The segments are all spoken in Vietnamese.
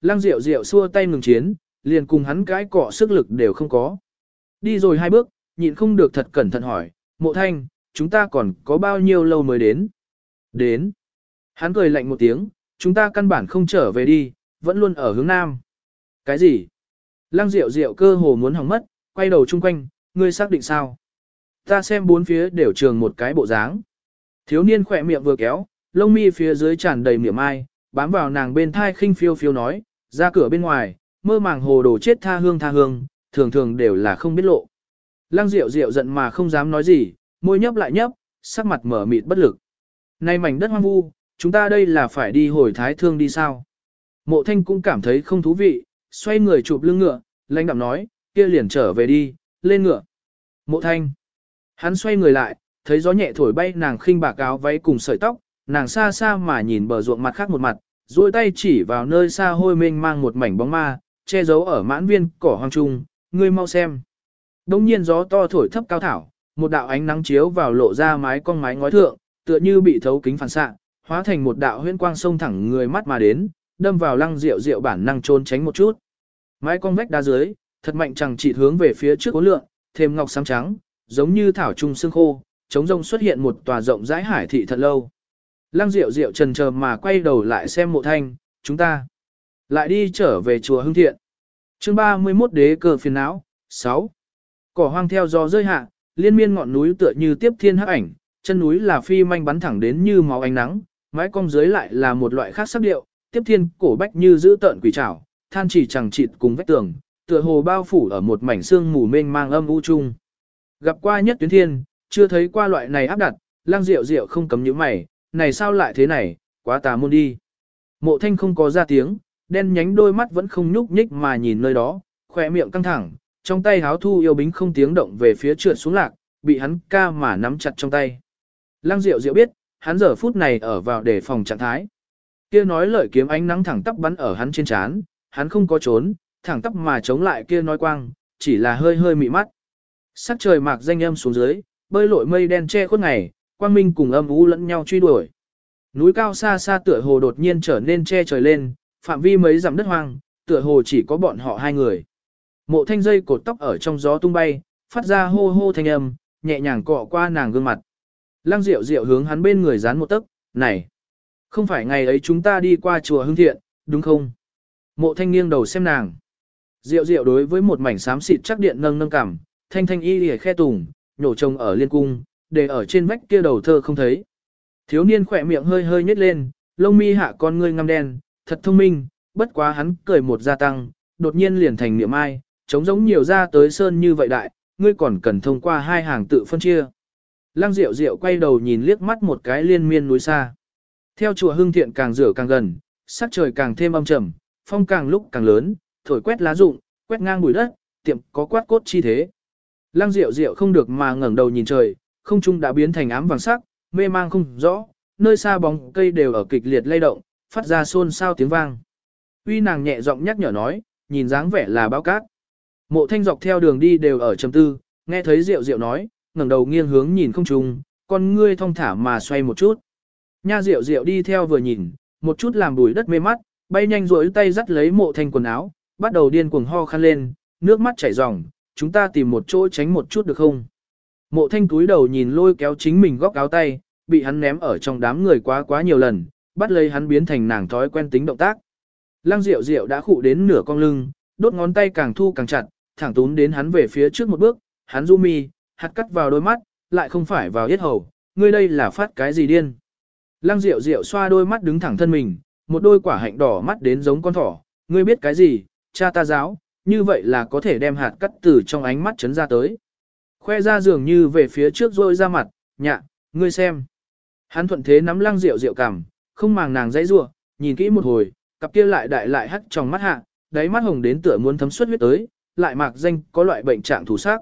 Lăng Diệu Diệu xua tay ngừng chiến, liền cùng hắn cái cọ sức lực đều không có. Đi rồi hai bước, nhịn không được thật cẩn thận hỏi, mộ thanh, chúng ta còn có bao nhiêu lâu mới đến? Đến. Hắn cười lạnh một tiếng, chúng ta căn bản không trở về đi, vẫn luôn ở hướng nam. Cái gì? Lăng Diệu Diệu cơ hồ muốn hỏng mất, quay đầu chung quanh, ngươi xác định sao? Ta xem bốn phía đều trường một cái bộ dáng. Thiếu niên khỏe miệng vừa kéo, lông mi phía dưới tràn đầy miệng ai, bám vào nàng bên thai khinh phiêu phiêu nói, ra cửa bên ngoài, mơ màng hồ đồ chết tha hương tha hương, thường thường đều là không biết lộ. Lăng Diệu Diệu giận mà không dám nói gì, môi nhấp lại nhấp, sắc mặt mở mịt bất lực. Này mảnh đất hoang vu, chúng ta đây là phải đi hồi thái thương đi sao? Mộ thanh cũng cảm thấy không thú vị, xoay người chụp lưng ngựa, lãnh đạm nói, kia liền trở về đi, lên ngựa. Mộ thanh. Hắn xoay người lại, thấy gió nhẹ thổi bay nàng khinh bạc áo váy cùng sợi tóc, nàng xa xa mà nhìn bờ ruộng mặt khác một mặt, duỗi tay chỉ vào nơi xa hôi mênh mang một mảnh bóng ma, che giấu ở mãn viên cỏ hoang trung, ngươi mau xem. Đông nhiên gió to thổi thấp cao thảo, một đạo ánh nắng chiếu vào lộ ra mái con mái ngói thượng, tựa như bị thấu kính phản xạ, hóa thành một đạo huyễn quang sông thẳng người mắt mà đến, đâm vào lăng rượu rượu bản năng trốn tránh một chút. Mái con vách đá dưới, thật mạnh chẳng chỉ hướng về phía trước cố lượng, thêm ngọc sáng trắng, giống như thảo trung xương khô, chống rông xuất hiện một tòa rộng rãi hải thị thật lâu. Lăng Diệu Diệu trần chờ mà quay đầu lại xem mộ thanh, chúng ta lại đi trở về chùa Hưng Thiện. chương 31 đế cờ phiền não, 6. Cỏ hoang theo gió rơi hạ, liên miên ngọn núi tựa như tiếp thiên hắc ảnh, chân núi là phi manh bắn thẳng đến như máu ánh nắng, mái cong dưới lại là một loại khác sắc điệu, tiếp thiên cổ bách như giữ tợn quỷ trảo, than chỉ chẳng chịt cùng vách tường, tựa hồ bao phủ ở một mảnh xương mù mênh mang âm u chung. Gặp qua nhất tuyến thiên, chưa thấy qua loại này áp đặt, lang Diệu Diệu không cấm những mày, này sao lại thế này, quá tà môn đi. Mộ thanh không có ra tiếng, đen nhánh đôi mắt vẫn không nhúc nhích mà nhìn nơi đó, khỏe miệng căng thẳng, trong tay háo thu yêu bính không tiếng động về phía trượt xuống lạc, bị hắn ca mà nắm chặt trong tay. Lăng Diệu Diệu biết, hắn giờ phút này ở vào để phòng trạng thái. Kia nói lời kiếm ánh nắng thẳng tắp bắn ở hắn trên trán, hắn không có trốn, thẳng tắp mà chống lại kia nói quang, chỉ là hơi hơi mị mắt. Sắc trời mạc danh âm xuống dưới, bơi lội mây đen che khuất ngày, quang minh cùng âm u lẫn nhau truy đuổi. Núi cao xa xa tựa hồ đột nhiên trở nên che trời lên, phạm vi mấy dặm đất hoang, tựa hồ chỉ có bọn họ hai người. Mộ thanh dây cột tóc ở trong gió tung bay, phát ra hô hô thanh âm, nhẹ nhàng cọ qua nàng gương mặt. Lăng Diệu Diệu hướng hắn bên người dán một tấc, này, không phải ngày ấy chúng ta đi qua chùa Hưng Thiện, đúng không? Mộ thanh nghiêng đầu xem nàng. Diệu Diệu đối với một mảnh xám xịt chắc điện nâng nâng cảm, thanh thanh y lìa khe tùng, nhổ trông ở liên cung, để ở trên vách kia đầu thơ không thấy. Thiếu niên khỏe miệng hơi hơi nhếch lên, lông mi hạ con ngươi ngăm đen, thật thông minh, bất quá hắn cười một gia tăng, đột nhiên liền thành niệm ai, chống giống nhiều ra tới sơn như vậy đại, ngươi còn cần thông qua hai hàng tự phân chia. Lăng Diệu Diệu quay đầu nhìn liếc mắt một cái liên miên núi xa. Theo chùa Hưng Thiện càng rửa càng gần, sắc trời càng thêm âm trầm, phong càng lúc càng lớn, thổi quét lá rụng, quét ngang bụi đất, tiệm có quát cốt chi thế. Lăng Diệu Diệu không được mà ngẩng đầu nhìn trời, không trung đã biến thành ám vàng sắc, mê mang không rõ, nơi xa bóng cây đều ở kịch liệt lay động, phát ra xôn xao tiếng vang. Uy nàng nhẹ giọng nhắc nhở nói, nhìn dáng vẻ là báo cát. Mộ thanh dọc theo đường đi đều ở trầm tư, nghe thấy Diệu Diệu nói, ngẩng đầu nghiêng hướng nhìn không trung, con ngươi thong thả mà xoay một chút. Nha Diệu Diệu đi theo vừa nhìn, một chút làm bùi đất mê mắt, bay nhanh rối tay dắt lấy mộ thanh quần áo, bắt đầu điên cuồng ho khăn lên, nước mắt chảy ròng, chúng ta tìm một chỗ tránh một chút được không? Mộ thanh túi đầu nhìn lôi kéo chính mình góc áo tay, bị hắn ném ở trong đám người quá quá nhiều lần, bắt lấy hắn biến thành nàng thói quen tính động tác. Lăng Diệu Diệu đã khụ đến nửa con lưng, đốt ngón tay càng thu càng chặt, thẳng tún đến hắn về phía trước một bước, hắn du mi, hạt cắt vào đôi mắt, lại không phải vào yết hầu, ngươi đây là phát cái gì điên. Lăng Diệu Diệu xoa đôi mắt đứng thẳng thân mình, một đôi quả hạnh đỏ mắt đến giống con thỏ, ngươi biết cái gì, cha ta giáo, như vậy là có thể đem hạt cắt từ trong ánh mắt chấn ra tới. Khoe ra dường như về phía trước rồi ra mặt, nhạ, ngươi xem. Hắn thuận thế nắm lăng rượu rượu cằm, không màng nàng dãy rua, nhìn kỹ một hồi, cặp kia lại đại lại hắt trong mắt hạ, đáy mắt hồng đến tựa muốn thấm suất huyết tới, lại mạc danh có loại bệnh trạng thủ sắc.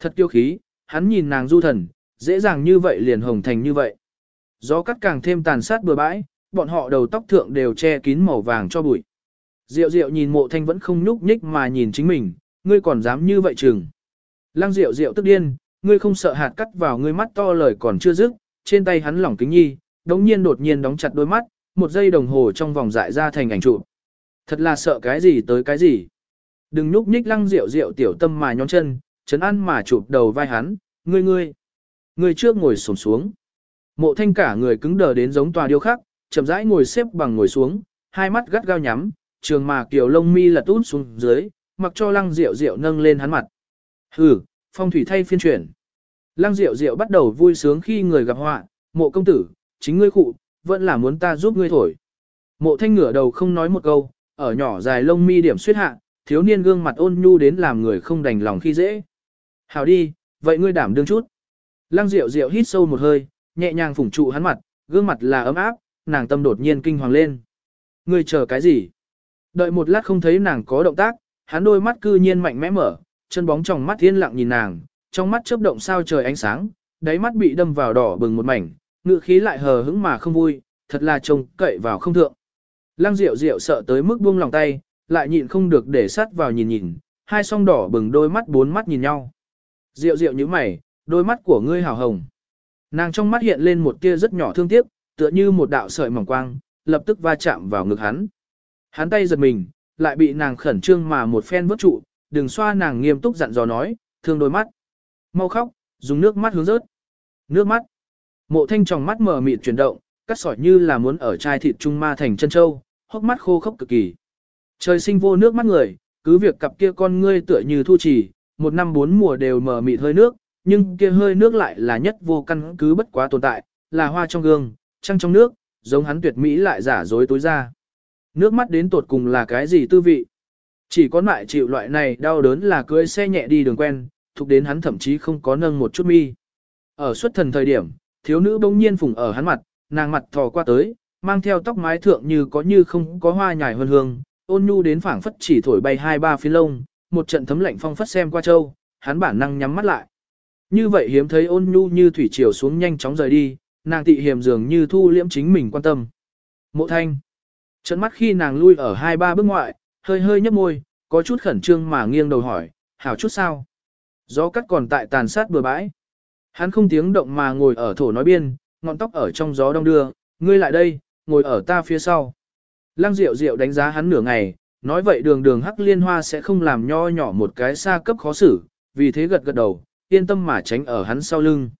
Thật kiêu khí, hắn nhìn nàng du thần, dễ dàng như vậy liền hồng thành như vậy. Gió cắt càng thêm tàn sát bừa bãi, bọn họ đầu tóc thượng đều che kín màu vàng cho bụi. Diệu diệu nhìn mộ thanh vẫn không nhúc nhích mà nhìn chính mình, ngươi còn dám như vậy chừng. Lăng diệu diệu tức điên, ngươi không sợ hạt cắt vào ngươi mắt to lời còn chưa dứt, trên tay hắn lỏng kính nhi, đống nhiên đột nhiên đóng chặt đôi mắt, một giây đồng hồ trong vòng dại ra thành ảnh trụ. Thật là sợ cái gì tới cái gì. Đừng nhúc nhích lăng Diệu Diệu tiểu tâm mà nhón chân, chấn ăn mà chụp đầu vai hắn, ngươi ngươi. Ngươi trước ngồi xổm xuống. Mộ thanh cả người cứng đờ đến giống tòa điêu khắc, chậm rãi ngồi xếp bằng ngồi xuống, hai mắt gắt gao nhắm, trường mà kiểu lông mi lật út xuống dưới, mặc cho lăng rượu rượu nâng lên hắn mặt. Hừ, phong thủy thay phiên chuyển. Lăng Diệu Diệu bắt đầu vui sướng khi người gặp họa, mộ công tử, chính ngươi khụ, vẫn là muốn ta giúp ngươi thổi. Mộ thanh ngửa đầu không nói một câu, ở nhỏ dài lông mi điểm suyết hạ, thiếu niên gương mặt ôn nhu đến làm người không đành lòng khi dễ. Hảo đi, vậy ngươi đảm đương chút. Lăng Diệu Diệu hít sâu một hơi, nhẹ nhàng phủng trụ hắn mặt, gương mặt là ấm áp, nàng tâm đột nhiên kinh hoàng lên. Ngươi chờ cái gì? Đợi một lát không thấy nàng có động tác, hắn đôi mắt cư nhiên mạnh mẽ mở, chân bóng trong mắt yên lặng nhìn nàng, trong mắt chớp động sao trời ánh sáng, đáy mắt bị đâm vào đỏ bừng một mảnh, ngựa khí lại hờ hững mà không vui, thật là trông cậy vào không thượng. Lăng Diệu Diệu sợ tới mức buông lòng tay, lại nhịn không được để sát vào nhìn nhìn, hai song đỏ bừng đôi mắt bốn mắt nhìn nhau. Diệu Diệu như mày, đôi mắt của ngươi hào hồng. Nàng trong mắt hiện lên một tia rất nhỏ thương tiếc, tựa như một đạo sợi mỏng quang, lập tức va chạm vào ngực hắn. Hắn tay giật mình, lại bị nàng khẩn trương mà một phen vớt trụ, đừng xoa nàng nghiêm túc dặn dò nói, thương đôi mắt. Mau khóc, dùng nước mắt hướng rớt. Nước mắt. Mộ thanh trong mắt mở mịt chuyển động, cắt sỏi như là muốn ở chai thịt trung ma thành chân châu, hốc mắt khô khốc cực kỳ. Trời sinh vô nước mắt người, cứ việc cặp kia con ngươi tựa như thu trì, một năm bốn mùa đều mở mịt hơi nước, nhưng kia hơi nước lại là nhất vô căn cứ bất quá tồn tại, là hoa trong gương, trăng trong nước, giống hắn tuyệt mỹ lại giả dối tối ra. Nước mắt đến tột cùng là cái gì tư vị? Chỉ có lại chịu loại này đau đớn là cưỡi xe nhẹ đi đường quen, thuộc đến hắn thậm chí không có nâng một chút mi. Ở xuất thần thời điểm, thiếu nữ bỗng nhiên phùng ở hắn mặt, nàng mặt thò qua tới, mang theo tóc mái thượng như có như không có hoa nhài hơn hương, ôn nhu đến phảng phất chỉ thổi bay hai ba phi lông, một trận thấm lạnh phong phất xem qua châu, hắn bản năng nhắm mắt lại. Như vậy hiếm thấy ôn nhu như thủy triều xuống nhanh chóng rời đi, nàng tị hiểm dường như thu liễm chính mình quan tâm. Mộ thanh. Trận mắt khi nàng lui ở hai ba bước ngoại, hơi hơi nhấp môi, có chút khẩn trương mà nghiêng đầu hỏi, hảo chút sao? Gió cắt còn tại tàn sát bừa bãi. Hắn không tiếng động mà ngồi ở thổ nói biên, ngọn tóc ở trong gió đông đưa, ngươi lại đây, ngồi ở ta phía sau. Lăng Diệu Diệu đánh giá hắn nửa ngày, nói vậy đường đường hắc liên hoa sẽ không làm nho nhỏ một cái xa cấp khó xử, vì thế gật gật đầu, yên tâm mà tránh ở hắn sau lưng.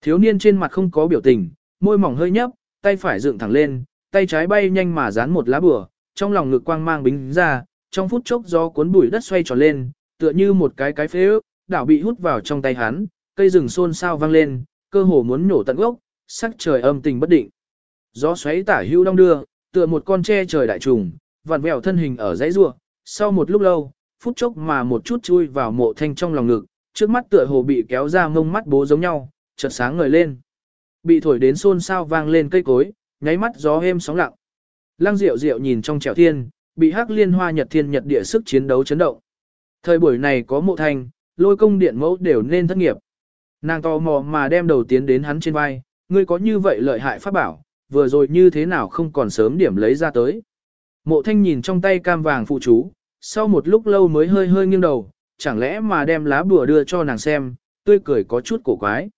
Thiếu niên trên mặt không có biểu tình, môi mỏng hơi nhấp, tay phải dựng thẳng lên, tay trái bay nhanh mà dán một lá bừa trong lòng ngực quang mang bính ra, trong phút chốc gió cuốn bụi đất xoay tròn lên, tựa như một cái cái phế ước, đảo bị hút vào trong tay hắn, cây rừng xôn xao vang lên, cơ hồ muốn nổ tận gốc, sắc trời âm tình bất định. Gió xoáy tả hữu đông đưa, tựa một con tre trời đại trùng, vặn vẹo thân hình ở dãy rua, sau một lúc lâu, phút chốc mà một chút chui vào mộ thanh trong lòng ngực, trước mắt tựa hồ bị kéo ra mông mắt bố giống nhau, chợt sáng ngời lên. Bị thổi đến xôn xao vang lên cây cối, nháy mắt gió êm sóng lặng. Lăng Diệu Diệu nhìn trong trẻo thiên, bị hắc liên hoa nhật thiên nhật địa sức chiến đấu chấn động. Thời buổi này có mộ thanh, lôi công điện mẫu đều nên thất nghiệp. Nàng tò mò mà đem đầu tiến đến hắn trên vai, ngươi có như vậy lợi hại pháp bảo, vừa rồi như thế nào không còn sớm điểm lấy ra tới. Mộ thanh nhìn trong tay cam vàng phụ chú, sau một lúc lâu mới hơi hơi nghiêng đầu, chẳng lẽ mà đem lá bùa đưa cho nàng xem, tươi cười có chút cổ quái.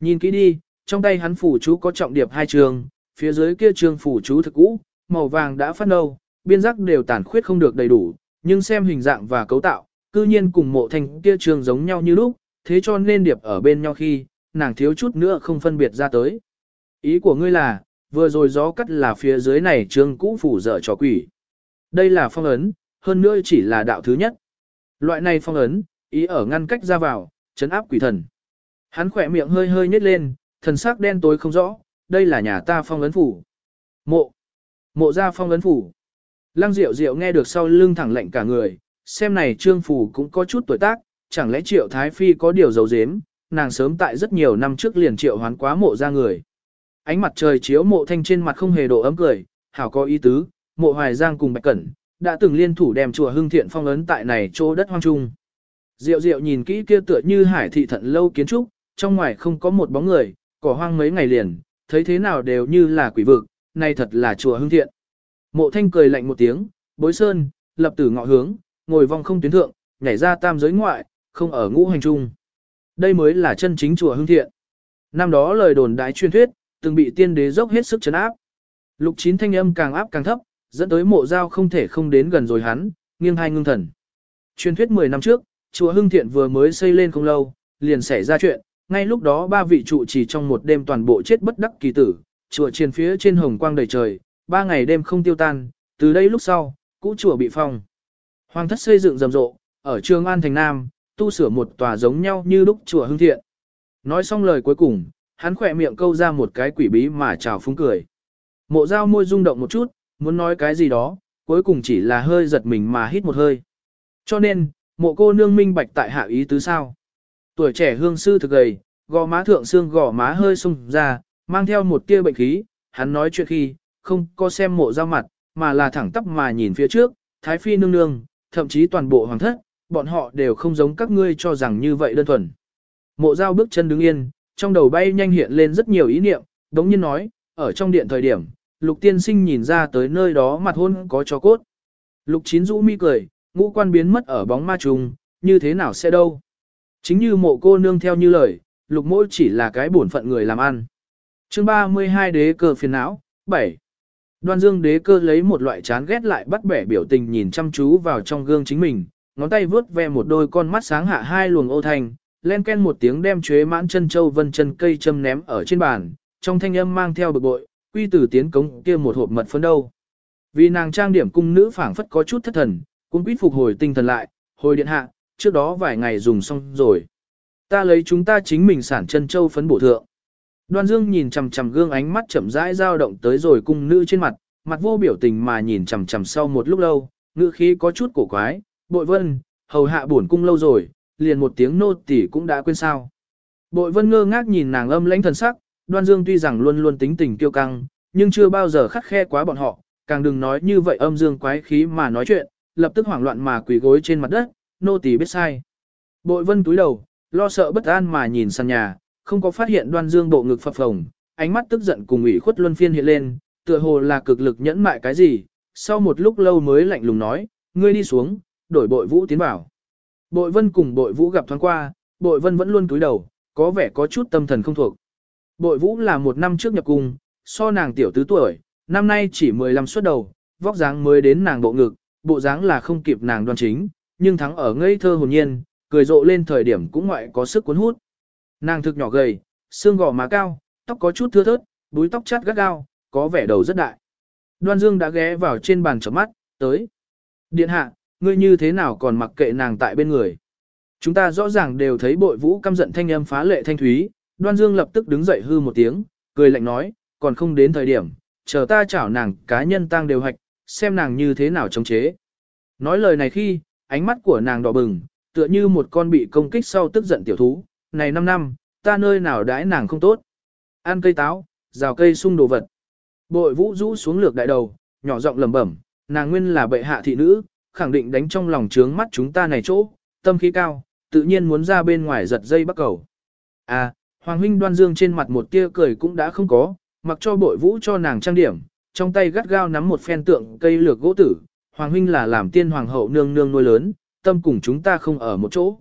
Nhìn kỹ đi, trong tay hắn phủ chú có trọng điệp hai trường, phía dưới kia trường phủ chú thực cũ, màu vàng đã phát nâu, biên giác đều tàn khuyết không được đầy đủ, nhưng xem hình dạng và cấu tạo, cư nhiên cùng mộ thanh kia trường giống nhau như lúc, thế cho nên điệp ở bên nhau khi, nàng thiếu chút nữa không phân biệt ra tới. Ý của ngươi là, vừa rồi gió cắt là phía dưới này trường cũ phủ dở trò quỷ. Đây là phong ấn, hơn nữa chỉ là đạo thứ nhất. Loại này phong ấn, ý ở ngăn cách ra vào, chấn áp quỷ thần. Hắn khỏe miệng hơi hơi nhếch lên, thần sắc đen tối không rõ, đây là nhà ta phong ấn phủ. Mộ. Mộ ra phong ấn phủ. Lăng Diệu Diệu nghe được sau lưng thẳng lệnh cả người, xem này trương phủ cũng có chút tuổi tác, chẳng lẽ Triệu Thái Phi có điều giấu giếm, nàng sớm tại rất nhiều năm trước liền triệu hoán quá mộ ra người. Ánh mặt trời chiếu mộ thanh trên mặt không hề độ ấm cười, hảo có ý tứ, mộ hoài giang cùng bạch cẩn, đã từng liên thủ đem chùa hưng thiện phong ấn tại này chỗ đất hoang trung. Diệu diệu nhìn kỹ kia tựa như hải thị thận lâu kiến trúc, trong ngoài không có một bóng người, cỏ hoang mấy ngày liền, thấy thế nào đều như là quỷ vực, này thật là chùa hưng thiện. Mộ thanh cười lạnh một tiếng, bối sơn, lập tử ngọ hướng, ngồi vong không tuyến thượng, nhảy ra tam giới ngoại, không ở ngũ hành trung. Đây mới là chân chính chùa hưng thiện. Năm đó lời đồn đại truyền thuyết, từng bị tiên đế dốc hết sức chấn áp. Lục chín thanh âm càng áp càng thấp, dẫn tới mộ giao không thể không đến gần rồi hắn, nghiêng hai ngưng thần. Truyền thuyết 10 năm trước, chùa Hưng Thiện vừa mới xây lên không lâu, liền xảy ra chuyện, ngay lúc đó ba vị trụ chỉ trong một đêm toàn bộ chết bất đắc kỳ tử, chùa trên phía trên hồng quang đầy trời, ba ngày đêm không tiêu tan, từ đây lúc sau, cũ chùa bị phong. Hoàng thất xây dựng rầm rộ, ở Trường An thành Nam, tu sửa một tòa giống nhau như lúc chùa Hưng Thiện. Nói xong lời cuối cùng, hắn khỏe miệng câu ra một cái quỷ bí mà chào phúng cười. Mộ dao môi rung động một chút, muốn nói cái gì đó, cuối cùng chỉ là hơi giật mình mà hít một hơi. Cho nên, mộ cô nương minh bạch tại hạ ý tứ sao. Tuổi trẻ hương sư thực gầy, gò má thượng xương gò má hơi sung ra, mang theo một tia bệnh khí, hắn nói chuyện khi, không có xem mộ dao mặt, mà là thẳng tắp mà nhìn phía trước, thái phi nương nương, thậm chí toàn bộ hoàng thất, bọn họ đều không giống các ngươi cho rằng như vậy đơn thuần. Mộ dao bước chân đứng yên, trong đầu bay nhanh hiện lên rất nhiều ý niệm, đống nhiên nói, ở trong điện thời điểm, lục tiên sinh nhìn ra tới nơi đó mặt hôn có cho cốt. Lục chín rũ mi cười, ngũ quan biến mất ở bóng ma trùng, như thế nào sẽ đâu. Chính như mộ cô nương theo như lời, lục mỗi chỉ là cái bổn phận người làm ăn chương 32 đế cơ phiền não, 7. Đoan dương đế cơ lấy một loại chán ghét lại bắt bẻ biểu tình nhìn chăm chú vào trong gương chính mình, ngón tay vướt ve một đôi con mắt sáng hạ hai luồng ô thành, len ken một tiếng đem chuế mãn chân châu vân chân cây châm ném ở trên bàn, trong thanh âm mang theo bực bội, quy tử tiến cống kia một hộp mật phấn đâu. Vì nàng trang điểm cung nữ phảng phất có chút thất thần, cũng quýt phục hồi tinh thần lại, hồi điện hạ, trước đó vài ngày dùng xong rồi. Ta lấy chúng ta chính mình sản chân châu phấn bổ thượng. Đoan Dương nhìn chằm chằm gương ánh mắt chậm rãi dao động tới rồi cung nữ trên mặt, mặt vô biểu tình mà nhìn chằm chằm sau một lúc lâu, ngữ khí có chút cổ quái, bội vân, hầu hạ bổn cung lâu rồi, liền một tiếng nô tỳ cũng đã quên sao. Bội vân ngơ ngác nhìn nàng âm lãnh thần sắc, đoan dương tuy rằng luôn luôn tính tình kiêu căng, nhưng chưa bao giờ khắt khe quá bọn họ, càng đừng nói như vậy âm dương quái khí mà nói chuyện, lập tức hoảng loạn mà quỳ gối trên mặt đất, nô tỳ biết sai. Bội vân túi đầu, lo sợ bất an mà nhìn sàn nhà, không có phát hiện đoan dương bộ ngực phập phồng, ánh mắt tức giận cùng ủy khuất luân phiên hiện lên, tựa hồ là cực lực nhẫn mại cái gì, sau một lúc lâu mới lạnh lùng nói, ngươi đi xuống, đổi bội vũ tiến vào. Bội vân cùng bội vũ gặp thoáng qua, bội vân vẫn luôn cúi đầu, có vẻ có chút tâm thần không thuộc. Bội vũ là một năm trước nhập cung, so nàng tiểu tứ tuổi, năm nay chỉ 15 xuất đầu, vóc dáng mới đến nàng bộ ngực, bộ dáng là không kịp nàng đoan chính, nhưng thắng ở ngây thơ hồn nhiên, cười rộ lên thời điểm cũng ngoại có sức cuốn hút. Nàng thực nhỏ gầy, xương gò má cao, tóc có chút thưa thớt, búi tóc chát gắt gao, có vẻ đầu rất đại. Đoan Dương đã ghé vào trên bàn chấm mắt, tới. Điện hạ, ngươi như thế nào còn mặc kệ nàng tại bên người. Chúng ta rõ ràng đều thấy bội vũ căm giận thanh âm phá lệ thanh thúy, đoan dương lập tức đứng dậy hư một tiếng, cười lạnh nói, còn không đến thời điểm, chờ ta chảo nàng cá nhân tang đều hạch, xem nàng như thế nào chống chế. Nói lời này khi, ánh mắt của nàng đỏ bừng, tựa như một con bị công kích sau tức giận tiểu thú, này 5 năm, ta nơi nào đãi nàng không tốt. Ăn cây táo, rào cây sung đồ vật. Bội vũ rũ xuống lược đại đầu, nhỏ giọng lẩm bẩm, nàng nguyên là bệ hạ thị nữ, khẳng định đánh trong lòng trướng mắt chúng ta này chỗ, tâm khí cao, tự nhiên muốn ra bên ngoài giật dây bắt cầu. À, Hoàng huynh đoan dương trên mặt một tia cười cũng đã không có, mặc cho bội vũ cho nàng trang điểm, trong tay gắt gao nắm một phen tượng cây lược gỗ tử, Hoàng huynh là làm tiên hoàng hậu nương nương nuôi lớn, tâm cùng chúng ta không ở một chỗ.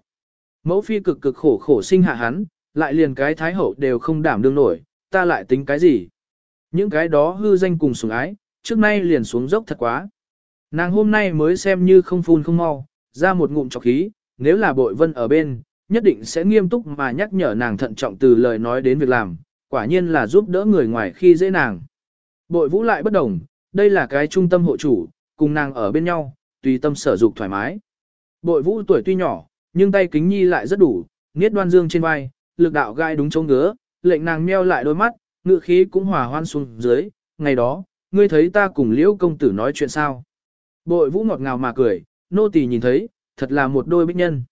Mẫu phi cực cực khổ khổ sinh hạ hắn, lại liền cái thái hậu đều không đảm đương nổi, ta lại tính cái gì. Những cái đó hư danh cùng sủng ái, trước nay liền xuống dốc thật quá. Nàng hôm nay mới xem như không phun không mau, ra một ngụm trọc khí, nếu là bội vân ở bên, nhất định sẽ nghiêm túc mà nhắc nhở nàng thận trọng từ lời nói đến việc làm, quả nhiên là giúp đỡ người ngoài khi dễ nàng. Bội vũ lại bất đồng, đây là cái trung tâm hộ chủ, cùng nàng ở bên nhau, tùy tâm sở dục thoải mái. Bội vũ tuổi tuy nhỏ, nhưng tay kính nhi lại rất đủ, niết đoan dương trên vai, lực đạo gai đúng chỗ ngứa, lệnh nàng meo lại đôi mắt, ngựa khí cũng hòa hoan xuống dưới, ngày đó, ngươi thấy ta cùng liễu công tử nói chuyện sao. Bội vũ ngọt ngào mà cười, nô tỳ nhìn thấy, thật là một đôi bích nhân.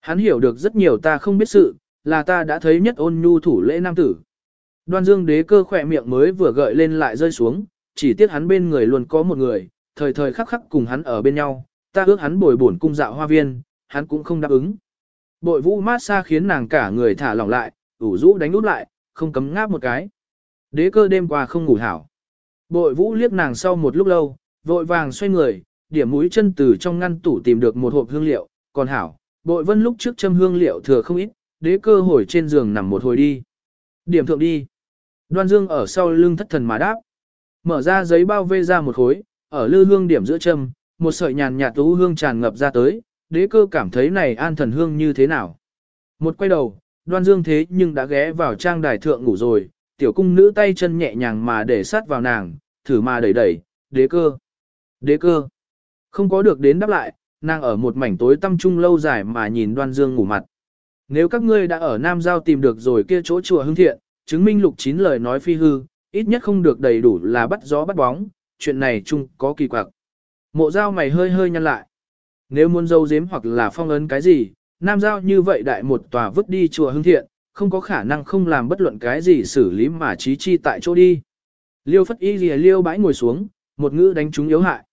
Hắn hiểu được rất nhiều ta không biết sự, là ta đã thấy nhất ôn nhu thủ lễ nam tử. Đoan dương đế cơ khỏe miệng mới vừa gợi lên lại rơi xuống, chỉ tiếc hắn bên người luôn có một người, thời thời khắc khắc cùng hắn ở bên nhau, ta ước hắn bồi bổn cung dạo hoa viên, hắn cũng không đáp ứng. Bội vũ mát xa khiến nàng cả người thả lỏng lại, ủ rũ đánh út lại, không cấm ngáp một cái. Đế cơ đêm qua không ngủ hảo. Bội vũ liếc nàng sau một lúc lâu, vội vàng xoay người, điểm mũi chân từ trong ngăn tủ tìm được một hộp hương liệu, còn hảo, bội vân lúc trước châm hương liệu thừa không ít, đế cơ hồi trên giường nằm một hồi đi. Điểm thượng đi. Đoan dương ở sau lưng thất thần mà đáp. Mở ra giấy bao vê ra một khối, ở lư hương điểm giữa châm, một sợi nhàn nhạt tú hương tràn ngập ra tới, đế cơ cảm thấy này an thần hương như thế nào. Một quay đầu, đoan dương thế nhưng đã ghé vào trang đài thượng ngủ rồi, tiểu cung nữ tay chân nhẹ nhàng mà để sát vào nàng, thử mà đẩy đẩy, đế cơ, đế cơ. Không có được đến đáp lại, nàng ở một mảnh tối tăm trung lâu dài mà nhìn đoan dương ngủ mặt. Nếu các ngươi đã ở Nam Giao tìm được rồi kia chỗ chùa Hương thiện, chứng minh lục chín lời nói phi hư, ít nhất không được đầy đủ là bắt gió bắt bóng, chuyện này chung có kỳ quặc. Mộ giao mày hơi hơi nhăn lại. Nếu muốn dâu giếm hoặc là phong ấn cái gì, Nam Giao như vậy đại một tòa vứt đi chùa hương thiện, không có khả năng không làm bất luận cái gì xử lý mà trí chi tại chỗ đi. Liêu phất y lìa liêu bãi ngồi xuống, một ngữ đánh chúng yếu hại.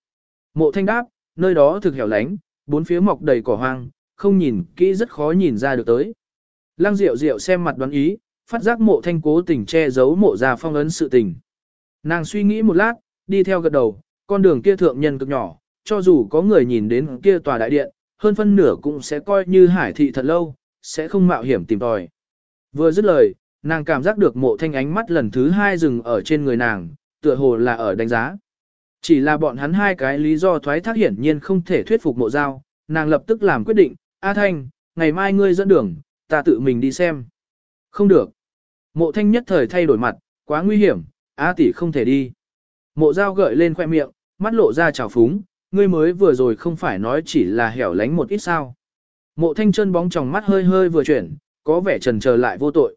Mộ thanh đáp, nơi đó thực hẻo lánh, bốn phía mọc đầy cỏ hoang, không nhìn kỹ rất khó nhìn ra được tới. Lăng Diệu Diệu xem mặt đoán ý, phát giác mộ thanh cố tình che giấu mộ già phong ấn sự tình. Nàng suy nghĩ một lát, đi theo gật đầu, con đường kia thượng nhân cực nhỏ, cho dù có người nhìn đến kia tòa đại điện, hơn phân nửa cũng sẽ coi như hải thị thật lâu, sẽ không mạo hiểm tìm tòi. Vừa dứt lời, nàng cảm giác được mộ thanh ánh mắt lần thứ hai dừng ở trên người nàng, tựa hồ là ở đánh giá. Chỉ là bọn hắn hai cái lý do thoái thác hiển nhiên không thể thuyết phục mộ giao, nàng lập tức làm quyết định, A Thanh, ngày mai ngươi dẫn đường, ta tự mình đi xem. Không được. Mộ Thanh nhất thời thay đổi mặt, quá nguy hiểm, A tỷ không thể đi. Mộ giao gợi lên khoe miệng, mắt lộ ra trào phúng, ngươi mới vừa rồi không phải nói chỉ là hẻo lánh một ít sao. Mộ Thanh chân bóng tròng mắt hơi hơi vừa chuyển, có vẻ trần chờ lại vô tội.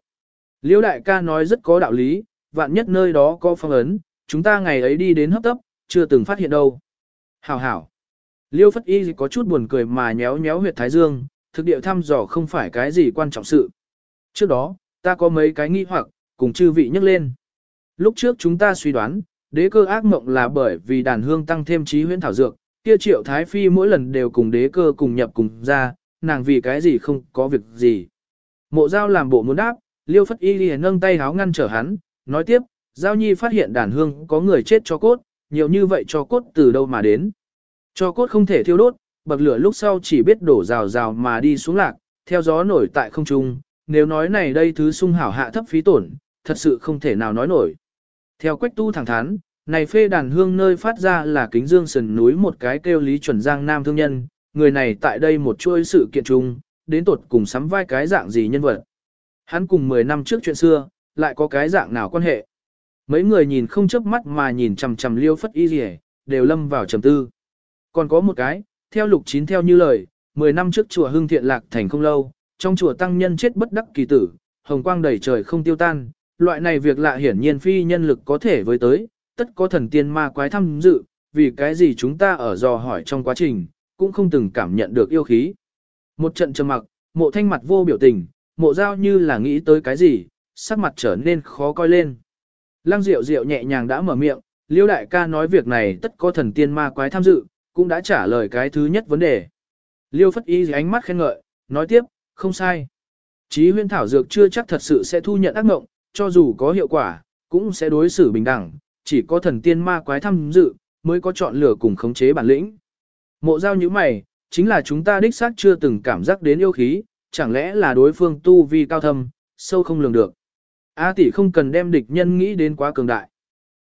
Liêu đại ca nói rất có đạo lý, vạn nhất nơi đó có phong ấn, chúng ta ngày ấy đi đến hấp tấp, chưa từng phát hiện đâu. Hảo hảo. Liêu Phất Y có chút buồn cười mà nhéo nhéo huyệt Thái Dương, thực địa thăm dò không phải cái gì quan trọng sự. Trước đó, ta có mấy cái nghi hoặc, cùng chư vị nhắc lên. Lúc trước chúng ta suy đoán, đế cơ ác mộng là bởi vì đàn hương tăng thêm trí huyễn thảo dược, kia triệu thái phi mỗi lần đều cùng đế cơ cùng nhập cùng ra, nàng vì cái gì không có việc gì. Mộ giao làm bộ muốn đáp, liêu phất y liền nâng tay háo ngăn trở hắn, nói tiếp, giao nhi phát hiện đàn hương có người chết cho cốt, nhiều như vậy cho cốt từ đâu mà đến. Cho cốt không thể thiêu đốt, bậc lửa lúc sau chỉ biết đổ rào rào mà đi xuống lạc, theo gió nổi tại không trung, nếu nói này đây thứ sung hảo hạ thấp phí tổn, thật sự không thể nào nói nổi. Theo quách tu thẳng thắn, này phê đàn hương nơi phát ra là kính dương sườn núi một cái kêu lý chuẩn giang nam thương nhân, người này tại đây một chuỗi sự kiện chung, đến tột cùng sắm vai cái dạng gì nhân vật. Hắn cùng 10 năm trước chuyện xưa, lại có cái dạng nào quan hệ. Mấy người nhìn không chớp mắt mà nhìn chằm chằm liêu phất y rỉ, đều lâm vào trầm tư. Còn có một cái, theo lục chín theo như lời, 10 năm trước chùa Hưng Thiện Lạc thành không lâu, trong chùa tăng nhân chết bất đắc kỳ tử, hồng quang đầy trời không tiêu tan, loại này việc lạ hiển nhiên phi nhân lực có thể với tới, tất có thần tiên ma quái thăm dự, vì cái gì chúng ta ở dò hỏi trong quá trình, cũng không từng cảm nhận được yêu khí. Một trận trầm mặc, mộ thanh mặt vô biểu tình, mộ giao như là nghĩ tới cái gì, sắc mặt trở nên khó coi lên. Lăng Diệu Diệu nhẹ nhàng đã mở miệng, Liêu đại ca nói việc này tất có thần tiên ma quái tham dự, cũng đã trả lời cái thứ nhất vấn đề. Liêu Phất Y ánh mắt khen ngợi, nói tiếp, không sai. Chí huyên thảo dược chưa chắc thật sự sẽ thu nhận ác ngộng, cho dù có hiệu quả, cũng sẽ đối xử bình đẳng, chỉ có thần tiên ma quái tham dự, mới có chọn lựa cùng khống chế bản lĩnh. Mộ giao như mày, chính là chúng ta đích xác chưa từng cảm giác đến yêu khí, chẳng lẽ là đối phương tu vi cao thâm, sâu không lường được. A tỷ không cần đem địch nhân nghĩ đến quá cường đại.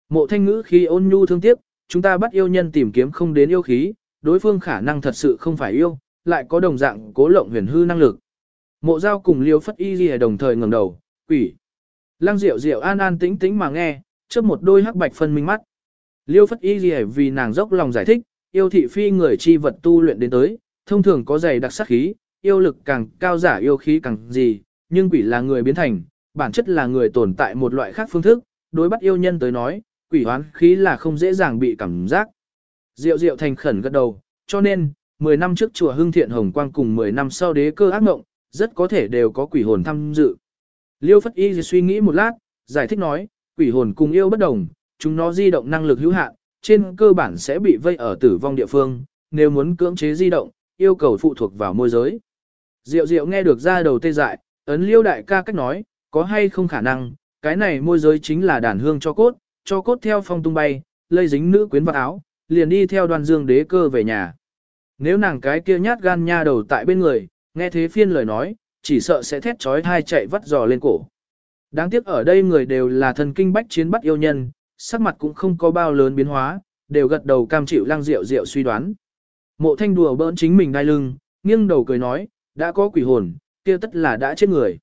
Mộ thanh ngữ khi ôn nhu thương tiếc, chúng ta bắt yêu nhân tìm kiếm không đến yêu khí, đối phương khả năng thật sự không phải yêu, lại có đồng dạng cố lộng huyền hư năng lực. Mộ giao cùng liêu phất y ghi đồng thời ngẩng đầu, quỷ. Lăng diệu diệu an an tĩnh tĩnh mà nghe, trước một đôi hắc bạch phân minh mắt. Liêu phất y Lì vì nàng dốc lòng giải thích, yêu thị phi người chi vật tu luyện đến tới, thông thường có dày đặc sắc khí, yêu lực càng cao giả yêu khí càng gì, nhưng quỷ là người biến thành, bản chất là người tồn tại một loại khác phương thức, đối bắt yêu nhân tới nói, quỷ hoán khí là không dễ dàng bị cảm giác. Diệu diệu thành khẩn gật đầu, cho nên, 10 năm trước chùa Hưng Thiện Hồng Quang cùng 10 năm sau đế cơ ác mộng, rất có thể đều có quỷ hồn tham dự. Liêu Phất Y suy nghĩ một lát, giải thích nói, quỷ hồn cùng yêu bất đồng, chúng nó di động năng lực hữu hạn, trên cơ bản sẽ bị vây ở tử vong địa phương, nếu muốn cưỡng chế di động, yêu cầu phụ thuộc vào môi giới. Diệu diệu nghe được ra đầu tê dại, ấn liêu đại ca cách nói, có hay không khả năng, cái này môi giới chính là đàn hương cho cốt, cho cốt theo phong tung bay, lây dính nữ quyến vào áo, liền đi theo đoàn dương đế cơ về nhà. Nếu nàng cái kia nhát gan nha đầu tại bên người, nghe thế phiên lời nói, chỉ sợ sẽ thét trói thai chạy vắt giò lên cổ. Đáng tiếc ở đây người đều là thần kinh bách chiến bắt yêu nhân, sắc mặt cũng không có bao lớn biến hóa, đều gật đầu cam chịu lang rượu rượu suy đoán. Mộ thanh đùa bỡn chính mình đai lưng, nghiêng đầu cười nói, đã có quỷ hồn, kia tất là đã chết người.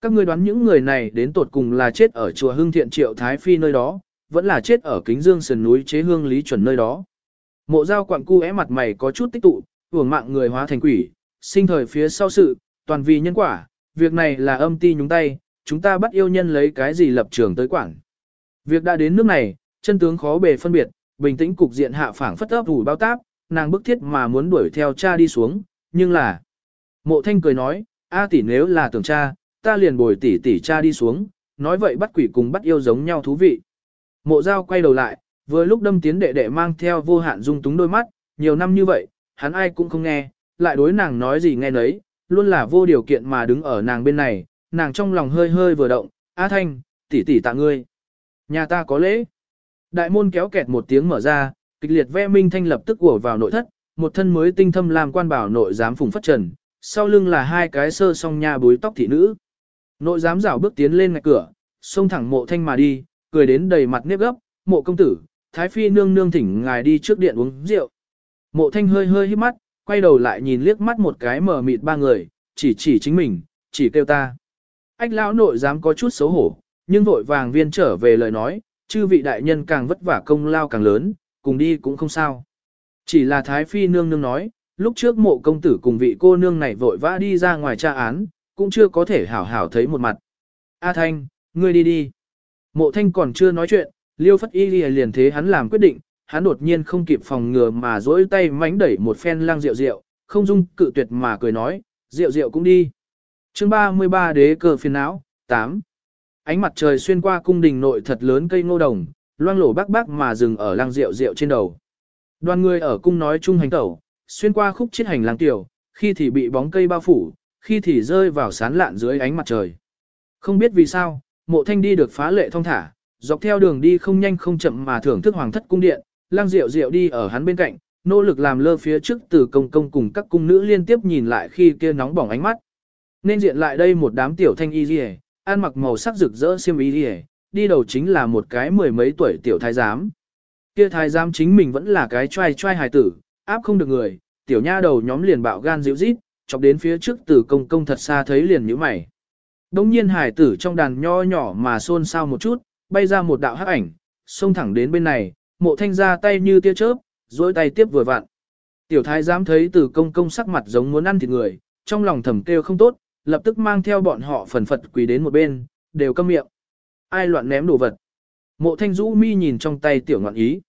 Các ngươi đoán những người này đến tột cùng là chết ở chùa Hưng Thiện Triệu Thái Phi nơi đó, vẫn là chết ở kính dương sườn núi chế hương lý chuẩn nơi đó. Mộ giao quặng cu é mặt mày có chút tích tụ, hưởng mạng người hóa thành quỷ, sinh thời phía sau sự, toàn vì nhân quả, việc này là âm ti nhúng tay, chúng ta bắt yêu nhân lấy cái gì lập trường tới quảng. Việc đã đến nước này, chân tướng khó bề phân biệt, bình tĩnh cục diện hạ phảng phất ấp ủ bao táp, nàng bức thiết mà muốn đuổi theo cha đi xuống, nhưng là... Mộ thanh cười nói, a tỷ nếu là tưởng cha, ta liền bồi tỷ tỷ cha đi xuống, nói vậy bắt quỷ cùng bắt yêu giống nhau thú vị. Mộ giao quay đầu lại, vừa lúc đâm tiến đệ đệ mang theo vô hạn dung túng đôi mắt, nhiều năm như vậy, hắn ai cũng không nghe, lại đối nàng nói gì nghe nấy, luôn là vô điều kiện mà đứng ở nàng bên này, nàng trong lòng hơi hơi vừa động, A Thanh, tỷ tỷ tạ ngươi. Nhà ta có lễ. Đại môn kéo kẹt một tiếng mở ra, kịch liệt ve minh thanh lập tức ùa vào nội thất, một thân mới tinh thâm làm quan bảo nội giám phùng phất trần, sau lưng là hai cái sơ song nha búi tóc thị nữ. Nội giám rảo bước tiến lên ngạch cửa, xông thẳng mộ thanh mà đi, cười đến đầy mặt nếp gấp, mộ công tử, thái phi nương nương thỉnh ngài đi trước điện uống rượu. Mộ thanh hơi hơi hít mắt, quay đầu lại nhìn liếc mắt một cái mở mịt ba người, chỉ chỉ chính mình, chỉ kêu ta. Ách lão nội dám có chút xấu hổ, nhưng vội vàng viên trở về lời nói, chư vị đại nhân càng vất vả công lao càng lớn, cùng đi cũng không sao. Chỉ là Thái Phi nương nương nói, lúc trước mộ công tử cùng vị cô nương này vội vã đi ra ngoài tra án, cũng chưa có thể hảo hảo thấy một mặt. A Thanh, ngươi đi đi. Mộ Thanh còn chưa nói chuyện, Liêu Phất Y liền thế hắn làm quyết định, hắn đột nhiên không kịp phòng ngừa mà dỗi tay mánh đẩy một phen Lang rượu rượu, không dung cự tuyệt mà cười nói, rượu rượu cũng đi chương 33 đế cờ phiền não, 8. Ánh mặt trời xuyên qua cung đình nội thật lớn cây ngô đồng, loang lổ bác bác mà dừng ở lang rượu rượu trên đầu. Đoàn người ở cung nói chung hành tẩu, xuyên qua khúc chiết hành lang tiểu, khi thì bị bóng cây bao phủ, khi thì rơi vào sán lạn dưới ánh mặt trời. Không biết vì sao, mộ thanh đi được phá lệ thông thả, dọc theo đường đi không nhanh không chậm mà thưởng thức hoàng thất cung điện, lang rượu rượu đi ở hắn bên cạnh, nỗ lực làm lơ phía trước từ công công cùng các cung nữ liên tiếp nhìn lại khi kia nóng bỏng ánh mắt. Nên diện lại đây một đám tiểu thanh y rìa, ăn mặc màu sắc rực rỡ xiêm y rìa, đi đầu chính là một cái mười mấy tuổi tiểu thái giám. Kia thái giám chính mình vẫn là cái trai trai hài tử, áp không được người, tiểu nha đầu nhóm liền bạo gan dịu rít, chọc đến phía trước từ công công thật xa thấy liền nhíu mày. Đông nhiên hài tử trong đàn nho nhỏ mà xôn xao một chút, bay ra một đạo hắc ảnh, xông thẳng đến bên này, mộ thanh ra tay như tia chớp, dối tay tiếp vừa vặn. Tiểu thái dám thấy từ công công sắc mặt giống muốn ăn thịt người, trong lòng thầm kêu không tốt, lập tức mang theo bọn họ phần phật quỳ đến một bên, đều câm miệng. Ai loạn ném đồ vật. Mộ thanh rũ mi nhìn trong tay tiểu ngọn ý.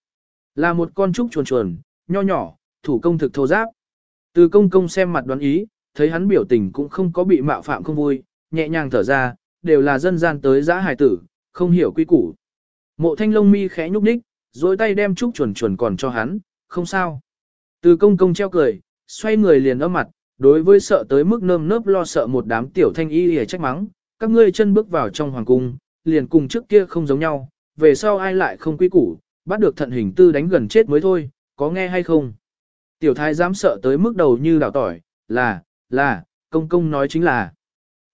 Là một con trúc chuồn chuồn, nho nhỏ, thủ công thực thô giáp. Từ công công xem mặt đoán ý, thấy hắn biểu tình cũng không có bị mạo phạm không vui, nhẹ nhàng thở ra, đều là dân gian tới giã hài tử, không hiểu quy củ. Mộ thanh lông mi khẽ nhúc nhích, dối tay đem trúc chuồn chuồn còn cho hắn, không sao. Từ công công treo cười, xoay người liền âm mặt, đối với sợ tới mức nơm nớp lo sợ một đám tiểu thanh y hề trách mắng, các ngươi chân bước vào trong hoàng cung, liền cùng trước kia không giống nhau, về sau ai lại không quy củ, bắt được thận hình tư đánh gần chết mới thôi, có nghe hay không? Tiểu thái dám sợ tới mức đầu như đảo tỏi, là, là, công công nói chính là.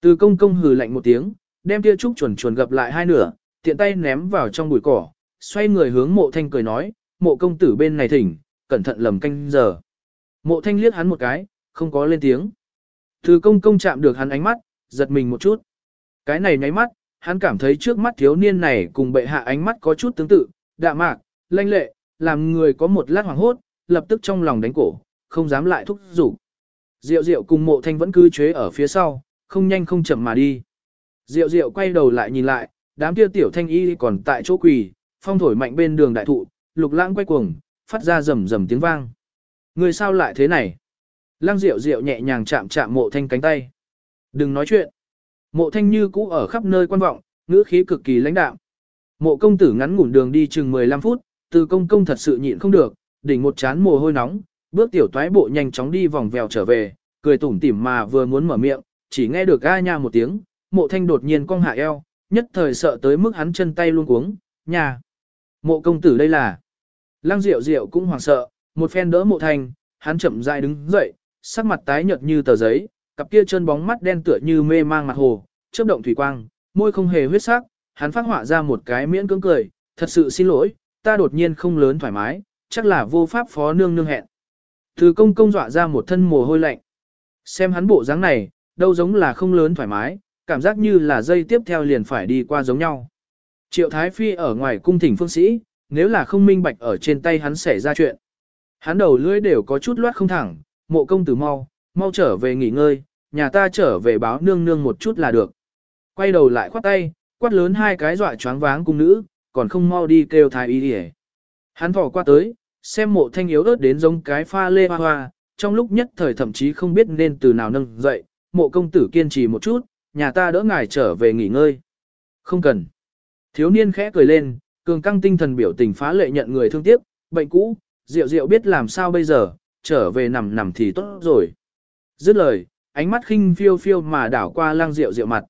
Từ công công hừ lạnh một tiếng, đem tia trúc chuẩn chuẩn gập lại hai nửa, tiện tay ném vào trong bụi cỏ, xoay người hướng mộ thanh cười nói, mộ công tử bên này thỉnh, cẩn thận lầm canh giờ. Mộ thanh liếc hắn một cái, không có lên tiếng. Từ công công chạm được hắn ánh mắt, giật mình một chút. Cái này nháy mắt, hắn cảm thấy trước mắt thiếu niên này cùng bệ hạ ánh mắt có chút tương tự, đạm mạc, lanh lệ, làm người có một lát hoảng hốt, lập tức trong lòng đánh cổ, không dám lại thúc rủ. Diệu diệu cùng mộ thanh vẫn cứ chế ở phía sau, không nhanh không chậm mà đi. Diệu diệu quay đầu lại nhìn lại, đám kia tiểu thanh y còn tại chỗ quỳ, phong thổi mạnh bên đường đại thụ, lục lãng quay cuồng, phát ra rầm rầm tiếng vang. Người sao lại thế này? Lăng Diệu Diệu nhẹ nhàng chạm chạm mộ thanh cánh tay. Đừng nói chuyện. Mộ thanh như cũ ở khắp nơi quan vọng, ngữ khí cực kỳ lãnh đạm. Mộ công tử ngắn ngủn đường đi chừng 15 phút, từ công công thật sự nhịn không được, đỉnh một chán mồ hôi nóng, bước tiểu toái bộ nhanh chóng đi vòng vèo trở về, cười tủm tỉm mà vừa muốn mở miệng, chỉ nghe được a nha một tiếng, mộ thanh đột nhiên cong hạ eo, nhất thời sợ tới mức hắn chân tay luôn cuống, nhà. Mộ công tử đây là. Lăng Diệu Diệu cũng hoảng sợ, một phen đỡ mộ thanh, hắn chậm rãi đứng dậy, sắc mặt tái nhợt như tờ giấy, cặp kia chân bóng mắt đen tựa như mê mang mặt hồ, chớp động thủy quang, môi không hề huyết sắc, hắn phát họa ra một cái miễn cưỡng cười, thật sự xin lỗi, ta đột nhiên không lớn thoải mái, chắc là vô pháp phó nương nương hẹn. Từ công công dọa ra một thân mồ hôi lạnh. Xem hắn bộ dáng này, đâu giống là không lớn thoải mái, cảm giác như là dây tiếp theo liền phải đi qua giống nhau. Triệu Thái Phi ở ngoài cung thỉnh phương sĩ, nếu là không minh bạch ở trên tay hắn xảy ra chuyện. Hắn đầu lưỡi đều có chút loát không thẳng, mộ công tử mau, mau trở về nghỉ ngơi, nhà ta trở về báo nương nương một chút là được. Quay đầu lại khoát tay, quát lớn hai cái dọa choáng váng cung nữ, còn không mau đi kêu thái y đi Hắn thỏ qua tới, xem mộ thanh yếu ớt đến giống cái pha lê hoa hoa, trong lúc nhất thời thậm chí không biết nên từ nào nâng dậy, mộ công tử kiên trì một chút, nhà ta đỡ ngài trở về nghỉ ngơi. Không cần. Thiếu niên khẽ cười lên, cường căng tinh thần biểu tình phá lệ nhận người thương tiếc, bệnh cũ, rượu rượu biết làm sao bây giờ, trở về nằm nằm thì tốt rồi. Dứt lời, ánh mắt khinh phiêu phiêu mà đảo qua lang rượu rượu mặt.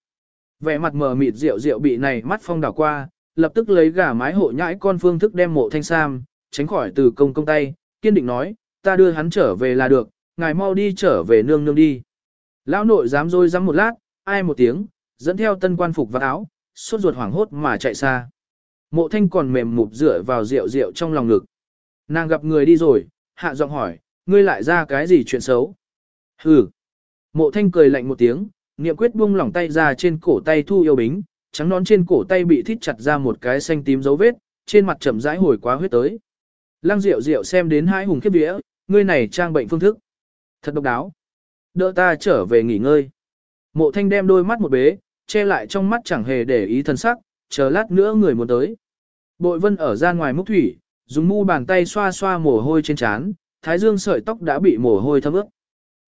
Vẻ mặt mờ mịt rượu rượu bị này mắt phong đảo qua, lập tức lấy gà mái hộ nhãi con phương thức đem mộ thanh sam, tránh khỏi từ công công tay, kiên định nói, ta đưa hắn trở về là được, ngài mau đi trở về nương nương đi. Lão nội dám rồi dám một lát, ai một tiếng, dẫn theo tân quan phục và áo, suốt ruột hoảng hốt mà chạy xa. Mộ thanh còn mềm mụp dựa vào rượu rượu trong lòng ngực. Nàng gặp người đi rồi, hạ giọng hỏi, ngươi lại ra cái gì chuyện xấu? Hừ. Mộ thanh cười lạnh một tiếng, niệm quyết buông lỏng tay ra trên cổ tay thu yêu bính, trắng nón trên cổ tay bị thít chặt ra một cái xanh tím dấu vết, trên mặt chậm rãi hồi quá huyết tới. Lăng Diệu Diệu xem đến hai hùng khiếp vía, ngươi này trang bệnh phương thức. Thật độc đáo. Đỡ ta trở về nghỉ ngơi. Mộ thanh đem đôi mắt một bế, che lại trong mắt chẳng hề để ý thân sắc, chờ lát nữa người muốn tới. Bội vân ở ra ngoài múc thủy, dùng mu bàn tay xoa xoa mồ hôi trên trán, thái dương sợi tóc đã bị mồ hôi thấm ướt.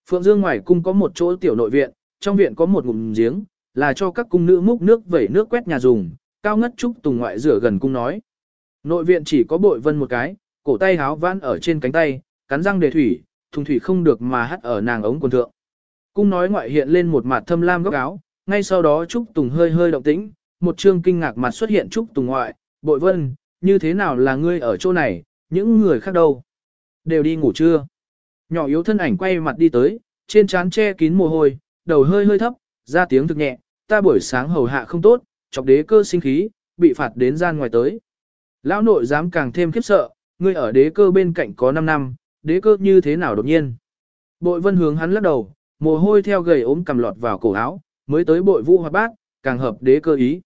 Phượng Dương ngoài cung có một chỗ tiểu nội viện, trong viện có một ngụm giếng, là cho các cung nữ múc nước vẩy nước quét nhà dùng, cao ngất trúc tùng ngoại rửa gần cung nói. Nội viện chỉ có bội vân một cái, cổ tay háo vãn ở trên cánh tay, cắn răng để thủy, thùng thủy không được mà hắt ở nàng ống quần thượng. Cung nói ngoại hiện lên một mặt thâm lam góc áo, ngay sau đó Trúc Tùng hơi hơi động tĩnh, một trương kinh ngạc mặt xuất hiện Trúc Tùng ngoại, bội vân, như thế nào là ngươi ở chỗ này, những người khác đâu? Đều đi ngủ chưa? Nhỏ yếu thân ảnh quay mặt đi tới, trên trán che kín mồ hôi, đầu hơi hơi thấp, ra tiếng thực nhẹ, ta buổi sáng hầu hạ không tốt, chọc đế cơ sinh khí, bị phạt đến gian ngoài tới. Lão nội dám càng thêm khiếp sợ, ngươi ở đế cơ bên cạnh có 5 năm, đế cơ như thế nào đột nhiên. Bội vân hướng hắn lắc đầu, mồ hôi theo gầy ốm cầm lọt vào cổ áo, mới tới bội vũ hoạt bác, càng hợp đế cơ ý.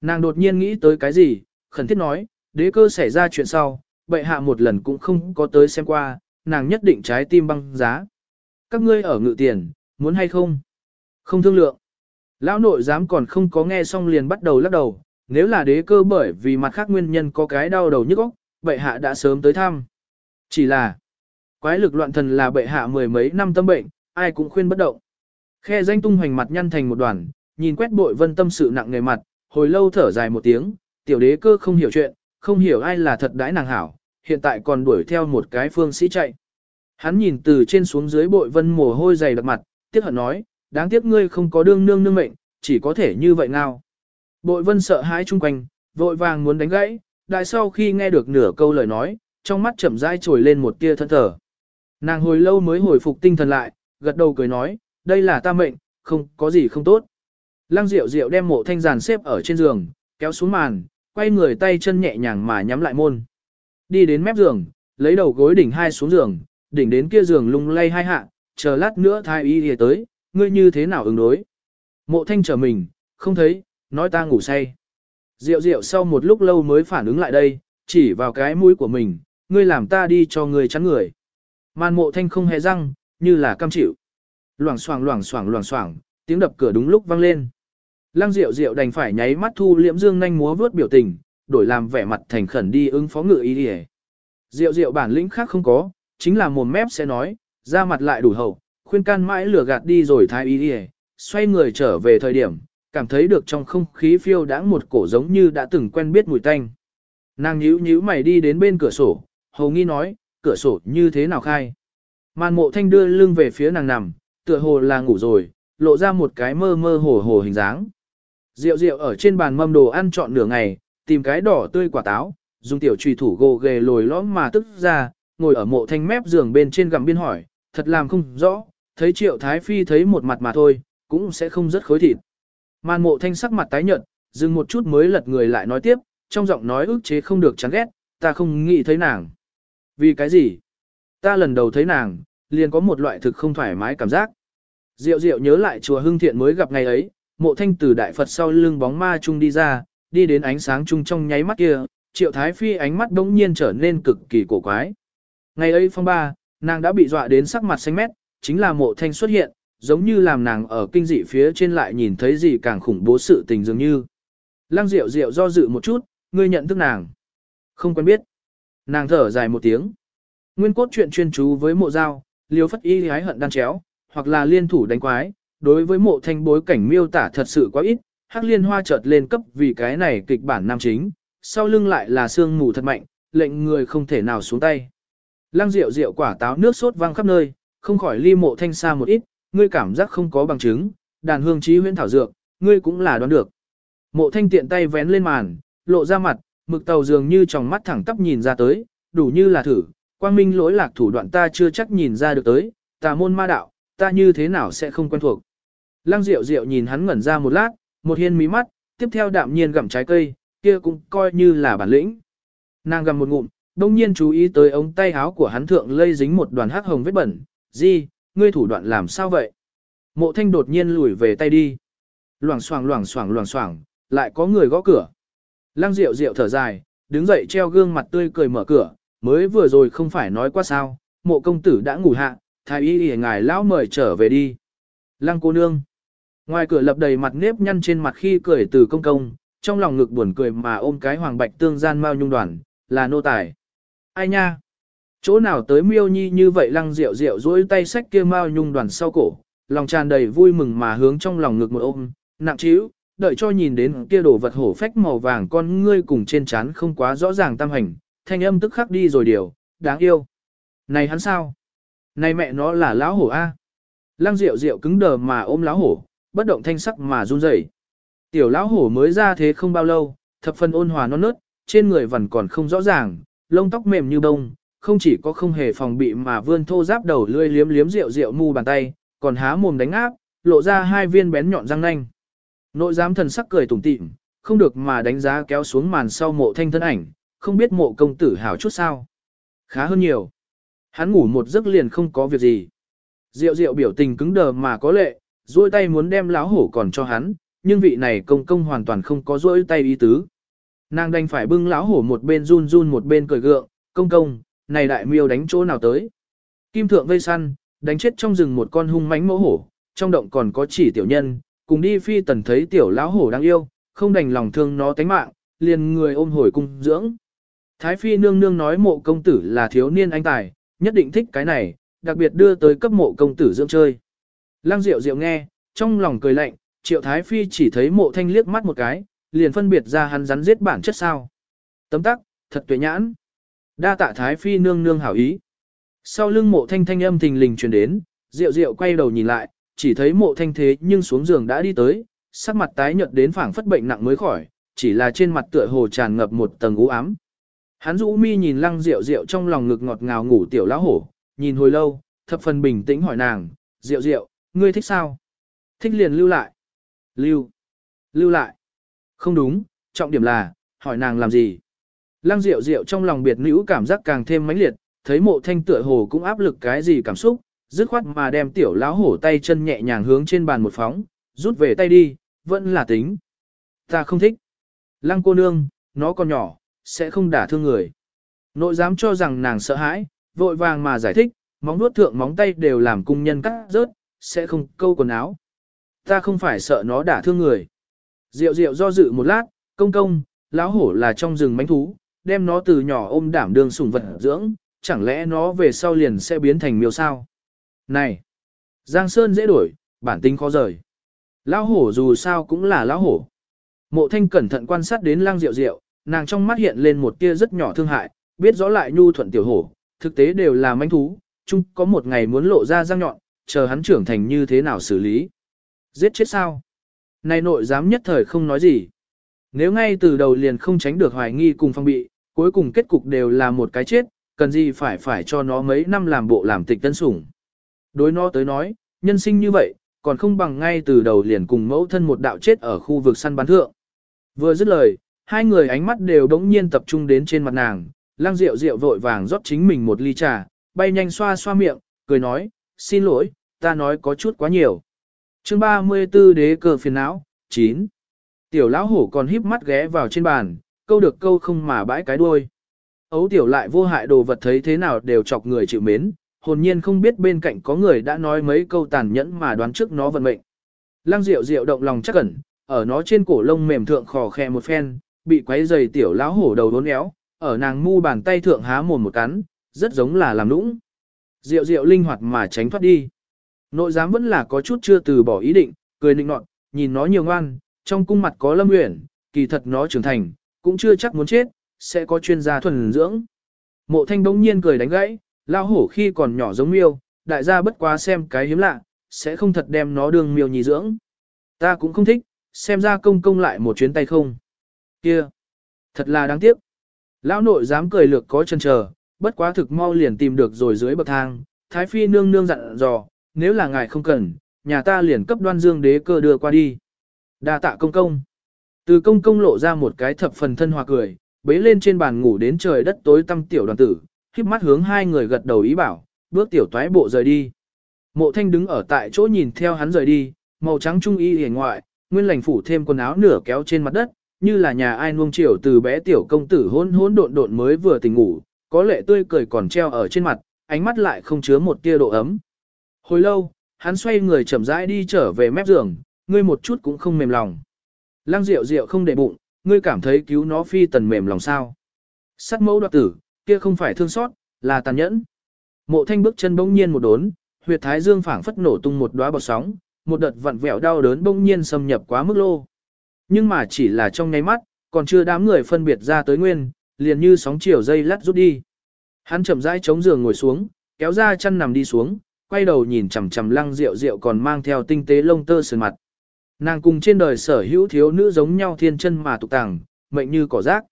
Nàng đột nhiên nghĩ tới cái gì, khẩn thiết nói, đế cơ xảy ra chuyện sau, bệ hạ một lần cũng không có tới xem qua, nàng nhất định trái tim băng giá. Các ngươi ở ngự tiền, muốn hay không? Không thương lượng. Lão nội dám còn không có nghe xong liền bắt đầu lắc đầu, nếu là đế cơ bởi vì mặt khác nguyên nhân có cái đau đầu nhức óc, bệ hạ đã sớm tới thăm. Chỉ là, quái lực loạn thần là bệ hạ mười mấy năm tâm bệnh, ai cũng khuyên bất động. Khe danh tung hoành mặt nhăn thành một đoàn, nhìn quét bội vân tâm sự nặng nề mặt, hồi lâu thở dài một tiếng, tiểu đế cơ không hiểu chuyện, không hiểu ai là thật đãi nàng hảo, hiện tại còn đuổi theo một cái phương sĩ chạy. Hắn nhìn từ trên xuống dưới bội vân mồ hôi dày đặc mặt, tiếc hận nói, đáng tiếc ngươi không có đương nương nương mệnh, chỉ có thể như vậy ngao. Bội vân sợ hãi chung quanh, vội vàng muốn đánh gãy, đại sau khi nghe được nửa câu lời nói, trong mắt chậm rãi trồi lên một tia thân thở. Nàng hồi lâu mới hồi phục tinh thần lại, gật đầu cười nói, đây là ta mệnh, không có gì không tốt. Lăng Diệu Diệu đem mộ thanh giàn xếp ở trên giường, kéo xuống màn, quay người tay chân nhẹ nhàng mà nhắm lại môn. Đi đến mép giường, lấy đầu gối đỉnh hai xuống giường, đỉnh đến kia giường lung lay hai hạ, chờ lát nữa thái y y tới, ngươi như thế nào ứng đối. Mộ thanh trở mình, không thấy, nói ta ngủ say. Diệu diệu sau một lúc lâu mới phản ứng lại đây, chỉ vào cái mũi của mình, ngươi làm ta đi cho ngươi chắn người. Màn mộ thanh không hề răng, như là cam chịu. Loảng xoảng loảng xoảng loảng xoảng, tiếng đập cửa đúng lúc vang lên. Lăng Diệu Diệu đành phải nháy mắt thu liễm dương nhanh múa vướt biểu tình, đổi làm vẻ mặt thành khẩn đi ứng phó ngự ý đi Diệu Diệu bản lĩnh khác không có, chính là mồm mép sẽ nói, ra mặt lại đủ hậu, khuyên can mãi lừa gạt đi rồi thái ý đi xoay người trở về thời điểm, cảm thấy được trong không khí phiêu đãng một cổ giống như đã từng quen biết mùi tanh. Nàng nhíu nhíu mày đi đến bên cửa sổ, hầu nghi nói, cửa sổ như thế nào khai. Màn mộ thanh đưa lưng về phía nàng nằm, tựa hồ là ngủ rồi, lộ ra một cái mơ mơ hồ hồ hình dáng. Rượu rượu ở trên bàn mâm đồ ăn trọn nửa ngày, tìm cái đỏ tươi quả táo, dùng tiểu trùy thủ gồ ghề lồi lõm mà tức ra, ngồi ở mộ thanh mép giường bên trên gầm biên hỏi, thật làm không rõ, thấy triệu thái phi thấy một mặt mà thôi, cũng sẽ không rất khối thịt. Màn mộ thanh sắc mặt tái nhợt, dừng một chút mới lật người lại nói tiếp, trong giọng nói ức chế không được chán ghét, ta không nghĩ thấy nàng. Vì cái gì? Ta lần đầu thấy nàng, liền có một loại thực không thoải mái cảm giác. Diệu diệu nhớ lại chùa hương Thiện mới gặp ngày ấy, mộ thanh từ đại Phật sau lưng bóng ma chung đi ra, đi đến ánh sáng chung trong nháy mắt kia, triệu thái phi ánh mắt đống nhiên trở nên cực kỳ cổ quái. Ngày ấy phong ba, nàng đã bị dọa đến sắc mặt xanh mét, chính là mộ thanh xuất hiện, giống như làm nàng ở kinh dị phía trên lại nhìn thấy gì càng khủng bố sự tình dường như. Lăng Diệu Diệu do dự một chút, ngươi nhận thức nàng. Không quen biết. Nàng thở dài một tiếng. Nguyên cốt chuyện chuyên chú với mộ dao, liều phất y hái hận đan chéo, hoặc là liên thủ đánh quái, đối với mộ thanh bối cảnh miêu tả thật sự quá ít, hắc liên hoa chợt lên cấp vì cái này kịch bản nam chính, sau lưng lại là sương mù thật mạnh, lệnh người không thể nào xuống tay. Lăng rượu rượu quả táo nước sốt vang khắp nơi, không khỏi ly mộ thanh xa một ít, ngươi cảm giác không có bằng chứng, đàn hương trí huyễn thảo dược, ngươi cũng là đoán được. Mộ thanh tiện tay vén lên màn, lộ ra mặt, mực tàu dường như trong mắt thẳng tắp nhìn ra tới, đủ như là thử, quang minh lỗi lạc thủ đoạn ta chưa chắc nhìn ra được tới, tà môn ma đạo, ta như thế nào sẽ không quen thuộc. Lăng Diệu Diệu nhìn hắn ngẩn ra một lát, một hiên mí mắt, tiếp theo đạm nhiên gặm trái cây, kia cũng coi như là bản lĩnh. Nàng gặm một ngụm, đông nhiên chú ý tới ống tay áo của hắn thượng lây dính một đoàn hắc hồng vết bẩn, Di, ngươi thủ đoạn làm sao vậy? Mộ thanh đột nhiên lùi về tay đi. Loảng xoảng loảng xoảng loảng xoảng, lại có người gõ cửa. Lăng Diệu Diệu thở dài, đứng dậy treo gương mặt tươi cười mở cửa, mới vừa rồi không phải nói qua sao, mộ công tử đã ngủ hạ, thái y y ngài lão mời trở về đi. Lăng cô nương. Ngoài cửa lập đầy mặt nếp nhăn trên mặt khi cười từ công công, trong lòng ngực buồn cười mà ôm cái hoàng bạch tương gian mao nhung đoàn, là nô tài. Ai nha? Chỗ nào tới miêu nhi như vậy lăng rượu rượu dối tay sách kia mao nhung đoàn sau cổ, lòng tràn đầy vui mừng mà hướng trong lòng ngực một ôm, nặng trĩu, đợi cho nhìn đến kia đồ vật hổ phách màu vàng con ngươi cùng trên trán không quá rõ ràng tam hành, thanh âm tức khắc đi rồi điều, đáng yêu. Này hắn sao? Này mẹ nó là lão hổ A. Lăng rượu rượu cứng đờ mà ôm lão hổ, bất động thanh sắc mà run rẩy. Tiểu lão hổ mới ra thế không bao lâu, thập phần ôn hòa non nớt, trên người vẫn còn không rõ ràng, lông tóc mềm như bông, không chỉ có không hề phòng bị mà vươn thô giáp đầu lươi liếm liếm rượu rượu mu bàn tay, còn há mồm đánh áp, lộ ra hai viên bén nhọn răng nanh. Nội giám thần sắc cười tủm tỉm, không được mà đánh giá kéo xuống màn sau mộ thanh thân ảnh, không biết mộ công tử hảo chút sao. Khá hơn nhiều. Hắn ngủ một giấc liền không có việc gì. Diệu diệu biểu tình cứng đờ mà có lệ, duỗi tay muốn đem lão hổ còn cho hắn, nhưng vị này công công hoàn toàn không có duỗi tay ý tứ. Nàng đành phải bưng lão hổ một bên run run một bên cười gượng, công công, này đại miêu đánh chỗ nào tới. Kim thượng vây săn, đánh chết trong rừng một con hung mãnh mẫu hổ, trong động còn có chỉ tiểu nhân, cùng đi phi tần thấy tiểu lão hổ đang yêu, không đành lòng thương nó tánh mạng, liền người ôm hồi cung dưỡng. Thái phi nương nương nói mộ công tử là thiếu niên anh tài, nhất định thích cái này, đặc biệt đưa tới cấp mộ công tử dưỡng chơi. Lăng Diệu Diệu nghe, trong lòng cười lạnh, Triệu Thái Phi chỉ thấy mộ thanh liếc mắt một cái, liền phân biệt ra hắn rắn giết bản chất sao. Tấm tắc, thật tuyệt nhãn. Đa tạ Thái Phi nương nương hảo ý. Sau lưng mộ thanh thanh âm thình lình truyền đến, Diệu Diệu quay đầu nhìn lại, chỉ thấy mộ thanh thế nhưng xuống giường đã đi tới, sắc mặt tái nhợt đến phảng phất bệnh nặng mới khỏi, chỉ là trên mặt tựa hồ tràn ngập một tầng u ám. Hắn rũ mi nhìn lăng Diệu Diệu trong lòng ngực ngọt ngào ngủ tiểu lão hổ, nhìn hồi lâu, thập phần bình tĩnh hỏi nàng, Diệu Diệu, ngươi thích sao? Thích liền lưu lại. Lưu. Lưu lại. Không đúng, trọng điểm là, hỏi nàng làm gì? Lăng Diệu Diệu trong lòng biệt nữ cảm giác càng thêm mãnh liệt, thấy mộ thanh tựa hồ cũng áp lực cái gì cảm xúc, dứt khoát mà đem tiểu lão hổ tay chân nhẹ nhàng hướng trên bàn một phóng, rút về tay đi, vẫn là tính. Ta không thích. Lăng cô nương, nó còn nhỏ, sẽ không đả thương người. Nội dám cho rằng nàng sợ hãi, vội vàng mà giải thích, móng nuốt thượng móng tay đều làm cung nhân cắt rớt, sẽ không câu quần áo. Ta không phải sợ nó đả thương người. Diệu diệu do dự một lát, công công, lão hổ là trong rừng mánh thú, đem nó từ nhỏ ôm đảm đường sủng vật dưỡng, chẳng lẽ nó về sau liền sẽ biến thành miêu sao? Này! Giang Sơn dễ đổi, bản tính khó rời. Lão hổ dù sao cũng là lão hổ. Mộ thanh cẩn thận quan sát đến lang diệu diệu, nàng trong mắt hiện lên một tia rất nhỏ thương hại, biết rõ lại nhu thuận tiểu hổ, thực tế đều là manh thú, chung có một ngày muốn lộ ra răng nhọn, chờ hắn trưởng thành như thế nào xử lý. Giết chết sao? Này nội dám nhất thời không nói gì. Nếu ngay từ đầu liền không tránh được hoài nghi cùng phong bị, cuối cùng kết cục đều là một cái chết, cần gì phải phải cho nó mấy năm làm bộ làm tịch tân sủng. Đối nó tới nói, nhân sinh như vậy, còn không bằng ngay từ đầu liền cùng mẫu thân một đạo chết ở khu vực săn bán thượng. Vừa dứt lời, hai người ánh mắt đều đống nhiên tập trung đến trên mặt nàng, Lang Diệu Diệu vội vàng rót chính mình một ly trà, bay nhanh xoa xoa miệng, cười nói, xin lỗi, ta nói có chút quá nhiều. chương 34 đế cờ phiền não, 9. Tiểu lão hổ còn híp mắt ghé vào trên bàn, câu được câu không mà bãi cái đuôi. Ấu tiểu lại vô hại đồ vật thấy thế nào đều chọc người chịu mến, hồn nhiên không biết bên cạnh có người đã nói mấy câu tàn nhẫn mà đoán trước nó vận mệnh. Lăng Diệu Diệu động lòng chắc cẩn, ở nó trên cổ lông mềm thượng khò khè một phen, bị quấy dày tiểu lão hổ đầu đốn éo, ở nàng mu bàn tay thượng há mồm một cắn, rất giống là làm nũng. Diệu Diệu linh hoạt mà tránh thoát đi. Nội giám vẫn là có chút chưa từ bỏ ý định, cười nịnh nọt, nhìn nó nhiều ngoan, trong cung mặt có lâm nguyện kỳ thật nó trưởng thành, cũng chưa chắc muốn chết, sẽ có chuyên gia thuần dưỡng. Mộ thanh bỗng nhiên cười đánh gãy, lao hổ khi còn nhỏ giống miêu, đại gia bất quá xem cái hiếm lạ, sẽ không thật đem nó đường miêu nhì dưỡng. Ta cũng không thích, xem ra công công lại một chuyến tay không. Kia, thật là đáng tiếc. Lão nội dám cười lược có chân chờ, bất quá thực mau liền tìm được rồi dưới bậc thang, Thái Phi nương nương dặn dò, nếu là ngài không cần, nhà ta liền cấp đoan dương đế cơ đưa qua đi. đa tạ công công. Từ công công lộ ra một cái thập phần thân hòa cười, bế lên trên bàn ngủ đến trời đất tối tăm tiểu đoàn tử, khiếp mắt hướng hai người gật đầu ý bảo, bước tiểu toái bộ rời đi. Mộ thanh đứng ở tại chỗ nhìn theo hắn rời đi, màu trắng trung y hề ngoại, nguyên lành phủ thêm quần áo nửa kéo trên mặt đất, như là nhà ai nuông chiều từ bé tiểu công tử hôn hôn độn độn mới vừa tỉnh ngủ, có lệ tươi cười còn treo ở trên mặt, ánh mắt lại không chứa một tia độ ấm. Hồi lâu, hắn xoay người chậm rãi đi trở về mép giường, ngươi một chút cũng không mềm lòng. Lăng Diệu Diệu không để bụng, ngươi cảm thấy cứu nó phi tần mềm lòng sao? Sát mẫu đoạt tử, kia không phải thương xót, là tàn nhẫn. Mộ Thanh bước chân bỗng nhiên một đốn, huyệt thái dương phảng phất nổ tung một đóa bọt sóng, một đợt vặn vẹo đau đớn bỗng nhiên xâm nhập quá mức lô. Nhưng mà chỉ là trong nháy mắt, còn chưa đám người phân biệt ra tới nguyên, liền như sóng chiều dây lắt rút đi. Hắn chậm rãi chống giường ngồi xuống, kéo ra chân nằm đi xuống, quay đầu nhìn chằm chằm lăng rượu rượu còn mang theo tinh tế lông tơ sườn mặt. Nàng cùng trên đời sở hữu thiếu nữ giống nhau thiên chân mà tục tàng, mệnh như cỏ rác.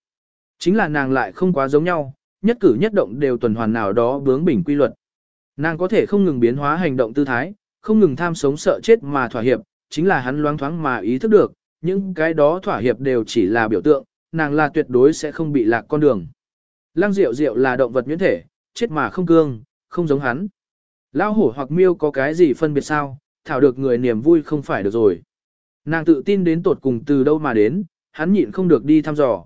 Chính là nàng lại không quá giống nhau, nhất cử nhất động đều tuần hoàn nào đó bướng bỉnh quy luật. Nàng có thể không ngừng biến hóa hành động tư thái, không ngừng tham sống sợ chết mà thỏa hiệp, chính là hắn loáng thoáng mà ý thức được, những cái đó thỏa hiệp đều chỉ là biểu tượng, nàng là tuyệt đối sẽ không bị lạc con đường. Lăng Diệu Diệu là động vật nhuyễn thể, chết mà không cương, không giống hắn. Lão hổ hoặc miêu có cái gì phân biệt sao, thảo được người niềm vui không phải được rồi. Nàng tự tin đến tột cùng từ đâu mà đến, hắn nhịn không được đi thăm dò.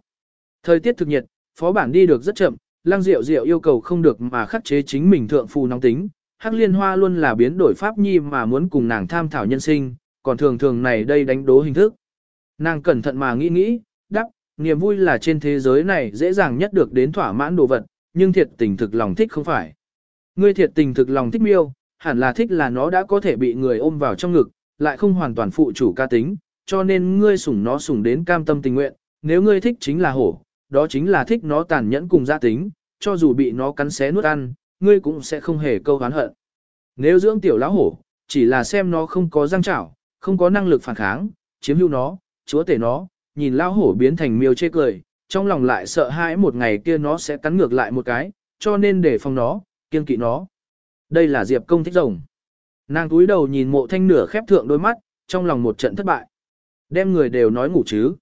Thời tiết thực nhiệt, phó bản đi được rất chậm, Lăng Diệu Diệu yêu cầu không được mà khắc chế chính mình thượng phù nóng tính. Hắc Liên Hoa luôn là biến đổi pháp nhi mà muốn cùng nàng tham thảo nhân sinh, còn thường thường này đây đánh đố hình thức. Nàng cẩn thận mà nghĩ nghĩ, niềm vui là trên thế giới này dễ dàng nhất được đến thỏa mãn đồ vật, nhưng thiệt tình thực lòng thích không phải. Ngươi thiệt tình thực lòng thích miêu, hẳn là thích là nó đã có thể bị người ôm vào trong ngực, lại không hoàn toàn phụ chủ ca tính, cho nên ngươi sủng nó sủng đến cam tâm tình nguyện, nếu ngươi thích chính là hổ, đó chính là thích nó tàn nhẫn cùng gia tính, cho dù bị nó cắn xé nuốt ăn, ngươi cũng sẽ không hề câu hán hận. Nếu dưỡng tiểu lão hổ, chỉ là xem nó không có răng chảo, không có năng lực phản kháng, chiếm hữu nó, chúa tể nó, nhìn lao hổ biến thành miêu chê cười, trong lòng lại sợ hãi một ngày kia nó sẽ cắn ngược lại một cái, cho nên để phòng nó, kiên kỵ nó. Đây là Diệp công thích rồng. Nàng túi đầu nhìn mộ thanh nửa khép thượng đôi mắt, trong lòng một trận thất bại. Đem người đều nói ngủ chứ.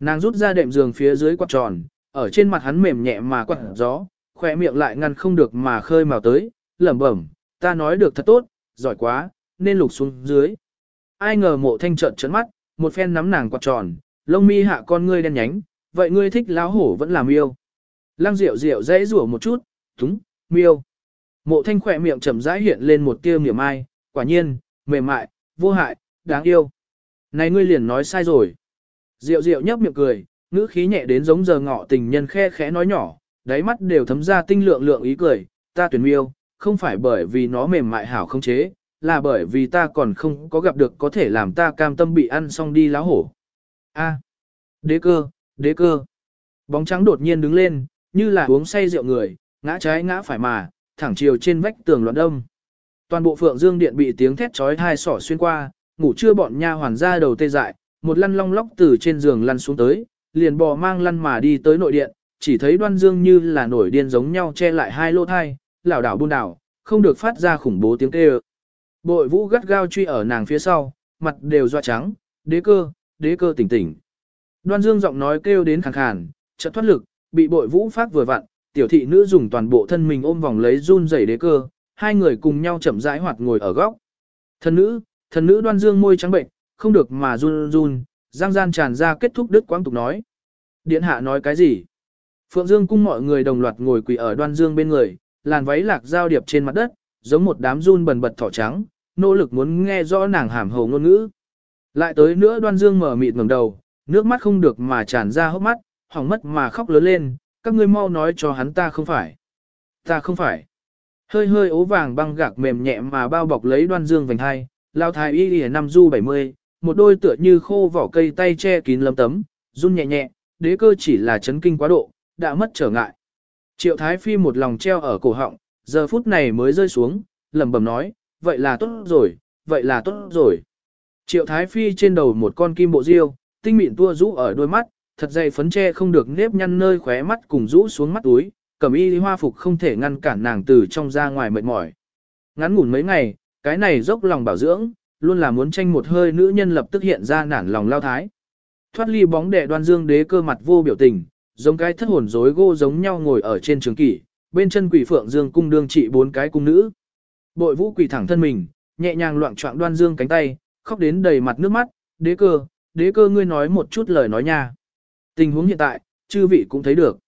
Nàng rút ra đệm giường phía dưới quạt tròn, ở trên mặt hắn mềm nhẹ mà quạt gió, khỏe miệng lại ngăn không được mà khơi màu tới, lẩm bẩm, ta nói được thật tốt, giỏi quá, nên lục xuống dưới. Ai ngờ mộ thanh trợn trấn mắt, một phen nắm nàng quạt tròn, lông mi hạ con ngươi đen nhánh, vậy ngươi thích láo hổ vẫn là miêu. Lăng rượu rượu dãy rủa một chút, túng, miêu. Mộ thanh khỏe miệng chậm rãi hiện lên một tia miệng ai, quả nhiên, mềm mại, vô hại, đáng yêu. Này ngươi liền nói sai rồi. Diệu diệu nhấp miệng cười, ngữ khí nhẹ đến giống giờ ngọ tình nhân khe khẽ nói nhỏ, đáy mắt đều thấm ra tinh lượng lượng ý cười, ta tuyển miêu, không phải bởi vì nó mềm mại hảo không chế, là bởi vì ta còn không có gặp được có thể làm ta cam tâm bị ăn xong đi láo hổ. A, đế cơ, đế cơ. Bóng trắng đột nhiên đứng lên, như là uống say rượu người, ngã trái ngã phải mà, thẳng chiều trên vách tường loạn đông. Toàn bộ phượng dương điện bị tiếng thét chói tai sỏ xuyên qua, ngủ chưa bọn nha hoàn ra đầu tê dại, một lăn long lóc từ trên giường lăn xuống tới, liền bò mang lăn mà đi tới nội điện, chỉ thấy đoan dương như là nổi điên giống nhau che lại hai lỗ thai, lảo đảo buôn đảo, không được phát ra khủng bố tiếng kêu. Bội vũ gắt gao truy ở nàng phía sau, mặt đều doa trắng, đế cơ, đế cơ tỉnh tỉnh. Đoan dương giọng nói kêu đến khàn khàn, chợt thoát lực, bị bội vũ phát vừa vặn, tiểu thị nữ dùng toàn bộ thân mình ôm vòng lấy run rẩy đế cơ, hai người cùng nhau chậm rãi hoạt ngồi ở góc. Thần nữ, thần nữ đoan dương môi trắng bệnh, không được mà run run, giang gian tràn ra kết thúc đức quang tục nói. Điện hạ nói cái gì? Phượng Dương cung mọi người đồng loạt ngồi quỳ ở đoan dương bên người, làn váy lạc giao điệp trên mặt đất, giống một đám run bần bật thỏ trắng, nỗ lực muốn nghe rõ nàng hàm hồ ngôn ngữ. Lại tới nữa đoan dương mở mịt ngẩng đầu, nước mắt không được mà tràn ra hốc mắt, hỏng mất mà khóc lớn lên, các ngươi mau nói cho hắn ta không phải. Ta không phải. Hơi hơi ố vàng băng gạc mềm nhẹ mà bao bọc lấy đoan dương vành hai, lao thái y y năm du 70, một đôi tựa như khô vỏ cây tay che kín lấm tấm, run nhẹ nhẹ, đế cơ chỉ là chấn kinh quá độ, đã mất trở ngại. Triệu Thái Phi một lòng treo ở cổ họng, giờ phút này mới rơi xuống, lẩm bẩm nói, vậy là tốt rồi, vậy là tốt rồi. Triệu Thái Phi trên đầu một con kim bộ diêu, tinh mịn tua rũ ở đôi mắt, thật dày phấn che không được nếp nhăn nơi khóe mắt cùng rũ xuống mắt túi, cẩm y hoa phục không thể ngăn cản nàng từ trong ra ngoài mệt mỏi. Ngắn ngủn mấy ngày, cái này dốc lòng bảo dưỡng, luôn là muốn tranh một hơi nữ nhân lập tức hiện ra nản lòng lao thái. Thoát ly bóng đè đoan dương đế cơ mặt vô biểu tình, giống cái thất hồn rối gô giống nhau ngồi ở trên trường kỷ, bên chân quỷ phượng dương cung đương trị bốn cái cung nữ. Bội vũ quỷ thẳng thân mình, nhẹ nhàng loạn trọng đoan dương cánh tay, khóc đến đầy mặt nước mắt, đế cơ, đế cơ ngươi nói một chút lời nói nha. Tình huống hiện tại, chư vị cũng thấy được.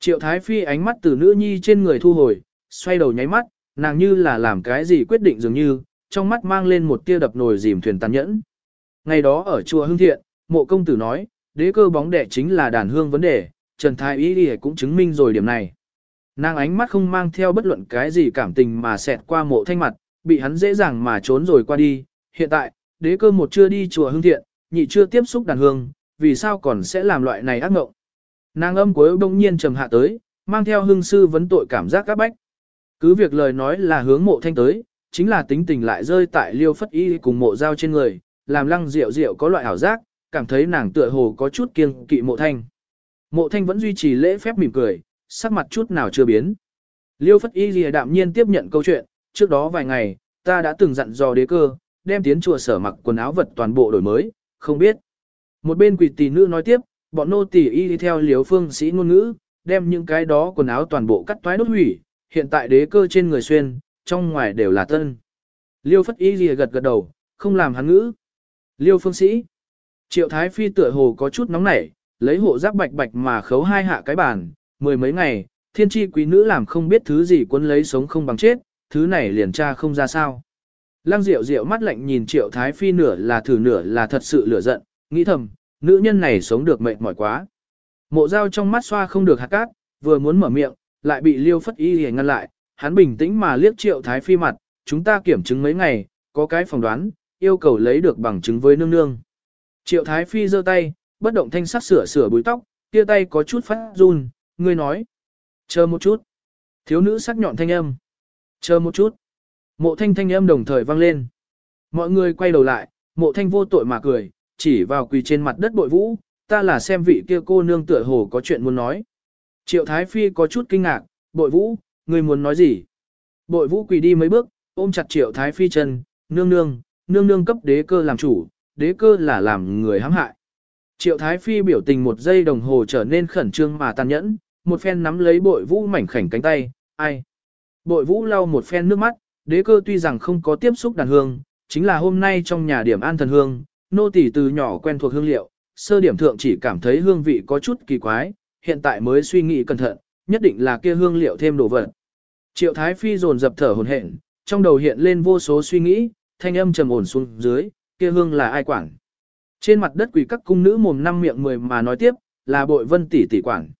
Triệu Thái Phi ánh mắt từ nữ nhi trên người thu hồi, xoay đầu nháy mắt, nàng như là làm cái gì quyết định dường như, trong mắt mang lên một tia đập nồi dìm thuyền tàn nhẫn. Ngày đó ở chùa Hưng Thiện, mộ công tử nói, đế cơ bóng đẻ chính là đàn hương vấn đề, Trần Thái Y đi cũng chứng minh rồi điểm này. Nàng ánh mắt không mang theo bất luận cái gì cảm tình mà xẹt qua mộ thanh mặt, bị hắn dễ dàng mà trốn rồi qua đi. Hiện tại, đế cơ một chưa đi chùa hương thiện, nhị chưa tiếp xúc đàn hương, vì sao còn sẽ làm loại này ác ngộng. Nàng âm cuối đông nhiên trầm hạ tới, mang theo hương sư vấn tội cảm giác các bách. Cứ việc lời nói là hướng mộ thanh tới, chính là tính tình lại rơi tại liêu phất y cùng mộ giao trên người, làm lăng rượu rượu có loại ảo giác, cảm thấy nàng tựa hồ có chút kiêng kỵ mộ thanh. Mộ thanh vẫn duy trì lễ phép mỉm cười, sắc mặt chút nào chưa biến. Liêu phất y lìa đạm nhiên tiếp nhận câu chuyện, trước đó vài ngày, ta đã từng dặn dò đế cơ, đem tiến chùa sở mặc quần áo vật toàn bộ đổi mới, không biết. Một bên quỷ tỷ nữ nói tiếp, bọn nô tỷ y đi theo liếu phương sĩ ngôn ngữ, đem những cái đó quần áo toàn bộ cắt toái đốt hủy, hiện tại đế cơ trên người xuyên, trong ngoài đều là tân. Liêu phất y lìa gật gật đầu, không làm hắn ngữ. Liêu phương sĩ. Triệu Thái Phi tựa hồ có chút nóng nảy, lấy hộ giáp bạch bạch mà khấu hai hạ cái bàn, mười mấy ngày, thiên tri quý nữ làm không biết thứ gì quân lấy sống không bằng chết, thứ này liền tra không ra sao. Lăng Diệu Diệu mắt lạnh nhìn Triệu Thái Phi nửa là thử nửa là thật sự lửa giận, nghĩ thầm, nữ nhân này sống được mệt mỏi quá. Mộ dao trong mắt xoa không được hạt cát, vừa muốn mở miệng, lại bị Liêu Phất Y hề ngăn lại, hắn bình tĩnh mà liếc Triệu Thái Phi mặt, chúng ta kiểm chứng mấy ngày, có cái phỏng đoán, yêu cầu lấy được bằng chứng với nương nương. Triệu Thái Phi giơ tay, bất động thanh sắc sửa sửa búi tóc, kia tay có chút phát run, ngươi nói. Chờ một chút. Thiếu nữ sắc nhọn thanh âm. Chờ một chút. Mộ thanh thanh âm đồng thời vang lên. Mọi người quay đầu lại, mộ thanh vô tội mà cười, chỉ vào quỳ trên mặt đất bội vũ, ta là xem vị kia cô nương tựa hồ có chuyện muốn nói. Triệu Thái Phi có chút kinh ngạc, bội vũ, người muốn nói gì? Bội vũ quỳ đi mấy bước, ôm chặt Triệu Thái Phi chân, nương nương, nương nương cấp đế cơ làm chủ, đế cơ là làm người hãm hại. Triệu Thái Phi biểu tình một giây đồng hồ trở nên khẩn trương mà tàn nhẫn, một phen nắm lấy bội vũ mảnh khảnh cánh tay, ai. Bội vũ lau một phen nước mắt, đế cơ tuy rằng không có tiếp xúc đàn hương, chính là hôm nay trong nhà điểm an thần hương, nô tỳ từ nhỏ quen thuộc hương liệu, sơ điểm thượng chỉ cảm thấy hương vị có chút kỳ quái, hiện tại mới suy nghĩ cẩn thận, nhất định là kia hương liệu thêm đồ vật. Triệu Thái Phi dồn dập thở hồn hển, trong đầu hiện lên vô số suy nghĩ, thanh âm trầm ổn xuống dưới, kia hương là ai quản. Trên mặt đất quỳ các cung nữ mồm năm miệng mười mà nói tiếp, là bội vân tỷ tỷ quản.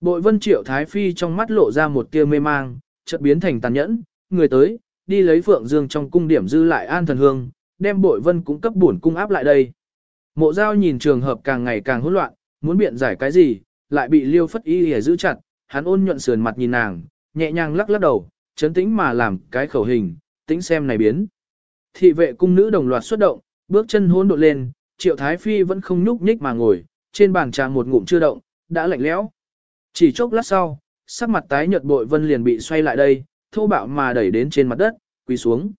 Bội vân triệu thái phi trong mắt lộ ra một tia mê mang, chợt biến thành tàn nhẫn, người tới, đi lấy phượng dương trong cung điểm dư lại an thần hương, đem bội vân cũng cấp bổn cung áp lại đây. Mộ giao nhìn trường hợp càng ngày càng hỗn loạn, muốn biện giải cái gì, lại bị liêu phất y hề giữ chặt, hắn ôn nhuận sườn mặt nhìn nàng, nhẹ nhàng lắc lắc đầu, chấn tĩnh mà làm cái khẩu hình, tĩnh xem này biến. Thị vệ cung nữ đồng loạt xuất động, bước chân hỗn độn lên, triệu thái phi vẫn không nhúc nhích mà ngồi, trên bàn trà một ngụm chưa động, đã lạnh lẽo. Chỉ chốc lát sau, sắc mặt tái nhợt bội vân liền bị xoay lại đây, thô bạo mà đẩy đến trên mặt đất, quỳ xuống.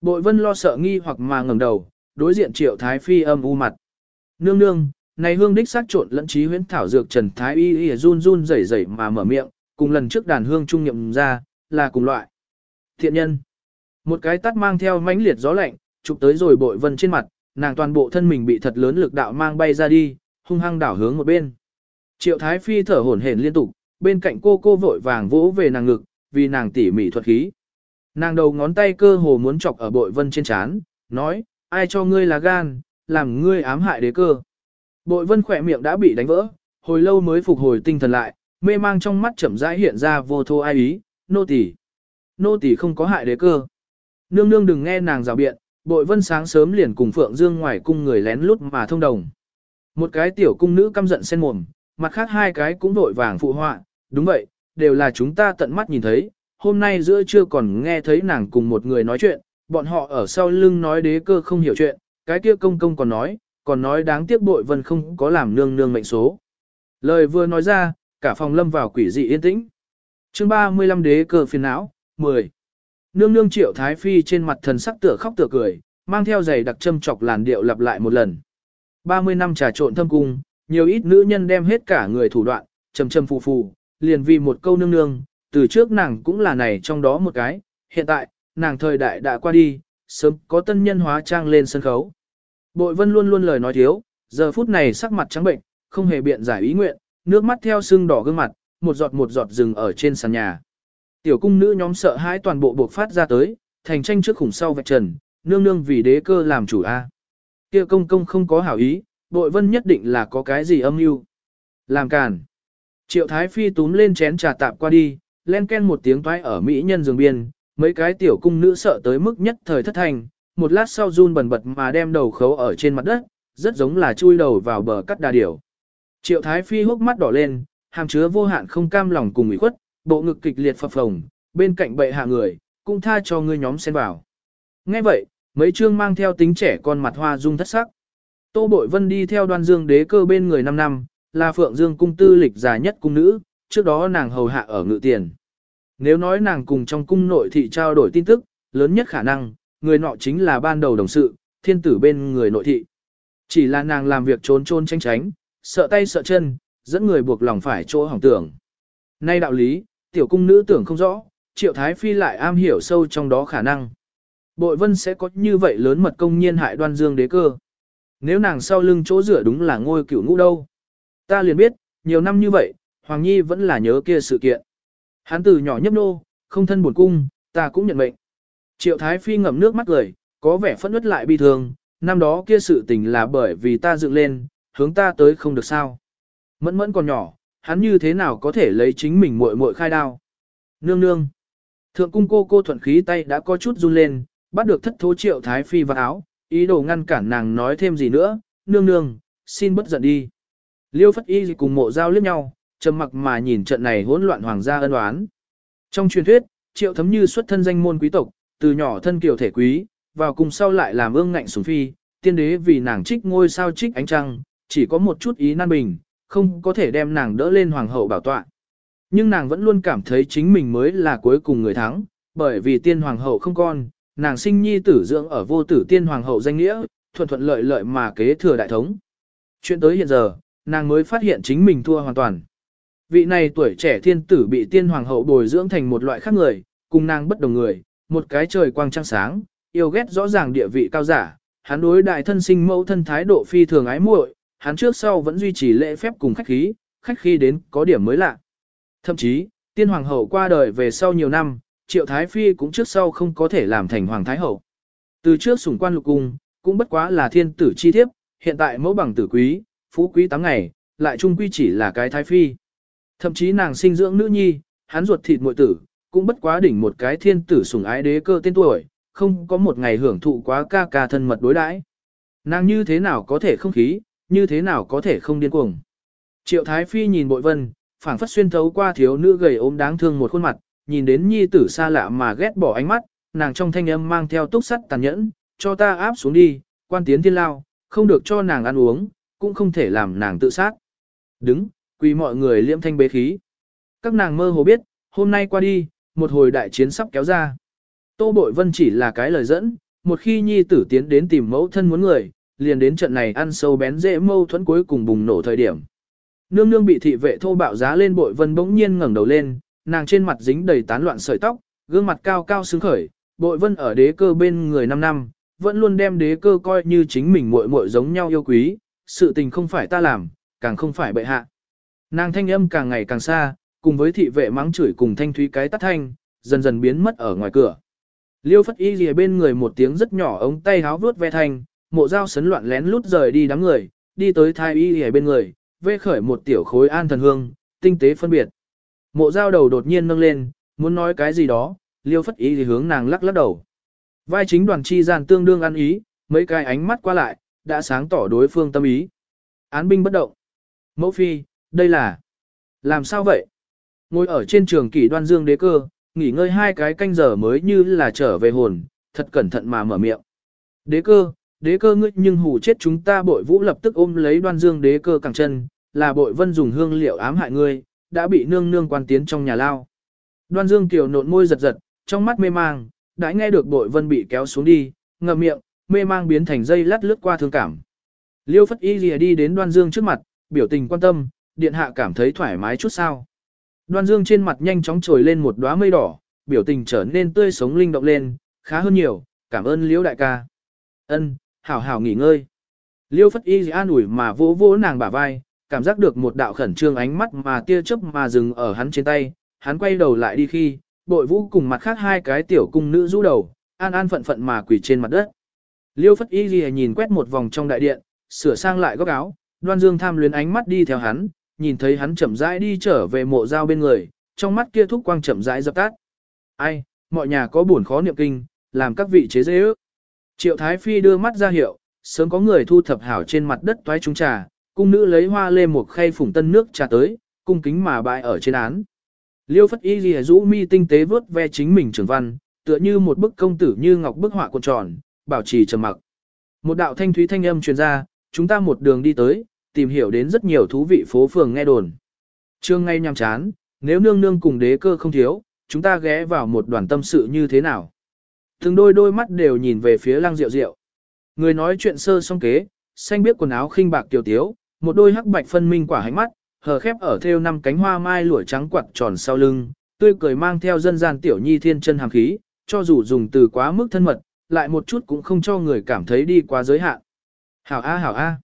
Bội vân lo sợ nghi hoặc mà ngẩng đầu, đối diện triệu thái phi âm u mặt. Nương nương, này hương đích sát trộn lẫn trí huyễn thảo dược trần thái y y run run rẩy rẩy mà mở miệng, cùng lần trước đàn hương trung nhậm ra, là cùng loại. Thiện nhân. Một cái tắt mang theo mãnh liệt gió lạnh, chụp tới rồi bội vân trên mặt, nàng toàn bộ thân mình bị thật lớn lực đạo mang bay ra đi, hung hăng đảo hướng một bên. Triệu Thái Phi thở hổn hển liên tục, bên cạnh cô cô vội vàng vỗ về nàng ngực, vì nàng tỉ mỉ thuật khí. Nàng đầu ngón tay cơ hồ muốn chọc ở bội vân trên chán, nói, ai cho ngươi là gan, làm ngươi ám hại đế cơ. Bội vân khỏe miệng đã bị đánh vỡ, hồi lâu mới phục hồi tinh thần lại, mê mang trong mắt chậm rãi hiện ra vô thô ai ý, nô tỳ, Nô tỳ không có hại đế cơ. Nương nương đừng nghe nàng rào biện, bội vân sáng sớm liền cùng Phượng Dương ngoài cung người lén lút mà thông đồng. Một cái tiểu cung nữ căm giận sen mồm, mặt khác hai cái cũng vội vàng phụ họa, đúng vậy, đều là chúng ta tận mắt nhìn thấy, hôm nay giữa trưa còn nghe thấy nàng cùng một người nói chuyện, bọn họ ở sau lưng nói đế cơ không hiểu chuyện, cái kia công công còn nói, còn nói đáng tiếc bội vân không có làm nương nương mệnh số. Lời vừa nói ra, cả phòng lâm vào quỷ dị yên tĩnh. chương 35 đế cơ phiền não, 10. Nương nương triệu thái phi trên mặt thần sắc tựa khóc tựa cười, mang theo giày đặc châm chọc làn điệu lặp lại một lần. 30 năm trà trộn thâm cung, nhiều ít nữ nhân đem hết cả người thủ đoạn, trầm trầm phù phù, liền vì một câu nương nương, từ trước nàng cũng là này trong đó một cái, hiện tại, nàng thời đại đã qua đi, sớm có tân nhân hóa trang lên sân khấu. Bội vân luôn luôn lời nói thiếu, giờ phút này sắc mặt trắng bệnh, không hề biện giải ý nguyện, nước mắt theo sưng đỏ gương mặt, một giọt một giọt rừng ở trên sàn nhà. Tiểu cung nữ nhóm sợ hãi toàn bộ buộc phát ra tới, thành tranh trước khủng sau vạch trần, nương nương vì đế cơ làm chủ A. kia công công không có hảo ý, bội vân nhất định là có cái gì âm mưu Làm càn. Triệu Thái Phi túm lên chén trà tạp qua đi, len ken một tiếng toái ở mỹ nhân giường biên, mấy cái tiểu cung nữ sợ tới mức nhất thời thất thành, một lát sau run bần bật mà đem đầu khấu ở trên mặt đất, rất giống là chui đầu vào bờ cắt đà điểu. Triệu Thái Phi hốc mắt đỏ lên, hàm chứa vô hạn không cam lòng cùng ủy khuất, bộ ngực kịch liệt phập phồng, bên cạnh bệ hạ người, cũng tha cho ngươi nhóm xen vào. Nghe vậy, mấy chương mang theo tính trẻ con mặt hoa dung thất sắc. Tô Bội Vân đi theo đoan dương đế cơ bên người 5 năm, là Phượng Dương cung tư lịch già nhất cung nữ, trước đó nàng hầu hạ ở ngự tiền. Nếu nói nàng cùng trong cung nội thị trao đổi tin tức, lớn nhất khả năng, người nọ chính là ban đầu đồng sự, thiên tử bên người nội thị. Chỉ là nàng làm việc trốn trôn tranh tránh, sợ tay sợ chân, dẫn người buộc lòng phải chỗ hỏng tưởng. Nay đạo lý, tiểu cung nữ tưởng không rõ, triệu thái phi lại am hiểu sâu trong đó khả năng. Bội vân sẽ có như vậy lớn mật công nhiên hại đoan dương đế cơ. Nếu nàng sau lưng chỗ rửa đúng là ngôi cửu ngũ đâu. Ta liền biết, nhiều năm như vậy, Hoàng Nhi vẫn là nhớ kia sự kiện. Hắn từ nhỏ nhấp nô, không thân buồn cung, ta cũng nhận mệnh. Triệu Thái Phi ngậm nước mắt cười, có vẻ phẫn nứt lại bi thương, năm đó kia sự tình là bởi vì ta dựng lên, hướng ta tới không được sao. Mẫn mẫn còn nhỏ, hắn như thế nào có thể lấy chính mình muội muội khai đao. Nương nương. Thượng cung cô cô thuận khí tay đã có chút run lên, bắt được thất thố triệu Thái Phi vào áo, ý đồ ngăn cản nàng nói thêm gì nữa, nương nương, xin bất giận đi. Liêu Phất Y cùng mộ giao liếc nhau, trầm mặc mà nhìn trận này hỗn loạn hoàng gia ân oán. Trong truyền thuyết, triệu thấm như xuất thân danh môn quý tộc, từ nhỏ thân kiều thể quý, vào cùng sau lại làm ương ngạnh sủng phi, tiên đế vì nàng trích ngôi sao trích ánh trăng, chỉ có một chút ý nan bình, không có thể đem nàng đỡ lên hoàng hậu bảo tọa. Nhưng nàng vẫn luôn cảm thấy chính mình mới là cuối cùng người thắng, bởi vì tiên hoàng hậu không con, nàng sinh nhi tử dưỡng ở vô tử tiên hoàng hậu danh nghĩa, thuận thuận lợi lợi mà kế thừa đại thống. Chuyện tới hiện giờ, nàng mới phát hiện chính mình thua hoàn toàn. Vị này tuổi trẻ thiên tử bị tiên hoàng hậu bồi dưỡng thành một loại khác người, cùng nàng bất đồng người, một cái trời quang trăng sáng, yêu ghét rõ ràng địa vị cao giả, hắn đối đại thân sinh mẫu thân thái độ phi thường ái muội, hắn trước sau vẫn duy trì lễ phép cùng khách khí, khách khí đến có điểm mới lạ. Thậm chí, tiên hoàng hậu qua đời về sau nhiều năm, triệu thái phi cũng trước sau không có thể làm thành hoàng thái hậu. Từ trước sủng quan lục cung, cũng bất quá là thiên tử chi thiếp, hiện tại mẫu bằng tử quý, phú quý tám ngày, lại trung quy chỉ là cái thái phi. Thậm chí nàng sinh dưỡng nữ nhi, hắn ruột thịt muội tử, cũng bất quá đỉnh một cái thiên tử sủng ái đế cơ tên tuổi, không có một ngày hưởng thụ quá ca ca thân mật đối đãi. Nàng như thế nào có thể không khí, như thế nào có thể không điên cuồng. Triệu Thái Phi nhìn bội vân, phảng phất xuyên thấu qua thiếu nữ gầy ốm đáng thương một khuôn mặt, nhìn đến nhi tử xa lạ mà ghét bỏ ánh mắt, nàng trong thanh âm mang theo túc sắt tàn nhẫn, cho ta áp xuống đi, quan tiến thiên lao, không được cho nàng ăn uống, cũng không thể làm nàng tự sát. Đứng, quỳ mọi người liễm thanh bế khí. Các nàng mơ hồ biết, hôm nay qua đi, một hồi đại chiến sắp kéo ra. Tô Bội Vân chỉ là cái lời dẫn, một khi nhi tử tiến đến tìm mẫu thân muốn người, liền đến trận này ăn sâu bén dễ mâu thuẫn cuối cùng bùng nổ thời điểm. Nương nương bị thị vệ thô bạo giá lên Bội Vân bỗng nhiên ngẩng đầu lên, nàng trên mặt dính đầy tán loạn sợi tóc, gương mặt cao cao sướng khởi, bội vân ở đế cơ bên người 5 năm, vẫn luôn đem đế cơ coi như chính mình muội muội giống nhau yêu quý, sự tình không phải ta làm, càng không phải bệ hạ. Nàng thanh âm càng ngày càng xa, cùng với thị vệ mắng chửi cùng thanh thúy cái tắt thanh, dần dần biến mất ở ngoài cửa. Liêu phất y lìa bên người một tiếng rất nhỏ ống tay háo vuốt ve thanh, mộ dao sấn loạn lén lút rời đi đám người, đi tới thái y lìa bên người, vê khởi một tiểu khối an thần hương, tinh tế phân biệt. Mộ dao đầu đột nhiên nâng lên, muốn nói cái gì đó, liêu phất y thì hướng nàng lắc lắc đầu. Vai chính đoàn chi gian tương đương ăn ý, mấy cái ánh mắt qua lại, đã sáng tỏ đối phương tâm ý. Án binh bất động. Mẫu phi, đây là... Làm sao vậy? Ngồi ở trên trường kỷ đoan dương đế cơ, nghỉ ngơi hai cái canh giờ mới như là trở về hồn, thật cẩn thận mà mở miệng. Đế cơ, đế cơ ngươi nhưng hù chết chúng ta bội vũ lập tức ôm lấy đoan dương đế cơ cẳng chân, là bội vân dùng hương liệu ám hại ngươi, đã bị nương nương quan tiến trong nhà lao. Đoan dương kiều nộn môi giật giật, trong mắt mê mang, đã nghe được bội vân bị kéo xuống đi, ngậm miệng, mê mang biến thành dây lát lướt qua thương cảm. Liêu phất y lìa đi đến đoan dương trước mặt, biểu tình quan tâm, điện hạ cảm thấy thoải mái chút sao. Đoan dương trên mặt nhanh chóng trồi lên một đóa mây đỏ, biểu tình trở nên tươi sống linh động lên, khá hơn nhiều, cảm ơn liễu đại ca. Ân, hảo hảo nghỉ ngơi. Liêu phất y an ủi mà vỗ vỗ nàng bả vai, cảm giác được một đạo khẩn trương ánh mắt mà tia chớp mà dừng ở hắn trên tay, hắn quay đầu lại đi khi, bội vũ cùng mặt khác hai cái tiểu cung nữ rũ đầu, an an phận phận mà quỳ trên mặt đất. Liêu phất y ghi nhìn quét một vòng trong đại điện, sửa sang lại góc áo, đoan dương tham luyến ánh mắt đi theo hắn, nhìn thấy hắn chậm rãi đi trở về mộ dao bên người, trong mắt kia thúc quang chậm rãi dập tắt. Ai, mọi nhà có buồn khó niệm kinh, làm các vị chế dễ ước. Triệu Thái Phi đưa mắt ra hiệu, sớm có người thu thập hảo trên mặt đất toái trung trà, cung nữ lấy hoa lê một khay phủng tân nước trà tới, cung kính mà bại ở trên án. Liêu Phất Y Lìa rũ mi tinh tế vớt ve chính mình trường văn, tựa như một bức công tử như ngọc bức họa cuộn tròn, bảo trì trầm mặc. Một đạo thanh thúy thanh âm truyền ra, chúng ta một đường đi tới, tìm hiểu đến rất nhiều thú vị phố phường nghe đồn. Trương ngay nhằm chán, nếu nương nương cùng đế cơ không thiếu, chúng ta ghé vào một đoàn tâm sự như thế nào. Từng đôi đôi mắt đều nhìn về phía lăng rượu rượu. Người nói chuyện sơ song kế, xanh biết quần áo khinh bạc tiểu tiếu, một đôi hắc bạch phân minh quả hánh mắt, hờ khép ở theo năm cánh hoa mai lụa trắng quạt tròn sau lưng, tươi cười mang theo dân gian tiểu nhi thiên chân hàm khí, cho dù dùng từ quá mức thân mật, lại một chút cũng không cho người cảm thấy đi quá giới hạn. Hảo A hảo A.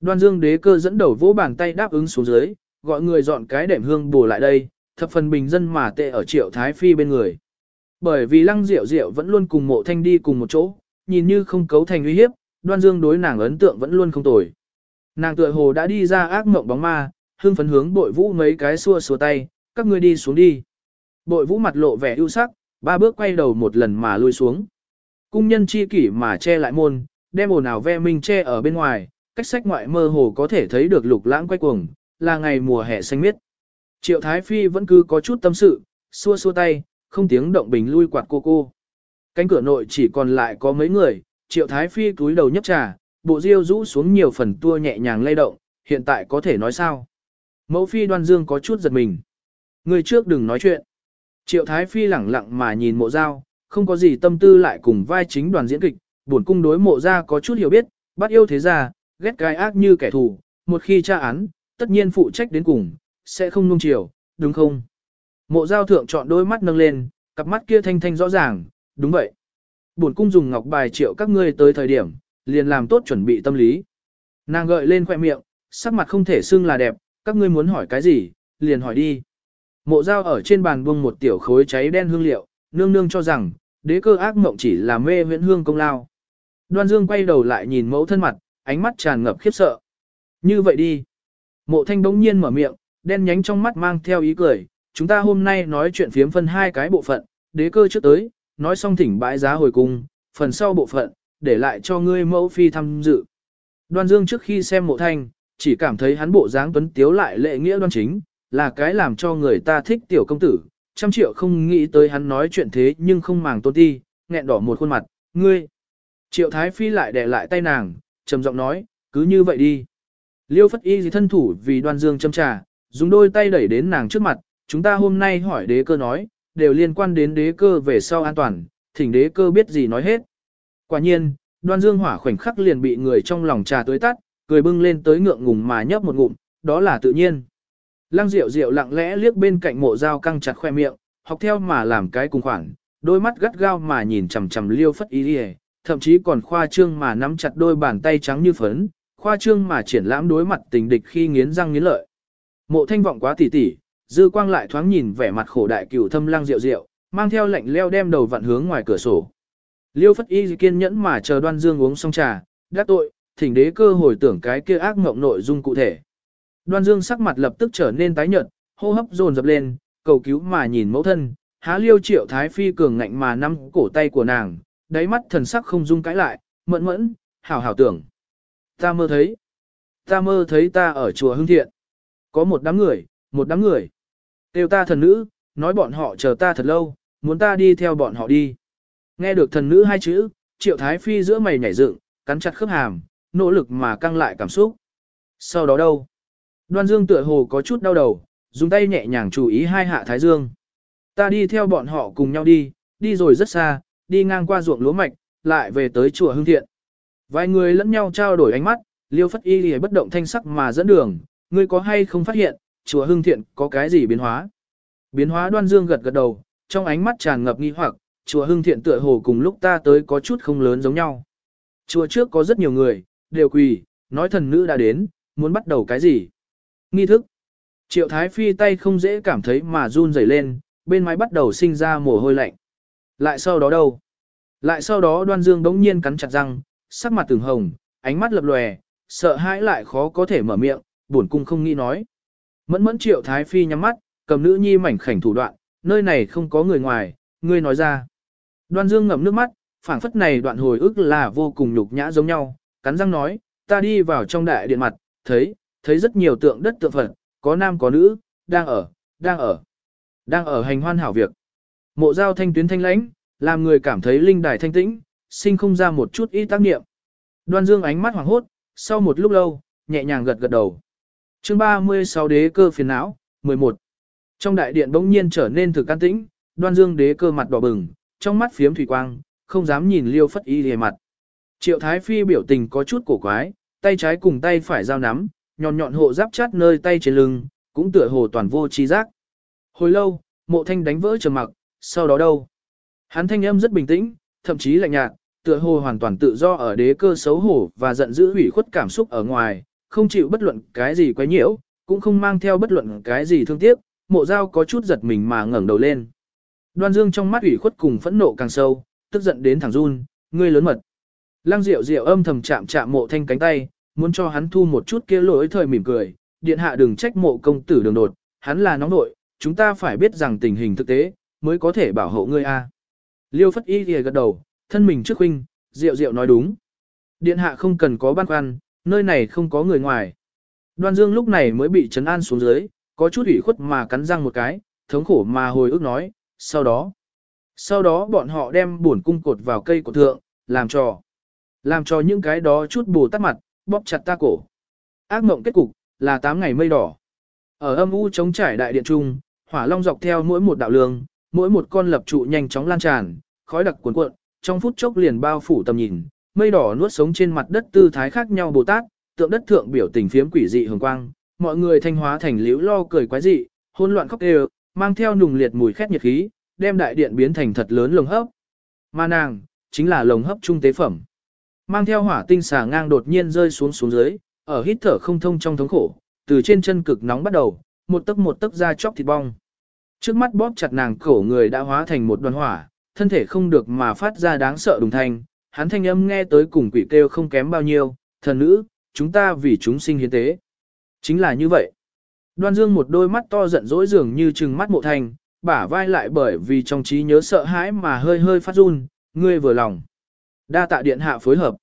Đoan dương đế cơ dẫn đầu vỗ bàn tay đáp ứng xuống dưới, gọi người dọn cái đệm hương bù lại đây, thập phần bình dân mà tệ ở triệu thái phi bên người. Bởi vì lăng diệu diệu vẫn luôn cùng mộ thanh đi cùng một chỗ, nhìn như không cấu thành uy hiếp, đoan dương đối nàng ấn tượng vẫn luôn không tồi. Nàng tựa hồ đã đi ra ác mộng bóng ma, hương phấn hướng bội vũ mấy cái xua xua tay, các ngươi đi xuống đi. Bội vũ mặt lộ vẻ ưu sắc, ba bước quay đầu một lần mà lui xuống. Cung nhân chi kỷ mà che lại môn, đem ồn ào ve minh che ở bên ngoài, cách sách ngoại mơ hồ có thể thấy được lục lãng quay cuồng, là ngày mùa hè xanh miết. Triệu Thái Phi vẫn cứ có chút tâm sự, xua xua tay, không tiếng động bình lui quạt cô cô. Cánh cửa nội chỉ còn lại có mấy người, Triệu Thái Phi cúi đầu nhấp trà, bộ diêu rũ xuống nhiều phần tua nhẹ nhàng lay động, hiện tại có thể nói sao. Mẫu Phi đoan dương có chút giật mình. Người trước đừng nói chuyện. Triệu Thái Phi lẳng lặng mà nhìn mộ dao, không có gì tâm tư lại cùng vai chính đoàn diễn kịch, buồn cung đối mộ ra có chút hiểu biết, bắt yêu thế ra, ghét cái ác như kẻ thù, một khi tra án, tất nhiên phụ trách đến cùng, sẽ không nung chiều, đúng không? Mộ giao thượng chọn đôi mắt nâng lên, cặp mắt kia thanh thanh rõ ràng, đúng vậy. Bổn cung dùng ngọc bài triệu các ngươi tới thời điểm, liền làm tốt chuẩn bị tâm lý. Nàng gợi lên khoẻ miệng, sắc mặt không thể xưng là đẹp, các ngươi muốn hỏi cái gì, liền hỏi đi. Mộ giao ở trên bàn buông một tiểu khối cháy đen hương liệu, nương nương cho rằng, đế cơ ác mộng chỉ là mê huyễn hương công lao. Đoan Dương quay đầu lại nhìn mẫu thân mặt, ánh mắt tràn ngập khiếp sợ. Như vậy đi. Mộ thanh đống nhiên mở miệng, đen nhánh trong mắt mang theo ý cười. Chúng ta hôm nay nói chuyện phiếm phân hai cái bộ phận, đế cơ trước tới, nói xong thỉnh bãi giá hồi cung, phần sau bộ phận, để lại cho ngươi mẫu phi tham dự. Đoan Dương trước khi xem mộ thanh, chỉ cảm thấy hắn bộ dáng tuấn tiếu lại lệ nghĩa đoan chính, là cái làm cho người ta thích tiểu công tử, trăm triệu không nghĩ tới hắn nói chuyện thế nhưng không màng tôn ti, nghẹn đỏ một khuôn mặt, ngươi. Triệu Thái Phi lại đè lại tay nàng, trầm giọng nói, cứ như vậy đi. Liêu Phất Y gì thân thủ vì đoan dương châm trà, dùng đôi tay đẩy đến nàng trước mặt, chúng ta hôm nay hỏi đế cơ nói, đều liên quan đến đế cơ về sau an toàn, thỉnh đế cơ biết gì nói hết. Quả nhiên, đoan dương hỏa khoảnh khắc liền bị người trong lòng trà tới tắt, cười bưng lên tới ngượng ngùng mà nhấp một ngụm, đó là tự nhiên. Lăng Diệu Diệu lặng lẽ liếc bên cạnh mộ dao căng chặt khoe miệng, học theo mà làm cái cùng khoảng, đôi mắt gắt gao mà nhìn chằm chằm liêu phất Y lìa, thậm chí còn khoa trương mà nắm chặt đôi bàn tay trắng như phấn, khoa trương mà triển lãm đối mặt tình địch khi nghiến răng nghiến lợi. Mộ thanh vọng quá tỉ tỉ, dư quang lại thoáng nhìn vẻ mặt khổ đại cửu thâm lăng diệu diệu, mang theo lệnh leo đem đầu vặn hướng ngoài cửa sổ. Liêu phất y kiên nhẫn mà chờ đoan dương uống xong trà, đắc tội, thỉnh đế cơ hồi tưởng cái kia ác ngộng nội dung cụ thể. Đoan dương sắc mặt lập tức trở nên tái nhợt, hô hấp dồn dập lên, cầu cứu mà nhìn mẫu thân, há liêu triệu thái phi cường ngạnh mà nắm cổ tay của nàng, đáy mắt thần sắc không dung cãi lại, mẫn mẫn, hảo hảo tưởng. Ta mơ thấy, ta mơ thấy ta ở chùa Hưng Thiện. Có một đám người, một đám người. Tiêu ta thần nữ, nói bọn họ chờ ta thật lâu, muốn ta đi theo bọn họ đi. Nghe được thần nữ hai chữ, triệu thái phi giữa mày nhảy dựng, cắn chặt khớp hàm, nỗ lực mà căng lại cảm xúc. Sau đó đâu? Đoan dương tựa hồ có chút đau đầu, dùng tay nhẹ nhàng chú ý hai hạ thái dương. Ta đi theo bọn họ cùng nhau đi, đi rồi rất xa, đi ngang qua ruộng lúa mạch, lại về tới chùa Hưng Thiện. Vài người lẫn nhau trao đổi ánh mắt, Liêu Phất Y lìa bất động thanh sắc mà dẫn đường, ngươi có hay không phát hiện, chùa Hưng Thiện có cái gì biến hóa? Biến hóa đoan dương gật gật đầu, trong ánh mắt tràn ngập nghi hoặc, chùa Hưng Thiện tựa hồ cùng lúc ta tới có chút không lớn giống nhau. Chùa trước có rất nhiều người, đều quỳ, nói thần nữ đã đến, muốn bắt đầu cái gì? Nghi thức. Triệu Thái Phi tay không dễ cảm thấy mà run rẩy lên, bên mái bắt đầu sinh ra mồ hôi lạnh. Lại sau đó đâu? Lại sau đó đoan dương đống nhiên cắn chặt răng, sắc mặt từng hồng, ánh mắt lập lòe, sợ hãi lại khó có thể mở miệng, buồn cung không nghĩ nói. Mẫn mẫn triệu thái phi nhắm mắt, cầm nữ nhi mảnh khảnh thủ đoạn, nơi này không có người ngoài, ngươi nói ra. Đoan dương ngậm nước mắt, phảng phất này đoạn hồi ức là vô cùng nhục nhã giống nhau, cắn răng nói, ta đi vào trong đại điện mặt, thấy, thấy rất nhiều tượng đất tượng Phật, có nam có nữ, đang ở, đang ở, đang ở hành hoan hảo việc. Mộ giao thanh tuyến thanh lãnh, làm người cảm thấy linh đài thanh tĩnh, sinh không ra một chút ít tác niệm. Đoan dương ánh mắt hoàng hốt, sau một lúc lâu, nhẹ nhàng gật gật đầu. chương 36 đế cơ phiền não, 11. Trong đại điện bỗng nhiên trở nên thực can tĩnh, đoan dương đế cơ mặt đỏ bừng, trong mắt phiếm thủy quang, không dám nhìn liêu phất y hề mặt. Triệu Thái Phi biểu tình có chút cổ quái, tay trái cùng tay phải giao nắm, nhọn nhọn hộ giáp chát nơi tay trên lưng, cũng tựa hồ toàn vô chi giác. Hồi lâu, mộ thanh đánh vỡ trầm mặc, sau đó đâu? Hắn thanh âm rất bình tĩnh, thậm chí lạnh nhạt, tựa hồ hoàn toàn tự do ở đế cơ xấu hổ và giận dữ hủy khuất cảm xúc ở ngoài, không chịu bất luận cái gì quấy nhiễu, cũng không mang theo bất luận cái gì thương tiếc, mộ dao có chút giật mình mà ngẩng đầu lên. Đoan dương trong mắt ủy khuất cùng phẫn nộ càng sâu, tức giận đến thẳng run, ngươi lớn mật. Lăng Diệu Diệu âm thầm chạm chạm mộ thanh cánh tay, muốn cho hắn thu một chút kia lỗi thời mỉm cười, điện hạ đừng trách mộ công tử đường đột, hắn là nóng nội, chúng ta phải biết rằng tình hình thực tế, mới có thể bảo hộ ngươi a. Liêu Phất Y thì gật đầu, thân mình trước huynh, Diệu Diệu nói đúng. Điện hạ không cần có băn khoăn, nơi này không có người ngoài. Đoan Dương lúc này mới bị trấn an xuống dưới, có chút ủy khuất mà cắn răng một cái, thống khổ mà hồi ức nói, sau đó. Sau đó bọn họ đem buồn cung cột vào cây của thượng, làm trò. Làm cho những cái đó chút bù tắt mặt, bóp chặt ta cổ. Ác mộng kết cục, là 8 ngày mây đỏ. Ở âm u chống trải đại điện trung, hỏa long dọc theo mỗi một đạo lương, mỗi một con lập trụ nhanh chóng lan tràn, khói đặc cuồn cuộn, trong phút chốc liền bao phủ tầm nhìn, mây đỏ nuốt sống trên mặt đất tư thái khác nhau Bồ Tát, tượng đất thượng biểu tình phiếm quỷ dị hường quang, mọi người thanh hóa thành liễu lo cười quái dị, hỗn loạn khóc đều, mang theo nùng liệt mùi khét nhiệt khí, đem đại điện biến thành thật lớn lồng hấp. Ma nàng, chính là lồng hấp trung tế phẩm. Mang theo hỏa tinh xà ngang đột nhiên rơi xuống xuống dưới, ở hít thở không thông trong thống khổ, từ trên chân cực nóng bắt đầu, một tấc một tấc ra chóc thịt bong. Trước mắt bóp chặt nàng cổ người đã hóa thành một đoàn hỏa, thân thể không được mà phát ra đáng sợ đùng thanh, hắn thanh âm nghe tới cùng quỷ kêu không kém bao nhiêu, thần nữ, chúng ta vì chúng sinh hiến tế. Chính là như vậy. Đoan Dương một đôi mắt to giận dỗi dường như trừng mắt mộ thành, bả vai lại bởi vì trong trí nhớ sợ hãi mà hơi hơi phát run, ngươi vừa lòng. Đa tạ điện hạ phối hợp.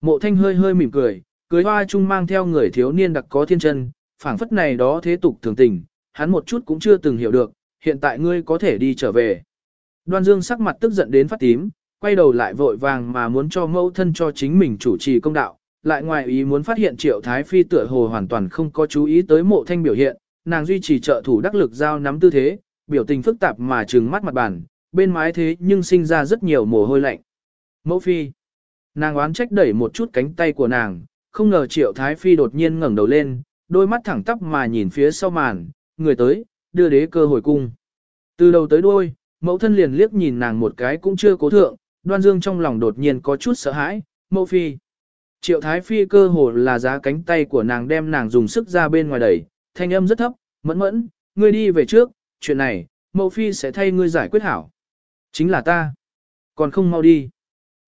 Mộ thanh hơi hơi mỉm cười, cưới hoa chung mang theo người thiếu niên đặc có thiên chân, phảng phất này đó thế tục thường tình, hắn một chút cũng chưa từng hiểu được, hiện tại ngươi có thể đi trở về. Đoan Dương sắc mặt tức giận đến phát tím, quay đầu lại vội vàng mà muốn cho mẫu thân cho chính mình chủ trì công đạo, lại ngoài ý muốn phát hiện Triệu Thái Phi tựa hồ hoàn toàn không có chú ý tới mộ thanh biểu hiện, nàng duy trì trợ thủ đắc lực giao nắm tư thế, biểu tình phức tạp mà trừng mắt mặt bàn, bên mái thế nhưng sinh ra rất nhiều mồ hôi lạnh. Mẫu Phi, nàng oán trách đẩy một chút cánh tay của nàng, không ngờ Triệu Thái Phi đột nhiên ngẩng đầu lên, đôi mắt thẳng tắp mà nhìn phía sau màn, người tới, đưa đế cơ hồi cung. Từ đầu tới đuôi, mẫu thân liền liếc nhìn nàng một cái cũng chưa cố thượng, đoan dương trong lòng đột nhiên có chút sợ hãi, mẫu phi. Triệu thái phi cơ hồ là giá cánh tay của nàng đem nàng dùng sức ra bên ngoài đẩy, thanh âm rất thấp, mẫn mẫn, ngươi đi về trước, chuyện này, mẫu phi sẽ thay ngươi giải quyết hảo. Chính là ta. Còn không mau đi.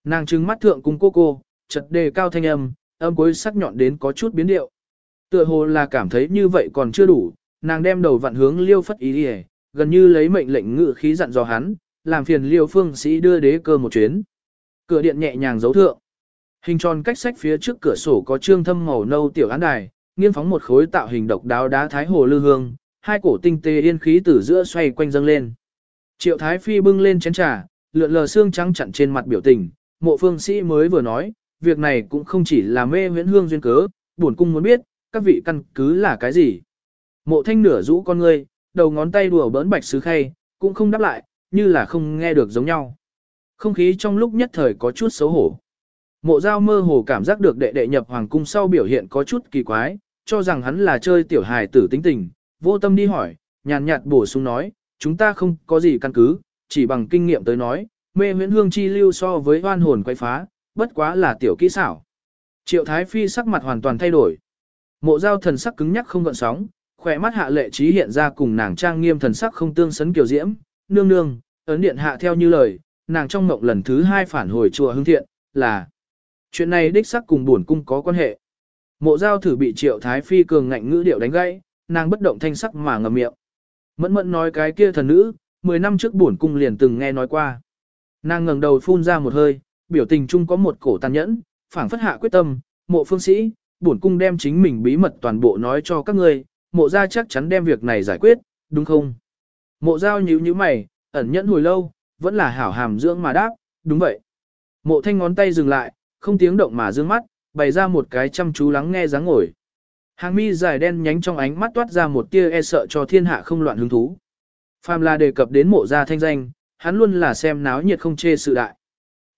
Nàng trừng mắt thượng cùng cô cô, chật đề cao thanh âm, âm cuối sắc nhọn đến có chút biến điệu. Tựa hồ là cảm thấy như vậy còn chưa đủ, nàng đem đầu vặn hướng liêu phất ý đi gần như lấy mệnh lệnh ngự khí dặn dò hắn, làm phiền liêu phương sĩ đưa đế cơ một chuyến. Cửa điện nhẹ nhàng giấu thượng. Hình tròn cách sách phía trước cửa sổ có trương thâm màu nâu tiểu án đài, nghiêng phóng một khối tạo hình độc đáo đá thái hồ lư hương, hai cổ tinh tế yên khí từ giữa xoay quanh dâng lên. Triệu Thái Phi bưng lên chén trà, lượn lờ xương trắng chặn trên mặt biểu tình, mộ phương sĩ mới vừa nói, việc này cũng không chỉ là mê huyễn hương duyên cớ, buồn cung muốn biết, các vị căn cứ là cái gì. Mộ thanh nửa rũ con ngươi, đầu ngón tay đùa bỡn bạch sứ khay, cũng không đáp lại, như là không nghe được giống nhau. Không khí trong lúc nhất thời có chút xấu hổ. Mộ giao mơ hồ cảm giác được đệ đệ nhập hoàng cung sau biểu hiện có chút kỳ quái, cho rằng hắn là chơi tiểu hài tử tính tình, vô tâm đi hỏi, nhàn nhạt bổ sung nói, chúng ta không có gì căn cứ, chỉ bằng kinh nghiệm tới nói, mê huyễn hương chi lưu so với hoan hồn quay phá, bất quá là tiểu kỹ xảo. Triệu Thái Phi sắc mặt hoàn toàn thay đổi. Mộ giao thần sắc cứng nhắc không gợn sóng, khỏe mắt hạ lệ trí hiện ra cùng nàng trang nghiêm thần sắc không tương sấn kiều diễm, nương nương, ấn điện hạ theo như lời, nàng trong mộng lần thứ hai phản hồi chùa Hương thiện, là chuyện này đích sắc cùng buồn cung có quan hệ. Mộ giao thử bị triệu thái phi cường ngạnh ngữ điệu đánh gãy, nàng bất động thanh sắc mà ngậm miệng. Mẫn mẫn nói cái kia thần nữ, 10 năm trước buồn cung liền từng nghe nói qua. Nàng ngẩng đầu phun ra một hơi, biểu tình chung có một cổ tàn nhẫn, phảng phất hạ quyết tâm, mộ phương sĩ, bổn cung đem chính mình bí mật toàn bộ nói cho các ngươi, mộ gia chắc chắn đem việc này giải quyết, đúng không? Mộ giao nhíu nhíu mày, ẩn nhẫn hồi lâu, vẫn là hảo hàm dưỡng mà đáp, đúng vậy. Mộ thanh ngón tay dừng lại, không tiếng động mà dương mắt, bày ra một cái chăm chú lắng nghe dáng ngồi. Hàng mi dài đen nhánh trong ánh mắt toát ra một tia e sợ cho thiên hạ không loạn hứng thú. Phàm là đề cập đến mộ gia thanh danh, hắn luôn là xem náo nhiệt không chê sự đại.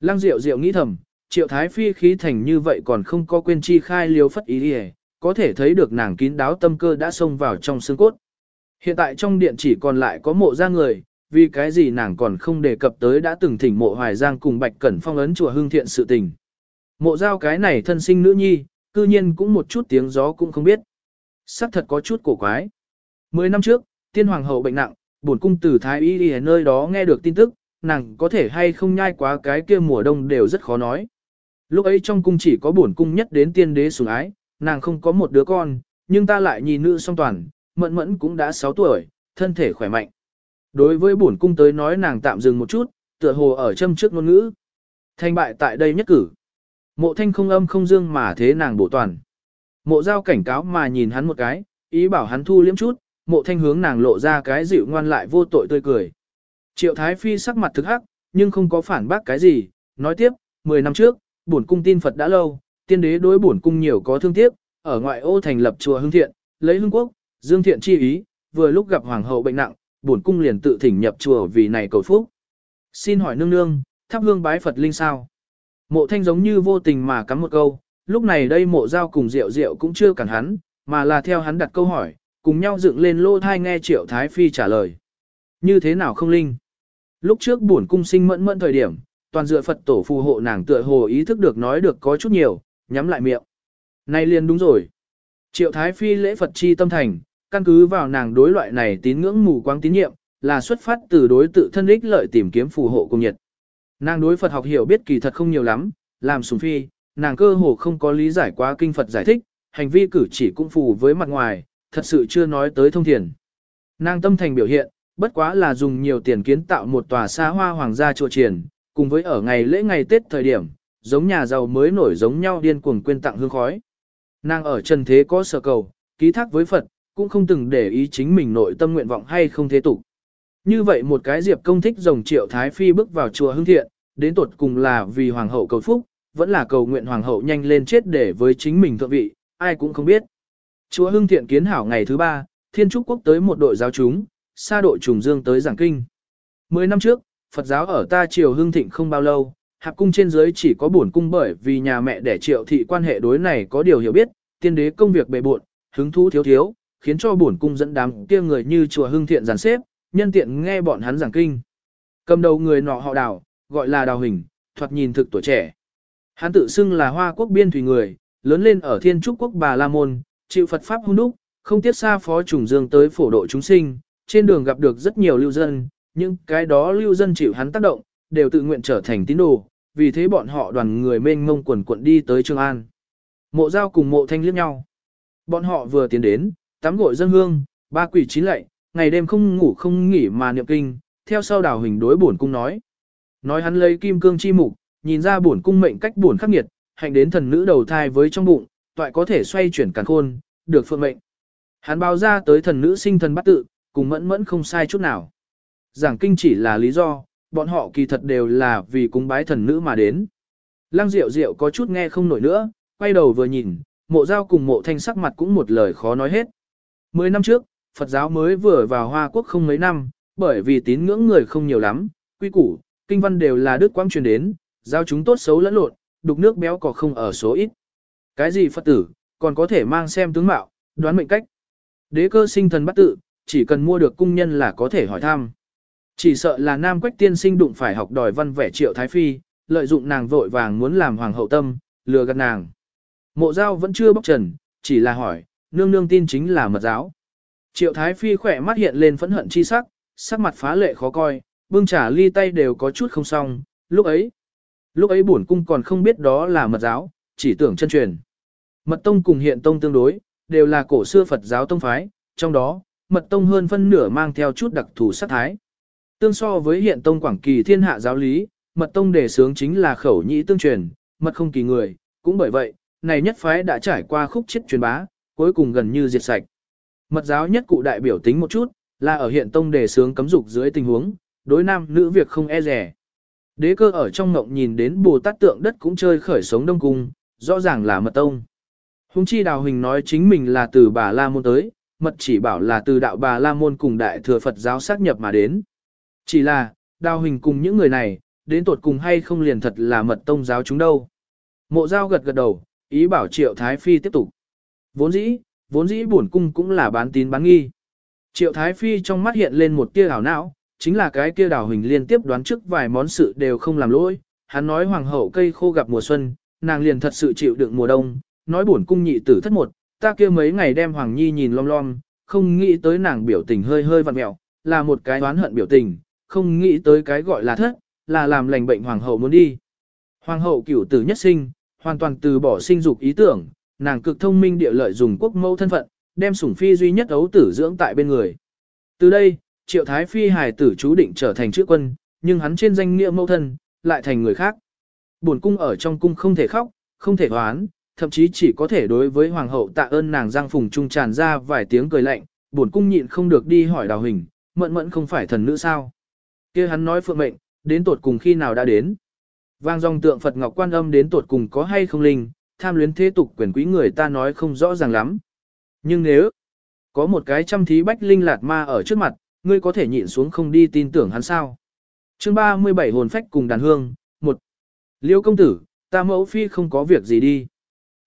Lăng Diệu Diệu nghĩ thầm, Triệu Thái Phi khí thành như vậy còn không có quên chi khai liêu phất ý đi có thể thấy được nàng kín đáo tâm cơ đã xông vào trong xương cốt. Hiện tại trong điện chỉ còn lại có mộ ra người, vì cái gì nàng còn không đề cập tới đã từng thỉnh mộ hoài giang cùng bạch cẩn phong ấn chùa hương thiện sự tình. Mộ giao cái này thân sinh nữ nhi, cư nhiên cũng một chút tiếng gió cũng không biết. Sắc thật có chút cổ quái. Mười năm trước, tiên hoàng hậu bệnh nặng, bổn cung tử thái y ở nơi đó nghe được tin tức, nàng có thể hay không nhai quá cái kia mùa đông đều rất khó nói. Lúc ấy trong cung chỉ có bổn cung nhất đến tiên đế sủng ái, nàng không có một đứa con, nhưng ta lại nhìn nữ song toàn, mẫn mẫn cũng đã 6 tuổi, thân thể khỏe mạnh. Đối với bổn cung tới nói nàng tạm dừng một chút, tựa hồ ở châm trước ngôn ngữ. Thanh bại tại đây nhất cử. Mộ thanh không âm không dương mà thế nàng bổ toàn. Mộ giao cảnh cáo mà nhìn hắn một cái, ý bảo hắn thu liếm chút, mộ thanh hướng nàng lộ ra cái dịu ngoan lại vô tội tươi cười. Triệu Thái Phi sắc mặt thực hắc, nhưng không có phản bác cái gì, nói tiếp, 10 năm trước, bổn cung tin Phật đã lâu, tiên đế đối bổn cung nhiều có thương tiếc, ở ngoại ô thành lập chùa Hưng Thiện, lấy Hưng Quốc, Dương Thiện chi ý, vừa lúc gặp hoàng hậu bệnh nặng, bổn cung liền tự thỉnh nhập chùa vì này cầu phúc. Xin hỏi nương nương, thắp hương bái Phật linh sao? Mộ thanh giống như vô tình mà cắm một câu, lúc này đây mộ giao cùng Diệu Diệu cũng chưa cản hắn, mà là theo hắn đặt câu hỏi, cùng nhau dựng lên lô thai nghe triệu thái phi trả lời. Như thế nào không linh? Lúc trước bổn cung sinh mẫn mẫn thời điểm, toàn dựa Phật tổ phù hộ nàng tựa hồ ý thức được nói được có chút nhiều, nhắm lại miệng. Nay liền đúng rồi. Triệu Thái Phi lễ Phật chi tâm thành, căn cứ vào nàng đối loại này tín ngưỡng mù quáng tín nhiệm, là xuất phát từ đối tự thân ích lợi tìm kiếm phù hộ cùng nhiệt. Nàng đối Phật học hiểu biết kỳ thật không nhiều lắm, làm sùng phi, nàng cơ hồ không có lý giải quá kinh Phật giải thích, hành vi cử chỉ cũng phù với mặt ngoài, thật sự chưa nói tới thông thiền. Nàng tâm thành biểu hiện, bất quá là dùng nhiều tiền kiến tạo một tòa xa hoa hoàng gia chùa triển, cùng với ở ngày lễ ngày Tết thời điểm, giống nhà giàu mới nổi giống nhau điên cuồng quên tặng hương khói. Nàng ở trần thế có sở cầu, ký thác với Phật, cũng không từng để ý chính mình nội tâm nguyện vọng hay không thế tục. Như vậy một cái diệp công thích rồng triệu thái phi bước vào chùa hương thiện, đến tột cùng là vì hoàng hậu cầu phúc, vẫn là cầu nguyện hoàng hậu nhanh lên chết để với chính mình thượng vị, ai cũng không biết. Chùa hưng thiện kiến hảo ngày thứ ba, thiên trúc quốc tới một đội giáo chúng, xa đội trùng dương tới giảng kinh. Mười năm trước, Phật giáo ở ta triều hưng thịnh không bao lâu, hạp cung trên dưới chỉ có bổn cung bởi vì nhà mẹ đẻ triệu thị quan hệ đối này có điều hiểu biết, tiên đế công việc bề bộn, hứng thú thiếu thiếu, khiến cho bổn cung dẫn đám kia người như chùa hưng thiện giàn xếp, nhân tiện nghe bọn hắn giảng kinh. Cầm đầu người nọ họ đào, gọi là đào hình, thoạt nhìn thực tuổi trẻ. Hắn tự xưng là hoa quốc biên thủy người, lớn lên ở thiên trúc quốc bà La Môn, chịu Phật Pháp hung đúc, không tiếc xa phó trùng dương tới phổ độ chúng sinh, trên đường gặp được rất nhiều lưu dân, nhưng cái đó lưu dân chịu hắn tác động, đều tự nguyện trở thành tín đồ, vì thế bọn họ đoàn người mênh mông quần quận đi tới Trường An. Mộ giao cùng mộ thanh liếc nhau. Bọn họ vừa tiến đến, tắm gội dân hương, ba quỷ chín lệ, ngày đêm không ngủ không nghỉ mà niệm kinh, theo sau đào hình đối bổn cung nói. Nói hắn lấy kim cương chi mục, nhìn ra bổn cung mệnh cách bổn khắc nghiệt, hành đến thần nữ đầu thai với trong bụng, toại có thể xoay chuyển càn khôn, được phượng mệnh. Hắn báo ra tới thần nữ sinh thần bắt tự, cùng mẫn mẫn không sai chút nào. Giảng kinh chỉ là lý do, bọn họ kỳ thật đều là vì cúng bái thần nữ mà đến. Lăng Diệu Diệu có chút nghe không nổi nữa, quay đầu vừa nhìn, mộ giao cùng mộ thanh sắc mặt cũng một lời khó nói hết. Mười năm trước, Phật giáo mới vừa vào Hoa Quốc không mấy năm, bởi vì tín ngưỡng người không nhiều lắm, quy củ, kinh văn đều là đức quang truyền đến, giao chúng tốt xấu lẫn lộn, đục nước béo cỏ không ở số ít. Cái gì Phật tử, còn có thể mang xem tướng mạo, đoán mệnh cách. Đế cơ sinh thần bắt tự, chỉ cần mua được cung nhân là có thể hỏi thăm. Chỉ sợ là Nam Quách tiên sinh đụng phải học đòi văn vẻ triệu thái phi, lợi dụng nàng vội vàng muốn làm hoàng hậu tâm, lừa gạt nàng. Mộ giao vẫn chưa bóc trần, chỉ là hỏi, nương nương tin chính là mật giáo. Triệu thái phi khỏe mắt hiện lên phẫn hận chi sắc, sắc mặt phá lệ khó coi, bưng trả ly tay đều có chút không xong, lúc ấy. Lúc ấy bổn cung còn không biết đó là mật giáo, chỉ tưởng chân truyền. Mật tông cùng hiện tông tương đối, đều là cổ xưa Phật giáo tông phái, trong đó, mật tông hơn phân nửa mang theo chút đặc thù sát thái. Tương so với hiện tông quảng kỳ thiên hạ giáo lý, mật tông đề sướng chính là khẩu nhĩ tương truyền, mật không kỳ người, cũng bởi vậy, này nhất phái đã trải qua khúc chết truyền bá, cuối cùng gần như diệt sạch. Mật giáo nhất cụ đại biểu tính một chút, là ở hiện tông đề sướng cấm dục dưới tình huống, đối nam nữ việc không e rẻ. Đế cơ ở trong ngộng nhìn đến Bồ Tát tượng đất cũng chơi khởi sống đông cung, rõ ràng là mật tông. Hùng chi đào hình nói chính mình là từ bà La Môn tới, mật chỉ bảo là từ đạo bà La Môn cùng đại thừa Phật giáo xác nhập mà đến. Chỉ là, đào hình cùng những người này, đến tột cùng hay không liền thật là mật tông giáo chúng đâu. Mộ giao gật gật đầu, ý bảo triệu Thái Phi tiếp tục. Vốn dĩ, vốn dĩ bổn cung cũng là bán tín bán nghi. Triệu Thái Phi trong mắt hiện lên một tia ảo não, chính là cái kia đào hình liên tiếp đoán trước vài món sự đều không làm lỗi. Hắn nói hoàng hậu cây khô gặp mùa xuân, nàng liền thật sự chịu đựng mùa đông, nói buồn cung nhị tử thất một, ta kia mấy ngày đem hoàng nhi nhìn lom lom, không nghĩ tới nàng biểu tình hơi hơi vặn mẹo, là một cái oán hận biểu tình, không nghĩ tới cái gọi là thất, là làm lành bệnh hoàng hậu muốn đi. Hoàng hậu cửu tử nhất sinh, hoàn toàn từ bỏ sinh dục ý tưởng, nàng cực thông minh địa lợi dùng quốc mẫu thân phận, đem sủng phi duy nhất ấu tử dưỡng tại bên người. Từ đây, triệu thái phi hài tử chú định trở thành chữ quân, nhưng hắn trên danh nghĩa mẫu thân, lại thành người khác. Buồn cung ở trong cung không thể khóc, không thể hoán, thậm chí chỉ có thể đối với hoàng hậu tạ ơn nàng giang phùng trung tràn ra vài tiếng cười lạnh, buồn cung nhịn không được đi hỏi đào hình, mẫn mẫn không phải thần nữ sao. kia hắn nói phượng mệnh, đến tột cùng khi nào đã đến. Vang dòng tượng Phật Ngọc Quan Âm đến tột cùng có hay không linh, tham luyến thế tục quyền quý người ta nói không rõ ràng lắm. Nhưng nếu có một cái trăm thí bách linh lạt ma ở trước mặt, ngươi có thể nhịn xuống không đi tin tưởng hắn sao. chương 37 hồn phách cùng đàn hương, một Liêu công tử, ta mẫu phi không có việc gì đi.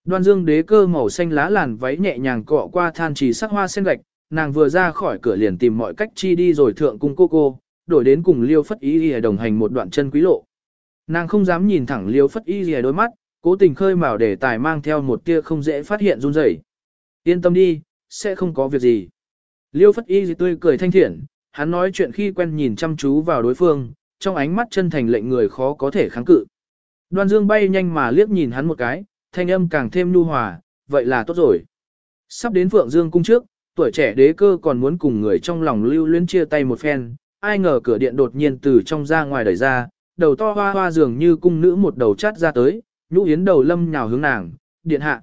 Đoan dương đế cơ màu xanh lá làn váy nhẹ nhàng cọ qua than trì sắc hoa sen gạch, nàng vừa ra khỏi cửa liền tìm mọi cách chi đi rồi thượng cung cô cô, đổi đến cùng liêu phất Y lìa đồng hành một đoạn chân quý lộ. Nàng không dám nhìn thẳng liêu phất y lìa đôi mắt, cố tình khơi mào để tài mang theo một tia không dễ phát hiện run rẩy. Yên tâm đi, sẽ không có việc gì. Liêu phất y tươi cười thanh thiện, hắn nói chuyện khi quen nhìn chăm chú vào đối phương, trong ánh mắt chân thành lệnh người khó có thể kháng cự. Đoan dương bay nhanh mà liếc nhìn hắn một cái, thanh âm càng thêm nhu hòa, vậy là tốt rồi. Sắp đến Phượng Dương cung trước, tuổi trẻ đế cơ còn muốn cùng người trong lòng lưu luyến chia tay một phen, ai ngờ cửa điện đột nhiên từ trong ra ngoài đẩy ra, đầu to hoa hoa dường như cung nữ một đầu chát ra tới, nhũ yến đầu lâm nhào hướng nàng, điện hạ.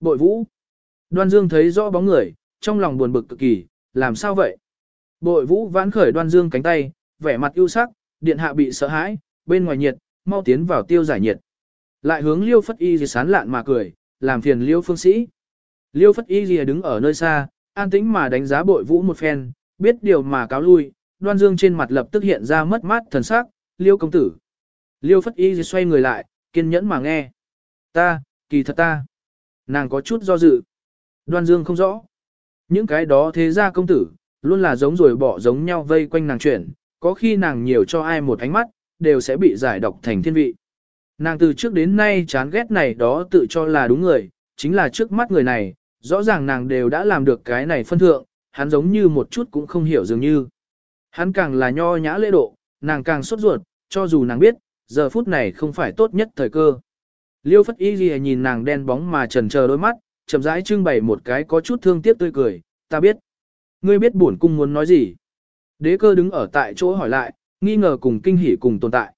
Bội vũ. Đoan Dương thấy rõ bóng người, trong lòng buồn bực cực kỳ, làm sao vậy? Bội vũ vãn khởi đoan Dương cánh tay, vẻ mặt ưu sắc, điện hạ bị sợ hãi, bên ngoài nhiệt, mau tiến vào tiêu giải nhiệt. Lại hướng liêu phất y gì sán lạn mà cười, làm phiền liêu phương sĩ. Liêu phất y gì đứng ở nơi xa, an tĩnh mà đánh giá bội vũ một phen, biết điều mà cáo lui, đoan dương trên mặt lập tức hiện ra mất mát thần sắc, liêu công tử. Liêu phất y gì xoay người lại, kiên nhẫn mà nghe. Ta, kỳ thật ta. Nàng có chút do dự. Đoan dương không rõ. Những cái đó thế gia công tử, luôn là giống rồi bỏ giống nhau vây quanh nàng chuyển, có khi nàng nhiều cho ai một ánh mắt, đều sẽ bị giải độc thành thiên vị. Nàng từ trước đến nay chán ghét này đó tự cho là đúng người, chính là trước mắt người này, rõ ràng nàng đều đã làm được cái này phân thượng, hắn giống như một chút cũng không hiểu dường như. Hắn càng là nho nhã lễ độ, nàng càng sốt ruột, cho dù nàng biết, giờ phút này không phải tốt nhất thời cơ. Liêu Phất Y Ghi nhìn nàng đen bóng mà trần chờ đôi mắt, chậm rãi trưng bày một cái có chút thương tiếc tươi cười, ta biết. Ngươi biết bổn cung muốn nói gì? Đế cơ đứng ở tại chỗ hỏi lại, nghi ngờ cùng kinh hỉ cùng tồn tại.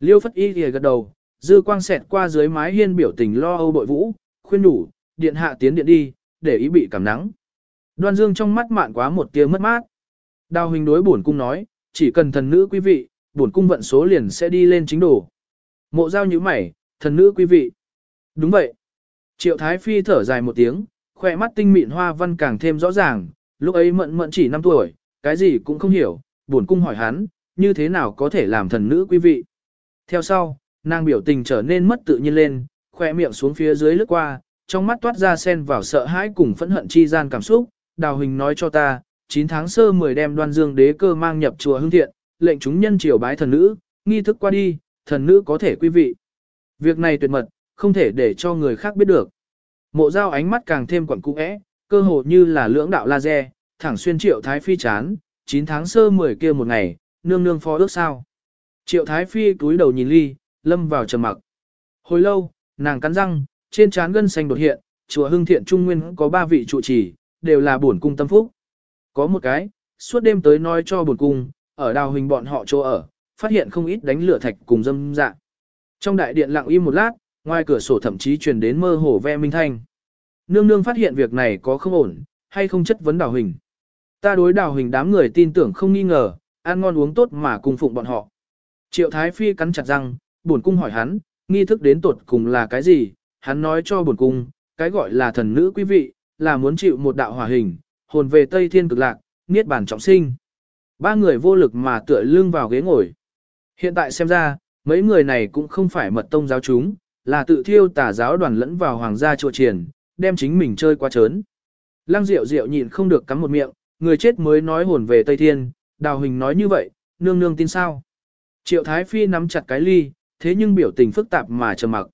Liêu Phất Y Ghi gật đầu, dư quang xẹt qua dưới mái hiên biểu tình lo âu bội vũ, khuyên đủ, điện hạ tiến điện đi, để ý bị cảm nắng. Đoan Dương trong mắt mạn quá một tia mất mát. Đào hình đối bổn cung nói, chỉ cần thần nữ quý vị, bổn cung vận số liền sẽ đi lên chính đồ. Mộ giao như mày, thần nữ quý vị. Đúng vậy. Triệu Thái Phi thở dài một tiếng, khỏe mắt tinh mịn hoa văn càng thêm rõ ràng, lúc ấy mận mận chỉ 5 tuổi, cái gì cũng không hiểu, bổn cung hỏi hắn, như thế nào có thể làm thần nữ quý vị. Theo sau, nàng biểu tình trở nên mất tự nhiên lên, khỏe miệng xuống phía dưới lướt qua, trong mắt toát ra sen vào sợ hãi cùng phẫn hận chi gian cảm xúc, đào hình nói cho ta, 9 tháng sơ 10 đem đoan dương đế cơ mang nhập chùa hương thiện, lệnh chúng nhân triều bái thần nữ, nghi thức qua đi, thần nữ có thể quý vị. Việc này tuyệt mật, không thể để cho người khác biết được. Mộ giao ánh mắt càng thêm quẩn cũ ẽ, cơ hồ như là lưỡng đạo laser, thẳng xuyên triệu thái phi chán, 9 tháng sơ 10 kia một ngày, nương nương phó ước sao. Triệu thái phi túi đầu nhìn ly, lâm vào trầm mặc. Hồi lâu, nàng cắn răng, trên trán gân xanh đột hiện, chùa hưng thiện trung nguyên có ba vị trụ trì, đều là bổn cung tâm phúc. Có một cái, suốt đêm tới nói cho bổn cung, ở đào hình bọn họ chỗ ở, phát hiện không ít đánh lửa thạch cùng dâm dạ. Trong đại điện lặng im một lát, ngoài cửa sổ thậm chí truyền đến mơ hồ ve minh thanh. Nương nương phát hiện việc này có không ổn, hay không chất vấn đào hình. Ta đối đào hình đám người tin tưởng không nghi ngờ, ăn ngon uống tốt mà cùng phụng bọn họ. Triệu Thái Phi cắn chặt răng, buồn cung hỏi hắn, nghi thức đến tột cùng là cái gì, hắn nói cho buồn cung, cái gọi là thần nữ quý vị, là muốn chịu một đạo hòa hình, hồn về Tây Thiên cực lạc, niết bàn trọng sinh. Ba người vô lực mà tựa lưng vào ghế ngồi. Hiện tại xem ra, mấy người này cũng không phải mật tông giáo chúng, là tự thiêu tà giáo đoàn lẫn vào hoàng gia chùa triển, đem chính mình chơi quá trớn. Lăng Diệu Diệu nhịn không được cắm một miệng, người chết mới nói hồn về Tây Thiên, Đào Hình nói như vậy, nương nương tin sao? Triệu Thái Phi nắm chặt cái ly, thế nhưng biểu tình phức tạp mà trầm mặc.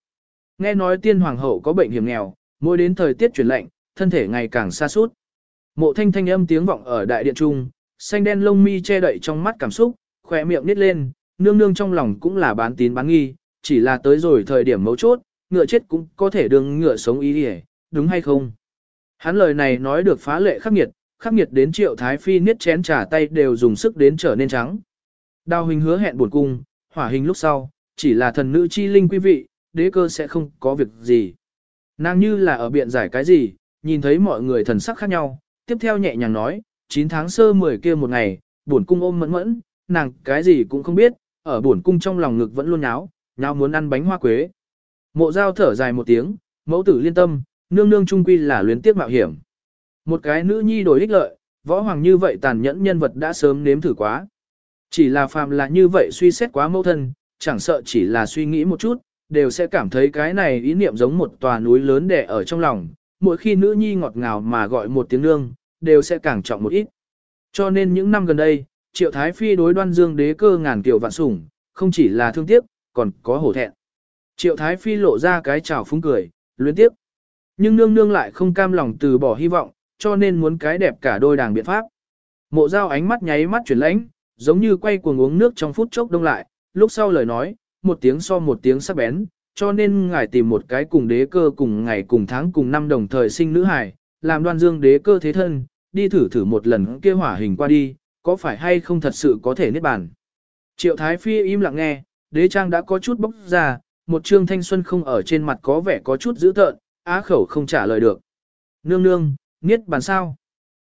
Nghe nói tiên hoàng hậu có bệnh hiểm nghèo, mỗi đến thời tiết chuyển lạnh, thân thể ngày càng xa suốt. Mộ thanh thanh âm tiếng vọng ở đại điện trung, xanh đen lông mi che đậy trong mắt cảm xúc, khỏe miệng nít lên, nương nương trong lòng cũng là bán tín bán nghi, chỉ là tới rồi thời điểm mấu chốt, ngựa chết cũng có thể đương ngựa sống ý đi đúng hay không? Hắn lời này nói được phá lệ khắc nghiệt, khắc nghiệt đến triệu thái phi niết chén trà tay đều dùng sức đến trở nên trắng. Đào hình hứa hẹn buồn cung, hỏa hình lúc sau, chỉ là thần nữ chi linh quý vị, đế cơ sẽ không có việc gì. Nàng như là ở biện giải cái gì, nhìn thấy mọi người thần sắc khác nhau, tiếp theo nhẹ nhàng nói, 9 tháng sơ 10 kia một ngày, buồn cung ôm mẫn mẫn, nàng cái gì cũng không biết, ở buồn cung trong lòng ngực vẫn luôn nháo, nháo muốn ăn bánh hoa quế. Mộ giao thở dài một tiếng, mẫu tử liên tâm, nương nương trung quy là luyến tiếc mạo hiểm. Một cái nữ nhi đổi ích lợi, võ hoàng như vậy tàn nhẫn nhân vật đã sớm nếm thử quá. Chỉ là phàm là như vậy suy xét quá mẫu thân, chẳng sợ chỉ là suy nghĩ một chút, đều sẽ cảm thấy cái này ý niệm giống một tòa núi lớn đè ở trong lòng. Mỗi khi nữ nhi ngọt ngào mà gọi một tiếng nương, đều sẽ càng trọng một ít. Cho nên những năm gần đây, Triệu Thái Phi đối đoan dương đế cơ ngàn kiểu vạn sủng, không chỉ là thương tiếc, còn có hổ thẹn. Triệu Thái Phi lộ ra cái chào phúng cười, luyến tiếp. Nhưng nương nương lại không cam lòng từ bỏ hy vọng, cho nên muốn cái đẹp cả đôi đàng biện pháp. Mộ giao ánh mắt nháy mắt chuyển lãnh, giống như quay cuồng uống nước trong phút chốc đông lại, lúc sau lời nói, một tiếng so một tiếng sắc bén, cho nên ngài tìm một cái cùng đế cơ cùng ngày cùng tháng cùng năm đồng thời sinh nữ hài, làm đoan dương đế cơ thế thân, đi thử thử một lần kia hỏa hình qua đi, có phải hay không thật sự có thể niết bàn. Triệu Thái Phi im lặng nghe, đế trang đã có chút bốc ra, một trương thanh xuân không ở trên mặt có vẻ có chút dữ tợn, á khẩu không trả lời được. Nương nương, niết bàn sao?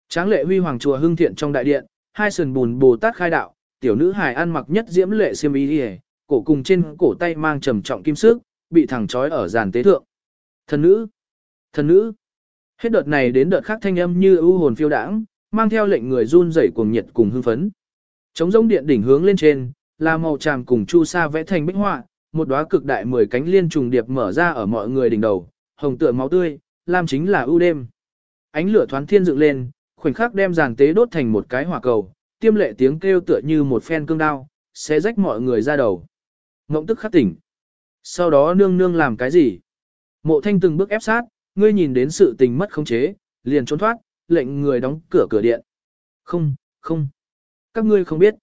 Tráng lệ huy hoàng chùa hưng thiện trong đại điện, hai sườn bùn bồ tát khai đạo, tiểu nữ hài ăn mặc nhất diễm lệ xiêm y hề, cổ cùng trên cổ tay mang trầm trọng kim sức, bị thẳng trói ở giàn tế thượng. Thần nữ! Thần nữ! Hết đợt này đến đợt khác thanh âm như ưu hồn phiêu đãng, mang theo lệnh người run rẩy cuồng nhiệt cùng hưng phấn. Trống rỗng điện đỉnh hướng lên trên, là màu tràm cùng chu sa vẽ thành bích họa, một đóa cực đại mười cánh liên trùng điệp mở ra ở mọi người đỉnh đầu, hồng tựa máu tươi, lam chính là ưu đêm. Ánh lửa thoáng thiên dựng lên, Khoảnh khắc đem giàn tế đốt thành một cái hỏa cầu, tiêm lệ tiếng kêu tựa như một phen cương đao, sẽ rách mọi người ra đầu. Ngộng tức khắc tỉnh. Sau đó nương nương làm cái gì? Mộ thanh từng bước ép sát, ngươi nhìn đến sự tình mất khống chế, liền trốn thoát, lệnh người đóng cửa cửa điện. Không, không. Các ngươi không biết.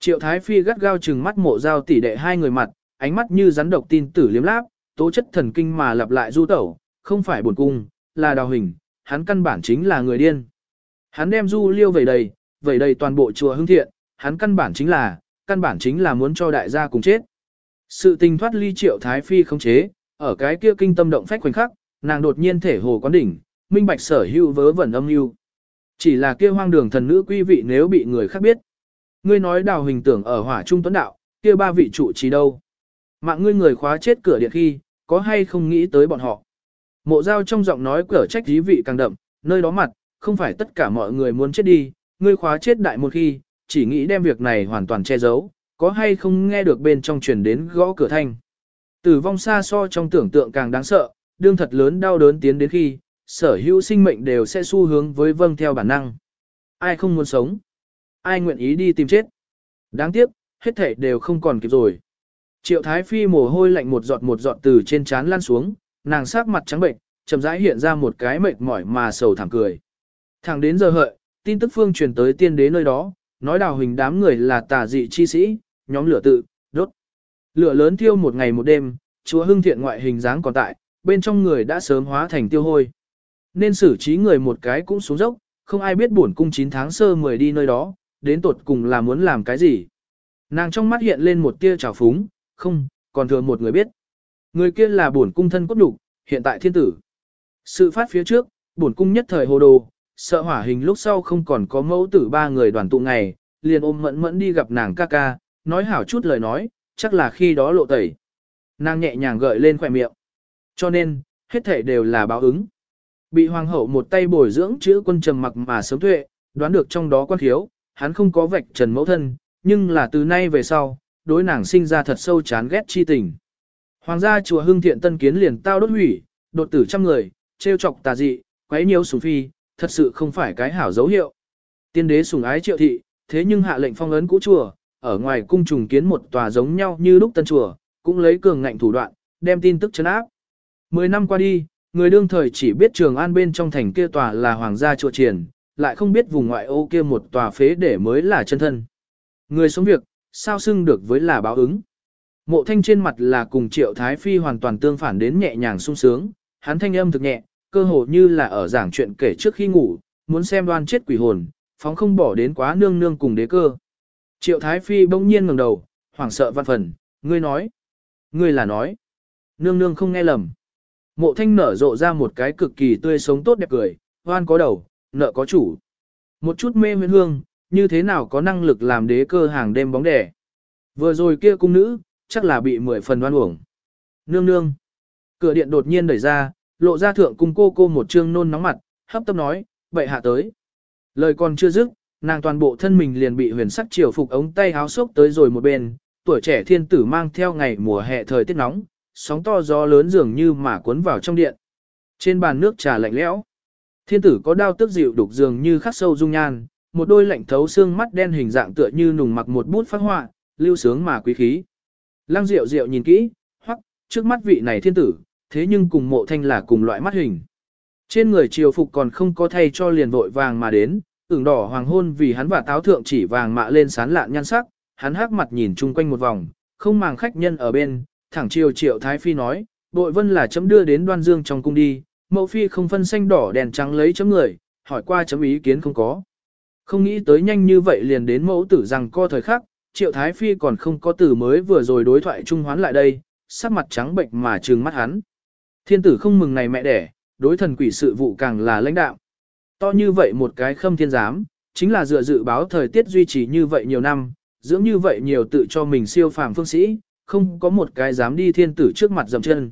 Triệu Thái Phi gắt gao trừng mắt mộ giao tỷ đệ hai người mặt, ánh mắt như rắn độc tin tử liếm láp, tố chất thần kinh mà lặp lại du tẩu, không phải buồn cung, là đào hình, hắn căn bản chính là người điên. Hắn đem du liêu về đầy, về đầy toàn bộ chùa hưng thiện, hắn căn bản chính là, căn bản chính là muốn cho đại gia cùng chết. Sự tình thoát ly triệu thái phi không chế, ở cái kia kinh tâm động phách khoảnh khắc, nàng đột nhiên thể hồ quán đỉnh, minh bạch sở hữu vớ vẩn âm mưu. Chỉ là kia hoang đường thần nữ quý vị nếu bị người khác biết. Ngươi nói đào hình tưởng ở hỏa trung tuấn đạo, kia ba vị trụ trì đâu. Mạng ngươi người khóa chết cửa điện khi, có hay không nghĩ tới bọn họ. Mộ giao trong giọng nói cửa trách dí vị càng đậm, nơi đó mặt, không phải tất cả mọi người muốn chết đi, ngươi khóa chết đại một khi, chỉ nghĩ đem việc này hoàn toàn che giấu, có hay không nghe được bên trong truyền đến gõ cửa thanh. Tử vong xa so trong tưởng tượng càng đáng sợ, đương thật lớn đau đớn tiến đến khi, sở hữu sinh mệnh đều sẽ xu hướng với vâng theo bản năng. Ai không muốn sống? Ai nguyện ý đi tìm chết? Đáng tiếc, hết thể đều không còn kịp rồi. Triệu Thái Phi mồ hôi lạnh một giọt một giọt từ trên trán lan xuống, nàng sắc mặt trắng bệnh, chậm rãi hiện ra một cái mệt mỏi mà sầu thảm cười. Thẳng đến giờ hợi, tin tức phương truyền tới tiên đế nơi đó, nói đào hình đám người là tà dị chi sĩ, nhóm lửa tự, đốt. Lửa lớn thiêu một ngày một đêm, chúa hưng thiện ngoại hình dáng còn tại, bên trong người đã sớm hóa thành tiêu hôi. Nên xử trí người một cái cũng xuống dốc, không ai biết buồn cung 9 tháng sơ 10 đi nơi đó, đến tột cùng là muốn làm cái gì. Nàng trong mắt hiện lên một tia trào phúng, không, còn thừa một người biết. Người kia là bổn cung thân cốt đục, hiện tại thiên tử. Sự phát phía trước, bổn cung nhất thời hồ đồ, sợ hỏa hình lúc sau không còn có mẫu tử ba người đoàn tụ ngày, liền ôm mẫn mẫn đi gặp nàng ca ca, nói hảo chút lời nói, chắc là khi đó lộ tẩy. Nàng nhẹ nhàng gợi lên khỏe miệng. Cho nên, hết thể đều là báo ứng. Bị hoàng hậu một tay bồi dưỡng chữ quân trầm mặc mà sớm tuệ, đoán được trong đó quan thiếu, hắn không có vạch trần mẫu thân, nhưng là từ nay về sau, đối nàng sinh ra thật sâu chán ghét chi tình. Hoàng gia chùa hưng thiện tân kiến liền tao đốt hủy, đột tử trăm người, trêu chọc tà dị, quấy nhiễu sủng phi, thật sự không phải cái hảo dấu hiệu. Tiên đế sủng ái triệu thị, thế nhưng hạ lệnh phong ấn cũ chùa, ở ngoài cung trùng kiến một tòa giống nhau như lúc tân chùa, cũng lấy cường ngạnh thủ đoạn, đem tin tức chấn áp. Mười năm qua đi, người đương thời chỉ biết trường an bên trong thành kia tòa là hoàng gia chùa triển, lại không biết vùng ngoại ô kia một tòa phế để mới là chân thân. Người sống việc, sao xưng được với là báo ứng. Mộ thanh trên mặt là cùng triệu thái phi hoàn toàn tương phản đến nhẹ nhàng sung sướng, hắn thanh âm thực nhẹ, cơ hồ như là ở giảng chuyện kể trước khi ngủ, muốn xem đoan chết quỷ hồn, phóng không bỏ đến quá nương nương cùng đế cơ. Triệu thái phi bỗng nhiên ngẩng đầu, hoảng sợ văn phần, ngươi nói, ngươi là nói, nương nương không nghe lầm. Mộ thanh nở rộ ra một cái cực kỳ tươi sống tốt đẹp cười, hoan có đầu, nợ có chủ. Một chút mê huyễn hương, như thế nào có năng lực làm đế cơ hàng đêm bóng đẻ. Vừa rồi kia cung nữ, chắc là bị mười phần đoan uổng. Nương nương. Cửa điện đột nhiên đẩy ra, lộ ra thượng cung cô cô một trương nôn nóng mặt, hấp tấp nói, vậy hạ tới. Lời còn chưa dứt, nàng toàn bộ thân mình liền bị huyền sắc triều phục ống tay háo xốc tới rồi một bên, tuổi trẻ thiên tử mang theo ngày mùa hè thời tiết nóng, sóng to gió lớn dường như mà cuốn vào trong điện. Trên bàn nước trà lạnh lẽo, thiên tử có đao tức dịu đục dường như khắc sâu dung nhan, một đôi lạnh thấu xương mắt đen hình dạng tựa như nùng mặc một bút phát họa, lưu sướng mà quý khí. Lăng Diệu Diệu nhìn kỹ, hoặc trước mắt vị này thiên tử, thế nhưng cùng mộ thanh là cùng loại mắt hình. Trên người triều phục còn không có thay cho liền vội vàng mà đến, ửng đỏ hoàng hôn vì hắn và táo thượng chỉ vàng mạ lên sán lạn nhan sắc, hắn hắc mặt nhìn chung quanh một vòng, không màng khách nhân ở bên, thẳng triều triệu thái phi nói, bội vân là chấm đưa đến đoan dương trong cung đi, mẫu phi không phân xanh đỏ đèn trắng lấy chấm người, hỏi qua chấm ý kiến không có. Không nghĩ tới nhanh như vậy liền đến mẫu tử rằng co thời khắc, triệu thái phi còn không có từ mới vừa rồi đối thoại trung hoán lại đây, sắc mặt trắng bệnh mà trừng mắt hắn. Thiên tử không mừng này mẹ đẻ, đối thần quỷ sự vụ càng là lãnh đạo. To như vậy một cái khâm thiên giám, chính là dựa dự báo thời tiết duy trì như vậy nhiều năm, dưỡng như vậy nhiều tự cho mình siêu phàm phương sĩ, không có một cái dám đi thiên tử trước mặt dầm chân.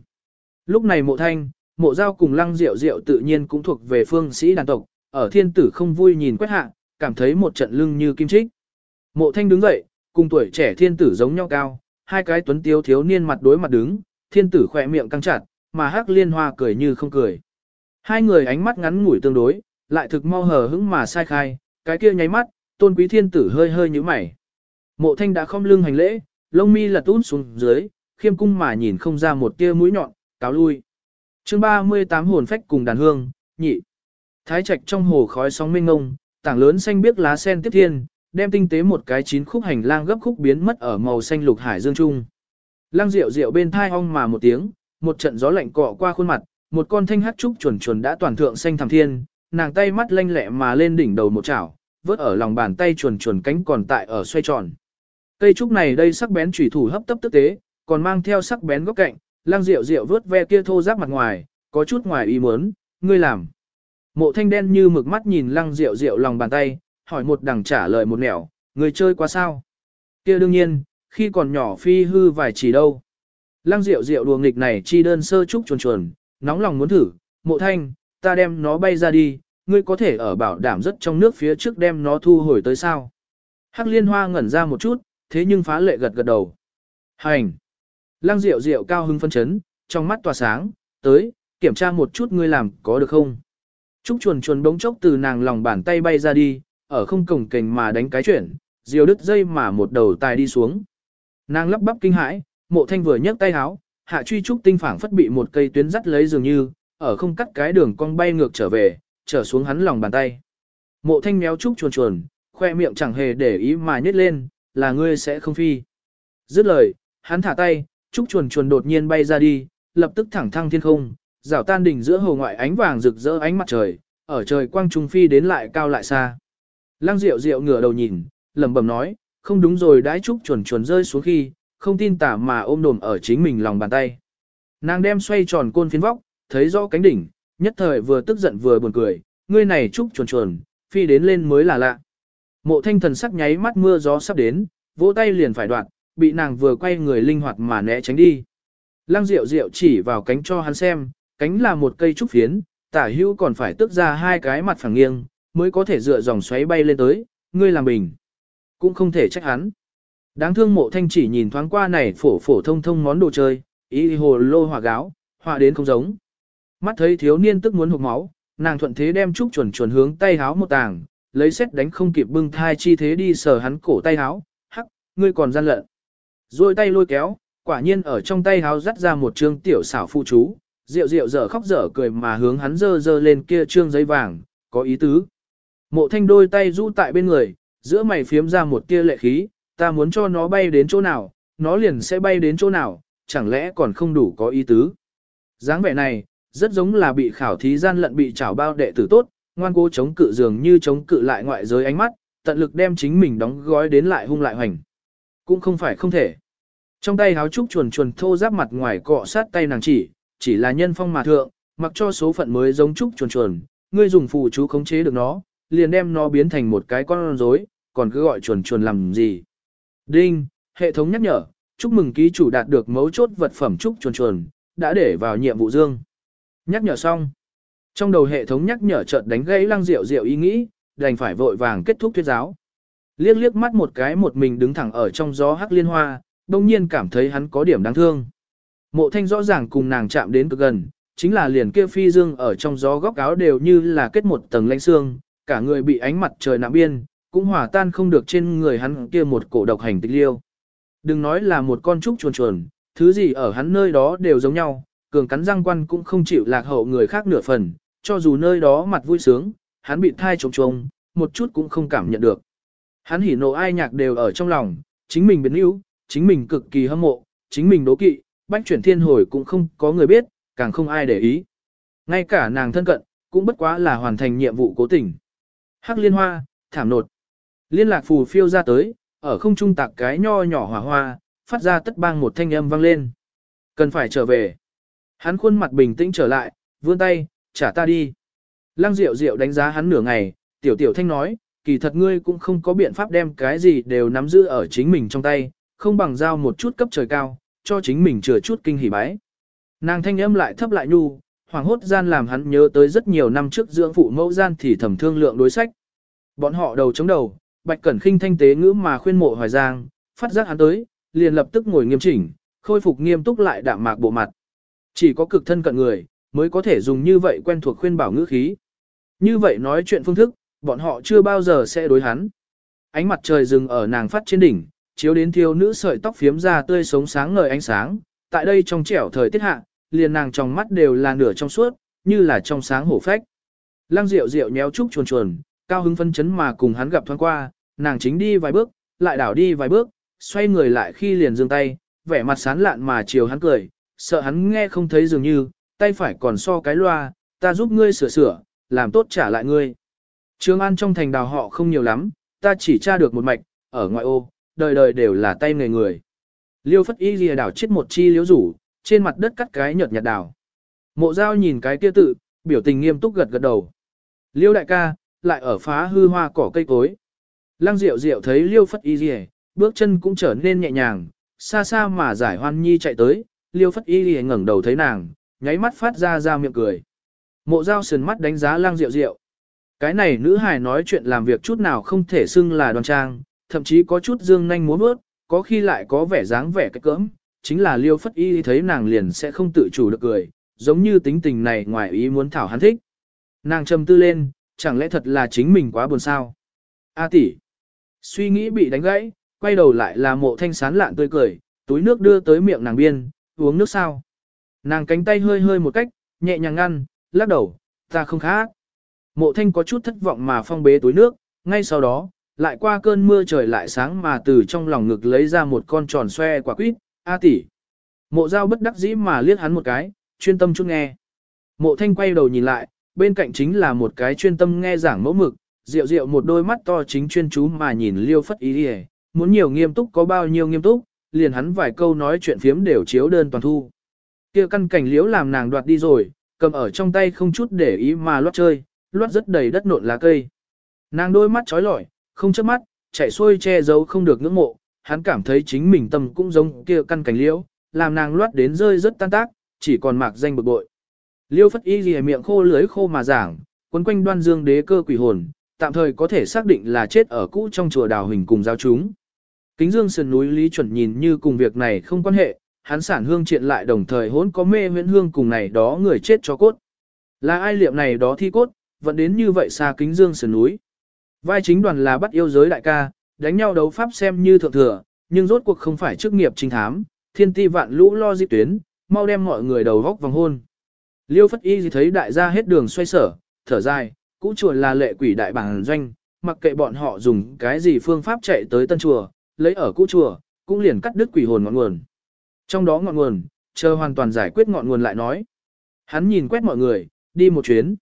Lúc này mộ thanh, mộ giao cùng lăng diệu diệu tự nhiên cũng thuộc về phương sĩ đàn tộc, ở thiên tử không vui nhìn quét hạ, cảm thấy một trận lưng như kim trích. Mộ thanh đứng dậy, cùng tuổi trẻ thiên tử giống nhau cao, hai cái tuấn tiếu thiếu niên mặt đối mặt đứng, thiên tử khỏe miệng căng chặt, mà hắc liên hoa cười như không cười. Hai người ánh mắt ngắn ngủi tương đối, lại thực mau hờ hững mà sai khai, cái kia nháy mắt, tôn quý thiên tử hơi hơi như mày. Mộ thanh đã không lưng hành lễ, lông mi lật út xuống dưới, khiêm cung mà nhìn không ra một tia mũi nhọn, cáo lui. chương 38 hồn phách cùng đàn hương, nhị. Thái trạch trong hồ khói sóng mênh ngông, tảng lớn xanh biếc lá sen tiếp thiên, đem tinh tế một cái chín khúc hành lang gấp khúc biến mất ở màu xanh lục hải dương trung. Lang rượu rượu bên thai ong mà một tiếng, một trận gió lạnh cọ qua khuôn mặt, một con thanh hắc trúc chuẩn chuẩn đã toàn thượng xanh thẳm thiên, nàng tay mắt lanh lẹ mà lên đỉnh đầu một chảo, vớt ở lòng bàn tay chuẩn chuẩn cánh còn tại ở xoay tròn. Cây trúc này đây sắc bén chủy thủ hấp tấp tức tế, còn mang theo sắc bén góc cạnh, lang rượu rượu vớt ve kia thô ráp mặt ngoài, có chút ngoài ý muốn, ngươi làm. Mộ thanh đen như mực mắt nhìn lăng rượu rượu lòng bàn tay, hỏi một đằng trả lời một nẻo, người chơi quá sao? kia đương nhiên, khi còn nhỏ phi hư vài chỉ đâu. Lăng rượu rượu đùa nghịch này chi đơn sơ trúc chuồn chuồn, nóng lòng muốn thử, mộ thanh, ta đem nó bay ra đi, ngươi có thể ở bảo đảm rất trong nước phía trước đem nó thu hồi tới sao. Hắc liên hoa ngẩn ra một chút, thế nhưng phá lệ gật gật đầu. Hành! Lăng rượu rượu cao hưng phân chấn, trong mắt tỏa sáng, tới, kiểm tra một chút ngươi làm có được không. Trúc chuồn chuồn bỗng chốc từ nàng lòng bàn tay bay ra đi, ở không cổng kềnh mà đánh cái chuyển, diều đứt dây mà một đầu tài đi xuống. Nàng lắp bắp kinh hãi, mộ thanh vừa nhấc tay háo, hạ truy trúc tinh phảng phất bị một cây tuyến dắt lấy dường như, ở không cắt cái đường cong bay ngược trở về, trở xuống hắn lòng bàn tay. Mộ thanh méo trúc chuồn chuồn, khoe miệng chẳng hề để ý mà nhét lên, là ngươi sẽ không phi. Dứt lời, hắn thả tay, trúc chuồn chuồn đột nhiên bay ra đi, lập tức thẳng thăng thiên không, rào tan đỉnh giữa hồ ngoại ánh vàng rực rỡ ánh mặt trời, ở trời quang trung phi đến lại cao lại xa. Lăng Diệu Diệu ngửa đầu nhìn, lẩm bẩm nói, không đúng rồi đãi trúc chuẩn chuẩn rơi xuống khi, không tin tả mà ôm đồm ở chính mình lòng bàn tay. Nàng đem xoay tròn côn phiến vóc, thấy rõ cánh đỉnh, nhất thời vừa tức giận vừa buồn cười, ngươi này trúc chuẩn chuẩn, phi đến lên mới là lạ. Mộ thanh thần sắc nháy mắt mưa gió sắp đến, vỗ tay liền phải đoạn, bị nàng vừa quay người linh hoạt mà né tránh đi. Lăng Diệu Diệu chỉ vào cánh cho hắn xem, cánh là một cây trúc phiến, tả hữu còn phải tức ra hai cái mặt phẳng nghiêng, mới có thể dựa dòng xoáy bay lên tới, ngươi làm bình. Cũng không thể trách hắn. Đáng thương mộ thanh chỉ nhìn thoáng qua này phổ phổ thông thông món đồ chơi, ý hồ lô hỏa gáo, họa đến không giống. Mắt thấy thiếu niên tức muốn hụt máu, nàng thuận thế đem trúc chuẩn chuẩn hướng tay háo một tàng, lấy xét đánh không kịp bưng thai chi thế đi sờ hắn cổ tay háo, hắc, ngươi còn gian lận. Rồi tay lôi kéo, quả nhiên ở trong tay háo dắt ra một trương tiểu xảo phụ chú, rượu rượu dở khóc dở cười mà hướng hắn dơ dơ lên kia trương giấy vàng, có ý tứ. Mộ thanh đôi tay rũ tại bên người, giữa mày phiếm ra một tia lệ khí, ta muốn cho nó bay đến chỗ nào, nó liền sẽ bay đến chỗ nào, chẳng lẽ còn không đủ có ý tứ. dáng vẻ này, rất giống là bị khảo thí gian lận bị trảo bao đệ tử tốt, ngoan cố chống cự dường như chống cự lại ngoại giới ánh mắt, tận lực đem chính mình đóng gói đến lại hung lại hoành. Cũng không phải không thể. Trong tay háo trúc chuồn chuồn thô giáp mặt ngoài cọ sát tay nàng chỉ, chỉ là nhân phong mà thượng, mặc cho số phận mới giống trúc chuồn chuồn, ngươi dùng phù chú khống chế được nó, liền đem nó biến thành một cái con rối, còn cứ gọi chuồn chuồn làm gì. Đinh, hệ thống nhắc nhở, chúc mừng ký chủ đạt được mấu chốt vật phẩm chúc chuồn chuồn, đã để vào nhiệm vụ dương. Nhắc nhở xong. Trong đầu hệ thống nhắc nhở chợt đánh gãy lăng rượu rượu ý nghĩ, đành phải vội vàng kết thúc thuyết giáo. Liếc liếc mắt một cái một mình đứng thẳng ở trong gió hắc liên hoa, đông nhiên cảm thấy hắn có điểm đáng thương. Mộ thanh rõ ràng cùng nàng chạm đến cực gần, chính là liền kia phi dương ở trong gió góc áo đều như là kết một tầng lanh xương, cả người bị ánh mặt trời nạm biên, cũng hòa tan không được trên người hắn kia một cổ độc hành tịch liêu. Đừng nói là một con trúc chuồn chuồn, thứ gì ở hắn nơi đó đều giống nhau, cường cắn răng quan cũng không chịu lạc hậu người khác nửa phần, cho dù nơi đó mặt vui sướng, hắn bị thai trống trống, một chút cũng không cảm nhận được. Hắn hỉ nộ ai nhạc đều ở trong lòng, chính mình biến yếu, chính mình cực kỳ hâm mộ, chính mình đố kỵ, bách chuyển thiên hồi cũng không có người biết, càng không ai để ý. Ngay cả nàng thân cận, cũng bất quá là hoàn thành nhiệm vụ cố tình. Hắc liên hoa, thảm nột. Liên lạc phù phiêu ra tới, ở không trung tạc cái nho nhỏ hỏa hoa, phát ra tất bang một thanh âm vang lên. Cần phải trở về. Hắn khuôn mặt bình tĩnh trở lại, vươn tay, trả ta đi. Lăng Diệu Diệu đánh giá hắn nửa ngày, tiểu tiểu thanh nói, kỳ thật ngươi cũng không có biện pháp đem cái gì đều nắm giữ ở chính mình trong tay, không bằng giao một chút cấp trời cao, cho chính mình chừa chút kinh hỉ bái. Nàng thanh âm lại thấp lại nhu, hoàng hốt gian làm hắn nhớ tới rất nhiều năm trước dưỡng phụ mẫu gian thì thầm thương lượng đối sách. Bọn họ đầu chống đầu, Bạch Cẩn khinh thanh tế ngữ mà khuyên mộ hoài giang, phát giác hắn tới, liền lập tức ngồi nghiêm chỉnh, khôi phục nghiêm túc lại đạm mạc bộ mặt. Chỉ có cực thân cận người, mới có thể dùng như vậy quen thuộc khuyên bảo ngữ khí. Như vậy nói chuyện phương thức, bọn họ chưa bao giờ sẽ đối hắn. Ánh mặt trời dừng ở nàng phát trên đỉnh, chiếu đến thiếu nữ sợi tóc phiếm ra tươi sống sáng ngời ánh sáng, tại đây trong trẻo thời tiết hạ, liền nàng trong mắt đều là nửa trong suốt, như là trong sáng hổ phách. Lăng Diệu Diệu nhéo trúc chuồn chuồn, cao hứng phân chấn mà cùng hắn gặp thoáng qua, nàng chính đi vài bước, lại đảo đi vài bước, xoay người lại khi liền giương tay, vẻ mặt sán lạn mà chiều hắn cười, sợ hắn nghe không thấy dường như, tay phải còn so cái loa, ta giúp ngươi sửa sửa, làm tốt trả lại ngươi. Trường An trong thành đào họ không nhiều lắm, ta chỉ tra được một mạch, ở ngoại ô, đời đời đều là tay nghề người. Liêu phất y lìa đảo chết một chi liếu rủ, trên mặt đất cắt cái nhợt nhạt đảo. Mộ giao nhìn cái kia tự, biểu tình nghiêm túc gật gật đầu. Liêu đại ca, lại ở phá hư hoa cỏ cây cối. Lăng Diệu Diệu thấy Liêu Phất Y Lìa, bước chân cũng trở nên nhẹ nhàng, xa xa mà giải hoan nhi chạy tới, Liêu Phất Y Lìa ngẩng đầu thấy nàng, nháy mắt phát ra ra miệng cười. Mộ Giao sườn mắt đánh giá Lăng Diệu Diệu. Cái này nữ hài nói chuyện làm việc chút nào không thể xưng là đoan trang, thậm chí có chút dương nhanh múa bước, có khi lại có vẻ dáng vẻ cái cỡm, chính là Liêu Phất Y thấy nàng liền sẽ không tự chủ được cười, giống như tính tình này ngoài ý muốn thảo hắn thích. Nàng trầm tư lên, chẳng lẽ thật là chính mình quá buồn sao? A tỷ. Suy nghĩ bị đánh gãy, quay đầu lại là mộ thanh sán lạn tươi cười, túi nước đưa tới miệng nàng biên, uống nước sao? Nàng cánh tay hơi hơi một cách, nhẹ nhàng ngăn, lắc đầu, ta không khác. Mộ thanh có chút thất vọng mà phong bế túi nước, ngay sau đó, lại qua cơn mưa trời lại sáng mà từ trong lòng ngực lấy ra một con tròn xoe quả quýt, A tỷ. Mộ giao bất đắc dĩ mà liếc hắn một cái, chuyên tâm chút nghe. Mộ thanh quay đầu nhìn lại, bên cạnh chính là một cái chuyên tâm nghe giảng mẫu mực, rượu rượu một đôi mắt to chính chuyên chú mà nhìn liêu phất ý đi muốn nhiều nghiêm túc có bao nhiêu nghiêm túc, liền hắn vài câu nói chuyện phiếm đều chiếu đơn toàn thu. kia căn cảnh liễu làm nàng đoạt đi rồi, cầm ở trong tay không chút để ý mà loát chơi, loát rất đầy đất nộn lá cây. Nàng đôi mắt trói lọi, không chớp mắt, chạy xuôi che giấu không được ngưỡng mộ, hắn cảm thấy chính mình tâm cũng giống kia căn cảnh liễu, làm nàng loát đến rơi rất tan tác, chỉ còn mạc danh bực bội. Liêu phất y gì miệng khô lưới khô mà giảng, quấn quanh đoan dương đế cơ quỷ hồn, tạm thời có thể xác định là chết ở cũ trong chùa đào hình cùng giao chúng. Kính dương sườn núi Lý chuẩn nhìn như cùng việc này không quan hệ, hắn sản hương triện lại đồng thời hỗn có mê huyễn hương cùng này đó người chết cho cốt. Là ai liệm này đó thi cốt, vẫn đến như vậy xa kính dương sườn núi. Vai chính đoàn là bắt yêu giới đại ca, đánh nhau đấu pháp xem như thượng thừa, nhưng rốt cuộc không phải chức nghiệp trinh thám, thiên ti vạn lũ lo di tuyến, mau đem mọi người đầu vóc vòng hôn. Liêu Phất Y thì thấy đại gia hết đường xoay sở, thở dài, cũ chùa là lệ quỷ đại bản doanh, mặc kệ bọn họ dùng cái gì phương pháp chạy tới tân chùa, lấy ở cũ chùa, cũng liền cắt đứt quỷ hồn ngọn nguồn. Trong đó ngọn nguồn, chờ hoàn toàn giải quyết ngọn nguồn lại nói. Hắn nhìn quét mọi người, đi một chuyến.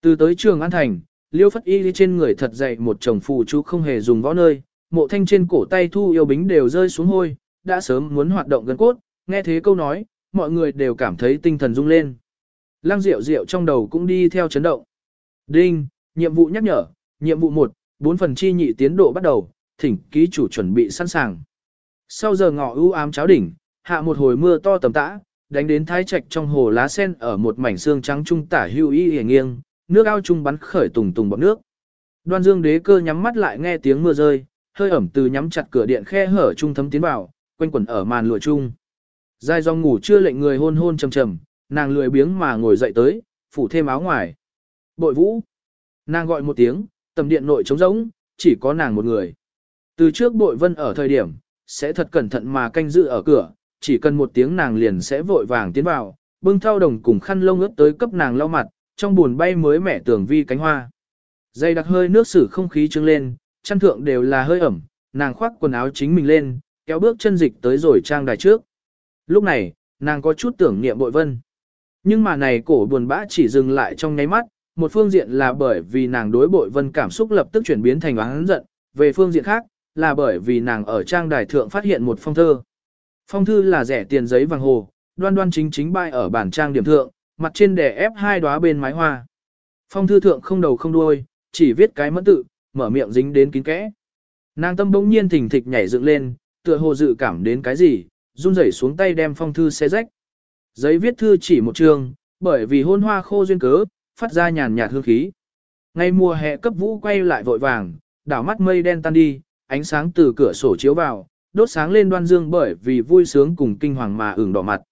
Từ tới trường An Thành, Liêu Phất Y trên người thật dày một chồng phù chú không hề dùng võ nơi, mộ thanh trên cổ tay thu yêu bính đều rơi xuống hôi, đã sớm muốn hoạt động gần cốt, nghe thế câu nói, mọi người đều cảm thấy tinh thần rung lên. Lăng Diệu Diệu trong đầu cũng đi theo chấn động. Đinh, nhiệm vụ nhắc nhở, nhiệm vụ 1, 4 phần chi nhị tiến độ bắt đầu, thỉnh ký chủ chuẩn bị sẵn sàng. Sau giờ ngọ ưu ám cháo đỉnh, hạ một hồi mưa to tầm tã, đánh đến thái trạch trong hồ lá sen ở một mảnh xương trắng trung tả hưu y hề nghiêng, nước ao trung bắn khởi tùng tùng bọt nước. Đoan Dương đế cơ nhắm mắt lại nghe tiếng mưa rơi, hơi ẩm từ nhắm chặt cửa điện khe hở trung thấm tiến vào, quanh quẩn ở màn lụa trung. Dài dòng ngủ chưa lệnh người hôn hôn trầm trầm, nàng lười biếng mà ngồi dậy tới, phủ thêm áo ngoài. Bội vũ. Nàng gọi một tiếng, tầm điện nội trống rỗng, chỉ có nàng một người. Từ trước bội vân ở thời điểm, sẽ thật cẩn thận mà canh giữ ở cửa, chỉ cần một tiếng nàng liền sẽ vội vàng tiến vào, bưng thao đồng cùng khăn lông ướt tới cấp nàng lau mặt, trong buồn bay mới mẻ tưởng vi cánh hoa. Dây đặc hơi nước sử không khí trưng lên, chăn thượng đều là hơi ẩm, nàng khoác quần áo chính mình lên, kéo bước chân dịch tới rồi trang đài trước. Lúc này, nàng có chút tưởng niệm bội vân. Nhưng mà này cổ buồn bã chỉ dừng lại trong nháy mắt, một phương diện là bởi vì nàng đối bội vân cảm xúc lập tức chuyển biến thành oán giận, về phương diện khác, là bởi vì nàng ở trang đài thượng phát hiện một phong thơ. Phong thư là rẻ tiền giấy vàng hồ, đoan đoan chính chính bay ở bản trang điểm thượng, mặt trên đè ép hai đóa bên mái hoa. Phong thư thượng không đầu không đuôi, chỉ viết cái mẫn tự, mở miệng dính đến kín kẽ. Nàng tâm bỗng nhiên thình thịch nhảy dựng lên, tựa hồ dự cảm đến cái gì, run rẩy xuống tay đem phong thư xé rách. Giấy viết thư chỉ một trường, bởi vì hôn hoa khô duyên cớ, phát ra nhàn nhạt hương khí. Ngay mùa hè cấp vũ quay lại vội vàng, đảo mắt mây đen tan đi, ánh sáng từ cửa sổ chiếu vào, đốt sáng lên đoan dương bởi vì vui sướng cùng kinh hoàng mà ửng đỏ mặt.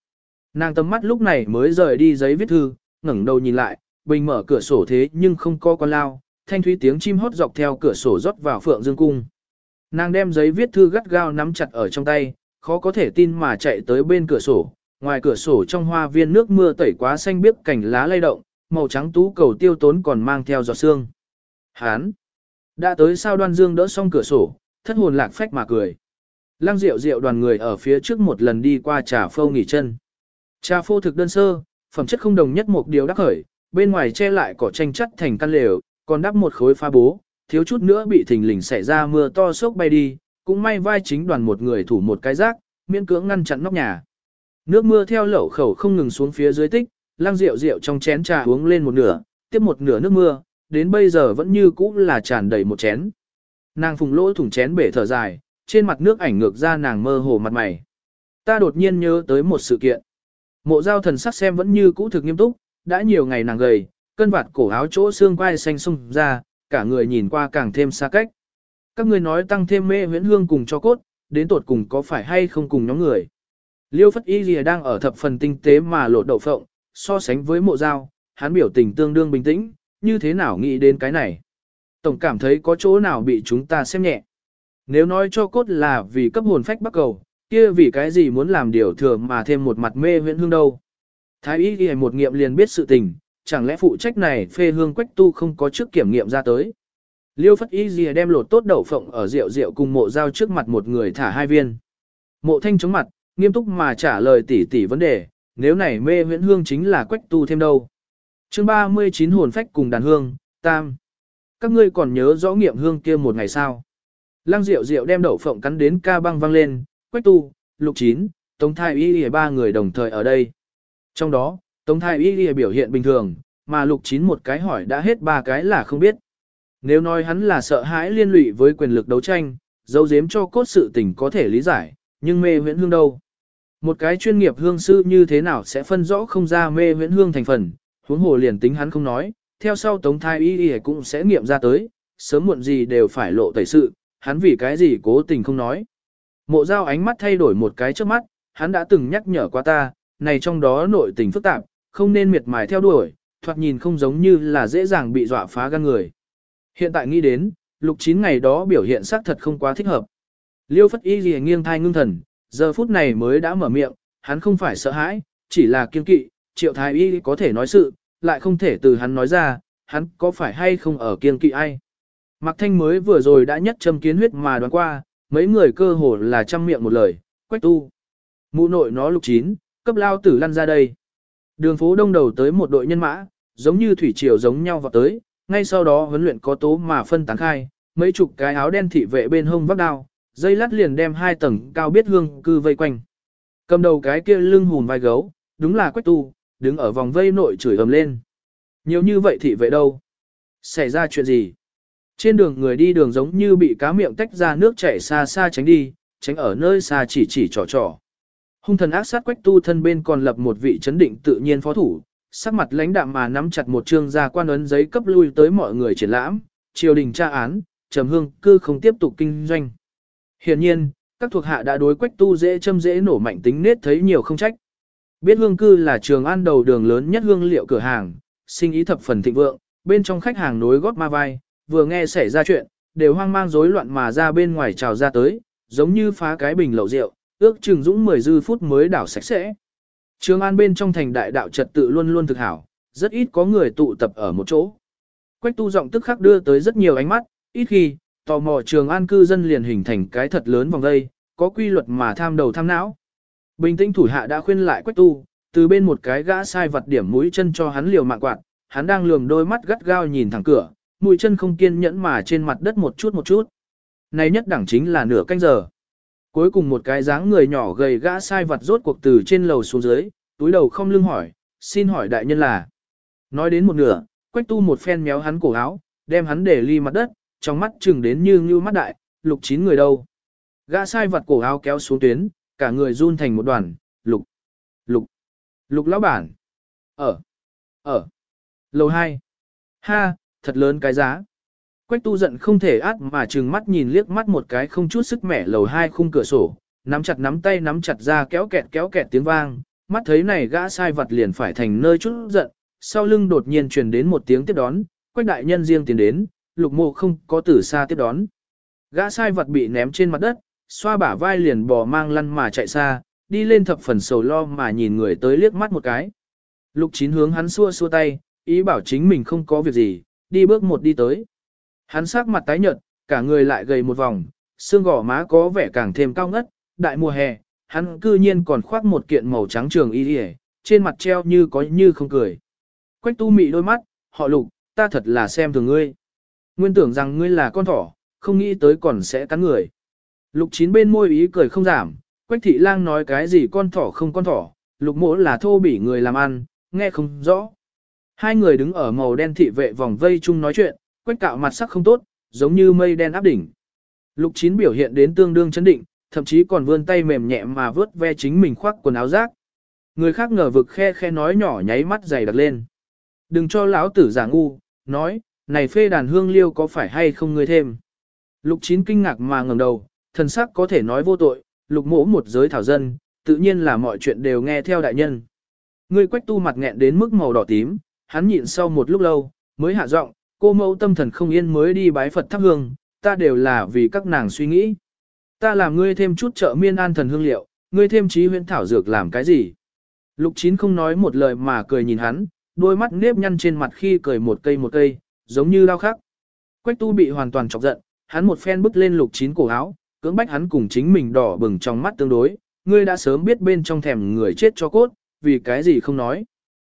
Nàng tầm mắt lúc này mới rời đi giấy viết thư, ngẩng đầu nhìn lại, bình mở cửa sổ thế nhưng không có con lao, thanh thúy tiếng chim hót dọc theo cửa sổ rót vào phượng dương cung. Nàng đem giấy viết thư gắt gao nắm chặt ở trong tay, khó có thể tin mà chạy tới bên cửa sổ, ngoài cửa sổ trong hoa viên nước mưa tẩy quá xanh biếc cảnh lá lay động, màu trắng tú cầu tiêu tốn còn mang theo giọt sương. Hán! Đã tới sao đoan dương đỡ xong cửa sổ, thất hồn lạc phách mà cười. Lăng rượu rượu đoàn người ở phía trước một lần đi qua trà phâu nghỉ chân. Trà phô thực đơn sơ, phẩm chất không đồng nhất một điều đắc khởi, bên ngoài che lại cỏ tranh chất thành căn lều, còn đắp một khối pha bố, thiếu chút nữa bị thình lình xảy ra mưa to sốc bay đi, cũng may vai chính đoàn một người thủ một cái rác, miễn cưỡng ngăn chặn nóc nhà. Nước mưa theo lẩu khẩu không ngừng xuống phía dưới tích, lang rượu rượu trong chén trà uống lên một nửa, tiếp một nửa nước mưa, đến bây giờ vẫn như cũ là tràn đầy một chén. Nàng phùng lỗ thủng chén bể thở dài, trên mặt nước ảnh ngược ra nàng mơ hồ mặt mày. Ta đột nhiên nhớ tới một sự kiện. Mộ giao thần sắc xem vẫn như cũ thực nghiêm túc, đã nhiều ngày nàng gầy, cân vạt cổ áo chỗ xương quai xanh sung ra, cả người nhìn qua càng thêm xa cách. Các người nói tăng thêm mê huyễn hương cùng cho cốt, đến tột cùng có phải hay không cùng nhóm người. Liêu Phất Y Lìa đang ở thập phần tinh tế mà lột đậu phộng, so sánh với mộ dao hắn biểu tình tương đương bình tĩnh, như thế nào nghĩ đến cái này. Tổng cảm thấy có chỗ nào bị chúng ta xem nhẹ. Nếu nói cho cốt là vì cấp hồn phách bắt cầu, kia vì cái gì muốn làm điều thừa mà thêm một mặt mê huyễn hương đâu. Thái y lìa một nghiệm liền biết sự tình, chẳng lẽ phụ trách này phê hương quách tu không có trước kiểm nghiệm ra tới. Liêu phất y dìa đem lột tốt đậu phộng ở rượu rượu cùng mộ giao trước mặt một người thả hai viên. Mộ thanh chống mặt, nghiêm túc mà trả lời tỉ tỉ vấn đề, nếu này mê huyễn hương chính là quách tu thêm đâu. chương 39 hồn phách cùng đàn hương, tam. Các ngươi còn nhớ rõ nghiệm hương kia một ngày sao? Lăng rượu rượu đem đậu phộng cắn đến ca băng văng lên, Quách Tu, Lục Chín, Tống Thái Y ba người đồng thời ở đây. Trong đó, Tống Thái Y lìa biểu hiện bình thường, mà Lục Chín một cái hỏi đã hết ba cái là không biết. Nếu nói hắn là sợ hãi liên lụy với quyền lực đấu tranh, dấu giếm cho cốt sự tình có thể lý giải, nhưng mê huyễn hương đâu. Một cái chuyên nghiệp hương sư như thế nào sẽ phân rõ không ra mê huyễn hương thành phần, huống hồ liền tính hắn không nói, theo sau Tống Thái Y Y cũng sẽ nghiệm ra tới, sớm muộn gì đều phải lộ tẩy sự, hắn vì cái gì cố tình không nói. Mộ giao ánh mắt thay đổi một cái trước mắt, hắn đã từng nhắc nhở qua ta, này trong đó nội tình phức tạp, không nên miệt mài theo đuổi, thoạt nhìn không giống như là dễ dàng bị dọa phá gan người. Hiện tại nghĩ đến, lục chín ngày đó biểu hiện xác thật không quá thích hợp. Liêu phất y gì nghiêng thai ngưng thần, giờ phút này mới đã mở miệng, hắn không phải sợ hãi, chỉ là kiên kỵ, triệu thái y có thể nói sự, lại không thể từ hắn nói ra, hắn có phải hay không ở kiên kỵ ai. Mạc Thanh mới vừa rồi đã nhất châm kiến huyết mà đoán qua, mấy người cơ hồ là trăm miệng một lời, quách tu. Mụ nội nó lục chín, cấp lao tử lăn ra đây. Đường phố đông đầu tới một đội nhân mã, giống như thủy triều giống nhau vào tới, ngay sau đó huấn luyện có tố mà phân tán khai, mấy chục cái áo đen thị vệ bên hông vác đao, dây lát liền đem hai tầng cao biết hương cư vây quanh. Cầm đầu cái kia lưng hùn vai gấu, đúng là quách tu, đứng ở vòng vây nội chửi ầm lên. Nhiều như vậy thị vệ đâu? Xảy ra chuyện gì? Trên đường người đi đường giống như bị cá miệng tách ra nước chảy xa xa tránh đi, tránh ở nơi xa chỉ chỉ trò trò. Hung thần ác sát quách tu thân bên còn lập một vị chấn định tự nhiên phó thủ, sắc mặt lãnh đạm mà nắm chặt một trương gia quan ấn giấy cấp lui tới mọi người triển lãm, triều đình tra án, trầm hương cư không tiếp tục kinh doanh. Hiện nhiên, các thuộc hạ đã đối quách tu dễ châm dễ nổ mạnh tính nết thấy nhiều không trách. Biết hương cư là trường an đầu đường lớn nhất hương liệu cửa hàng, sinh ý thập phần thịnh vượng, bên trong khách hàng nối gót ma vai, vừa nghe xảy ra chuyện, đều hoang mang rối loạn mà ra bên ngoài trào ra tới, giống như phá cái bình lậu rượu, ước chừng dũng 10 dư phút mới đảo sạch sẽ. Trường An bên trong thành đại đạo trật tự luôn luôn thực hảo, rất ít có người tụ tập ở một chỗ. Quách tu giọng tức khắc đưa tới rất nhiều ánh mắt, ít khi, tò mò Trường An cư dân liền hình thành cái thật lớn vòng đây, có quy luật mà tham đầu tham não. Bình tĩnh thủ hạ đã khuyên lại Quách tu, từ bên một cái gã sai vật điểm mũi chân cho hắn liều mạng quạt, hắn đang lườm đôi mắt gắt gao nhìn thẳng cửa, mũi chân không kiên nhẫn mà trên mặt đất một chút một chút. Này nhất đẳng chính là nửa canh giờ. Cuối cùng một cái dáng người nhỏ gầy gã sai vật rốt cuộc từ trên lầu xuống dưới, túi đầu không lưng hỏi, xin hỏi đại nhân là. Nói đến một nửa, quách tu một phen méo hắn cổ áo, đem hắn để ly mặt đất, trong mắt chừng đến như như mắt đại, lục chín người đâu. Gã sai vật cổ áo kéo xuống tuyến, cả người run thành một đoàn, lục, lục, lục lão bản. Ở, ở, lầu hai. Ha, thật lớn cái giá. Quách tu giận không thể át mà trừng mắt nhìn liếc mắt một cái không chút sức mẻ lầu hai khung cửa sổ, nắm chặt nắm tay nắm chặt ra kéo kẹt kéo kẹt tiếng vang, mắt thấy này gã sai vật liền phải thành nơi chút giận, sau lưng đột nhiên truyền đến một tiếng tiếp đón, quách đại nhân riêng tiến đến, lục mộ không có từ xa tiếp đón. Gã sai vật bị ném trên mặt đất, xoa bả vai liền bò mang lăn mà chạy xa, đi lên thập phần sầu lo mà nhìn người tới liếc mắt một cái. Lục chín hướng hắn xua xua tay, ý bảo chính mình không có việc gì, đi bước một đi tới. Hắn sắc mặt tái nhợt, cả người lại gầy một vòng, xương gò má có vẻ càng thêm cao ngất, đại mùa hè, hắn cư nhiên còn khoác một kiện màu trắng trường y yề, trên mặt treo như có như không cười. Quách tu mị đôi mắt, họ lục, ta thật là xem thường ngươi. Nguyên tưởng rằng ngươi là con thỏ, không nghĩ tới còn sẽ cắn người. Lục chín bên môi ý cười không giảm, quách thị lang nói cái gì con thỏ không con thỏ, lục mỗ là thô bỉ người làm ăn, nghe không rõ. Hai người đứng ở màu đen thị vệ vòng vây chung nói chuyện, quách cạo mặt sắc không tốt, giống như mây đen áp đỉnh. Lục chín biểu hiện đến tương đương chấn định, thậm chí còn vươn tay mềm nhẹ mà vớt ve chính mình khoác quần áo rác. Người khác ngờ vực khe khe nói nhỏ nháy mắt dày đặc lên. Đừng cho lão tử giả ngu, nói, này phê đàn hương liêu có phải hay không ngươi thêm. Lục chín kinh ngạc mà ngẩng đầu, thần sắc có thể nói vô tội, lục mỗ một giới thảo dân, tự nhiên là mọi chuyện đều nghe theo đại nhân. Ngươi quách tu mặt nghẹn đến mức màu đỏ tím, hắn nhịn sau một lúc lâu, mới hạ giọng, cô mẫu tâm thần không yên mới đi bái Phật thắp hương, ta đều là vì các nàng suy nghĩ. Ta làm ngươi thêm chút trợ miên an thần hương liệu, ngươi thêm trí huyễn thảo dược làm cái gì? Lục chín không nói một lời mà cười nhìn hắn, đôi mắt nếp nhăn trên mặt khi cười một cây một cây, giống như lao khắc. Quách tu bị hoàn toàn chọc giận, hắn một phen bức lên lục chín cổ áo, cưỡng bách hắn cùng chính mình đỏ bừng trong mắt tương đối, ngươi đã sớm biết bên trong thèm người chết cho cốt, vì cái gì không nói.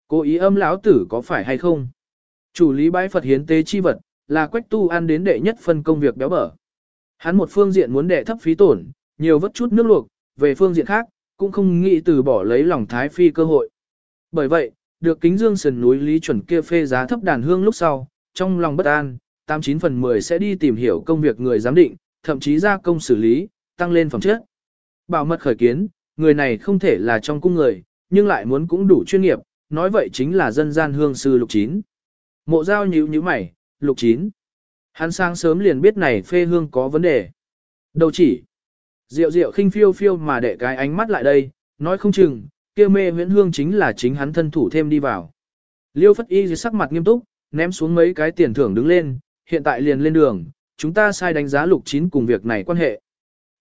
Cô ý âm lão tử có phải hay không? Chủ lý bái Phật hiến tế chi vật, là quách tu ăn đến đệ nhất phân công việc béo bở. Hắn một phương diện muốn đệ thấp phí tổn, nhiều vất chút nước luộc, về phương diện khác, cũng không nghĩ từ bỏ lấy lòng thái phi cơ hội. Bởi vậy, được kính dương sườn núi lý chuẩn kia phê giá thấp đàn hương lúc sau, trong lòng bất an, 89 phần 10 sẽ đi tìm hiểu công việc người giám định, thậm chí ra công xử lý, tăng lên phẩm chất. Bảo mật khởi kiến, người này không thể là trong cung người, nhưng lại muốn cũng đủ chuyên nghiệp, nói vậy chính là dân gian hương sư lục chín. Mộ giao nhíu nhíu mày, lục chín. Hắn sáng sớm liền biết này phê hương có vấn đề. Đầu chỉ. Diệu diệu khinh phiêu phiêu mà để cái ánh mắt lại đây, nói không chừng, kia mê huyễn hương chính là chính hắn thân thủ thêm đi vào. Liêu phất y dưới sắc mặt nghiêm túc, ném xuống mấy cái tiền thưởng đứng lên, hiện tại liền lên đường, chúng ta sai đánh giá lục chín cùng việc này quan hệ.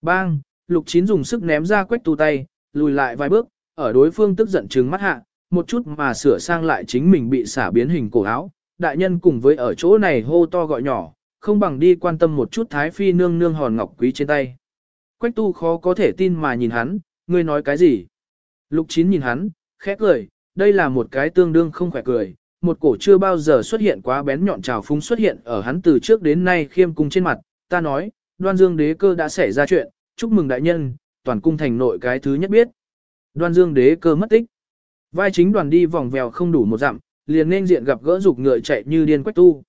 Bang, lục chín dùng sức ném ra quách tu tay, lùi lại vài bước, ở đối phương tức giận trừng mắt hạ, một chút mà sửa sang lại chính mình bị xả biến hình cổ áo. Đại nhân cùng với ở chỗ này hô to gọi nhỏ, không bằng đi quan tâm một chút thái phi nương nương hòn ngọc quý trên tay. Quách tu khó có thể tin mà nhìn hắn, ngươi nói cái gì? Lục chín nhìn hắn, khẽ cười, đây là một cái tương đương không khỏe cười, một cổ chưa bao giờ xuất hiện quá bén nhọn trào phúng xuất hiện ở hắn từ trước đến nay khiêm cung trên mặt, ta nói, đoan dương đế cơ đã xảy ra chuyện, chúc mừng đại nhân, toàn cung thành nội cái thứ nhất biết. Đoan dương đế cơ mất tích. Vai chính đoàn đi vòng vèo không đủ một dặm, liền nên diện gặp gỡ dục ngựa chạy như điên quách tu.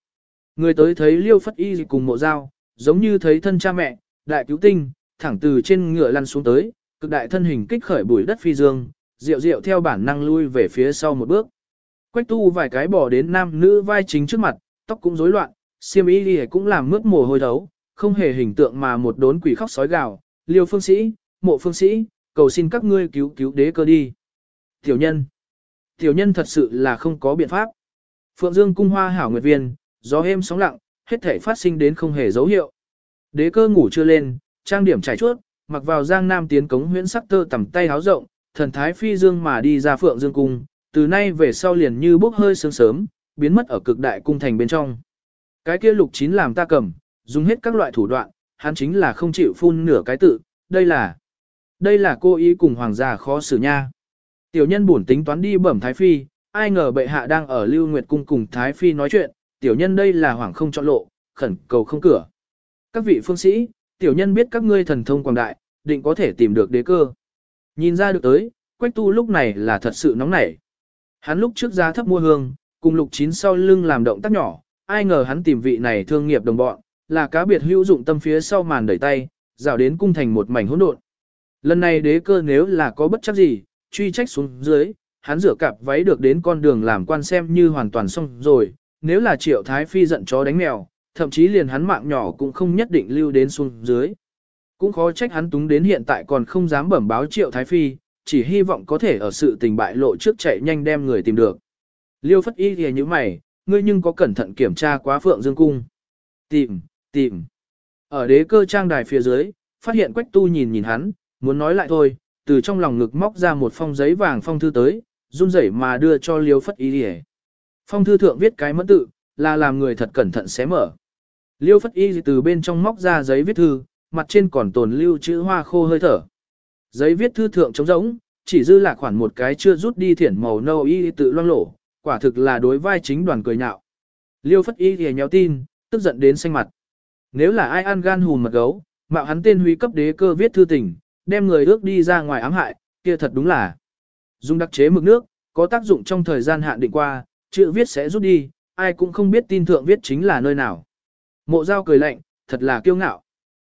Người tới thấy liêu phất y cùng mộ dao, giống như thấy thân cha mẹ, đại cứu tinh, thẳng từ trên ngựa lăn xuống tới, cực đại thân hình kích khởi bùi đất phi dương, rượu rượu theo bản năng lui về phía sau một bước. Quách tu vài cái bỏ đến nam nữ vai chính trước mặt, tóc cũng rối loạn, xiêm y đi cũng làm mướt mồ hôi thấu, không hề hình tượng mà một đốn quỷ khóc sói gào, liêu phương sĩ, mộ phương sĩ, cầu xin các ngươi cứu cứu đế cơ đi. Tiểu nhân, tiểu nhân thật sự là không có biện pháp. Phượng Dương cung hoa hảo nguyệt viên, gió êm sóng lặng, hết thể phát sinh đến không hề dấu hiệu. Đế cơ ngủ chưa lên, trang điểm trải chuốt, mặc vào giang nam tiến cống huyễn sắc tơ tầm tay háo rộng, thần thái phi dương mà đi ra Phượng Dương cung, từ nay về sau liền như bốc hơi sương sớm, biến mất ở cực đại cung thành bên trong. Cái kia lục chín làm ta cầm, dùng hết các loại thủ đoạn, hắn chính là không chịu phun nửa cái tự, đây là, đây là cô ý cùng hoàng gia khó xử nha. Tiểu nhân buồn tính toán đi bẩm Thái Phi, ai ngờ bệ hạ đang ở Lưu Nguyệt Cung cùng Thái Phi nói chuyện, tiểu nhân đây là hoàng không chọn lộ, khẩn cầu không cửa. Các vị phương sĩ, tiểu nhân biết các ngươi thần thông quảng đại, định có thể tìm được đế cơ. Nhìn ra được tới, Quách Tu lúc này là thật sự nóng nảy. Hắn lúc trước ra thấp mua hương, cùng lục chín sau lưng làm động tác nhỏ, ai ngờ hắn tìm vị này thương nghiệp đồng bọn, là cá biệt hữu dụng tâm phía sau màn đẩy tay, rào đến cung thành một mảnh hỗn độn. Lần này đế cơ nếu là có bất chấp gì, truy trách xuống dưới, hắn rửa cặp váy được đến con đường làm quan xem như hoàn toàn xong rồi, nếu là triệu thái phi giận chó đánh mèo, thậm chí liền hắn mạng nhỏ cũng không nhất định lưu đến xuống dưới. Cũng khó trách hắn túng đến hiện tại còn không dám bẩm báo triệu thái phi, chỉ hy vọng có thể ở sự tình bại lộ trước chạy nhanh đem người tìm được. Liêu phất y thì như mày, ngươi nhưng có cẩn thận kiểm tra quá phượng dương cung. Tìm, tìm. Ở đế cơ trang đài phía dưới, phát hiện quách tu nhìn nhìn hắn, muốn nói lại thôi, từ trong lòng ngực móc ra một phong giấy vàng phong thư tới, run rẩy mà đưa cho liêu phất y thì Phong thư thượng viết cái mẫn tự, là làm người thật cẩn thận xé mở. Liêu phất y từ bên trong móc ra giấy viết thư, mặt trên còn tồn lưu chữ hoa khô hơi thở. Giấy viết thư thượng trống rỗng, chỉ dư là khoảng một cái chưa rút đi thiển màu nâu y tự loang lổ, quả thực là đối vai chính đoàn cười nhạo. Liêu phất y thì nhéo tin, tức giận đến xanh mặt. Nếu là ai ăn gan hùn mật gấu, mạo hắn tên huy cấp đế cơ viết thư tình, đem người ước đi ra ngoài ám hại, kia thật đúng là. Dùng đặc chế mực nước, có tác dụng trong thời gian hạn định qua, chữ viết sẽ rút đi, ai cũng không biết tin thượng viết chính là nơi nào. Mộ giao cười lạnh, thật là kiêu ngạo.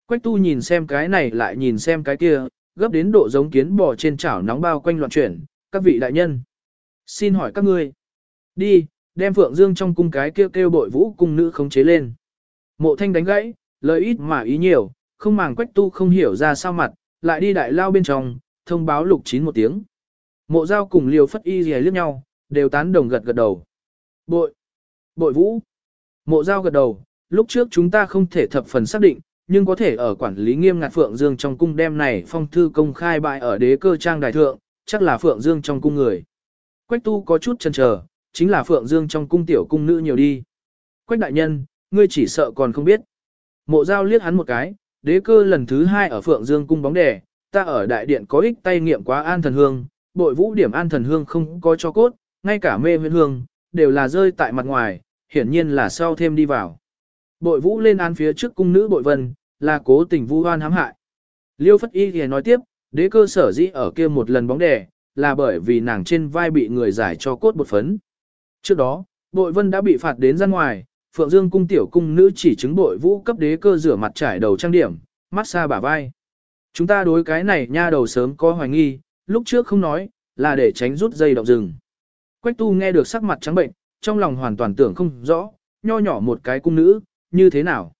Quách tu nhìn xem cái này lại nhìn xem cái kia, gấp đến độ giống kiến bò trên chảo nóng bao quanh loạn chuyển, các vị đại nhân. Xin hỏi các ngươi. Đi, đem Phượng Dương trong cung cái kêu kêu bội vũ cung nữ khống chế lên. Mộ thanh đánh gãy, lời ít mà ý nhiều, không màng quách tu không hiểu ra sao mặt, lại đi đại lao bên trong, thông báo lục chín một tiếng. Mộ giao cùng liều phất y gì liếc nhau, đều tán đồng gật gật đầu. Bội, bội vũ. Mộ giao gật đầu, lúc trước chúng ta không thể thập phần xác định, nhưng có thể ở quản lý nghiêm ngặt Phượng Dương trong cung đem này phong thư công khai bại ở đế cơ trang đại thượng, chắc là Phượng Dương trong cung người. Quách tu có chút chần chờ, chính là Phượng Dương trong cung tiểu cung nữ nhiều đi. Quách đại nhân, ngươi chỉ sợ còn không biết. Mộ giao liếc hắn một cái, đế cơ lần thứ hai ở Phượng Dương cung bóng đè, ta ở đại điện có ích tay nghiệm quá an thần hương, bội vũ điểm an thần hương không có cho cốt, ngay cả mê huyễn hương, đều là rơi tại mặt ngoài, hiển nhiên là sau thêm đi vào. Bội vũ lên án phía trước cung nữ bội vân, là cố tình vu hoan hãm hại. Liêu Phất Y thì nói tiếp, đế cơ sở dĩ ở kia một lần bóng đè, là bởi vì nàng trên vai bị người giải cho cốt bột phấn. Trước đó, bội vân đã bị phạt đến ra ngoài, Phượng Dương cung tiểu cung nữ chỉ chứng bội vũ cấp đế cơ rửa mặt trải đầu trang điểm, mát xa bả vai. Chúng ta đối cái này nha đầu sớm có hoài nghi, lúc trước không nói, là để tránh rút dây động rừng. Quách tu nghe được sắc mặt trắng bệnh, trong lòng hoàn toàn tưởng không rõ, nho nhỏ một cái cung nữ, như thế nào?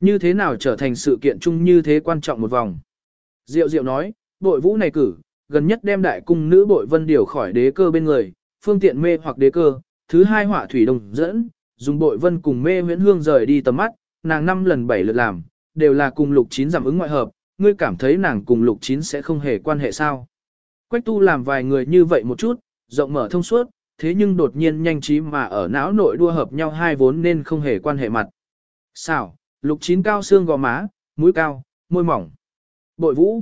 Như thế nào trở thành sự kiện chung như thế quan trọng một vòng? Diệu Diệu nói, bội vũ này cử, gần nhất đem đại cung nữ bội vân điều khỏi đế cơ bên người, phương tiện mê hoặc đế cơ, thứ hai họa thủy đồng dẫn, dùng bội vân cùng mê huyễn hương rời đi tầm mắt, nàng năm lần bảy lượt làm, đều là cùng lục chín giảm ứng ngoại hợp, ngươi cảm thấy nàng cùng lục chín sẽ không hề quan hệ sao? Quách tu làm vài người như vậy một chút, rộng mở thông suốt, thế nhưng đột nhiên nhanh trí mà ở não nội đua hợp nhau hai vốn nên không hề quan hệ mặt. Sao, lục chín cao xương gò má, mũi cao, môi mỏng. Bội vũ.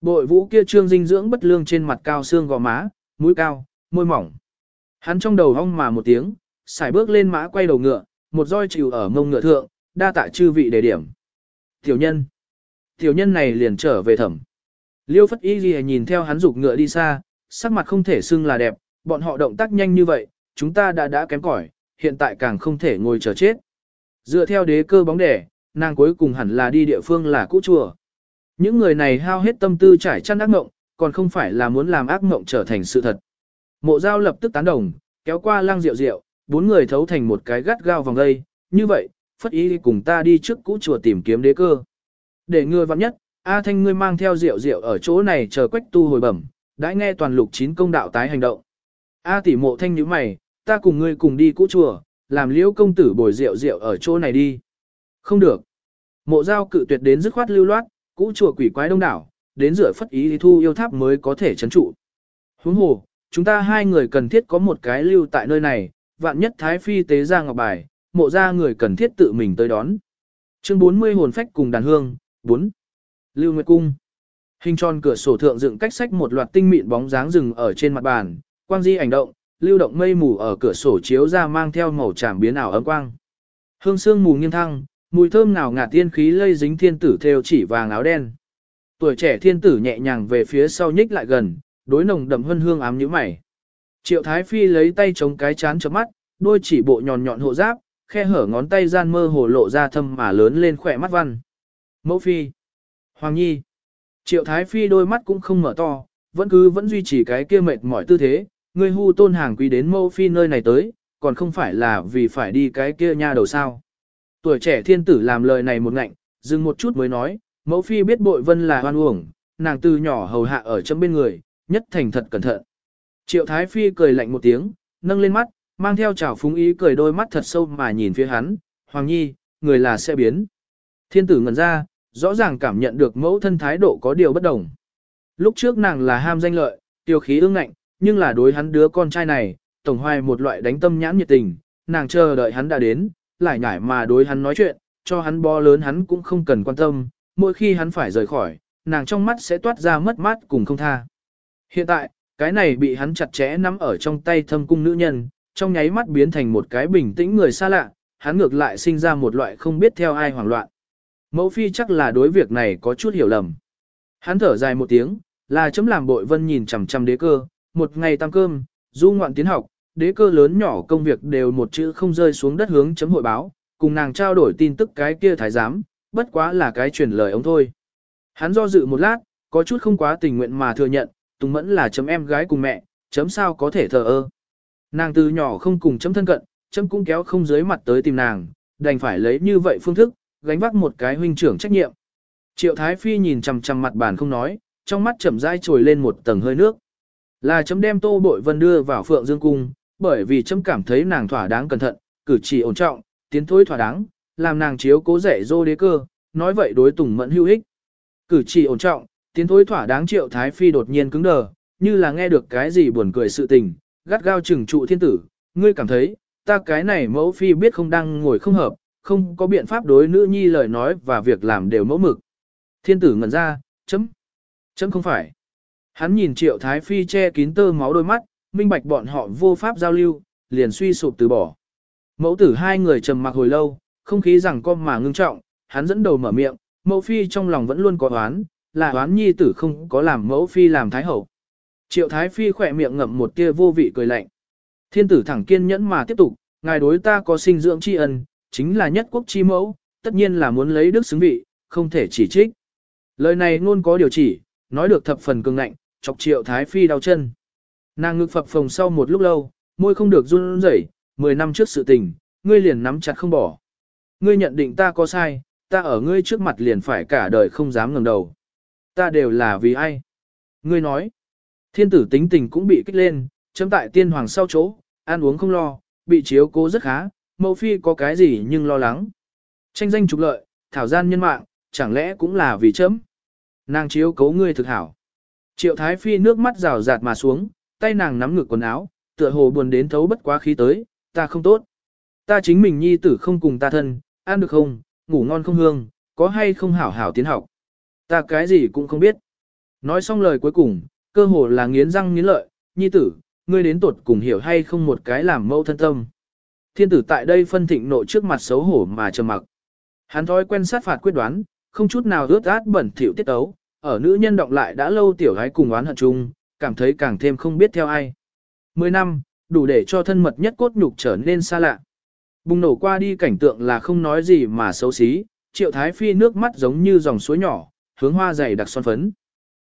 Bội vũ kia trương dinh dưỡng bất lương trên mặt cao xương gò má, mũi cao, môi mỏng. Hắn trong đầu hong mà một tiếng, xài bước lên mã quay đầu ngựa, một roi chịu ở mông ngựa thượng, đa tạ chư vị đề điểm. Tiểu nhân. Tiểu nhân này liền trở về thẩm. Liêu phất y ghi nhìn theo hắn rục ngựa đi xa, sắc mặt không thể xưng là đẹp, bọn họ động tác nhanh như vậy, chúng ta đã đã kém cỏi, hiện tại càng không thể ngồi chờ chết. Dựa theo đế cơ bóng đẻ, nàng cuối cùng hẳn là đi địa phương là cũ chùa. Những người này hao hết tâm tư trải chăn ác ngộng, còn không phải là muốn làm ác ngộng trở thành sự thật. Mộ giao lập tức tán đồng, kéo qua lang rượu rượu, bốn người thấu thành một cái gắt gao vòng dây. Như vậy, phất ý cùng ta đi trước cũ chùa tìm kiếm đế cơ. Để ngươi vặn nhất, A Thanh ngươi mang theo rượu rượu ở chỗ này chờ quách tu hồi bẩm, đã nghe toàn lục chín công đạo tái hành động. A tỷ mộ thanh như mày, ta cùng ngươi cùng đi cũ chùa, làm liễu công tử bồi rượu rượu ở chỗ này đi. Không được. Mộ giao cự tuyệt đến dứt khoát lưu loát, cũ chùa quỷ quái đông đảo, đến rửa phất ý thì thu yêu tháp mới có thể chấn trụ. Huống hồ, chúng ta hai người cần thiết có một cái lưu tại nơi này, vạn nhất thái phi tế ra ngọc bài, mộ ra người cần thiết tự mình tới đón. Chương 40 hồn phách cùng đàn hương, 4. Lưu Nguyệt Cung. Hình tròn cửa sổ thượng dựng cách sách một loạt tinh mịn bóng dáng rừng ở trên mặt bàn, quang di ảnh động, lưu động mây mù ở cửa sổ chiếu ra mang theo màu tràm biến ảo ấm quang. Hương sương mù nghiêng thăng, mùi thơm nào ngạt tiên khí lây dính thiên tử theo chỉ vàng áo đen. Tuổi trẻ thiên tử nhẹ nhàng về phía sau nhích lại gần, đối nồng đậm hương hương ám như mày. Triệu Thái Phi lấy tay chống cái chán chớp mắt, đôi chỉ bộ nhọn nhọn hộ giáp, khe hở ngón tay gian mơ hồ lộ ra thâm mà lớn lên khỏe mắt văn. Mẫu Phi. Hoàng Nhi. Triệu Thái Phi đôi mắt cũng không mở to, vẫn cứ vẫn duy trì cái kia mệt mỏi tư thế, Ngươi hu tôn hàng quý đến mẫu phi nơi này tới, còn không phải là vì phải đi cái kia nha đầu sao. Tuổi trẻ thiên tử làm lời này một ngạnh, dừng một chút mới nói, mẫu phi biết bội vân là hoan uổng, nàng từ nhỏ hầu hạ ở trong bên người, nhất thành thật cẩn thận. Triệu thái phi cười lạnh một tiếng, nâng lên mắt, mang theo trào phúng ý cười đôi mắt thật sâu mà nhìn phía hắn, Hoàng Nhi, người là sẽ biến. Thiên tử ngẩn ra, rõ ràng cảm nhận được mẫu thân thái độ có điều bất đồng. Lúc trước nàng là ham danh lợi, tiêu khí ương ngạnh, nhưng là đối hắn đứa con trai này, tổng hoài một loại đánh tâm nhãn nhiệt tình, nàng chờ đợi hắn đã đến, lại nhải mà đối hắn nói chuyện, cho hắn bo lớn hắn cũng không cần quan tâm, mỗi khi hắn phải rời khỏi, nàng trong mắt sẽ toát ra mất mát cùng không tha. Hiện tại, cái này bị hắn chặt chẽ nắm ở trong tay thâm cung nữ nhân, trong nháy mắt biến thành một cái bình tĩnh người xa lạ, hắn ngược lại sinh ra một loại không biết theo ai hoảng loạn. Mẫu phi chắc là đối việc này có chút hiểu lầm. Hắn thở dài một tiếng, là chấm làm bội vân nhìn chằm chằm đế cơ, một ngày tăng cơm, du ngoạn tiến học, đế cơ lớn nhỏ công việc đều một chữ không rơi xuống đất hướng chấm hội báo, cùng nàng trao đổi tin tức cái kia thái giám, bất quá là cái truyền lời ông thôi. Hắn do dự một lát, có chút không quá tình nguyện mà thừa nhận, Tùng Mẫn là chấm em gái cùng mẹ, chấm sao có thể thờ ơ. Nàng từ nhỏ không cùng chấm thân cận, chấm cũng kéo không dưới mặt tới tìm nàng, đành phải lấy như vậy phương thức, gánh vác một cái huynh trưởng trách nhiệm. Triệu Thái Phi nhìn chằm chằm mặt bàn không nói, trong mắt chậm rãi trồi lên một tầng hơi nước. Là chấm đem Tô Bội Vân đưa vào Phượng Dương Cung, bởi vì chấm cảm thấy nàng thỏa đáng cẩn thận, cử chỉ ổn trọng, tiến thối thỏa đáng, làm nàng chiếu cố rẻ dô đế cơ, nói vậy đối Tùng Mẫn hữu ích. Cử chỉ ổn trọng, tiến thối thỏa đáng Triệu Thái Phi đột nhiên cứng đờ, như là nghe được cái gì buồn cười sự tình, gắt gao trừng trụ thiên tử, ngươi cảm thấy, ta cái này mẫu phi biết không đang ngồi không hợp, không có biện pháp đối nữ nhi lời nói và việc làm đều mẫu mực. Thiên tử ngẩn ra, chấm, chấm không phải. Hắn nhìn triệu thái phi che kín tơ máu đôi mắt, minh bạch bọn họ vô pháp giao lưu, liền suy sụp từ bỏ. Mẫu tử hai người trầm mặc hồi lâu, không khí rằng con mà ngưng trọng, hắn dẫn đầu mở miệng, mẫu phi trong lòng vẫn luôn có oán, là oán nhi tử không có làm mẫu phi làm thái hậu. Triệu thái phi khỏe miệng ngậm một tia vô vị cười lạnh. Thiên tử thẳng kiên nhẫn mà tiếp tục, ngài đối ta có sinh dưỡng tri ân, chính là nhất quốc chi mẫu, tất nhiên là muốn lấy đức xứng vị, không thể chỉ trích. Lời này ngôn có điều chỉ, nói được thập phần cường ngạnh, chọc triệu thái phi đau chân. Nàng ngực phập phồng sau một lúc lâu, môi không được run rẩy, 10 năm trước sự tình, ngươi liền nắm chặt không bỏ. Ngươi nhận định ta có sai, ta ở ngươi trước mặt liền phải cả đời không dám ngẩng đầu. Ta đều là vì ai? Ngươi nói, thiên tử tính tình cũng bị kích lên, chấm tại tiên hoàng sau chỗ, ăn uống không lo, bị chiếu cố rất khá, mẫu phi có cái gì nhưng lo lắng. Tranh danh trục lợi, thảo gian nhân mạng, chẳng lẽ cũng là vì chấm. Nàng chiếu cố ngươi thực hảo. Triệu Thái Phi nước mắt rào rạt mà xuống, tay nàng nắm ngực quần áo, tựa hồ buồn đến thấu bất quá khí tới, ta không tốt. Ta chính mình nhi tử không cùng ta thân, ăn được không, ngủ ngon không hương, có hay không hảo hảo tiến học. Ta cái gì cũng không biết. Nói xong lời cuối cùng, cơ hồ là nghiến răng nghiến lợi, nhi tử, ngươi đến tuột cùng hiểu hay không một cái làm mâu thân tâm. Thiên tử tại đây phân thịnh nộ trước mặt xấu hổ mà trầm mặc. Hắn thói quen sát phạt quyết đoán, không chút nào ướt át bẩn thỉu tiết tấu, ở nữ nhân động lại đã lâu tiểu gái cùng oán hận chung, cảm thấy càng thêm không biết theo ai. Mười năm, đủ để cho thân mật nhất cốt nhục trở nên xa lạ. Bùng nổ qua đi cảnh tượng là không nói gì mà xấu xí, triệu thái phi nước mắt giống như dòng suối nhỏ, hướng hoa dày đặc son phấn.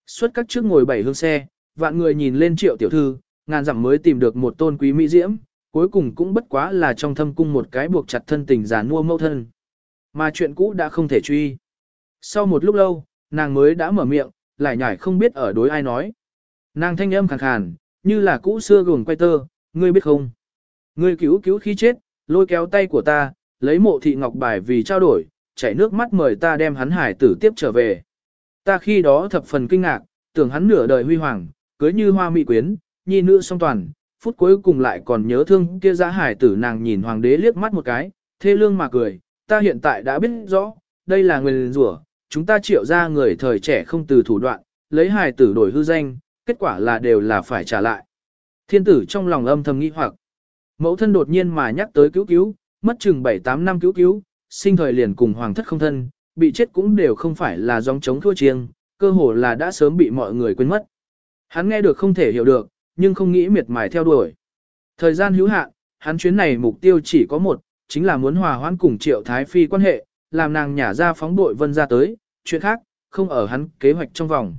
Suốt các trước ngồi bảy hương xe, vạn người nhìn lên triệu tiểu thư, ngàn dặm mới tìm được một tôn quý mỹ diễm, cuối cùng cũng bất quá là trong thâm cung một cái buộc chặt thân tình già mua mâu thân. Mà chuyện cũ đã không thể truy. Sau một lúc lâu, nàng mới đã mở miệng, lại nhải không biết ở đối ai nói. Nàng thanh âm khàn khàn, như là cũ xưa gồm quay tơ, ngươi biết không? Ngươi cứu cứu khi chết, lôi kéo tay của ta, lấy mộ thị ngọc bài vì trao đổi, chảy nước mắt mời ta đem hắn hải tử tiếp trở về. Ta khi đó thập phần kinh ngạc, tưởng hắn nửa đời huy hoàng, cưới như hoa mỹ quyến, nhi nữ song toàn, phút cuối cùng lại còn nhớ thương kia giá hải tử nàng nhìn hoàng đế liếc mắt một cái, thê lương mà cười, ta hiện tại đã biết rõ, đây là nguyên rủa, chúng ta triệu ra người thời trẻ không từ thủ đoạn, lấy hải tử đổi hư danh, kết quả là đều là phải trả lại. Thiên tử trong lòng âm thầm nghi hoặc, mẫu thân đột nhiên mà nhắc tới cứu cứu, mất chừng 7-8 năm cứu cứu, sinh thời liền cùng hoàng thất không thân, bị chết cũng đều không phải là dòng chống thua chiêng, cơ hồ là đã sớm bị mọi người quên mất. Hắn nghe được không thể hiểu được, nhưng không nghĩ miệt mài theo đuổi. Thời gian hữu hạn, hắn chuyến này mục tiêu chỉ có một, chính là muốn hòa hoãn cùng Triệu Thái Phi quan hệ, làm nàng nhả ra phóng đội vân ra tới, chuyện khác, không ở hắn kế hoạch trong vòng.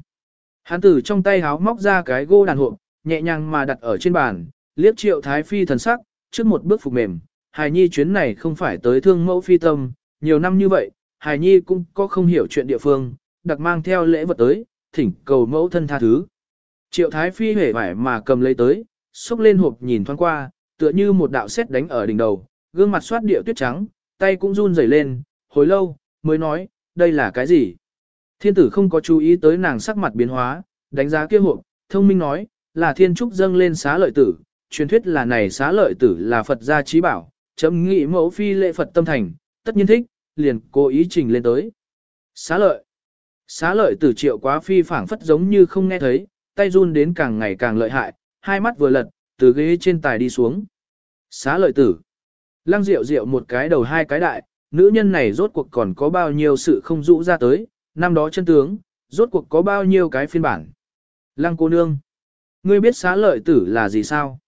Hắn từ trong tay háo móc ra cái gô đàn hộp, nhẹ nhàng mà đặt ở trên bàn, liếc Triệu Thái Phi thần sắc, trước một bước phục mềm. Hài Nhi chuyến này không phải tới thương mẫu phi tâm, nhiều năm như vậy, Hài Nhi cũng có không hiểu chuyện địa phương, đặc mang theo lễ vật tới, thỉnh cầu mẫu thân tha thứ. Triệu Thái Phi hề vải mà cầm lấy tới, xúc lên hộp nhìn thoáng qua, tựa như một đạo sét đánh ở đỉnh đầu, gương mặt xoát địa tuyết trắng, tay cũng run rẩy lên, hồi lâu, mới nói, đây là cái gì? Thiên tử không có chú ý tới nàng sắc mặt biến hóa, đánh giá kia hộp, thông minh nói, là thiên trúc dâng lên xá lợi tử, truyền thuyết là này xá lợi tử là Phật gia trí bảo, chấm nghị mẫu phi lệ Phật tâm thành, tất nhiên thích, liền cố ý trình lên tới. Xá lợi. Xá lợi tử triệu quá phi phảng phất giống như không nghe thấy, tay run đến càng ngày càng lợi hại, hai mắt vừa lật, từ ghế trên tài đi xuống. Xá lợi tử. Lăng rượu rượu một cái đầu hai cái đại, nữ nhân này rốt cuộc còn có bao nhiêu sự không rũ ra tới, năm đó chân tướng, rốt cuộc có bao nhiêu cái phiên bản. Lăng cô nương. Ngươi biết xá lợi tử là gì sao?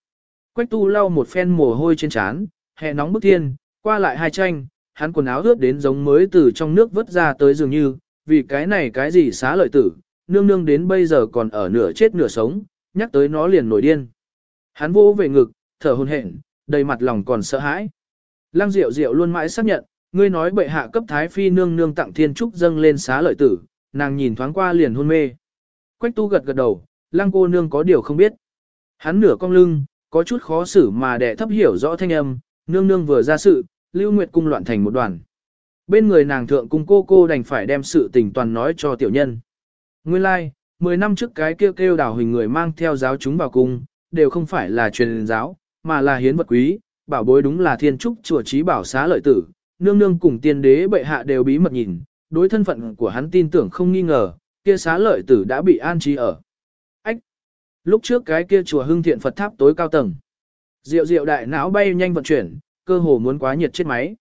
Quách tu lau một phen mồ hôi trên trán, hè nóng bức thiên, qua lại hai tranh, hắn quần áo ướt đến giống mới từ trong nước vớt ra tới dường như, vì cái này cái gì xá lợi tử, nương nương đến bây giờ còn ở nửa chết nửa sống, nhắc tới nó liền nổi điên. Hắn vô về ngực, thở hồn hển, đầy mặt lòng còn sợ hãi. Lăng Diệu Diệu luôn mãi xác nhận, ngươi nói bệ hạ cấp thái phi nương nương tặng thiên trúc dâng lên xá lợi tử, nàng nhìn thoáng qua liền hôn mê. Quách tu gật gật đầu, lăng cô nương có điều không biết. Hắn nửa cong lưng, có chút khó xử mà đẻ thấp hiểu rõ thanh âm, nương nương vừa ra sự, lưu nguyệt cung loạn thành một đoàn. Bên người nàng thượng cung cô cô đành phải đem sự tình toàn nói cho tiểu nhân. Nguyên lai, like, 10 năm trước cái kêu kêu đảo hình người mang theo giáo chúng vào cung, đều không phải là truyền giáo, mà là hiến vật quý, bảo bối đúng là thiên trúc chùa trí bảo xá lợi tử, nương nương cùng tiên đế bệ hạ đều bí mật nhìn, đối thân phận của hắn tin tưởng không nghi ngờ, kia xá lợi tử đã bị an trí ở. Ách! Lúc trước cái kia chùa hưng thiện Phật tháp tối cao tầng. Diệu diệu đại não bay nhanh vận chuyển, cơ hồ muốn quá nhiệt chết máy.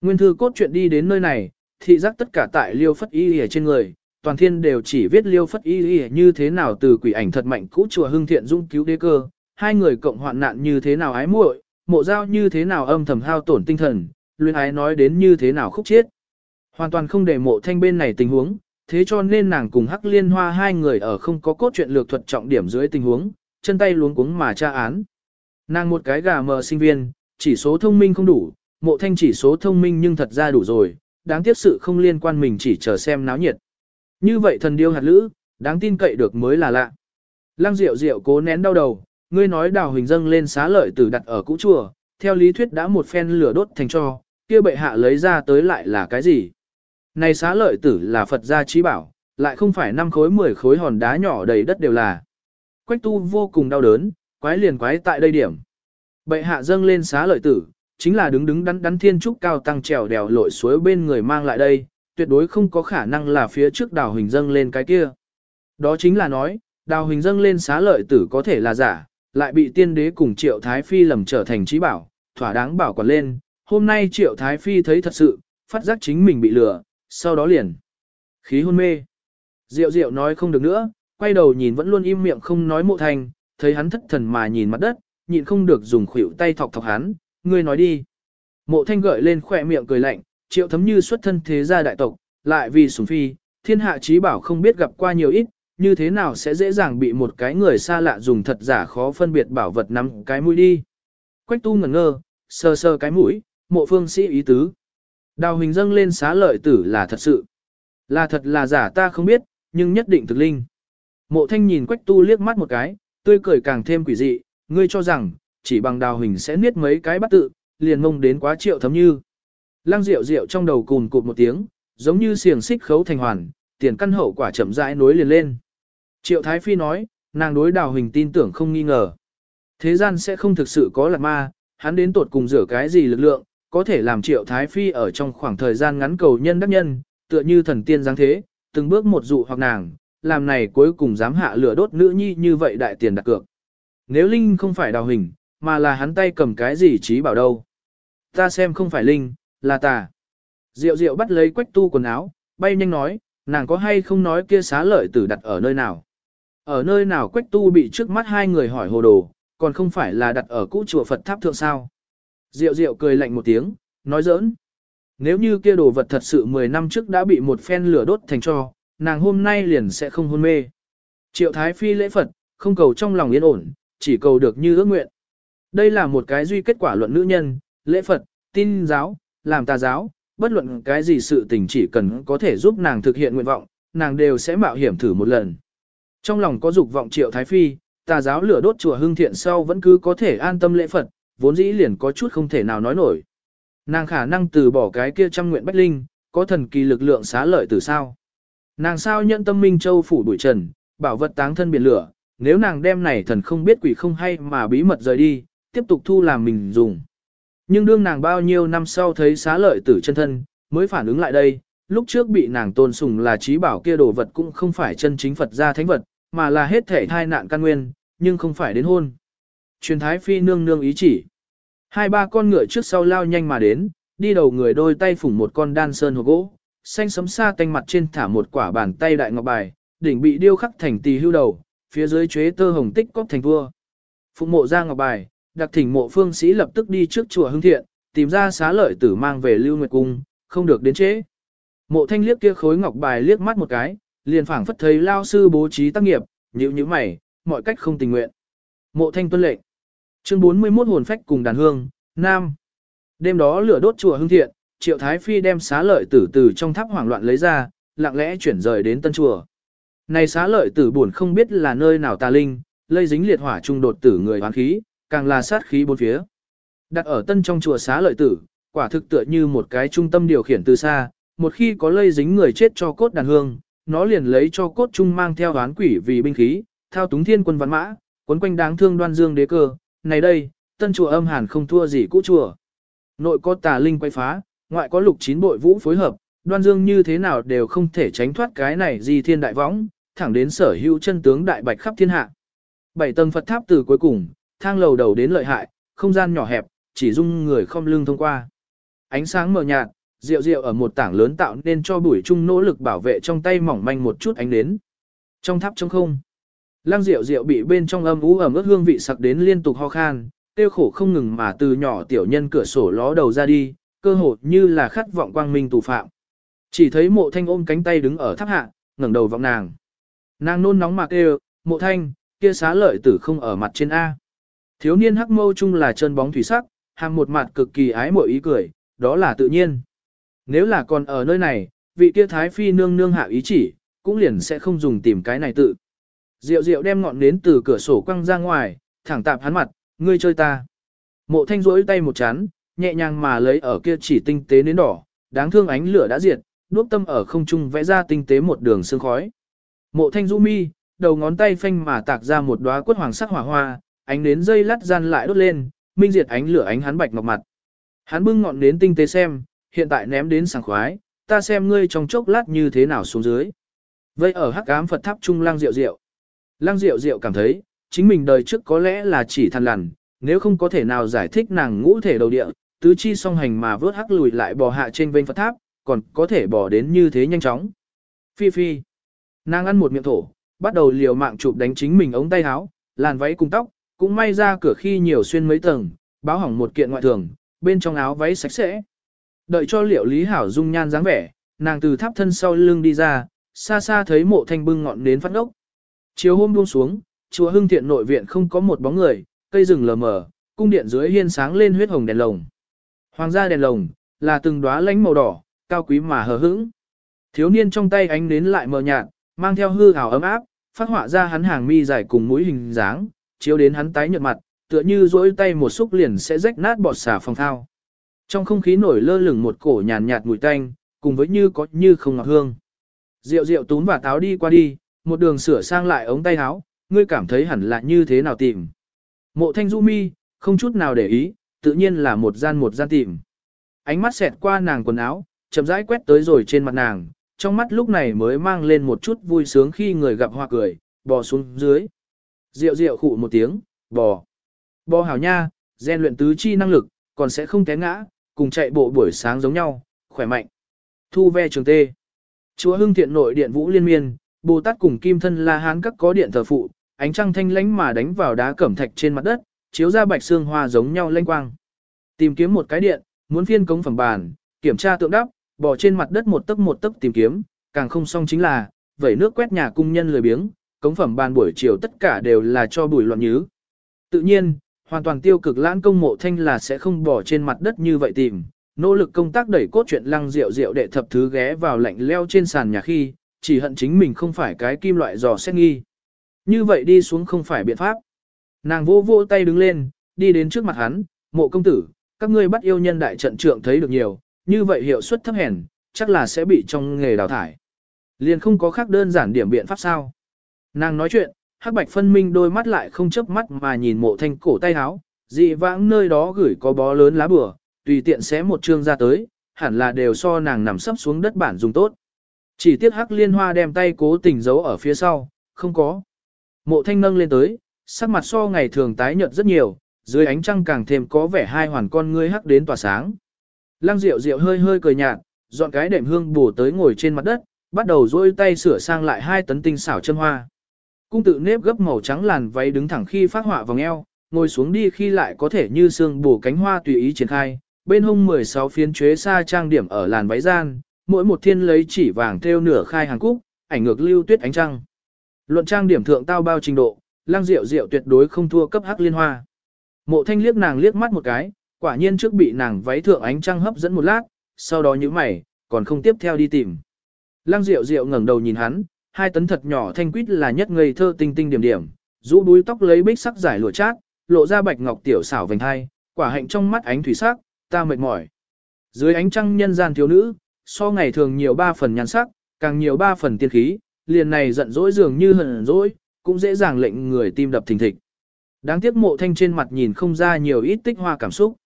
Nguyên thư cốt truyện đi đến nơi này, thị giác tất cả tại liêu phất y ở trên người, toàn thiên đều chỉ viết liêu phất y y như thế nào từ quỷ ảnh thật mạnh cũ chùa hưng thiện dung cứu đế cơ, hai người cộng hoạn nạn như thế nào ái muội, mộ giao như thế nào âm thầm hao tổn tinh thần, luyện ái nói đến như thế nào khúc chết. Hoàn toàn không để mộ thanh bên này tình huống, thế cho nên nàng cùng hắc liên hoa hai người ở không có cốt truyện lược thuật trọng điểm dưới tình huống, chân tay luống cuống mà tra án. Nàng một cái gà mờ sinh viên, chỉ số thông minh không đủ, mộ thanh chỉ số thông minh nhưng thật ra đủ rồi, đáng tiếc sự không liên quan mình chỉ chờ xem náo nhiệt. Như vậy thần điêu hạt lữ, đáng tin cậy được mới là lạ. Lăng Diệu Diệu cố nén đau đầu, ngươi nói đào hình dâng lên xá lợi tử đặt ở cũ chùa, theo lý thuyết đã một phen lửa đốt thành cho, kia bệ hạ lấy ra tới lại là cái gì? Này xá lợi tử là Phật gia trí bảo, lại không phải năm khối 10 khối hòn đá nhỏ đầy đất đều là. Quách tu vô cùng đau đớn, quái liền quái tại đây điểm. Bệ hạ dâng lên xá lợi tử, chính là đứng đứng đắn đắn thiên trúc cao tăng trèo đèo lội suối bên người mang lại đây, tuyệt đối không có khả năng là phía trước đào hình dâng lên cái kia. Đó chính là nói, đào hình dâng lên xá lợi tử có thể là giả, lại bị tiên đế cùng triệu thái phi lầm trở thành trí bảo, thỏa đáng bảo quản lên. Hôm nay triệu thái phi thấy thật sự, phát giác chính mình bị lừa, sau đó liền. Khí hôn mê. Diệu diệu nói không được nữa, quay đầu nhìn vẫn luôn im miệng không nói mộ thành, thấy hắn thất thần mà nhìn mặt đất, nhịn không được dùng khuỷu tay thọc thọc hắn, ngươi nói đi. Mộ thanh gợi lên khỏe miệng cười lạnh, triệu thấm như xuất thân thế gia đại tộc, lại vì sủng phi, thiên hạ trí bảo không biết gặp qua nhiều ít, như thế nào sẽ dễ dàng bị một cái người xa lạ dùng thật giả khó phân biệt bảo vật nắm cái mũi đi. Quách tu ngẩn ngơ, sờ sờ cái mũi, mộ phương sĩ ý tứ. Đào hình dâng lên xá lợi tử là thật sự. Là thật là giả ta không biết, nhưng nhất định thực linh. Mộ thanh nhìn quách tu liếc mắt một cái, tươi cười càng thêm quỷ dị, ngươi cho rằng, chỉ bằng đào hình sẽ niết mấy cái bắt tự, liền mông đến quá triệu thấm như. Lăng rượu rượu trong đầu cùn cụt một tiếng, giống như xiềng xích khấu thành hoàn, tiền căn hậu quả chậm rãi nối liền lên. Triệu Thái Phi nói, nàng đối đào hình tin tưởng không nghi ngờ. Thế gian sẽ không thực sự có lạc ma, hắn đến tột cùng rửa cái gì lực lượng, có thể làm Triệu Thái Phi ở trong khoảng thời gian ngắn cầu nhân đắc nhân, tựa như thần tiên giáng thế, từng bước một dụ hoặc nàng, làm này cuối cùng dám hạ lửa đốt nữ nhi như vậy đại tiền đặt cược. Nếu Linh không phải đào hình, mà là hắn tay cầm cái gì trí bảo đâu. Ta xem không phải Linh, là ta. Diệu diệu bắt lấy quách tu quần áo, bay nhanh nói, nàng có hay không nói kia xá lợi tử đặt ở nơi nào. Ở nơi nào quách tu bị trước mắt hai người hỏi hồ đồ, còn không phải là đặt ở cũ chùa Phật tháp thượng sao. Diệu diệu cười lạnh một tiếng, nói giỡn. Nếu như kia đồ vật thật sự 10 năm trước đã bị một phen lửa đốt thành cho, nàng hôm nay liền sẽ không hôn mê. Triệu Thái Phi lễ Phật, không cầu trong lòng yên ổn, chỉ cầu được như ước nguyện. Đây là một cái duy kết quả luận nữ nhân, lễ Phật, tin giáo, làm tà giáo, bất luận cái gì sự tình chỉ cần có thể giúp nàng thực hiện nguyện vọng, nàng đều sẽ mạo hiểm thử một lần. Trong lòng có dục vọng triệu thái phi, tà giáo lửa đốt chùa hương thiện sau vẫn cứ có thể an tâm lễ Phật, vốn dĩ liền có chút không thể nào nói nổi. Nàng khả năng từ bỏ cái kia trăm nguyện bách linh, có thần kỳ lực lượng xá lợi từ sao. Nàng sao nhận tâm minh châu phủ đuổi trần, bảo vật táng thân biển lửa, nếu nàng đem này thần không biết quỷ không hay mà bí mật rời đi, tiếp tục thu làm mình dùng. Nhưng đương nàng bao nhiêu năm sau thấy xá lợi tử chân thân, mới phản ứng lại đây, lúc trước bị nàng tôn sùng là trí bảo kia đồ vật cũng không phải chân chính Phật gia thánh vật, mà là hết thể thai nạn căn nguyên, nhưng không phải đến hôn. Truyền thái phi nương nương ý chỉ. Hai ba con ngựa trước sau lao nhanh mà đến, đi đầu người đôi tay phủng một con đan sơn hồ gỗ, xanh sấm xa tanh mặt trên thả một quả bàn tay đại ngọc bài, đỉnh bị điêu khắc thành tỳ hưu đầu, phía dưới chế tơ hồng tích cóc thành vua. Phụng mộ ra ngọc bài, đặc thỉnh mộ phương sĩ lập tức đi trước chùa hưng thiện, tìm ra xá lợi tử mang về lưu nguyệt cung, không được đến chế. Mộ thanh liếc kia khối ngọc bài liếc mắt một cái, liền phảng phất thấy lao sư bố trí tác nghiệp, nhíu nhíu mày, mọi cách không tình nguyện. Mộ thanh tuân lệnh. Chương 41 hồn phách cùng đàn hương, Nam. Đêm đó lửa đốt chùa hưng thiện, triệu thái phi đem xá lợi tử từ trong tháp hoảng loạn lấy ra, lặng lẽ chuyển rời đến tân chùa. Này xá lợi tử buồn không biết là nơi nào tà linh, lây dính liệt hỏa trung đột tử người hoán khí, càng là sát khí bốn phía. Đặt ở tân trong chùa xá lợi tử, quả thực tựa như một cái trung tâm điều khiển từ xa, một khi có lây dính người chết cho cốt đàn hương, nó liền lấy cho cốt trung mang theo đoán quỷ vì binh khí, thao túng thiên quân văn mã, quấn quanh đáng thương đoan dương đế cơ, này đây, tân chùa âm hàn không thua gì cũ chùa. Nội có tà linh quay phá, ngoại có lục chín bội vũ phối hợp, đoan dương như thế nào đều không thể tránh thoát cái này gì thiên đại võng, thẳng đến sở hữu chân tướng đại bạch khắp thiên hạ. Bảy tầng Phật tháp từ cuối cùng, thang lầu đầu đến lợi hại, không gian nhỏ hẹp, chỉ dung người không lưng thông qua. Ánh sáng mờ nhạt, rượu rượu ở một tảng lớn tạo nên cho bụi chung nỗ lực bảo vệ trong tay mỏng manh một chút ánh đến. Trong tháp trống không, lang rượu rượu bị bên trong âm ú ẩm ướt hương vị sặc đến liên tục ho khan, tiêu khổ không ngừng mà từ nhỏ tiểu nhân cửa sổ ló đầu ra đi, cơ hồ như là khát vọng quang minh tù phạm. Chỉ thấy mộ thanh ôm cánh tay đứng ở tháp hạ, ngẩng đầu vọng nàng. Nàng nôn nóng mà kêu, mộ thanh, kia xá lợi tử không ở mặt trên A. Thiếu niên hắc mâu chung là chân bóng thủy sắc, hàng một mặt cực kỳ ái mộ ý cười, đó là tự nhiên. Nếu là còn ở nơi này, vị kia thái phi nương nương hạ ý chỉ, cũng liền sẽ không dùng tìm cái này tự. Diệu diệu đem ngọn nến từ cửa sổ quăng ra ngoài, thẳng tạp hắn mặt, ngươi chơi ta. Mộ thanh rỗi tay một chán, nhẹ nhàng mà lấy ở kia chỉ tinh tế nến đỏ, đáng thương ánh lửa đã diệt, đuốc tâm ở không trung vẽ ra tinh tế một đường sương khói. Mộ thanh du mi, đầu ngón tay phanh mà tạc ra một đóa quất hoàng sắc hỏa hoa, ánh nến dây lát gian lại đốt lên, minh diệt ánh lửa ánh hắn bạch ngọc mặt. Hắn bưng ngọn nến tinh tế xem, hiện tại ném đến sảng khoái, ta xem ngươi trong chốc lát như thế nào xuống dưới. Vậy ở hắc ám Phật tháp trung lang Diệu Diệu, Lang Diệu Diệu cảm thấy, chính mình đời trước có lẽ là chỉ thằn lằn, nếu không có thể nào giải thích nàng ngũ thể đầu địa, tứ chi song hành mà vớt hắc lùi lại bò hạ trên vênh Phật tháp, còn có thể bò đến như thế nhanh chóng. Phi phi. Nàng ăn một miệng thổ, bắt đầu liều mạng chụp đánh chính mình ống tay áo, làn váy cùng tóc, cũng may ra cửa khi nhiều xuyên mấy tầng, báo hỏng một kiện ngoại thường, bên trong áo váy sạch sẽ. Đợi cho liệu Lý Hảo dung nhan dáng vẻ, nàng từ tháp thân sau lưng đi ra, xa xa thấy mộ thanh bưng ngọn đến phát ốc. Chiều hôm buông xuống, chùa hưng thiện nội viện không có một bóng người, cây rừng lờ mờ, cung điện dưới hiên sáng lên huyết hồng đèn lồng. Hoàng gia đèn lồng, là từng đóa lánh màu đỏ, cao quý mà hờ hững. Thiếu niên trong tay ánh nến lại mờ nhạt, mang theo hư ảo ấm áp, phát họa ra hắn hàng mi dài cùng mũi hình dáng, chiếu đến hắn tái nhợt mặt, tựa như duỗi tay một xúc liền sẽ rách nát bọt xà phòng thao. Trong không khí nổi lơ lửng một cổ nhàn nhạt mùi tanh, cùng với như có như không ngọt hương. Rượu rượu túm và táo đi qua đi, một đường sửa sang lại ống tay áo, ngươi cảm thấy hẳn là như thế nào tìm. Mộ thanh du mi, không chút nào để ý, tự nhiên là một gian một gian tìm. Ánh mắt xẹt qua nàng quần áo, chậm rãi quét tới rồi trên mặt nàng, trong mắt lúc này mới mang lên một chút vui sướng khi người gặp hoa cười, bò xuống dưới. Rượu rượu khụ một tiếng, bò. Bò hảo nha, gen luyện tứ chi năng lực, còn sẽ không té ngã, cùng chạy bộ buổi sáng giống nhau, khỏe mạnh. Thu ve trường tê. Chúa hưng thiện nội điện vũ liên miên, Bồ Tát cùng kim thân la hán các có điện thờ phụ, ánh trăng thanh lánh mà đánh vào đá cẩm thạch trên mặt đất, chiếu ra bạch xương hoa giống nhau lanh quang. Tìm kiếm một cái điện, muốn phiên cống phẩm bàn, kiểm tra tượng đắp, bỏ trên mặt đất một tấc một tấc tìm kiếm, càng không xong chính là, vẩy nước quét nhà cung nhân lười biếng, cống phẩm bàn buổi chiều tất cả đều là cho bùi loạn nhứ. Tự nhiên, hoàn toàn tiêu cực lãng công mộ thanh là sẽ không bỏ trên mặt đất như vậy tìm. Nỗ lực công tác đẩy cốt truyện lăng rượu rượu đệ thập thứ ghé vào lạnh leo trên sàn nhà khi, chỉ hận chính mình không phải cái kim loại giò xét nghi. Như vậy đi xuống không phải biện pháp. Nàng vô vô tay đứng lên, đi đến trước mặt hắn, mộ công tử, các ngươi bắt yêu nhân đại trận trưởng thấy được nhiều, như vậy hiệu suất thấp hèn, chắc là sẽ bị trong nghề đào thải. Liền không có khác đơn giản điểm biện pháp sao. Nàng nói chuyện, hắc bạch phân minh đôi mắt lại không chớp mắt mà nhìn mộ thanh cổ tay háo, dị vãng nơi đó gửi có bó lớn lá bừa, tùy tiện xé một chương ra tới, hẳn là đều so nàng nằm sấp xuống đất bản dùng tốt. Chỉ tiếc hắc liên hoa đem tay cố tình giấu ở phía sau, không có. Mộ thanh nâng lên tới, sắc mặt so ngày thường tái nhợt rất nhiều, dưới ánh trăng càng thêm có vẻ hai hoàn con ngươi hắc đến tỏa sáng. Lăng Diệu Diệu hơi hơi cười nhạt, dọn cái đệm hương bổ tới ngồi trên mặt đất, bắt đầu duỗi tay sửa sang lại hai tấn tinh xảo chân hoa. Cung tự nếp gấp màu trắng làn váy đứng thẳng khi phát họa vòng eo, ngồi xuống đi khi lại có thể như xương bổ cánh hoa tùy ý triển khai, bên hông 16 phiến chuế xa trang điểm ở làn váy gian, mỗi một thiên lấy chỉ vàng theo nửa khai hàng cúc, ảnh ngược lưu tuyết ánh trăng. Luận trang điểm thượng tao bao trình độ, Lăng Diệu Diệu tuyệt đối không thua cấp hắc liên hoa. Mộ Thanh liếc nàng liếc mắt một cái, quả nhiên trước bị nàng váy thượng ánh trăng hấp dẫn một lát, sau đó nhíu mày, còn không tiếp theo đi tìm. Lăng Diệu Diệu ngẩng đầu nhìn hắn, hai tấn thật nhỏ thanh quýt là nhất ngây thơ tinh tinh điểm điểm, rũ đuôi tóc lấy bích sắc giải lụa chát, lộ ra bạch ngọc tiểu xảo vành hai, quả hạnh trong mắt ánh thủy sắc, ta mệt mỏi. Dưới ánh trăng nhân gian thiếu nữ, so ngày thường nhiều ba phần nhan sắc, càng nhiều ba phần tiên khí, liền này giận dỗi dường như hận dỗi, cũng dễ dàng lệnh người tim đập thình thịch. Đáng tiếc mộ thanh trên mặt nhìn không ra nhiều ít tích hoa cảm xúc.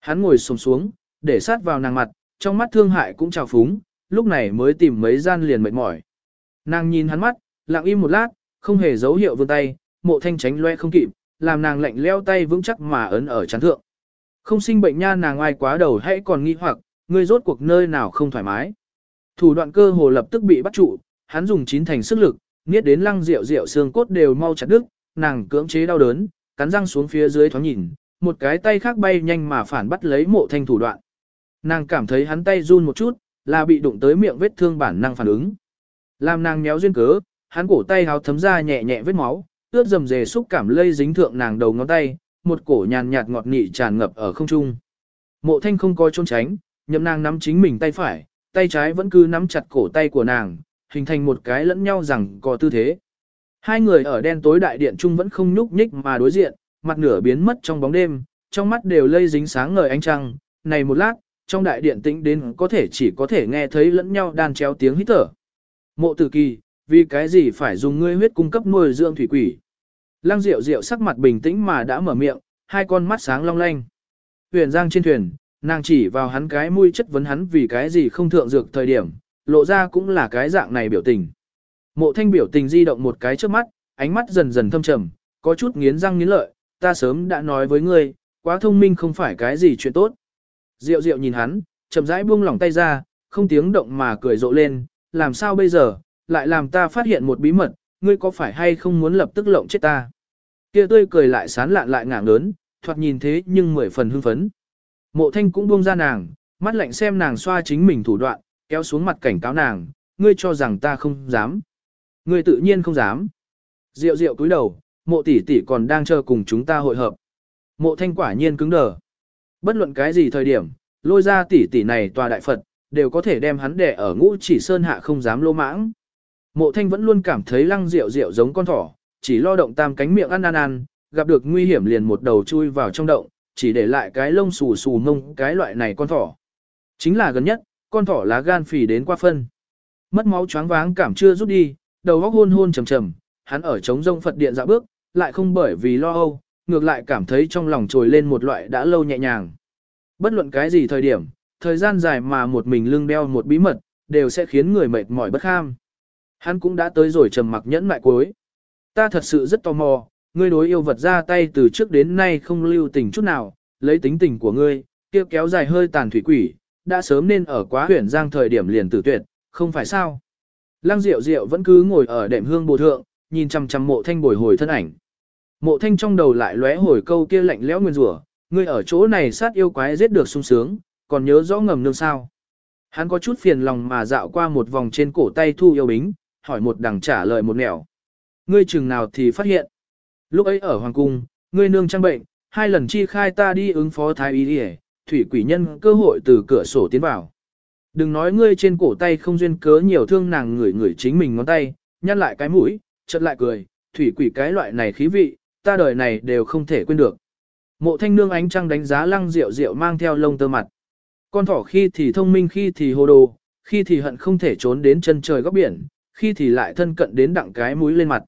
Hắn ngồi sồm xuống, để sát vào nàng mặt, trong mắt thương hại cũng trào phúng, lúc này mới tìm mấy gian liền mệt mỏi. Nàng nhìn hắn mắt, lặng im một lát, không hề dấu hiệu vươn tay, mộ thanh tránh loe không kịp, làm nàng lạnh leo tay vững chắc mà ấn ở chán thượng. Không sinh bệnh nha nàng ai quá đầu hãy còn nghi hoặc, ngươi rốt cuộc nơi nào không thoải mái. Thủ đoạn cơ hồ lập tức bị bắt trụ, hắn dùng chín thành sức lực, nghiết đến lăng rượu rượu xương cốt đều mau chặt đứt, nàng cưỡng chế đau đớn, cắn răng xuống phía dưới thoáng nhìn, một cái tay khác bay nhanh mà phản bắt lấy mộ thanh thủ đoạn. Nàng cảm thấy hắn tay run một chút, là bị đụng tới miệng vết thương bản năng phản ứng. Làm nàng méo duyên cớ, hắn cổ tay háo thấm ra nhẹ nhẹ vết máu, ướt dầm dề xúc cảm lây dính thượng nàng đầu ngón tay, một cổ nhàn nhạt ngọt nị tràn ngập ở không trung. Mộ thanh không coi trốn tránh, nhậm nàng nắm chính mình tay phải, tay trái vẫn cứ nắm chặt cổ tay của nàng, hình thành một cái lẫn nhau rằng có tư thế. Hai người ở đen tối đại điện trung vẫn không nhúc nhích mà đối diện, mặt nửa biến mất trong bóng đêm, trong mắt đều lây dính sáng ngời ánh trăng, này một lát, trong đại điện tĩnh đến có thể chỉ có thể nghe thấy lẫn nhau đan chéo tiếng hít thở. Mộ tử kỳ, vì cái gì phải dùng ngươi huyết cung cấp nuôi dưỡng thủy quỷ? Lăng Diệu Diệu sắc mặt bình tĩnh mà đã mở miệng, hai con mắt sáng long lanh. Huyền Giang trên thuyền, nàng chỉ vào hắn cái mũi chất vấn hắn vì cái gì không thượng dược thời điểm, lộ ra cũng là cái dạng này biểu tình. Mộ Thanh biểu tình di động một cái trước mắt, ánh mắt dần dần thâm trầm, có chút nghiến răng nghiến lợi, ta sớm đã nói với ngươi, quá thông minh không phải cái gì chuyện tốt. Diệu Diệu nhìn hắn, chậm rãi buông lỏng tay ra, không tiếng động mà cười rộ lên, làm sao bây giờ, lại làm ta phát hiện một bí mật, ngươi có phải hay không muốn lập tức lộng chết ta? Kia tươi cười lại sán lạn lại ngạng lớn, thoạt nhìn thế nhưng mười phần hưng phấn. Mộ thanh cũng buông ra nàng, mắt lạnh xem nàng xoa chính mình thủ đoạn, kéo xuống mặt cảnh cáo nàng, ngươi cho rằng ta không dám. Ngươi tự nhiên không dám. Diệu diệu cúi đầu, mộ tỷ tỷ còn đang chờ cùng chúng ta hội hợp. Mộ thanh quả nhiên cứng đờ. Bất luận cái gì thời điểm, lôi ra tỷ tỷ này tòa đại Phật, đều có thể đem hắn đẻ ở ngũ chỉ sơn hạ không dám lô mãng. Mộ thanh vẫn luôn cảm thấy lăng rượu rượu giống con thỏ, chỉ lo động tam cánh miệng ăn ăn ăn, gặp được nguy hiểm liền một đầu chui vào trong động, chỉ để lại cái lông xù xù mông cái loại này con thỏ. Chính là gần nhất, con thỏ lá gan phì đến qua phân. Mất máu choáng váng cảm chưa rút đi, đầu óc hôn hôn trầm trầm, hắn ở trống rông Phật điện dạo bước, lại không bởi vì lo âu, ngược lại cảm thấy trong lòng trồi lên một loại đã lâu nhẹ nhàng. Bất luận cái gì thời điểm, thời gian dài mà một mình lưng đeo một bí mật, đều sẽ khiến người mệt mỏi bất kham. Hắn cũng đã tới rồi trầm mặc nhẫn mại cuối. Ta thật sự rất tò mò, ngươi đối yêu vật ra tay từ trước đến nay không lưu tình chút nào, lấy tính tình của ngươi, kia kéo dài hơi tàn thủy quỷ, đã sớm nên ở quá huyền giang thời điểm liền tử tuyệt, không phải sao. Lăng Diệu Diệu vẫn cứ ngồi ở đệm hương bồ thượng, nhìn chằm chằm mộ thanh bồi hồi thân ảnh. Mộ thanh trong đầu lại lóe hồi câu kia lạnh lẽo nguyên rủa, ngươi ở chỗ này sát yêu quái giết được sung sướng, còn nhớ rõ ngầm nương sao. Hắn có chút phiền lòng mà dạo qua một vòng trên cổ tay thu yêu bính, hỏi một đằng trả lời một nẻo. Ngươi chừng nào thì phát hiện. Lúc ấy ở Hoàng Cung, ngươi nương trang bệnh, hai lần chi khai ta đi ứng phó thái y đi thủy quỷ nhân cơ hội từ cửa sổ tiến vào. Đừng nói ngươi trên cổ tay không duyên cớ nhiều thương nàng ngửi ngửi chính mình ngón tay, nhăn lại cái mũi, chợt lại cười, thủy quỷ cái loại này khí vị, ta đời này đều không thể quên được. Mộ thanh nương ánh trăng đánh giá lăng rượu rượu mang theo lông tơ mặt. Con thỏ khi thì thông minh khi thì hồ đồ, khi thì hận không thể trốn đến chân trời góc biển, khi thì lại thân cận đến đặng cái mũi lên mặt.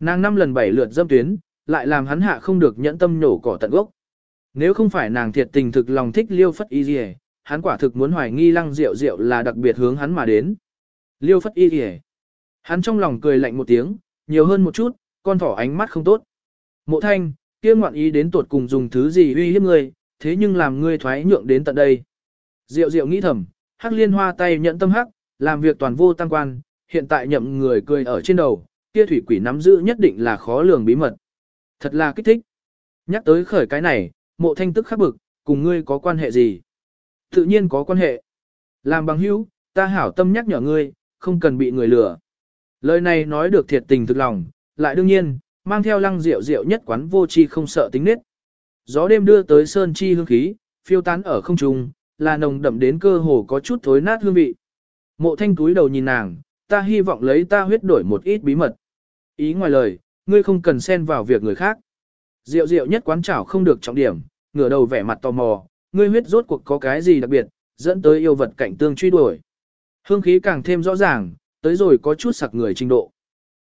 Nàng năm lần bảy lượt dâm tuyến, lại làm hắn hạ không được nhẫn tâm nhổ cỏ tận gốc. Nếu không phải nàng thiệt tình thực lòng thích liêu phất y gì hắn quả thực muốn hoài nghi lăng rượu rượu là đặc biệt hướng hắn mà đến. Liêu phất y gì Hắn trong lòng cười lạnh một tiếng, nhiều hơn một chút, con thỏ ánh mắt không tốt. Mộ thanh, kia ngoạn ý đến tuột cùng dùng thứ gì uy hiếp ngươi, thế nhưng làm ngươi thoái nhượng đến tận đây. Diệu diệu nghĩ thầm, hắc liên hoa tay nhận tâm hắc, làm việc toàn vô tăng quan, hiện tại nhậm người cười ở trên đầu, kia thủy quỷ nắm giữ nhất định là khó lường bí mật. Thật là kích thích. Nhắc tới khởi cái này, mộ thanh tức khắc bực, cùng ngươi có quan hệ gì? Tự nhiên có quan hệ. Làm bằng hữu, ta hảo tâm nhắc nhở ngươi, không cần bị người lừa. Lời này nói được thiệt tình thực lòng, lại đương nhiên, mang theo lăng rượu rượu nhất quán vô chi không sợ tính nết. Gió đêm đưa tới sơn chi hương khí, phiêu tán ở không trung, là nồng đậm đến cơ hồ có chút thối nát hương vị. Mộ thanh túi đầu nhìn nàng, ta hy vọng lấy ta huyết đổi một ít bí mật. Ý ngoài lời, ngươi không cần xen vào việc người khác. Rượu rượu nhất quán chảo không được trọng điểm, ngửa đầu vẻ mặt tò mò, ngươi huyết rốt cuộc có cái gì đặc biệt, dẫn tới yêu vật cảnh tương truy đuổi. Hương khí càng thêm rõ ràng, tới rồi có chút sặc người trình độ.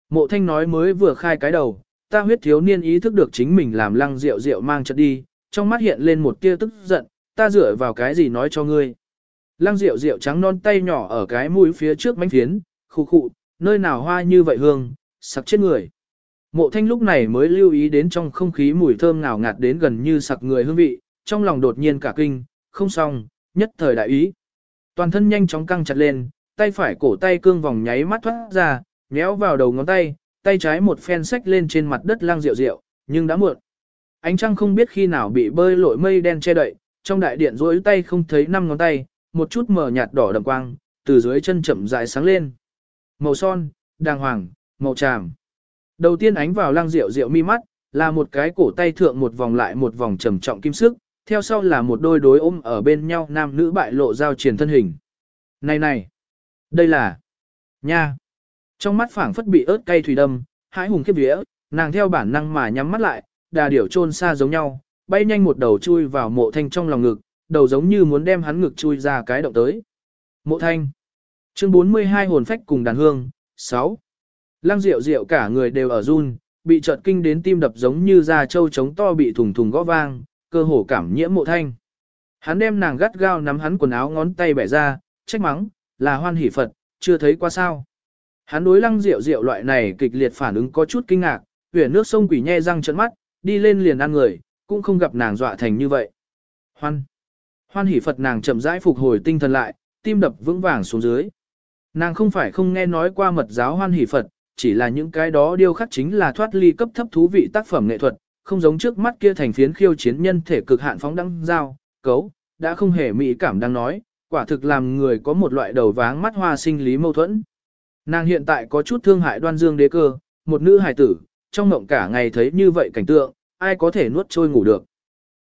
Mộ thanh nói mới vừa khai cái đầu, ta huyết thiếu niên ý thức được chính mình làm lăng rượu rượu mang chất đi, trong mắt hiện lên một tia tức giận, ta dựa vào cái gì nói cho ngươi. Lăng rượu rượu trắng non tay nhỏ ở cái mũi phía trước bánh phiến, khu khụ, nơi nào hoa như vậy hương, sặc chết người. Mộ thanh lúc này mới lưu ý đến trong không khí mùi thơm ngào ngạt đến gần như sặc người hương vị, trong lòng đột nhiên cả kinh, không xong, nhất thời đại ý. Toàn thân nhanh chóng căng chặt lên, tay phải cổ tay cương vòng nháy mắt thoát ra, nhéo vào đầu ngón tay, tay trái một phen sách lên trên mặt đất lang rượu rượu, nhưng đã muộn. Ánh trăng không biết khi nào bị bơi lội mây đen che đậy, trong đại điện rối tay không thấy năm ngón tay, một chút mờ nhạt đỏ đậm quang, từ dưới chân chậm rãi sáng lên. Màu son, đàng hoàng, màu tràm. Đầu tiên ánh vào lang rượu rượu mi mắt, là một cái cổ tay thượng một vòng lại một vòng trầm trọng kim sức, theo sau là một đôi đối ôm ở bên nhau nam nữ bại lộ giao triển thân hình. Này này, đây là, nha. Trong mắt phảng phất bị ớt cay thủy đâm, hãi hùng khiếp vía, nàng theo bản năng mà nhắm mắt lại, đà điểu chôn xa giống nhau, bay nhanh một đầu chui vào mộ thanh trong lòng ngực, đầu giống như muốn đem hắn ngực chui ra cái động tới. Mộ thanh. Chương 42 hồn phách cùng đàn hương, 6. Lăng rượu rượu cả người đều ở run, bị chợt kinh đến tim đập giống như da trâu trống to bị thùng thùng gõ vang, cơ hồ cảm nhiễm mộ thanh. Hắn đem nàng gắt gao nắm hắn quần áo ngón tay bẻ ra, trách mắng, là hoan hỷ Phật, chưa thấy qua sao. Hắn đối lăng rượu rượu loại này kịch liệt phản ứng có chút kinh ngạc, huyền nước sông quỷ nhe răng trận mắt, đi lên liền ăn người, cũng không gặp nàng dọa thành như vậy. Hoan. Hoan hỷ Phật nàng chậm rãi phục hồi tinh thần lại, tim đập vững vàng xuống dưới. Nàng không phải không nghe nói qua mật giáo hoan hỷ Phật, chỉ là những cái đó điêu khắc chính là thoát ly cấp thấp thú vị tác phẩm nghệ thuật, không giống trước mắt kia thành phiến khiêu chiến nhân thể cực hạn phóng đăng giao cấu, đã không hề mỹ cảm đang nói, quả thực làm người có một loại đầu váng mắt hoa sinh lý mâu thuẫn. Nàng hiện tại có chút thương hại đoan dương đế cơ, một nữ hài tử, trong mộng cả ngày thấy như vậy cảnh tượng, ai có thể nuốt trôi ngủ được.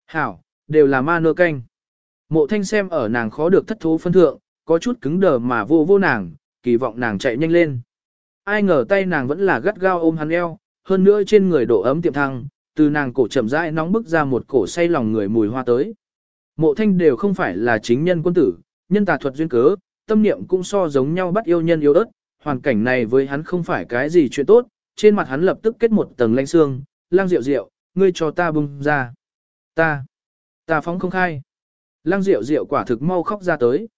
Hảo, đều là ma nơ canh. Mộ thanh xem ở nàng khó được thất thố phân thượng, có chút cứng đờ mà vô vô nàng, kỳ vọng nàng chạy nhanh lên. Ai ngờ tay nàng vẫn là gắt gao ôm hắn eo, hơn nữa trên người độ ấm tiệm thăng, từ nàng cổ chậm rãi nóng bức ra một cổ say lòng người mùi hoa tới. Mộ thanh đều không phải là chính nhân quân tử, nhân tà thuật duyên cớ, tâm niệm cũng so giống nhau bắt yêu nhân yêu ớt, hoàn cảnh này với hắn không phải cái gì chuyện tốt, trên mặt hắn lập tức kết một tầng lanh xương, lang rượu rượu, ngươi cho ta bung ra. Ta, ta phóng không khai. Lang rượu rượu quả thực mau khóc ra tới.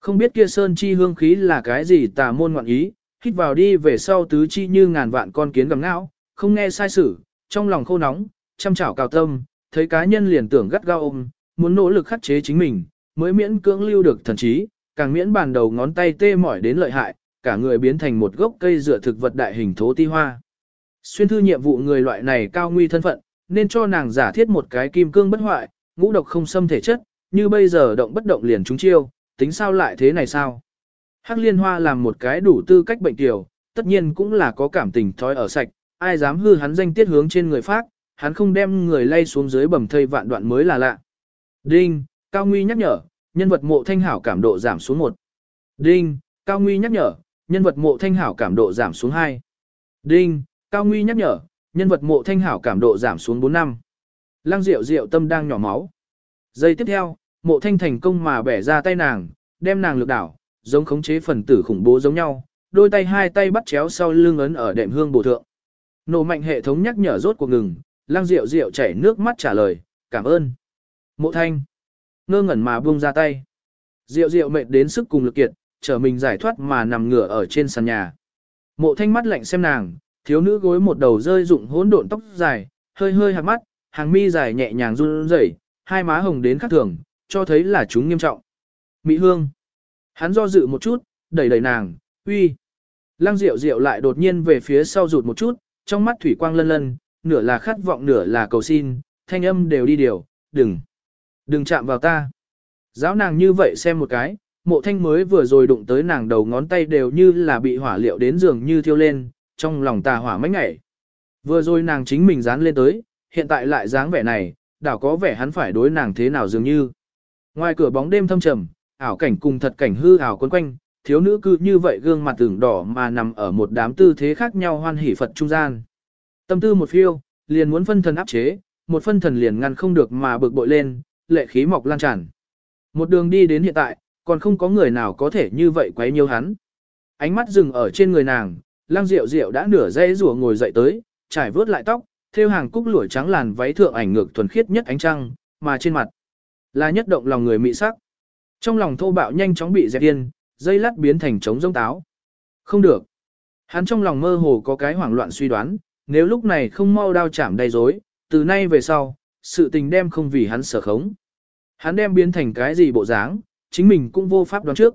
Không biết kia sơn chi hương khí là cái gì tà môn ngoạn ý, hít vào đi về sau tứ chi như ngàn vạn con kiến gầm não, không nghe sai sử, trong lòng khô nóng, chăm chảo cào tâm, thấy cá nhân liền tưởng gắt gao ôm, muốn nỗ lực khắc chế chính mình, mới miễn cưỡng lưu được thần trí, càng miễn bàn đầu ngón tay tê mỏi đến lợi hại, cả người biến thành một gốc cây dựa thực vật đại hình thố ti hoa. Xuyên thư nhiệm vụ người loại này cao nguy thân phận, nên cho nàng giả thiết một cái kim cương bất hoại, ngũ độc không xâm thể chất, như bây giờ động bất động liền chúng chiêu, tính sao lại thế này sao? Hắc liên hoa làm một cái đủ tư cách bệnh tiểu, tất nhiên cũng là có cảm tình thói ở sạch, ai dám hư hắn danh tiết hướng trên người phát, hắn không đem người lay xuống dưới bầm thây vạn đoạn mới là lạ. Đinh, Cao Nguy nhắc nhở, nhân vật mộ thanh hảo cảm độ giảm xuống 1. Đinh, Cao Nguy nhắc nhở, nhân vật mộ thanh hảo cảm độ giảm xuống 2. Đinh, Cao Nguy nhắc nhở, nhân vật mộ thanh hảo cảm độ giảm xuống 4 năm. Lăng Diệu Diệu tâm đang nhỏ máu. Giây tiếp theo, mộ thanh thành công mà bẻ ra tay nàng, đem nàng lược đảo, giống khống chế phần tử khủng bố giống nhau, đôi tay hai tay bắt chéo sau lưng ấn ở đệm hương bổ thượng. Nổ mạnh hệ thống nhắc nhở rốt cuộc ngừng, Lăng Diệu Diệu chảy nước mắt trả lời, cảm ơn. Mộ thanh, ngơ ngẩn mà buông ra tay. Diệu Diệu mệt đến sức cùng lực kiệt, trở mình giải thoát mà nằm ngửa ở trên sàn nhà. Mộ thanh mắt lạnh xem nàng, thiếu nữ gối một đầu rơi rụng hỗn độn tóc dài, hơi hơi hạt mắt, hàng mi dài nhẹ nhàng run rẩy, hai má hồng đến khắc thường, cho thấy là chúng nghiêm trọng. Mỹ hương. Hắn do dự một chút, đẩy đẩy nàng, uy. Lăng Diệu Diệu lại đột nhiên về phía sau rụt một chút, trong mắt thủy quang lân lân, nửa là khát vọng nửa là cầu xin, thanh âm đều đi điều, đừng, đừng chạm vào ta. Giáo nàng như vậy xem một cái, mộ thanh mới vừa rồi đụng tới nàng đầu ngón tay đều như là bị hỏa liệu đến giường như thiêu lên, trong lòng tà hỏa mấy ngày. Vừa rồi nàng chính mình dán lên tới, hiện tại lại dáng vẻ này, đảo có vẻ hắn phải đối nàng thế nào dường như. Ngoài cửa bóng đêm thâm trầm, ảo cảnh cùng thật cảnh hư ảo quấn quanh, thiếu nữ cư như vậy gương mặt tưởng đỏ mà nằm ở một đám tư thế khác nhau hoan hỷ Phật trung gian. Tâm tư một phiêu, liền muốn phân thần áp chế, một phân thần liền ngăn không được mà bực bội lên, lệ khí mọc lan tràn. Một đường đi đến hiện tại, còn không có người nào có thể như vậy quấy nhiều hắn. Ánh mắt dừng ở trên người nàng, Lang rượu rượu đã nửa dây rùa ngồi dậy tới, trải vớt lại tóc, theo hàng cúc lụa trắng làn váy thượng ảnh ngược thuần khiết nhất ánh trăng, mà trên mặt là nhất động lòng người mị sắc. Trong lòng thô bạo nhanh chóng bị dẹp điên, dây lát biến thành trống rông táo. Không được. Hắn trong lòng mơ hồ có cái hoảng loạn suy đoán, nếu lúc này không mau đao chạm đầy rối, từ nay về sau, sự tình đem không vì hắn sở khống. Hắn đem biến thành cái gì bộ dáng, chính mình cũng vô pháp đoán trước.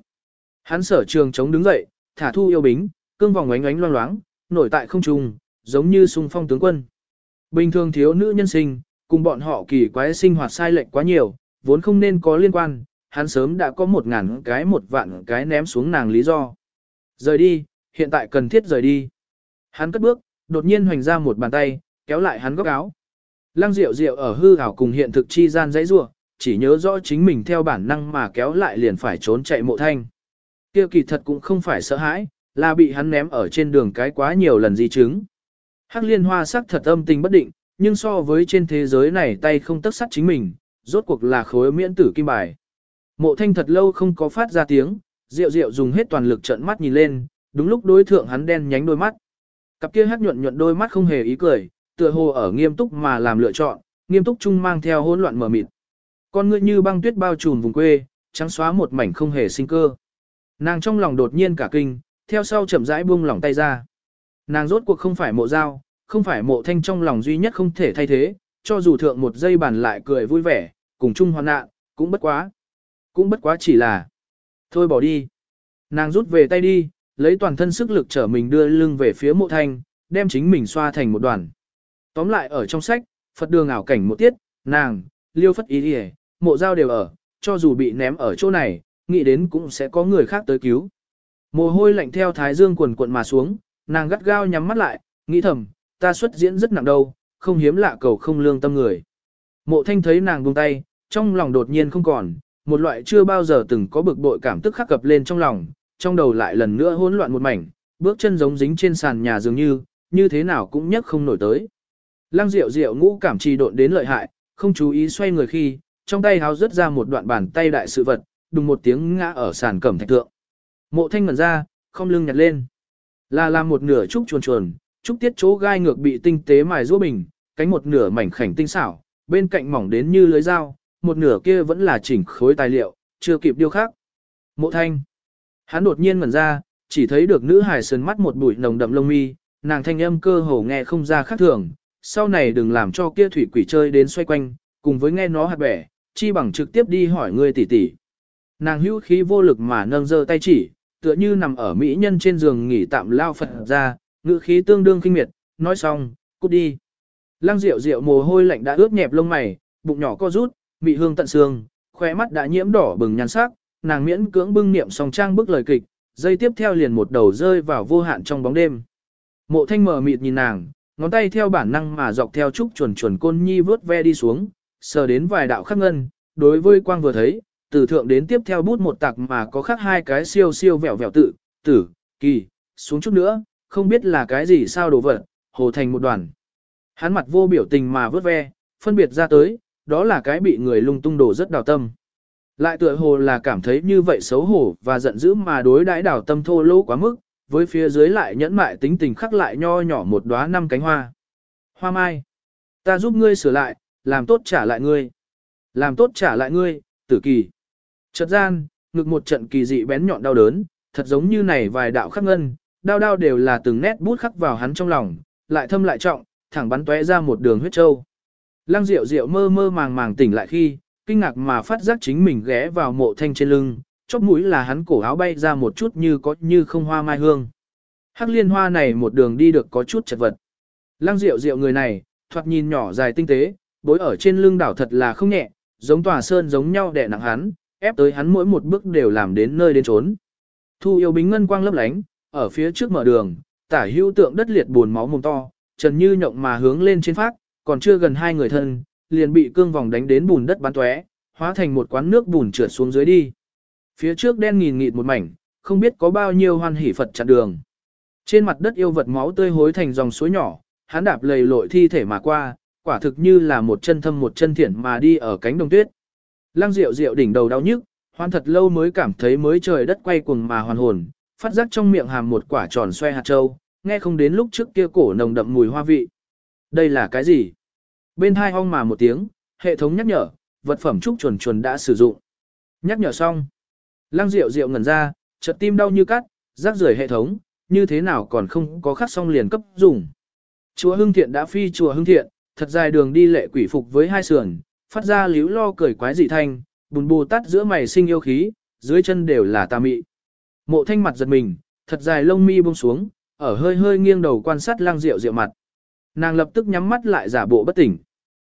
Hắn sở trường chống đứng dậy, thả thu yêu bính, cương vòng ánh ánh loang loáng, nổi tại không trung, giống như sung phong tướng quân. Bình thường thiếu nữ nhân sinh, cùng bọn họ kỳ quái sinh hoạt sai lệch quá nhiều, vốn không nên có liên quan, hắn sớm đã có một ngàn cái một vạn cái ném xuống nàng lý do. Rời đi, hiện tại cần thiết rời đi. Hắn cất bước, đột nhiên hoành ra một bàn tay, kéo lại hắn góc áo. Lăng Diệu Diệu ở hư ảo cùng hiện thực chi gian dãy rủa, chỉ nhớ rõ chính mình theo bản năng mà kéo lại liền phải trốn chạy mộ thanh. Kia kỳ thật cũng không phải sợ hãi, là bị hắn ném ở trên đường cái quá nhiều lần di chứng. Hắc liên hoa sắc thật âm tình bất định, nhưng so với trên thế giới này tay không tất sắt chính mình, rốt cuộc là khối miễn tử kim bài. Mộ thanh thật lâu không có phát ra tiếng, Diệu Diệu dùng hết toàn lực trợn mắt nhìn lên, đúng lúc đối thượng hắn đen nhánh đôi mắt. Cặp kia hắc nhuận nhuận đôi mắt không hề ý cười, tựa hồ ở nghiêm túc mà làm lựa chọn, nghiêm túc chung mang theo hỗn loạn mờ mịt. Con ngươi như băng tuyết bao trùm vùng quê, trắng xóa một mảnh không hề sinh cơ. Nàng trong lòng đột nhiên cả kinh, theo sau chậm rãi buông lỏng tay ra. Nàng rốt cuộc không phải mộ dao, không phải mộ thanh trong lòng duy nhất không thể thay thế, cho dù thượng một giây bàn lại cười vui vẻ, cùng chung hoạn nạn, cũng bất quá. Cũng bất quá chỉ là, thôi bỏ đi. Nàng rút về tay đi, lấy toàn thân sức lực trở mình đưa lưng về phía mộ thanh, đem chính mình xoa thành một đoàn. Tóm lại ở trong sách, Phật đường ảo cảnh một tiết, nàng, liêu phất ý đi mộ giao đều ở, cho dù bị ném ở chỗ này, nghĩ đến cũng sẽ có người khác tới cứu. Mồ hôi lạnh theo thái dương quần cuộn mà xuống, nàng gắt gao nhắm mắt lại, nghĩ thầm, ta xuất diễn rất nặng đâu, không hiếm lạ cầu không lương tâm người. Mộ thanh thấy nàng buông tay, trong lòng đột nhiên không còn, một loại chưa bao giờ từng có bực bội cảm tức khắc cập lên trong lòng, trong đầu lại lần nữa hỗn loạn một mảnh, bước chân giống dính trên sàn nhà dường như, như thế nào cũng nhấc không nổi tới. Lăng Diệu Diệu ngũ cảm trì độn đến lợi hại, không chú ý xoay người khi, trong tay háo rớt ra một đoạn bàn tay đại sự vật, đùng một tiếng ngã ở sàn cẩm thạch tượng. Mộ Thanh ngẩn ra, không lưng nhặt lên. Là làm một nửa trúc chuồn chuồn, trúc tiết chỗ gai ngược bị tinh tế mài rũa bình, cánh một nửa mảnh khảnh tinh xảo, bên cạnh mỏng đến như lưới dao, một nửa kia vẫn là chỉnh khối tài liệu, chưa kịp điêu khắc. Mộ Thanh. Hắn đột nhiên ngẩn ra, chỉ thấy được nữ hài sơn mắt một bụi nồng đậm lông mi, nàng thanh âm cơ hồ nghe không ra khác thường, sau này đừng làm cho kia thủy quỷ chơi đến xoay quanh, cùng với nghe nó hạt bẻ, chi bằng trực tiếp đi hỏi ngươi tỷ tỷ. Nàng hữu khí vô lực mà nâng giơ tay chỉ, tựa như nằm ở mỹ nhân trên giường nghỉ tạm lao Phật ra, ngữ khí tương đương kinh miệt, nói xong, cút đi. Lăng rượu rượu mồ hôi lạnh đã ướt nhẹp lông mày, bụng nhỏ co rút, mị hương tận xương, khóe mắt đã nhiễm đỏ bừng nhăn sắc, nàng miễn cưỡng bưng niệm song trang bức lời kịch, dây tiếp theo liền một đầu rơi vào vô hạn trong bóng đêm. Mộ thanh mở mịt nhìn nàng, ngón tay theo bản năng mà dọc theo trúc chuẩn chuẩn côn nhi vớt ve đi xuống, sờ đến vài đạo khắc ngân, đối với quang vừa thấy, từ thượng đến tiếp theo bút một tạc mà có khắc hai cái siêu siêu vẹo vẹo tự, tử, kỳ, xuống chút nữa, không biết là cái gì sao đồ vật, hồ thành một đoàn. Hắn mặt vô biểu tình mà vớt ve, phân biệt ra tới, đó là cái bị người lung tung đổ rất đào tâm. Lại tựa hồ là cảm thấy như vậy xấu hổ và giận dữ mà đối đãi đào tâm thô lỗ quá mức, với phía dưới lại nhẫn mại tính tình khắc lại nho nhỏ một đóa năm cánh hoa. Hoa mai, ta giúp ngươi sửa lại, làm tốt trả lại ngươi. Làm tốt trả lại ngươi, tử kỳ. Chợt gian, ngực một trận kỳ dị bén nhọn đau đớn, thật giống như này vài đạo khắc ngân, đau đau đều là từng nét bút khắc vào hắn trong lòng, lại thâm lại trọng, thẳng bắn tóe ra một đường huyết châu. Lăng Diệu Diệu mơ mơ màng màng tỉnh lại khi, kinh ngạc mà phát giác chính mình ghé vào mộ thanh trên lưng, chóp mũi là hắn cổ áo bay ra một chút như có như không hoa mai hương. Hắc liên hoa này một đường đi được có chút chật vật. Lăng Diệu Diệu người này, thoạt nhìn nhỏ dài tinh tế, bối ở trên lưng đảo thật là không nhẹ, giống tòa sơn giống nhau đè nặng hắn, ép tới hắn mỗi một bước đều làm đến nơi đến trốn. Thu yêu bính ngân quang lấp lánh, ở phía trước mở đường, tả hữu tượng đất liệt buồn máu mồm to, trần như nhộng mà hướng lên trên phát, còn chưa gần hai người thân, liền bị cương vòng đánh đến bùn đất bắn tóe, hóa thành một quán nước bùn trượt xuống dưới đi. Phía trước đen nghìn nghịt một mảnh, không biết có bao nhiêu hoan hỷ Phật chặn đường. Trên mặt đất yêu vật máu tươi hối thành dòng suối nhỏ, hắn đạp lầy lội thi thể mà qua, quả thực như là một chân thâm một chân thiện mà đi ở cánh đồng tuyết. Lăng Diệu Diệu đỉnh đầu đau nhức, hoan thật lâu mới cảm thấy mới trời đất quay cuồng mà hoàn hồn, phát giác trong miệng hàm một quả tròn xoe hạt châu, nghe không đến lúc trước kia cổ nồng đậm mùi hoa vị. Đây là cái gì? Bên hai ong mà một tiếng, hệ thống nhắc nhở, vật phẩm trúc chuẩn chuẩn đã sử dụng. Nhắc nhở xong. Lăng Diệu Diệu ngẩn ra, chợt tim đau như cắt, rác rưởi hệ thống, như thế nào còn không có khắc xong liền cấp dùng. Chùa Hưng Thiện đã phi chùa Hưng Thiện, thật dài đường đi lệ quỷ phục với hai sườn, phát ra líu lo cười quái dị thanh, bùn bù tắt giữa mày sinh yêu khí, dưới chân đều là tà mị. Mộ thanh mặt giật mình, thật dài lông mi buông xuống, ở hơi hơi nghiêng đầu quan sát lang Diệu Diệu mặt. Nàng lập tức nhắm mắt lại giả bộ bất tỉnh.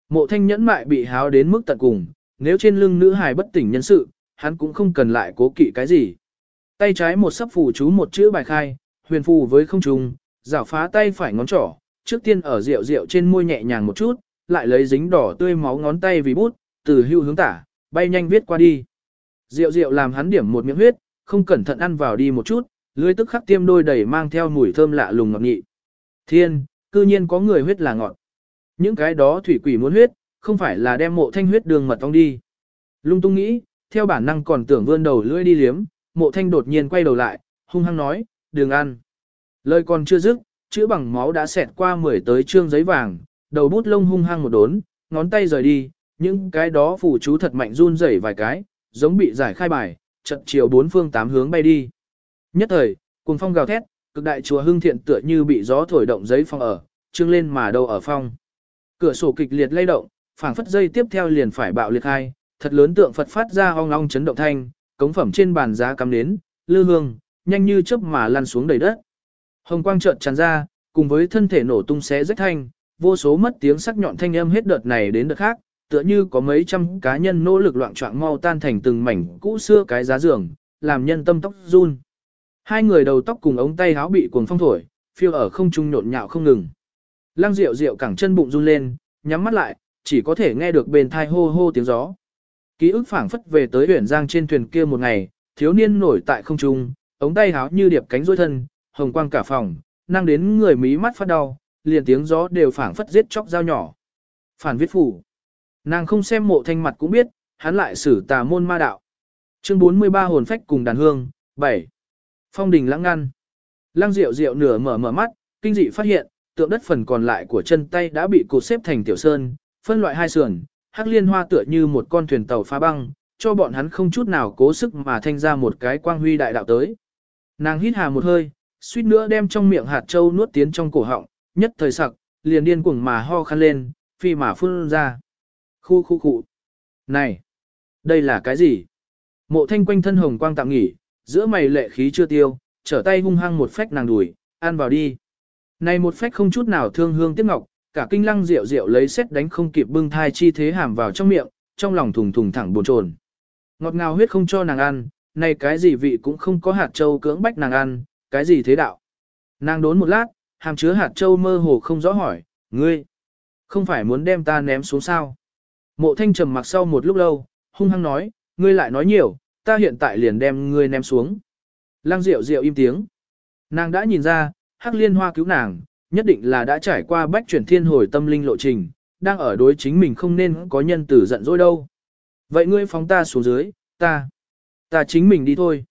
Mộ thanh nhẫn mại bị háo đến mức tận cùng, nếu trên lưng nữ hài bất tỉnh nhân sự, hắn cũng không cần lại cố kỵ cái gì. Tay trái một sấp phù chú một chữ bài khai, huyền phù với không trùng, rảo phá tay phải ngón trỏ, trước tiên ở rượu rượu trên môi nhẹ nhàng một chút, lại lấy dính đỏ tươi máu ngón tay vì bút, từ hưu hướng tả, bay nhanh viết qua đi. Rượu rượu làm hắn điểm một miếng huyết, không cẩn thận ăn vào đi một chút, lưới tức khắc tiêm đôi đầy mang theo mùi thơm lạ lùng ngọt nghị Thiên, cư nhiên có người huyết là ngọt. Những cái đó thủy quỷ muốn huyết, không phải là đem mộ thanh huyết đường mật ong đi. Lung tung nghĩ, theo bản năng còn tưởng vươn đầu lưỡi đi liếm, mộ thanh đột nhiên quay đầu lại, hung hăng nói, đừng ăn. Lời còn chưa dứt, chữ bằng máu đã xẹt qua mười tới trương giấy vàng, đầu bút lông hung hăng một đốn, ngón tay rời đi, những cái đó phủ chú thật mạnh run rẩy vài cái, giống bị giải khai bài, trận chiều bốn phương tám hướng bay đi. Nhất thời, cùng phong gào thét, cực đại chùa hưng thiện tựa như bị gió thổi động giấy phong ở, trương lên mà đâu ở phong. Cửa sổ kịch liệt lay động, phảng phất dây tiếp theo liền phải bạo liệt hai, thật lớn tượng Phật phát ra ong ong chấn động thanh, cống phẩm trên bàn giá cắm nến, lư hương, nhanh như chớp mà lăn xuống đầy đất. Hồng quang chợt tràn ra, cùng với thân thể nổ tung xé rách thanh, vô số mất tiếng sắc nhọn thanh âm hết đợt này đến đợt khác, tựa như có mấy trăm cá nhân nỗ lực loạn trọng mau tan thành từng mảnh cũ xưa cái giá giường, làm nhân tâm tóc run. Hai người đầu tóc cùng ống tay áo bị cuồng phong thổi, phiêu ở không trung nhộn nhạo không ngừng. Lăng Diệu Diệu cẳng chân bụng run lên, nhắm mắt lại, chỉ có thể nghe được bên thai hô hô tiếng gió. Ký ức phảng phất về tới Huyền giang trên thuyền kia một ngày, thiếu niên nổi tại không trung, ống tay háo như điệp cánh rối thân, hồng quang cả phòng, năng đến người mí mắt phát đau, liền tiếng gió đều phảng phất giết chóc dao nhỏ. Phản viết phủ. Nàng không xem mộ thanh mặt cũng biết, hắn lại xử tà môn ma đạo. Chương 43 hồn phách cùng đàn hương, 7. Phong đình lãng ngăn. Lăng Diệu Diệu nửa mở mở mắt, kinh dị phát hiện, tượng đất phần còn lại của chân tay đã bị cột xếp thành tiểu sơn, phân loại hai sườn, hắc liên hoa tựa như một con thuyền tàu phá băng, cho bọn hắn không chút nào cố sức mà thanh ra một cái quang huy đại đạo tới. Nàng hít hà một hơi, suýt nữa đem trong miệng hạt châu nuốt tiến trong cổ họng, nhất thời sặc, liền điên cuồng mà ho khăn lên, phi mà phun ra. Khu khu khu. Này, đây là cái gì? Mộ thanh quanh thân hồng quang tạm nghỉ, giữa mày lệ khí chưa tiêu, trở tay hung hăng một phách nàng đuổi, ăn vào đi. Này một phách không chút nào thương hương tiếc ngọc, cả kinh lăng rượu rượu lấy xét đánh không kịp bưng thai chi thế hàm vào trong miệng, trong lòng thùng thùng thẳng buồn trồn. Ngọt ngào huyết không cho nàng ăn, này cái gì vị cũng không có hạt châu cưỡng bách nàng ăn, cái gì thế đạo. Nàng đốn một lát, hàm chứa hạt châu mơ hồ không rõ hỏi, ngươi, không phải muốn đem ta ném xuống sao? Mộ thanh trầm mặc sau một lúc lâu, hung hăng nói, ngươi lại nói nhiều, ta hiện tại liền đem ngươi ném xuống. Lăng Diệu Diệu im tiếng. Nàng đã nhìn ra, Hắc Liên Hoa cứu nàng, nhất định là đã trải qua bách chuyển thiên hồi tâm linh lộ trình, đang ở đối chính mình không nên có nhân tử giận dỗi đâu. Vậy ngươi phóng ta xuống dưới, ta, ta chính mình đi thôi.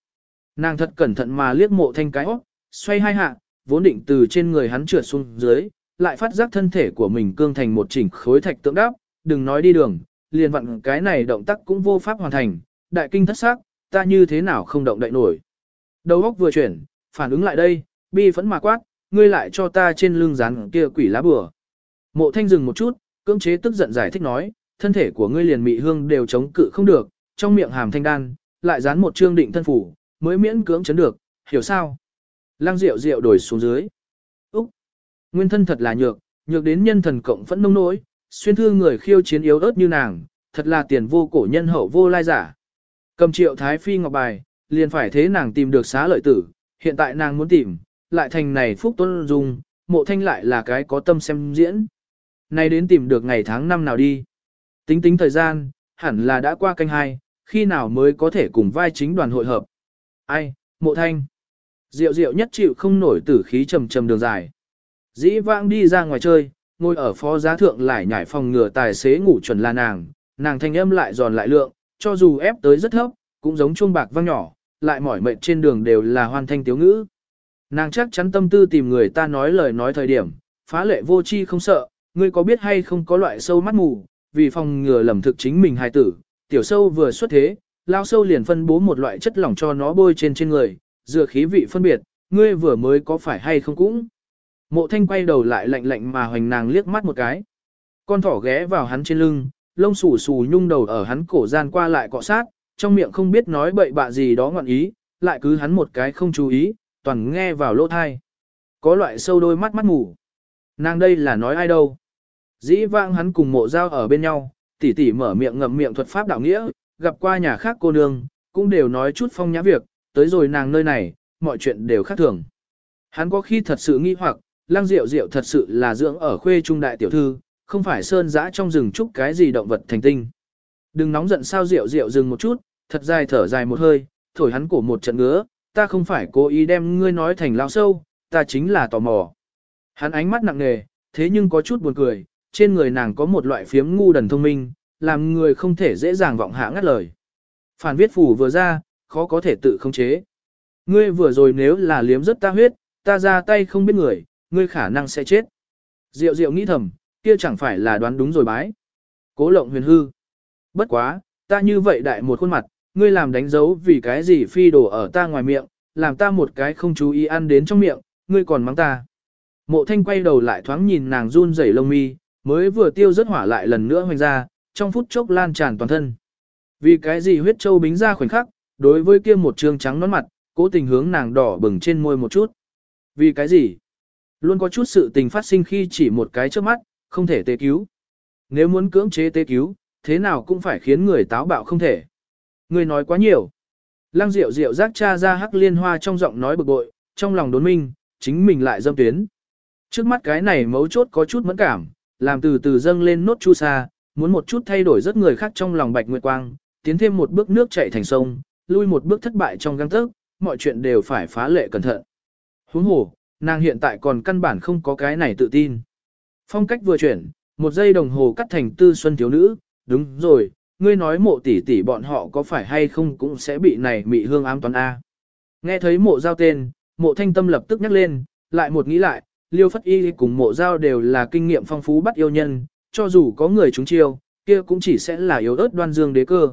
Nàng thật cẩn thận mà liếc mộ thanh cái óc, xoay hai hạ, vốn định từ trên người hắn trượt xuống dưới, lại phát giác thân thể của mình cương thành một chỉnh khối thạch tượng đáp, đừng nói đi đường, liền vặn cái này động tác cũng vô pháp hoàn thành, đại kinh thất xác, ta như thế nào không động đậy nổi. Đầu óc vừa chuyển, phản ứng lại đây, bi phẫn mà quát, ngươi lại cho ta trên lưng rắn kia quỷ lá bừa. Mộ thanh dừng một chút, cưỡng chế tức giận giải thích nói, thân thể của ngươi liền mị hương đều chống cự không được, trong miệng hàm thanh đan, lại dán một trương định thân phủ, mới miễn cưỡng chấn được, hiểu sao? Lăng rượu rượu đổi xuống dưới. Úc! Nguyên thân thật là nhược, nhược đến nhân thần cộng phẫn nông nỗi, xuyên thư người khiêu chiến yếu ớt như nàng, thật là tiền vô cổ nhân hậu vô lai giả. Cầm triệu thái phi ngọc bài, liền phải thế nàng tìm được xá lợi tử, hiện tại nàng muốn tìm, lại thành này phúc tuân dung, mộ thanh lại là cái có tâm xem diễn. Nay đến tìm được ngày tháng năm nào đi. Tính tính thời gian, hẳn là đã qua canh hai, khi nào mới có thể cùng vai chính đoàn hội hợp. Ai, mộ thanh. Diệu diệu nhất chịu không nổi tử khí trầm trầm đường dài. Dĩ vãng đi ra ngoài chơi, ngồi ở phó giá thượng lại nhảy phòng ngừa tài xế ngủ chuẩn là nàng, nàng thanh âm lại giòn lại lượng, cho dù ép tới rất thấp, cũng giống chuông bạc vang nhỏ, lại mỏi mệt trên đường đều là hoàn thanh tiếu ngữ. Nàng chắc chắn tâm tư tìm người ta nói lời nói thời điểm, phá lệ vô chi không sợ, ngươi có biết hay không có loại sâu mắt mù, vì phòng ngừa lầm thực chính mình hài tử, tiểu sâu vừa xuất thế, lao sâu liền phân bố một loại chất lỏng cho nó bôi trên trên người, dựa khí vị phân biệt, ngươi vừa mới có phải hay không cũng. Mộ thanh quay đầu lại lạnh lạnh mà hoành nàng liếc mắt một cái. Con thỏ ghé vào hắn trên lưng, lông xù xù nhung đầu ở hắn cổ gian qua lại cọ sát, trong miệng không biết nói bậy bạ gì đó ngọn ý, lại cứ hắn một cái không chú ý, toàn nghe vào lỗ thai. Có loại sâu đôi mắt mắt mù. Nàng đây là nói ai đâu. Dĩ vãng hắn cùng mộ giao ở bên nhau, tỉ tỉ mở miệng ngậm miệng thuật pháp đạo nghĩa, gặp qua nhà khác cô nương, cũng đều nói chút phong nhã việc, tới rồi nàng nơi này, mọi chuyện đều khác thường. Hắn có khi thật sự nghi hoặc, lang diệu diệu thật sự là dưỡng ở khuê trung đại tiểu thư, không phải sơn dã trong rừng trúc cái gì động vật thành tinh. Đừng nóng giận sao diệu diệu dừng một chút, thật dài thở dài một hơi, thổi hắn cổ một trận ngứa, ta không phải cố ý đem ngươi nói thành lao sâu, ta chính là tò mò. Hắn ánh mắt nặng nề, thế nhưng có chút buồn cười, trên người nàng có một loại phiếm ngu đần thông minh, làm người không thể dễ dàng vọng hạ ngắt lời. Phản viết phủ vừa ra, khó có thể tự khống chế. Ngươi vừa rồi nếu là liếm rất ta huyết, ta ra tay không biết người, ngươi khả năng sẽ chết. Diệu diệu nghĩ thầm, kia chẳng phải là đoán đúng rồi bái. Cố lộng huyền hư. Bất quá, ta như vậy đại một khuôn mặt, ngươi làm đánh dấu vì cái gì phi đổ ở ta ngoài miệng, làm ta một cái không chú ý ăn đến trong miệng, ngươi còn mắng ta. Mộ thanh quay đầu lại thoáng nhìn nàng run rẩy lông mi, mới vừa tiêu rất hỏa lại lần nữa hoành ra, trong phút chốc lan tràn toàn thân. Vì cái gì huyết châu bính ra khoảnh khắc, đối với kia một trương trắng nón mặt, cố tình hướng nàng đỏ bừng trên môi một chút. Vì cái gì? Luôn có chút sự tình phát sinh khi chỉ một cái trước mắt, không thể tế cứu. Nếu muốn cưỡng chế tế cứu, thế nào cũng phải khiến người táo bạo không thể. Ngươi nói quá nhiều. Lăng Diệu Diệu giác cha ra hắc liên hoa trong giọng nói bực bội, trong lòng đốn minh, chính mình lại dâm tuyến. Trước mắt cái này mấu chốt có chút mẫn cảm, làm từ từ dâng lên nốt chu sa, muốn một chút thay đổi rất người khác trong lòng bạch nguyệt quang, tiến thêm một bước nước chảy thành sông, lui một bước thất bại trong găng thức, mọi chuyện đều phải phá lệ cẩn thận. Huống hồ, nàng hiện tại còn căn bản không có cái này tự tin. Phong cách vừa chuyển, một giây đồng hồ cắt thành tư xuân thiếu nữ, đúng rồi, ngươi nói mộ tỷ tỷ bọn họ có phải hay không cũng sẽ bị này mị hương ám toán A. Nghe thấy mộ giao tên, mộ thanh tâm lập tức nhắc lên, lại một nghĩ lại, liêu phất y cùng mộ giao đều là kinh nghiệm phong phú bắt yêu nhân, cho dù có người chúng chiêu, kia cũng chỉ sẽ là yếu ớt đoan dương đế cơ.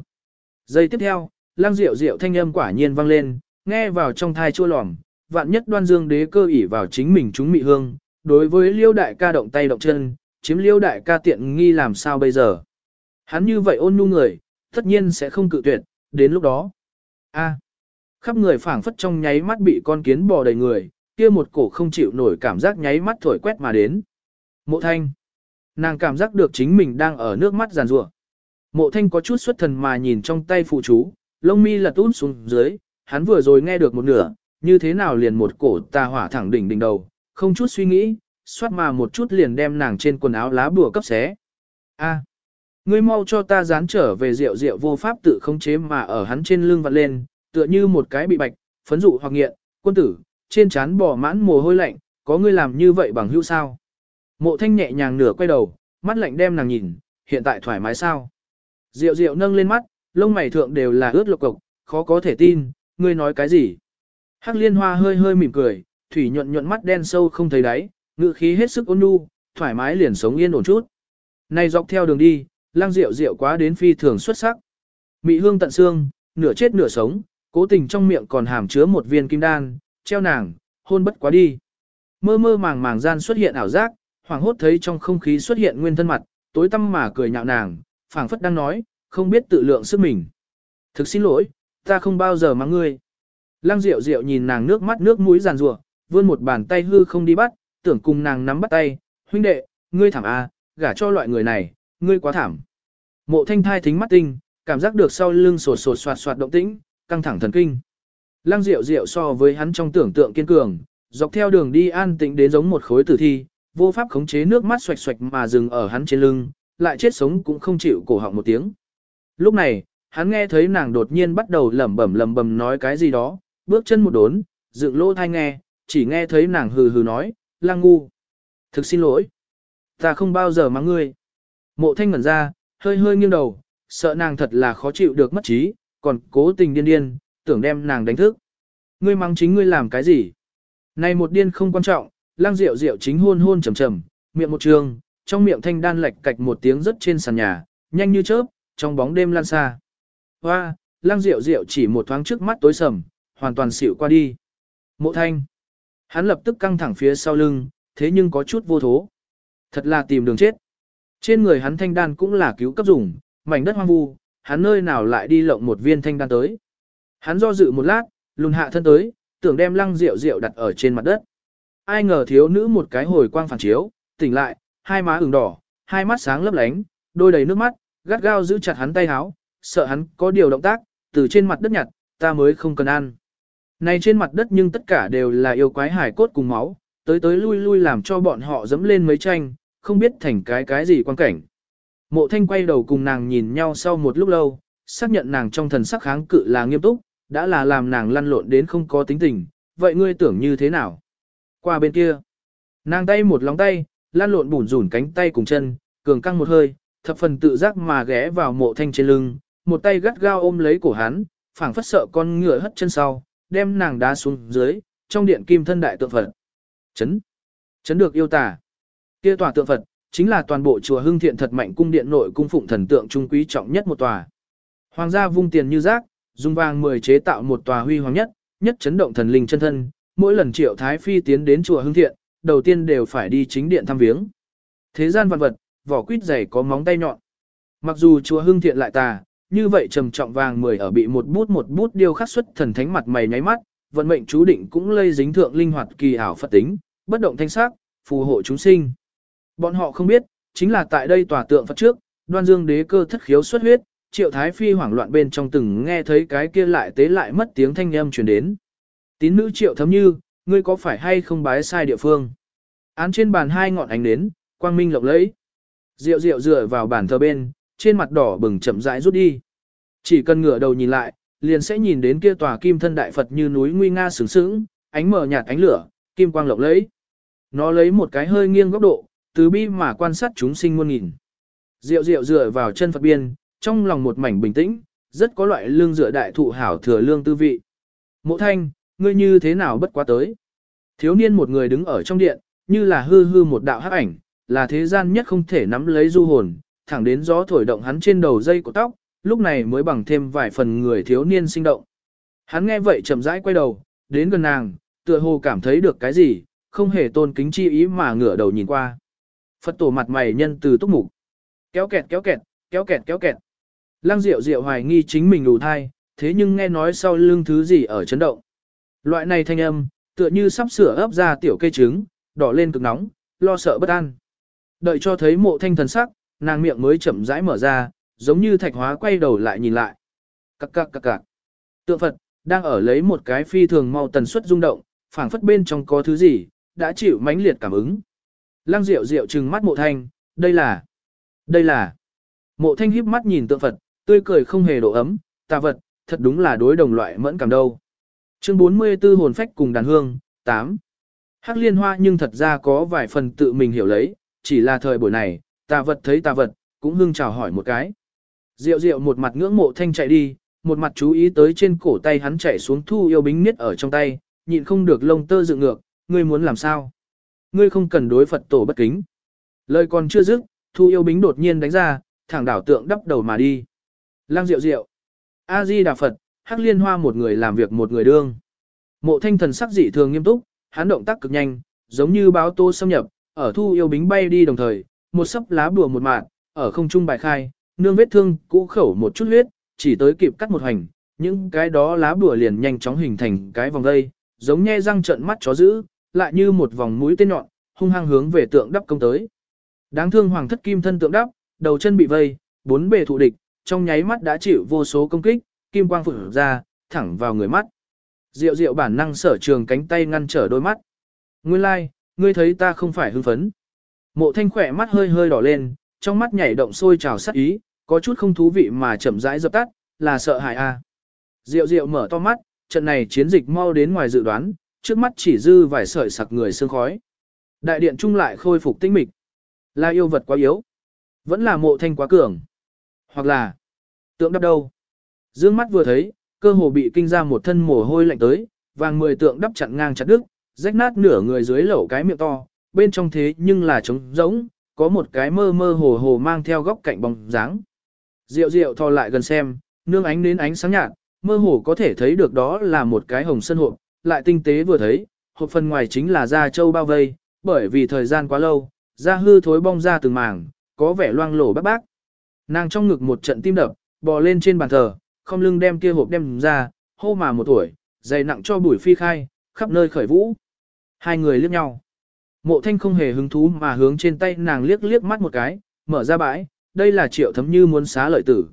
Giây tiếp theo, lang diệu diệu thanh âm quả nhiên vang lên, nghe vào trong thai chua lòm, vạn nhất đoan dương đế cơ ỉ vào chính mình chúng mị hương, đối với liêu đại ca động tay động chân, chiếm liêu đại ca tiện nghi làm sao bây giờ. Hắn như vậy ôn nhu người, tất nhiên sẽ không cự tuyệt, đến lúc đó. a khắp người phảng phất trong nháy mắt bị con kiến bò đầy người, kia một cổ không chịu nổi cảm giác nháy mắt thổi quét mà đến. Mộ thanh. Nàng cảm giác được chính mình đang ở nước mắt giàn rủa. Mộ thanh có chút xuất thần mà nhìn trong tay phụ chú, lông mi lật út xuống dưới, hắn vừa rồi nghe được một nửa, như thế nào liền một cổ tà hỏa thẳng đỉnh đỉnh đầu, không chút suy nghĩ, xoát mà một chút liền đem nàng trên quần áo lá bùa cấp xé. A, ngươi mau cho ta dán trở về rượu rượu vô pháp tự khống chế mà ở hắn trên lưng vặt lên, tựa như một cái bị bạch, phấn dụ hoặc nghiện, quân tử, trên trán bỏ mãn mồ hôi lạnh, có ngươi làm như vậy bằng hữu sao. Mộ thanh nhẹ nhàng nửa quay đầu, mắt lạnh đem nàng nhìn, hiện tại thoải mái sao? Diệu diệu nâng lên mắt, lông mày thượng đều là ướt lục cục, khó có thể tin, ngươi nói cái gì? Hắc liên hoa hơi hơi mỉm cười, thủy nhuận nhuận mắt đen sâu không thấy đáy, ngự khí hết sức ôn nhu, thoải mái liền sống yên ổn chút. Này dọc theo đường đi, lang diệu diệu quá đến phi thường xuất sắc. Mị hương tận xương, nửa chết nửa sống, cố tình trong miệng còn hàm chứa một viên kim đan, treo nàng, hôn bất quá đi. Mơ mơ màng màng gian xuất hiện ảo giác, hoàng hốt thấy trong không khí xuất hiện nguyên thân mặt, tối tăm mà cười nhạo nàng, phảng phất đang nói, không biết tự lượng sức mình. Thực xin lỗi, ta không bao giờ mắng ngươi. Lăng Diệu Diệu nhìn nàng nước mắt nước mũi giàn rủa, vươn một bàn tay hư không đi bắt, tưởng cùng nàng nắm bắt tay, huynh đệ, ngươi thẳng a, à, gả cho loại người này, ngươi quá thảm. Mộ Thanh Thai thính mắt tinh, cảm giác được sau lưng sột sột soạt soạt động tĩnh, căng thẳng thần kinh. Lăng Diệu Diệu so với hắn trong tưởng tượng kiên cường, dọc theo đường đi an tĩnh đến giống một khối tử thi, vô pháp khống chế nước mắt xoạch xoạch mà dừng ở hắn trên lưng, lại chết sống cũng không chịu cổ họng một tiếng. Lúc này, hắn nghe thấy nàng đột nhiên bắt đầu lẩm bẩm lẩm bẩm nói cái gì đó, bước chân một đốn, dựng lỗ thai nghe, chỉ nghe thấy nàng hừ hừ nói, lang ngu. Thực xin lỗi. Ta không bao giờ mắng ngươi. Mộ thanh ngẩn ra, hơi hơi nghiêng đầu, sợ nàng thật là khó chịu được mất trí, còn cố tình điên điên, tưởng đem nàng đánh thức. Ngươi mắng chính ngươi làm cái gì? Này một điên không quan trọng, lang rượu rượu chính hôn hôn trầm trầm, miệng một trường, trong miệng thanh đan lệch cạch một tiếng rất trên sàn nhà, nhanh như chớp, trong bóng đêm lan xa. Hoa, lang rượu rượu chỉ một thoáng trước mắt tối sầm, hoàn toàn xịu qua đi. Mộ thanh. Hắn lập tức căng thẳng phía sau lưng, thế nhưng có chút vô thố. Thật là tìm đường chết. Trên người hắn thanh đan cũng là cứu cấp dùng, mảnh đất hoang vu, hắn nơi nào lại đi lộng một viên thanh đan tới. Hắn do dự một lát, lùn hạ thân tới, tưởng đem lăng rượu rượu đặt ở trên mặt đất. Ai ngờ thiếu nữ một cái hồi quang phản chiếu, tỉnh lại, hai má ửng đỏ, hai mắt sáng lấp lánh, đôi đầy nước mắt, gắt gao giữ chặt hắn tay háo, sợ hắn có điều động tác, từ trên mặt đất nhặt, ta mới không cần ăn. Này trên mặt đất nhưng tất cả đều là yêu quái hải cốt cùng máu, tới tới lui lui làm cho bọn họ dẫm lên mấy tranh, không biết thành cái cái gì quan cảnh. Mộ thanh quay đầu cùng nàng nhìn nhau sau một lúc lâu, xác nhận nàng trong thần sắc kháng cự là nghiêm túc, đã là làm nàng lăn lộn đến không có tính tình, vậy ngươi tưởng như thế nào? Qua bên kia, nàng tay một lóng tay, lăn lộn bủn rủn cánh tay cùng chân, cường căng một hơi, thập phần tự giác mà ghé vào mộ thanh trên lưng, một tay gắt gao ôm lấy cổ hắn, phảng phất sợ con ngựa hất chân sau, đem nàng đá xuống dưới, trong điện kim thân đại tượng Phật. Chấn. Chấn được yêu tả. Kia tòa tượng Phật, chính là toàn bộ chùa Hưng Thiện thật mạnh cung điện nội cung phụng thần tượng trung quý trọng nhất một tòa. Hoàng gia vung tiền như rác, dùng vàng mười chế tạo một tòa huy hoàng nhất, nhất chấn động thần linh chân thân, mỗi lần Triệu Thái Phi tiến đến chùa Hưng Thiện, đầu tiên đều phải đi chính điện thăm viếng. Thế gian vạn vật, vỏ quýt dày có móng tay nhọn. Mặc dù chùa Hưng Thiện lại tà, như vậy trầm trọng vàng mười ở bị một bút một bút điêu khắc xuất thần thánh mặt mày nháy mắt, vận mệnh chú định cũng lây dính thượng linh hoạt kỳ ảo phật tính, bất động thanh sắc, phù hộ chúng sinh. Bọn họ không biết, chính là tại đây tòa tượng Phật trước, đoan dương đế cơ thất khiếu xuất huyết, triệu thái phi hoảng loạn bên trong từng nghe thấy cái kia lại tế lại mất tiếng thanh âm truyền đến. Tín nữ triệu thấm như, ngươi có phải hay không bái sai địa phương? Án trên bàn hai ngọn ánh nến, quang minh lộng lẫy. Diệu diệu dựa vào bàn thờ bên, trên mặt đỏ bừng chậm rãi rút đi. Chỉ cần ngửa đầu nhìn lại, liền sẽ nhìn đến kia tòa kim thân đại Phật như núi nguy nga sướng sướng, ánh mờ nhạt ánh lửa, kim quang lộng lẫy. Nó lấy một cái hơi nghiêng góc độ, từ bi mà quan sát chúng sinh muôn nghìn. Diệu diệu dựa vào chân Phật biên, trong lòng một mảnh bình tĩnh, rất có loại lương dựa đại thụ hảo thừa lương tư vị. Mộ thanh, ngươi như thế nào bất quá tới. Thiếu niên một người đứng ở trong điện, như là hư hư một đạo hắc ảnh, là thế gian nhất không thể nắm lấy du hồn, thẳng đến gió thổi động hắn trên đầu dây của tóc, lúc này mới bằng thêm vài phần người thiếu niên sinh động. Hắn nghe vậy chậm rãi quay đầu, đến gần nàng, tựa hồ cảm thấy được cái gì, không hề tôn kính chi ý mà ngửa đầu nhìn qua. Phật tổ mặt mày nhân từ túc mục. Kéo kẹt kéo kẹt, kéo kẹt kéo kẹt. Lăng Diệu Diệu hoài nghi chính mình đủ thai, thế nhưng nghe nói sau lưng thứ gì ở chấn động. Loại này thanh âm, tựa như sắp sửa ấp ra tiểu cây trứng, đỏ lên cực nóng, lo sợ bất an. Đợi cho thấy mộ thanh thần sắc, nàng miệng mới chậm rãi mở ra, giống như thạch hóa quay đầu lại nhìn lại. Cắc cắc cắc cắc. Tượng Phật, đang ở lấy một cái phi thường mau tần suất rung động, phảng phất bên trong có thứ gì, đã chịu mãnh liệt cảm ứng. Lăng Diệu Diệu trừng mắt Mộ Thanh, đây là, đây là. Mộ Thanh híp mắt nhìn tượng Phật, tươi cười không hề độ ấm, tà vật, thật đúng là đối đồng loại mẫn cảm đâu. Chương 44 hồn phách cùng đàn hương, 8. Hắc liên hoa nhưng thật ra có vài phần tự mình hiểu lấy, chỉ là thời buổi này, Tà vật thấy tà vật, cũng hưng chào hỏi một cái. Diệu diệu một mặt ngưỡng mộ thanh chạy đi, một mặt chú ý tới trên cổ tay hắn chạy xuống thu yêu bính niết ở trong tay, nhịn không được lông tơ dựng ngược, ngươi muốn làm sao? Ngươi không cần đối Phật tổ bất kính. Lời còn chưa dứt, thu yêu bính đột nhiên đánh ra, thẳng đảo tượng đắp đầu mà đi. Lang diệu diệu. A-di Đà Phật, hắc liên hoa một người làm việc một người đương. Mộ thanh thần sắc dị thường nghiêm túc, hắn động tác cực nhanh, giống như báo tô xâm nhập, ở thu yêu bính bay đi đồng thời, một sấp lá bùa một mạng, ở không trung bài khai, nương vết thương cũ khẩu một chút huyết, chỉ tới kịp cắt một hành, những cái đó lá bùa liền nhanh chóng hình thành cái vòng dây, giống nhe răng trợn mắt chó dữ, lại như một vòng mũi tên nhọn, hung hăng hướng về tượng đắp công tới. Đáng thương hoàng thất kim thân tượng đắp, đầu chân bị vây, bốn bề thụ địch, trong nháy mắt đã chịu vô số công kích, kim quang phụt ra, thẳng vào người mắt. Diệu diệu bản năng sở trường cánh tay ngăn trở đôi mắt. Nguyên lai, like, ngươi thấy ta không phải hưng phấn. Mộ thanh khỏe mắt hơi hơi đỏ lên, trong mắt nhảy động sôi trào sắc ý, có chút không thú vị mà chậm rãi dập tắt, là sợ hại a. À. Diệu diệu mở to mắt, trận này chiến dịch mau đến ngoài dự đoán, trước mắt chỉ dư vài sợi sặc người sương khói. Đại điện trung lại khôi phục tinh mịch. Là yêu vật quá yếu. Vẫn là mộ thanh quá cường. Hoặc là tượng đắp đâu. Dương mắt vừa thấy, cơ hồ bị kinh ra một thân mồ hôi lạnh tới, vàng mười tượng đắp chặn ngang chặt đứt, rách nát nửa người dưới lẩu cái miệng to, bên trong thế nhưng là trống rỗng, có một cái mơ mơ hồ hồ mang theo góc cạnh bóng dáng. Diệu diệu thò lại gần xem, nương ánh đến ánh sáng nhạt, mơ hồ có thể thấy được đó là một cái hồng sân hộp, lại tinh tế vừa thấy, hộp phần ngoài chính là da châu bao vây, bởi vì thời gian quá lâu, da hư thối bong ra từng mảng, có vẻ loang lổ bác bác. Nàng trong ngực một trận tim đập, bò lên trên bàn thờ, không lưng đem kia hộp đem ra, hô mà một tuổi, dày nặng cho bùi phi khai, khắp nơi khởi vũ. Hai người liếc nhau. Mộ thanh không hề hứng thú mà hướng trên tay nàng liếc liếc mắt một cái, mở ra bãi, đây là triệu thấm như muốn xá lợi tử.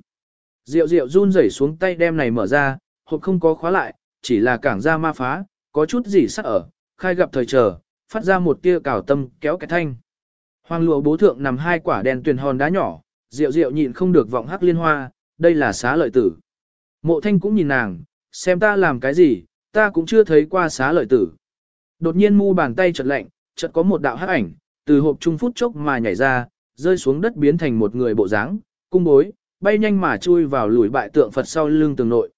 Diệu diệu run rẩy xuống tay đem này mở ra, hộp không có khóa lại, chỉ là cảng ra ma phá, có chút gì sắc ở, khai gặp thời chờ, phát ra một tia cào tâm kéo cái thanh. Hoàng lụa bố thượng nằm hai quả đèn tuyền hòn đá nhỏ, diệu diệu nhịn không được vọng hắc liên hoa, đây là xá lợi tử. Mộ thanh cũng nhìn nàng, xem ta làm cái gì, ta cũng chưa thấy qua xá lợi tử. Đột nhiên mu bàn tay chợt lạnh, chợt có một đạo hắc ảnh, từ hộp trung phút chốc mà nhảy ra, rơi xuống đất biến thành một người bộ dáng, cung bối, bay nhanh mà chui vào lùi bại tượng Phật sau lưng tường nội.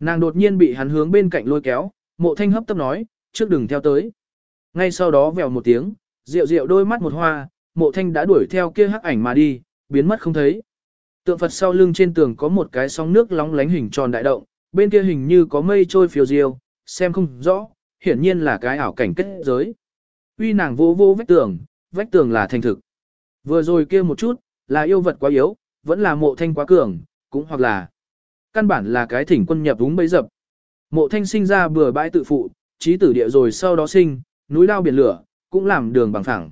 Nàng đột nhiên bị hắn hướng bên cạnh lôi kéo, mộ thanh hấp tấp nói, trước đừng theo tới. Ngay sau đó vèo một tiếng, rượu rượu đôi mắt một hoa, mộ thanh đã đuổi theo kia hắc ảnh mà đi, biến mất không thấy. Tượng Phật sau lưng trên tường có một cái sóng nước lóng lánh hình tròn đại động, bên kia hình như có mây trôi phiêu diêu, xem không rõ, hiển nhiên là cái ảo cảnh kết giới. Uy nàng vô vô vách tường, vách tường là thành thực. Vừa rồi kia một chút, là yêu vật quá yếu, vẫn là mộ thanh quá cường, cũng hoặc là căn bản là cái thỉnh quân nhập đúng bấy dập. Mộ thanh sinh ra bừa bãi tự phụ, trí tử địa rồi sau đó sinh, núi lao biển lửa, cũng làm đường bằng phẳng.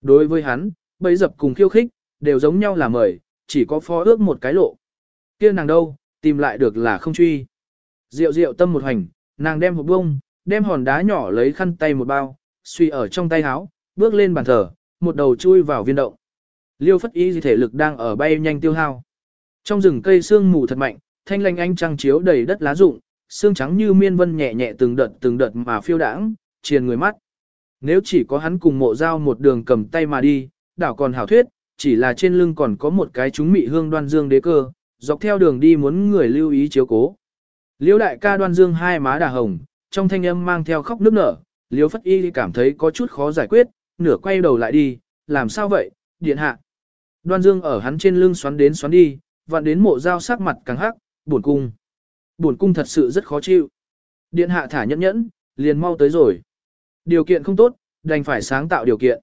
Đối với hắn, bấy dập cùng khiêu khích, đều giống nhau là mời, chỉ có phó ước một cái lộ. kia nàng đâu, tìm lại được là không truy. Diệu diệu tâm một hành, nàng đem hộp bông, đem hòn đá nhỏ lấy khăn tay một bao, suy ở trong tay háo bước lên bàn thờ, một đầu chui vào viên động. Liêu phất y thể lực đang ở bay nhanh tiêu hao. Trong rừng cây sương mù thật mạnh, thanh lanh ánh trăng chiếu đầy đất lá rụng, xương trắng như miên vân nhẹ nhẹ từng đợt từng đợt mà phiêu đãng, triền người mắt. Nếu chỉ có hắn cùng mộ dao một đường cầm tay mà đi, đảo còn hảo thuyết, chỉ là trên lưng còn có một cái chúng mị hương đoan dương đế cơ, dọc theo đường đi muốn người lưu ý chiếu cố. Liêu đại ca đoan dương hai má đà hồng, trong thanh âm mang theo khóc nức nở, liêu phất y cảm thấy có chút khó giải quyết, nửa quay đầu lại đi, làm sao vậy, điện hạ. Đoan dương ở hắn trên lưng xoắn đến xoắn đi, vặn đến mộ dao sắc mặt càng hắc, buồn cung. Buồn cung thật sự rất khó chịu. Điện hạ thả nhẫn nhẫn, liền mau tới rồi. Điều kiện không tốt, đành phải sáng tạo điều kiện.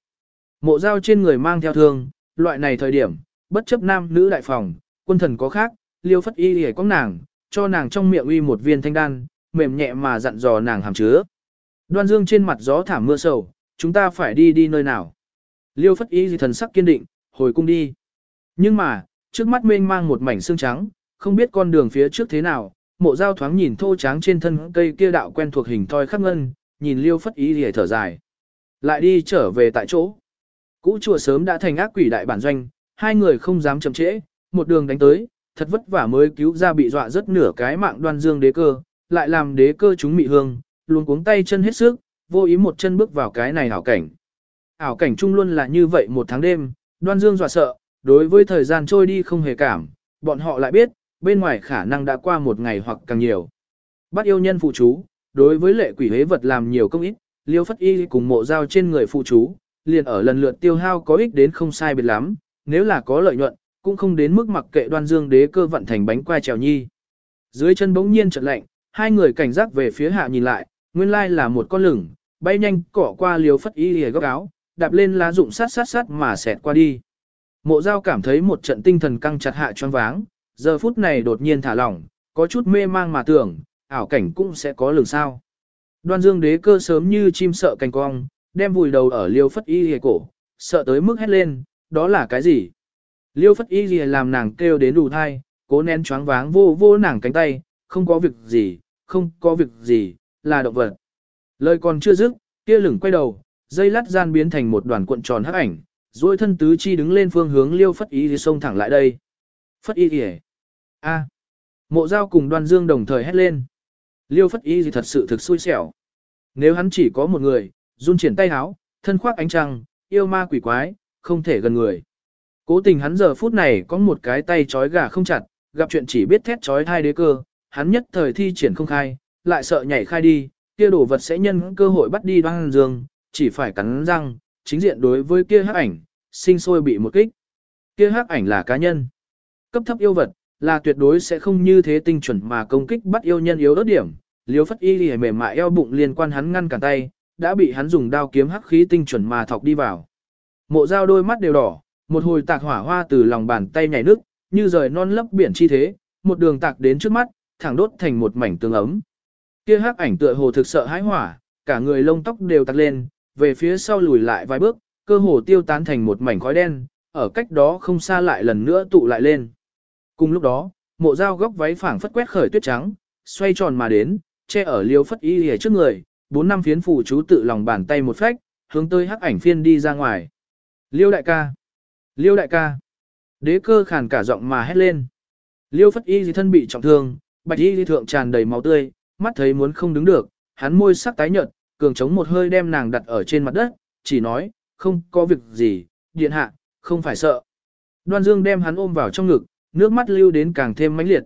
Mộ dao trên người mang theo thương, loại này thời điểm, bất chấp nam nữ đại phòng, quân thần có khác, liêu phất y hề quăng nàng, cho nàng trong miệng uy một viên thanh đan, mềm nhẹ mà dặn dò nàng hàm chứa. Đoan dương trên mặt gió thảm mưa sầu, chúng ta phải đi đi nơi nào. Liêu phất y gì thần sắc kiên định, hồi cung đi. Nhưng mà, trước mắt mênh mang một mảnh xương trắng, không biết con đường phía trước thế nào, mộ giao thoáng nhìn thô tráng trên thân cây kia đạo quen thuộc hình thoi khắc ngân, nhìn liêu phất ý lìa thở dài. Lại đi trở về tại chỗ. Cũ chùa sớm đã thành ác quỷ đại bản doanh, hai người không dám chậm trễ, một đường đánh tới, thật vất vả mới cứu ra bị dọa rất nửa cái mạng đoan dương đế cơ, lại làm đế cơ chúng mị hương, luôn cuống tay chân hết sức, vô ý một chân bước vào cái này ảo cảnh. Ảo cảnh chung luôn là như vậy một tháng đêm, đoan dương dọa sợ, đối với thời gian trôi đi không hề cảm, bọn họ lại biết, bên ngoài khả năng đã qua một ngày hoặc càng nhiều. Bắt yêu nhân phụ chú, đối với lệ quỷ hế vật làm nhiều công ít, liêu phất y cùng mộ giao trên người phụ chú, liền ở lần lượt tiêu hao có ích đến không sai biệt lắm, nếu là có lợi nhuận, cũng không đến mức mặc kệ đoan dương đế cơ vận thành bánh quai trèo nhi. Dưới chân bỗng nhiên chợt lạnh, hai người cảnh giác về phía hạ nhìn lại, nguyên lai là một con lửng, bay nhanh cỏ qua liều phất y lìa góc áo, đạp lên lá rụng sát sát sát mà xẹt qua đi. Mộ giao cảm thấy một trận tinh thần căng chặt hạ choáng váng, giờ phút này đột nhiên thả lỏng, có chút mê mang mà tưởng, ảo cảnh cũng sẽ có lường sao. Đoan dương đế cơ sớm như chim sợ cành cong, đem vùi đầu ở liêu phất y lìa cổ, sợ tới mức hét lên, đó là cái gì? Liêu phất y lìa làm nàng kêu đến đủ thai, cố nén choáng váng vô vô nàng cánh tay, không có việc gì, không có việc gì, là động vật. Lời còn chưa dứt, kia lửng quay đầu, dây lát gian biến thành một đoàn cuộn tròn hắc ảnh, rồi thân tứ chi đứng lên phương hướng liêu phất y thì xông thẳng lại đây. Phất y kìa. A. Mộ giao cùng đoan dương đồng thời hét lên. Liêu phất y gì thật sự thực xui xẻo. Nếu hắn chỉ có một người, run triển tay háo, thân khoác ánh trăng, yêu ma quỷ quái, không thể gần người. Cố tình hắn giờ phút này có một cái tay trói gà không chặt, gặp chuyện chỉ biết thét trói thai đế cơ, hắn nhất thời thi triển không khai, lại sợ nhảy khai đi, kia đồ vật sẽ nhân cơ hội bắt đi đoan dương, chỉ phải cắn răng, chính diện đối với kia hắc ảnh, sinh sôi bị một kích. Kia hắc ảnh là cá nhân. Cấp thấp yêu vật, là tuyệt đối sẽ không như thế tinh chuẩn mà công kích bắt yêu nhân yếu ớt điểm. Liêu phất y lìa mềm mại eo bụng liên quan hắn ngăn cản tay, đã bị hắn dùng đao kiếm hắc khí tinh chuẩn mà thọc đi vào. Mộ dao đôi mắt đều đỏ, một hồi tạc hỏa hoa từ lòng bàn tay nhảy nước, như rời non lấp biển chi thế, một đường tạc đến trước mắt, thẳng đốt thành một mảnh tương ấm. Kia hắc ảnh tựa hồ thực sợ hãi hỏa, cả người lông tóc đều tạc lên, về phía sau lùi lại vài bước, cơ hồ tiêu tán thành một mảnh khói đen, ở cách đó không xa lại lần nữa tụ lại lên. Cùng lúc đó, mộ dao góc váy phảng phất quét khởi tuyết trắng, xoay tròn mà đến, che ở liêu phất y lìa trước người, bốn năm phiến phủ chú tự lòng bàn tay một phách, hướng tới hắc ảnh phiên đi ra ngoài. Liêu đại ca! Liêu đại ca! Đế cơ khàn cả giọng mà hét lên. Liêu phất y gì thân bị trọng thương, bạch y thượng tràn đầy máu tươi, mắt thấy muốn không đứng được, hắn môi sắc tái nhợt, cường chống một hơi đem nàng đặt ở trên mặt đất, chỉ nói, không có việc gì, điện hạ, không phải sợ. Đoan Dương đem hắn ôm vào trong ngực, nước mắt lưu đến càng thêm mãnh liệt.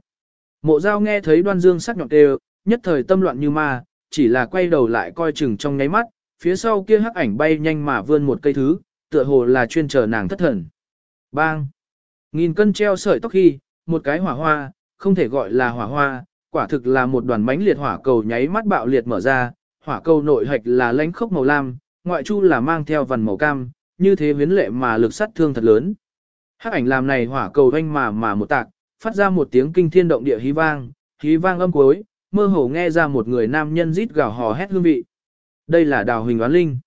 Mộ Giao nghe thấy Đoan Dương sắc nhọn đều, nhất thời tâm loạn như ma, chỉ là quay đầu lại coi chừng trong nháy mắt, phía sau kia hắc ảnh bay nhanh mà vươn một cây thứ, tựa hồ là chuyên chờ nàng thất thần. Bang! Nghìn cân treo sợi tóc khi, một cái hỏa hoa, không thể gọi là hỏa hoa, quả thực là một đoàn mãnh liệt hỏa cầu nháy mắt bạo liệt mở ra, hỏa cầu nội hạch là lãnh khốc màu lam, ngoại chu là mang theo vằn màu cam, như thế huyến lệ mà lực sát thương thật lớn. Hắc ảnh làm này hỏa cầu vanh mà mà một tạc, phát ra một tiếng kinh thiên động địa hí vang, hí vang âm cuối, mơ hồ nghe ra một người nam nhân rít gào hò hét hương vị. Đây là đào hình oán linh.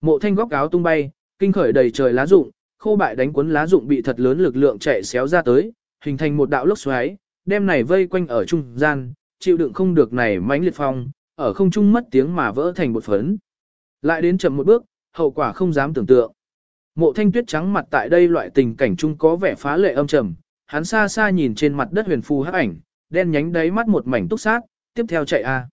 Mộ thanh góc áo tung bay, kinh khởi đầy trời lá rụng, khô bại đánh cuốn lá rụng bị thật lớn lực lượng chạy xéo ra tới, hình thành một đạo lốc xoáy, đem này vây quanh ở trung gian, chịu đựng không được này mãnh liệt phong, ở không trung mất tiếng mà vỡ thành một phấn. Lại đến chậm một bước, hậu quả không dám tưởng tượng. Mộ thanh tuyết trắng mặt tại đây loại tình cảnh chung có vẻ phá lệ âm trầm, hắn xa xa nhìn trên mặt đất huyền phù hắc ảnh, đen nhánh đáy mắt một mảnh túc sát, tiếp theo chạy a.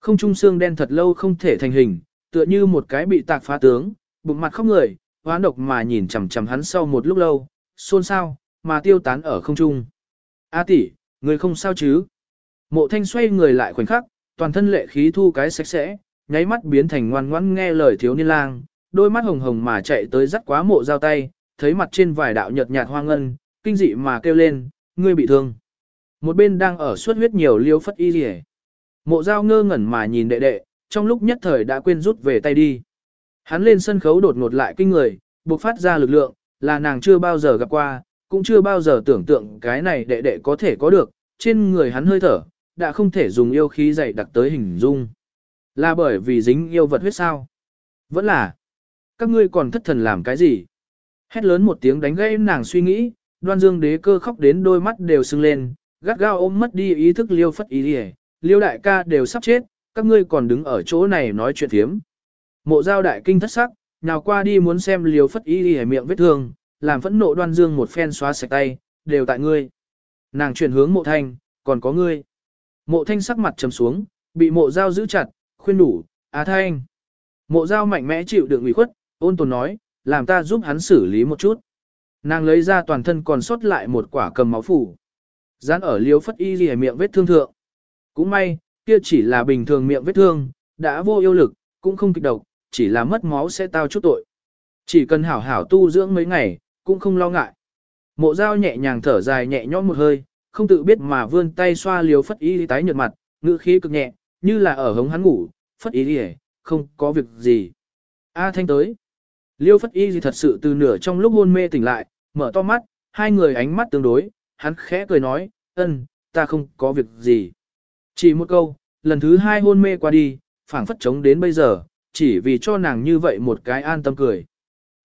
Không trung xương đen thật lâu không thể thành hình, tựa như một cái bị tạc phá tướng, bụng mặt khóc người, hoán độc mà nhìn chằm chằm hắn sau một lúc lâu, xôn xao, mà tiêu tán ở không trung. A tỷ, người không sao chứ? Mộ thanh xoay người lại khoảnh khắc, toàn thân lệ khí thu cái sạch sẽ, nháy mắt biến thành ngoan ngoãn nghe lời thiếu niên lang, đôi mắt hồng hồng mà chạy tới dắt quá mộ giao tay, thấy mặt trên vài đạo nhợt nhạt hoa ngân, kinh dị mà kêu lên, ngươi bị thương. Một bên đang ở suốt huyết nhiều liêu phất y rỉ. Mộ giao ngơ ngẩn mà nhìn đệ đệ, trong lúc nhất thời đã quên rút về tay đi. Hắn lên sân khấu đột ngột lại kinh người, buộc phát ra lực lượng, là nàng chưa bao giờ gặp qua, cũng chưa bao giờ tưởng tượng cái này đệ đệ có thể có được, trên người hắn hơi thở, đã không thể dùng yêu khí dày đặc tới hình dung. Là bởi vì dính yêu vật huyết sao? Vẫn là. Các ngươi còn thất thần làm cái gì? Hét lớn một tiếng đánh gãy nàng suy nghĩ, đoan dương đế cơ khóc đến đôi mắt đều sưng lên, gắt gao ôm mất đi ý thức liêu phất ý đi liêu đại ca đều sắp chết, các ngươi còn đứng ở chỗ này nói chuyện thiếm. Mộ giao đại kinh thất sắc, nào qua đi muốn xem liêu phất ý đi miệng vết thương, làm phẫn nộ đoan dương một phen xóa sạch tay, đều tại ngươi. Nàng chuyển hướng mộ thanh, còn có ngươi. Mộ thanh sắc mặt trầm xuống, bị mộ giao giữ chặt, khuyên đủ, á thanh. Mộ giao mạnh mẽ chịu đựng ủy khuất, ôn tồn nói, làm ta giúp hắn xử lý một chút. Nàng lấy ra toàn thân còn sót lại một quả cầm máu phủ. Dán ở liếu phất y gì miệng vết thương thượng. Cũng may, kia chỉ là bình thường miệng vết thương, đã vô yêu lực, cũng không kịch độc, chỉ là mất máu sẽ tao chút tội. Chỉ cần hảo hảo tu dưỡng mấy ngày, cũng không lo ngại. Mộ dao nhẹ nhàng thở dài nhẹ nhõm một hơi, không tự biết mà vươn tay xoa liếu phất y tái nhợt mặt, ngữ khí cực nhẹ, như là ở hống hắn ngủ, phất y đi không có việc gì. A thanh tới. Liêu phất y thì thật sự từ nửa trong lúc hôn mê tỉnh lại, mở to mắt, hai người ánh mắt tương đối, hắn khẽ cười nói, ân, ta không có việc gì. Chỉ một câu, lần thứ hai hôn mê qua đi, phảng phất chống đến bây giờ, chỉ vì cho nàng như vậy một cái an tâm cười.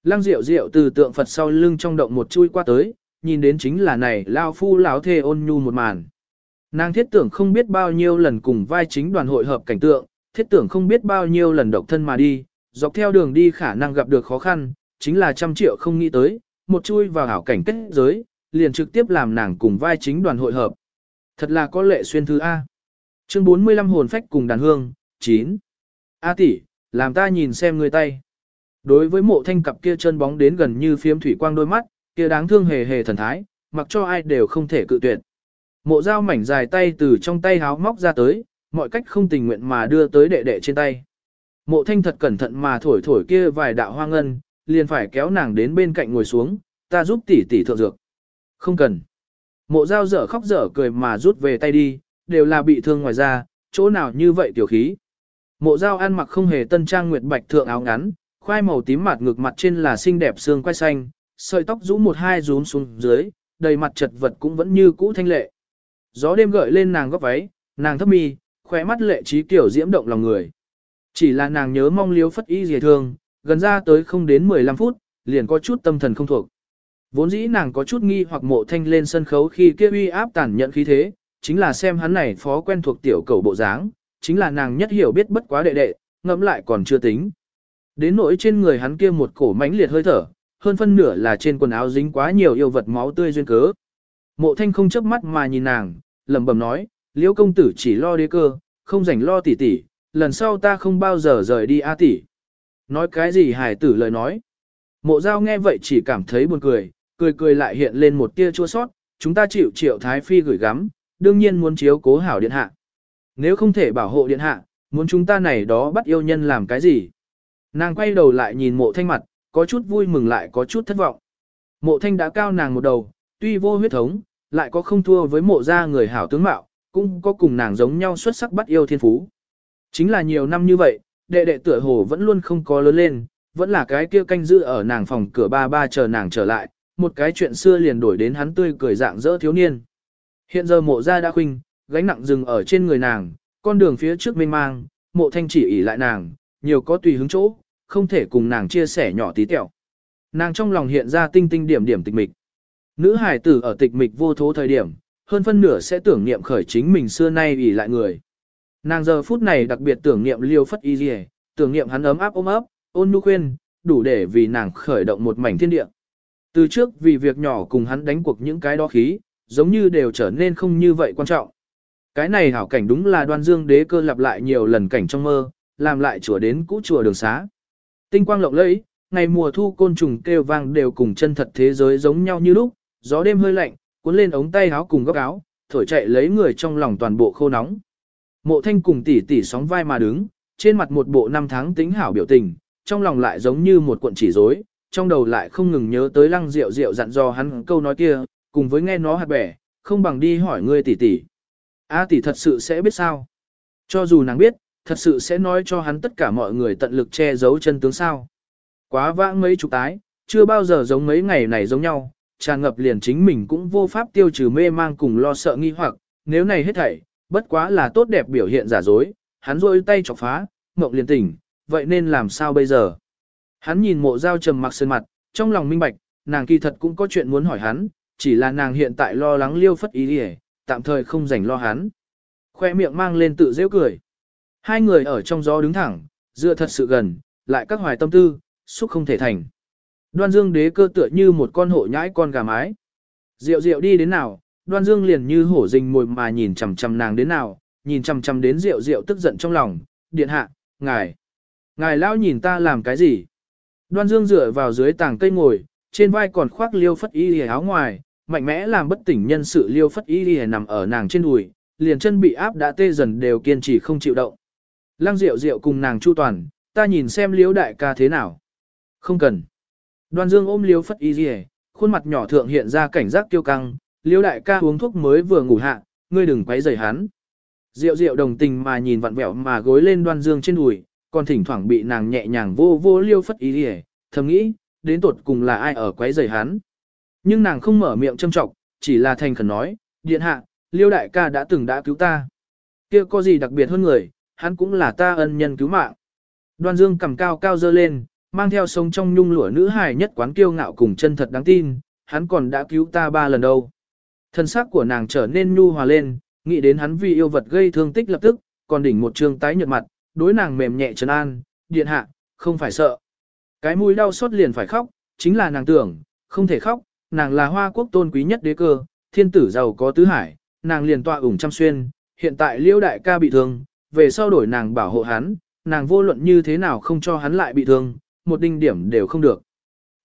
Lăng Diệu Diệu từ tượng Phật sau lưng trong động một chui qua tới, nhìn đến chính là này lao phu lão thê ôn nhu một màn. Nàng thiết tưởng không biết bao nhiêu lần cùng vai chính đoàn hội hợp cảnh tượng, thiết tưởng không biết bao nhiêu lần độc thân mà đi, dọc theo đường đi khả năng gặp được khó khăn, chính là trăm triệu không nghĩ tới, một chui vào hảo cảnh kết giới, liền trực tiếp làm nàng cùng vai chính đoàn hội hợp. Thật là có lệ xuyên thứ A. Chương 45 hồn phách cùng đàn hương, 9. A tỷ, làm ta nhìn xem người tay. Đối với mộ thanh cặp kia chân bóng đến gần như phiếm thủy quang đôi mắt, kia đáng thương hề hề thần thái, mặc cho ai đều không thể cự tuyệt. Mộ dao mảnh dài tay từ trong tay háo móc ra tới, mọi cách không tình nguyện mà đưa tới đệ đệ trên tay. Mộ thanh thật cẩn thận mà thổi thổi kia vài đạo hoa ngân, liền phải kéo nàng đến bên cạnh ngồi xuống, ta giúp tỷ tỷ thượng dược. Không cần. Mộ dao dở khóc dở cười mà rút về tay đi, đều là bị thương ngoài da, chỗ nào như vậy tiểu khí. Mộ dao ăn mặc không hề tân trang nguyệt bạch thượng áo ngắn, khoai màu tím mặt ngược mặt trên là xinh đẹp xương quai xanh, sợi tóc rũ một hai rún xuống dưới, đầy mặt chật vật cũng vẫn như cũ thanh lệ. Gió đêm gợi lên nàng góc váy, nàng thấp mi, khóe mắt lệ trí kiểu diễm động lòng người. Chỉ là nàng nhớ mong liếu phất y dề thương, gần ra tới không đến 15 phút, liền có chút tâm thần không thuộc. Vốn dĩ nàng có chút nghi hoặc mộ thanh lên sân khấu khi kia uy áp tàn nhận khí thế, chính là xem hắn này phó quen thuộc tiểu cầu bộ dáng, chính là nàng nhất hiểu biết bất quá đệ đệ, ngẫm lại còn chưa tính. Đến nỗi trên người hắn kia một cổ mãnh liệt hơi thở, hơn phân nửa là trên quần áo dính quá nhiều yêu vật máu tươi duyên cớ. Mộ thanh không chớp mắt mà nhìn nàng, lẩm bẩm nói, liễu công tử chỉ lo đế cơ, không rảnh lo tỷ tỷ, lần sau ta không bao giờ rời đi a tỷ. Nói cái gì hài tử lời nói. Mộ giao nghe vậy chỉ cảm thấy buồn cười, cười cười lại hiện lên một tia chua sót, chúng ta chịu triệu thái phi gửi gắm, đương nhiên muốn chiếu cố hảo điện hạ. Nếu không thể bảo hộ điện hạ, muốn chúng ta này đó bắt yêu nhân làm cái gì? Nàng quay đầu lại nhìn mộ thanh mặt, có chút vui mừng lại có chút thất vọng. Mộ thanh đã cao nàng một đầu, tuy vô huyết thống, lại có không thua với mộ gia người hảo tướng mạo, cũng có cùng nàng giống nhau xuất sắc bắt yêu thiên phú. Chính là nhiều năm như vậy, đệ đệ tựa hồ vẫn luôn không có lớn lên, vẫn là cái kia canh giữ ở nàng phòng cửa ba ba chờ nàng trở lại, một cái chuyện xưa liền đổi đến hắn tươi cười dạng dỡ thiếu niên. Hiện giờ mộ gia đã khuynh, gánh nặng dừng ở trên người nàng, con đường phía trước mênh mang, mộ thanh chỉ ỉ lại nàng, nhiều có tùy hứng chỗ, không thể cùng nàng chia sẻ nhỏ tí tẹo. Nàng trong lòng hiện ra tinh tinh điểm điểm tịch mịch. Nữ hải tử ở tịch mịch vô thố thời điểm, hơn phân nửa sẽ tưởng niệm khởi chính mình xưa nay ỉ lại người. Nàng giờ phút này đặc biệt tưởng niệm liêu phất y rìa, tưởng niệm hắn ấm áp ôm ấp, ôn nhu khuyên, đủ để vì nàng khởi động một mảnh thiên địa. Từ trước vì việc nhỏ cùng hắn đánh cuộc những cái đó khí, giống như đều trở nên không như vậy quan trọng. Cái này hảo cảnh đúng là đoan dương đế cơ lặp lại nhiều lần cảnh trong mơ, làm lại chùa đến cũ chùa đường xá. Tinh quang lộng lẫy, ngày mùa thu côn trùng kêu vang đều cùng chân thật thế giới giống nhau như lúc, gió đêm hơi lạnh, cuốn lên ống tay áo cùng góc áo, thổi chạy lấy người trong lòng toàn bộ khô nóng. Mộ thanh cùng tỷ tỷ sóng vai mà đứng, trên mặt một bộ năm tháng tính hảo biểu tình, trong lòng lại giống như một cuộn chỉ rối, trong đầu lại không ngừng nhớ tới lăng rượu rượu dặn dò hắn câu nói kia, cùng với nghe nó hạt bẻ, không bằng đi hỏi ngươi tỷ tỷ. A tỷ thật sự sẽ biết sao? Cho dù nàng biết, thật sự sẽ nói cho hắn tất cả mọi người tận lực che giấu chân tướng sao. Quá vãng mấy chục tái, chưa bao giờ giống mấy ngày này giống nhau, tràn ngập liền chính mình cũng vô pháp tiêu trừ mê mang cùng lo sợ nghi hoặc, nếu này hết thảy, bất quá là tốt đẹp biểu hiện giả dối, hắn rôi tay chọc phá, mộng liền tỉnh, vậy nên làm sao bây giờ? Hắn nhìn mộ dao trầm mặc sơn mặt, trong lòng minh bạch, nàng kỳ thật cũng có chuyện muốn hỏi hắn, chỉ là nàng hiện tại lo lắng liêu phất ý đi tạm thời không rảnh lo hắn. Khoe miệng mang lên tự dễ cười. Hai người ở trong gió đứng thẳng, dựa thật sự gần, lại các hoài tâm tư, xúc không thể thành. Đoan dương đế cơ tựa như một con hổ nhãi con gà mái. Diệu diệu đi đến nào, đoan dương liền như hổ rình mồi mà nhìn chằm chằm nàng đến nào, nhìn chằm chằm đến rượu rượu tức giận trong lòng, điện hạ, ngài. Ngài lao nhìn ta làm cái gì? Đoan dương dựa vào dưới tàng cây ngồi, trên vai còn khoác liêu phất y áo ngoài, mạnh mẽ làm bất tỉnh nhân sự liêu phất y nằm ở nàng trên đùi, liền chân bị áp đã tê dần đều kiên trì không chịu động. Lăng rượu rượu cùng nàng chu toàn, ta nhìn xem liêu đại ca thế nào. Không cần. Đoan Dương ôm liêu phất y khuôn mặt nhỏ thượng hiện ra cảnh giác tiêu căng, liêu đại ca uống thuốc mới vừa ngủ hạ, ngươi đừng quấy rầy hắn. Diệu Diệu đồng tình mà nhìn vặn vẹo mà gối lên Đoan Dương trên đùi, còn thỉnh thoảng bị nàng nhẹ nhàng vô vô liêu phất y thầm nghĩ, đến tột cùng là ai ở quấy rầy hắn. Nhưng nàng không mở miệng châm trọng, chỉ là thành khẩn nói, điện hạ, liêu đại ca đã từng đã cứu ta. kia có gì đặc biệt hơn người, hắn cũng là ta ân nhân cứu mạng. Đoan Dương cầm cao cao dơ lên, mang theo sống trong nhung lụa nữ hài nhất quán kiêu ngạo cùng chân thật đáng tin, hắn còn đã cứu ta ba lần đâu. Thân xác của nàng trở nên nhu hòa lên, nghĩ đến hắn vì yêu vật gây thương tích lập tức, còn đỉnh một trương tái nhợt mặt, đối nàng mềm nhẹ trấn an, điện hạ, không phải sợ. Cái mũi đau xót liền phải khóc, chính là nàng tưởng, không thể khóc, nàng là hoa quốc tôn quý nhất đế cơ, thiên tử giàu có tứ hải, nàng liền tọa ủng trăm xuyên, hiện tại liêu đại ca bị thương, về sau đổi nàng bảo hộ hắn, nàng vô luận như thế nào không cho hắn lại bị thương, một đinh điểm đều không được.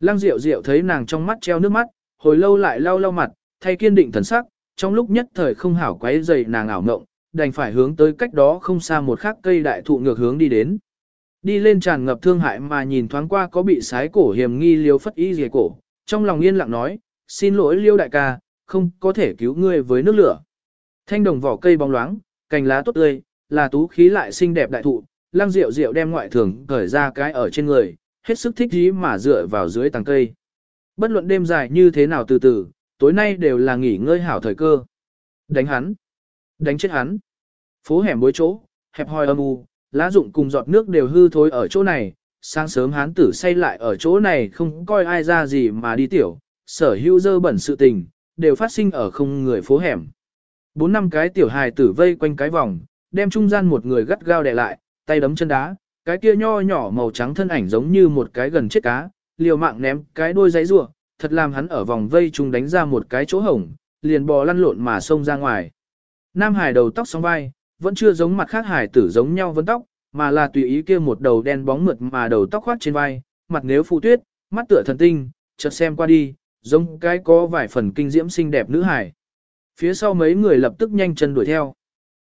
Lăng Diệu Diệu thấy nàng trong mắt treo nước mắt, hồi lâu lại lau lau mặt, thay kiên định thần sắc, trong lúc nhất thời không hảo quấy dày nàng ảo ngộng, đành phải hướng tới cách đó không xa một khắc cây đại thụ ngược hướng đi đến. Đi lên tràn ngập thương hại mà nhìn thoáng qua có bị sái cổ hiểm nghi liêu phất y dề cổ, trong lòng yên lặng nói, xin lỗi liêu đại ca, không có thể cứu ngươi với nước lửa. Thanh đồng vỏ cây bóng loáng, cành lá tốt tươi, là tú khí lại xinh đẹp đại thụ, lăng rượu rượu đem ngoại thường cởi ra cái ở trên người, hết sức thích dí mà dựa vào dưới tàng cây. Bất luận đêm dài như thế nào từ từ, tối nay đều là nghỉ ngơi hảo thời cơ. Đánh hắn. Đánh chết hắn. Phố hẻm bối chỗ, hẹp hòi âm u, lá rụng cùng giọt nước đều hư thối ở chỗ này, sáng sớm hán tử say lại ở chỗ này không coi ai ra gì mà đi tiểu, sở hữu dơ bẩn sự tình, đều phát sinh ở không người phố hẻm. Bốn năm cái tiểu hài tử vây quanh cái vòng, đem trung gian một người gắt gao đè lại, tay đấm chân đá, cái kia nho nhỏ màu trắng thân ảnh giống như một cái gần chết cá, liều mạng ném cái đuôi giấy rủa, thật làm hắn ở vòng vây chung đánh ra một cái chỗ hổng, liền bò lăn lộn mà xông ra ngoài. Nam hải đầu tóc sóng vai, vẫn chưa giống mặt khác hải tử giống nhau vấn tóc, mà là tùy ý kia một đầu đen bóng mượt mà đầu tóc khoát trên vai, mặt nếu phù tuyết, mắt tựa thần tinh, chợt xem qua đi, giống cái có vài phần kinh diễm xinh đẹp nữ hải. Phía sau mấy người lập tức nhanh chân đuổi theo.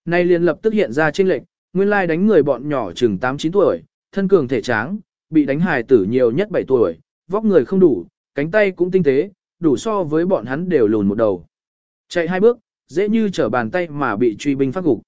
Nay liền lập tức hiện ra trên lệnh, nguyên lai đánh người bọn nhỏ chừng 8-9 tuổi, thân cường thể tráng, bị đánh hài tử nhiều nhất 7 tuổi, vóc người không đủ, cánh tay cũng tinh tế, đủ so với bọn hắn đều lùn một đầu. Chạy hai bước, dễ như trở bàn tay mà bị truy binh phát gục.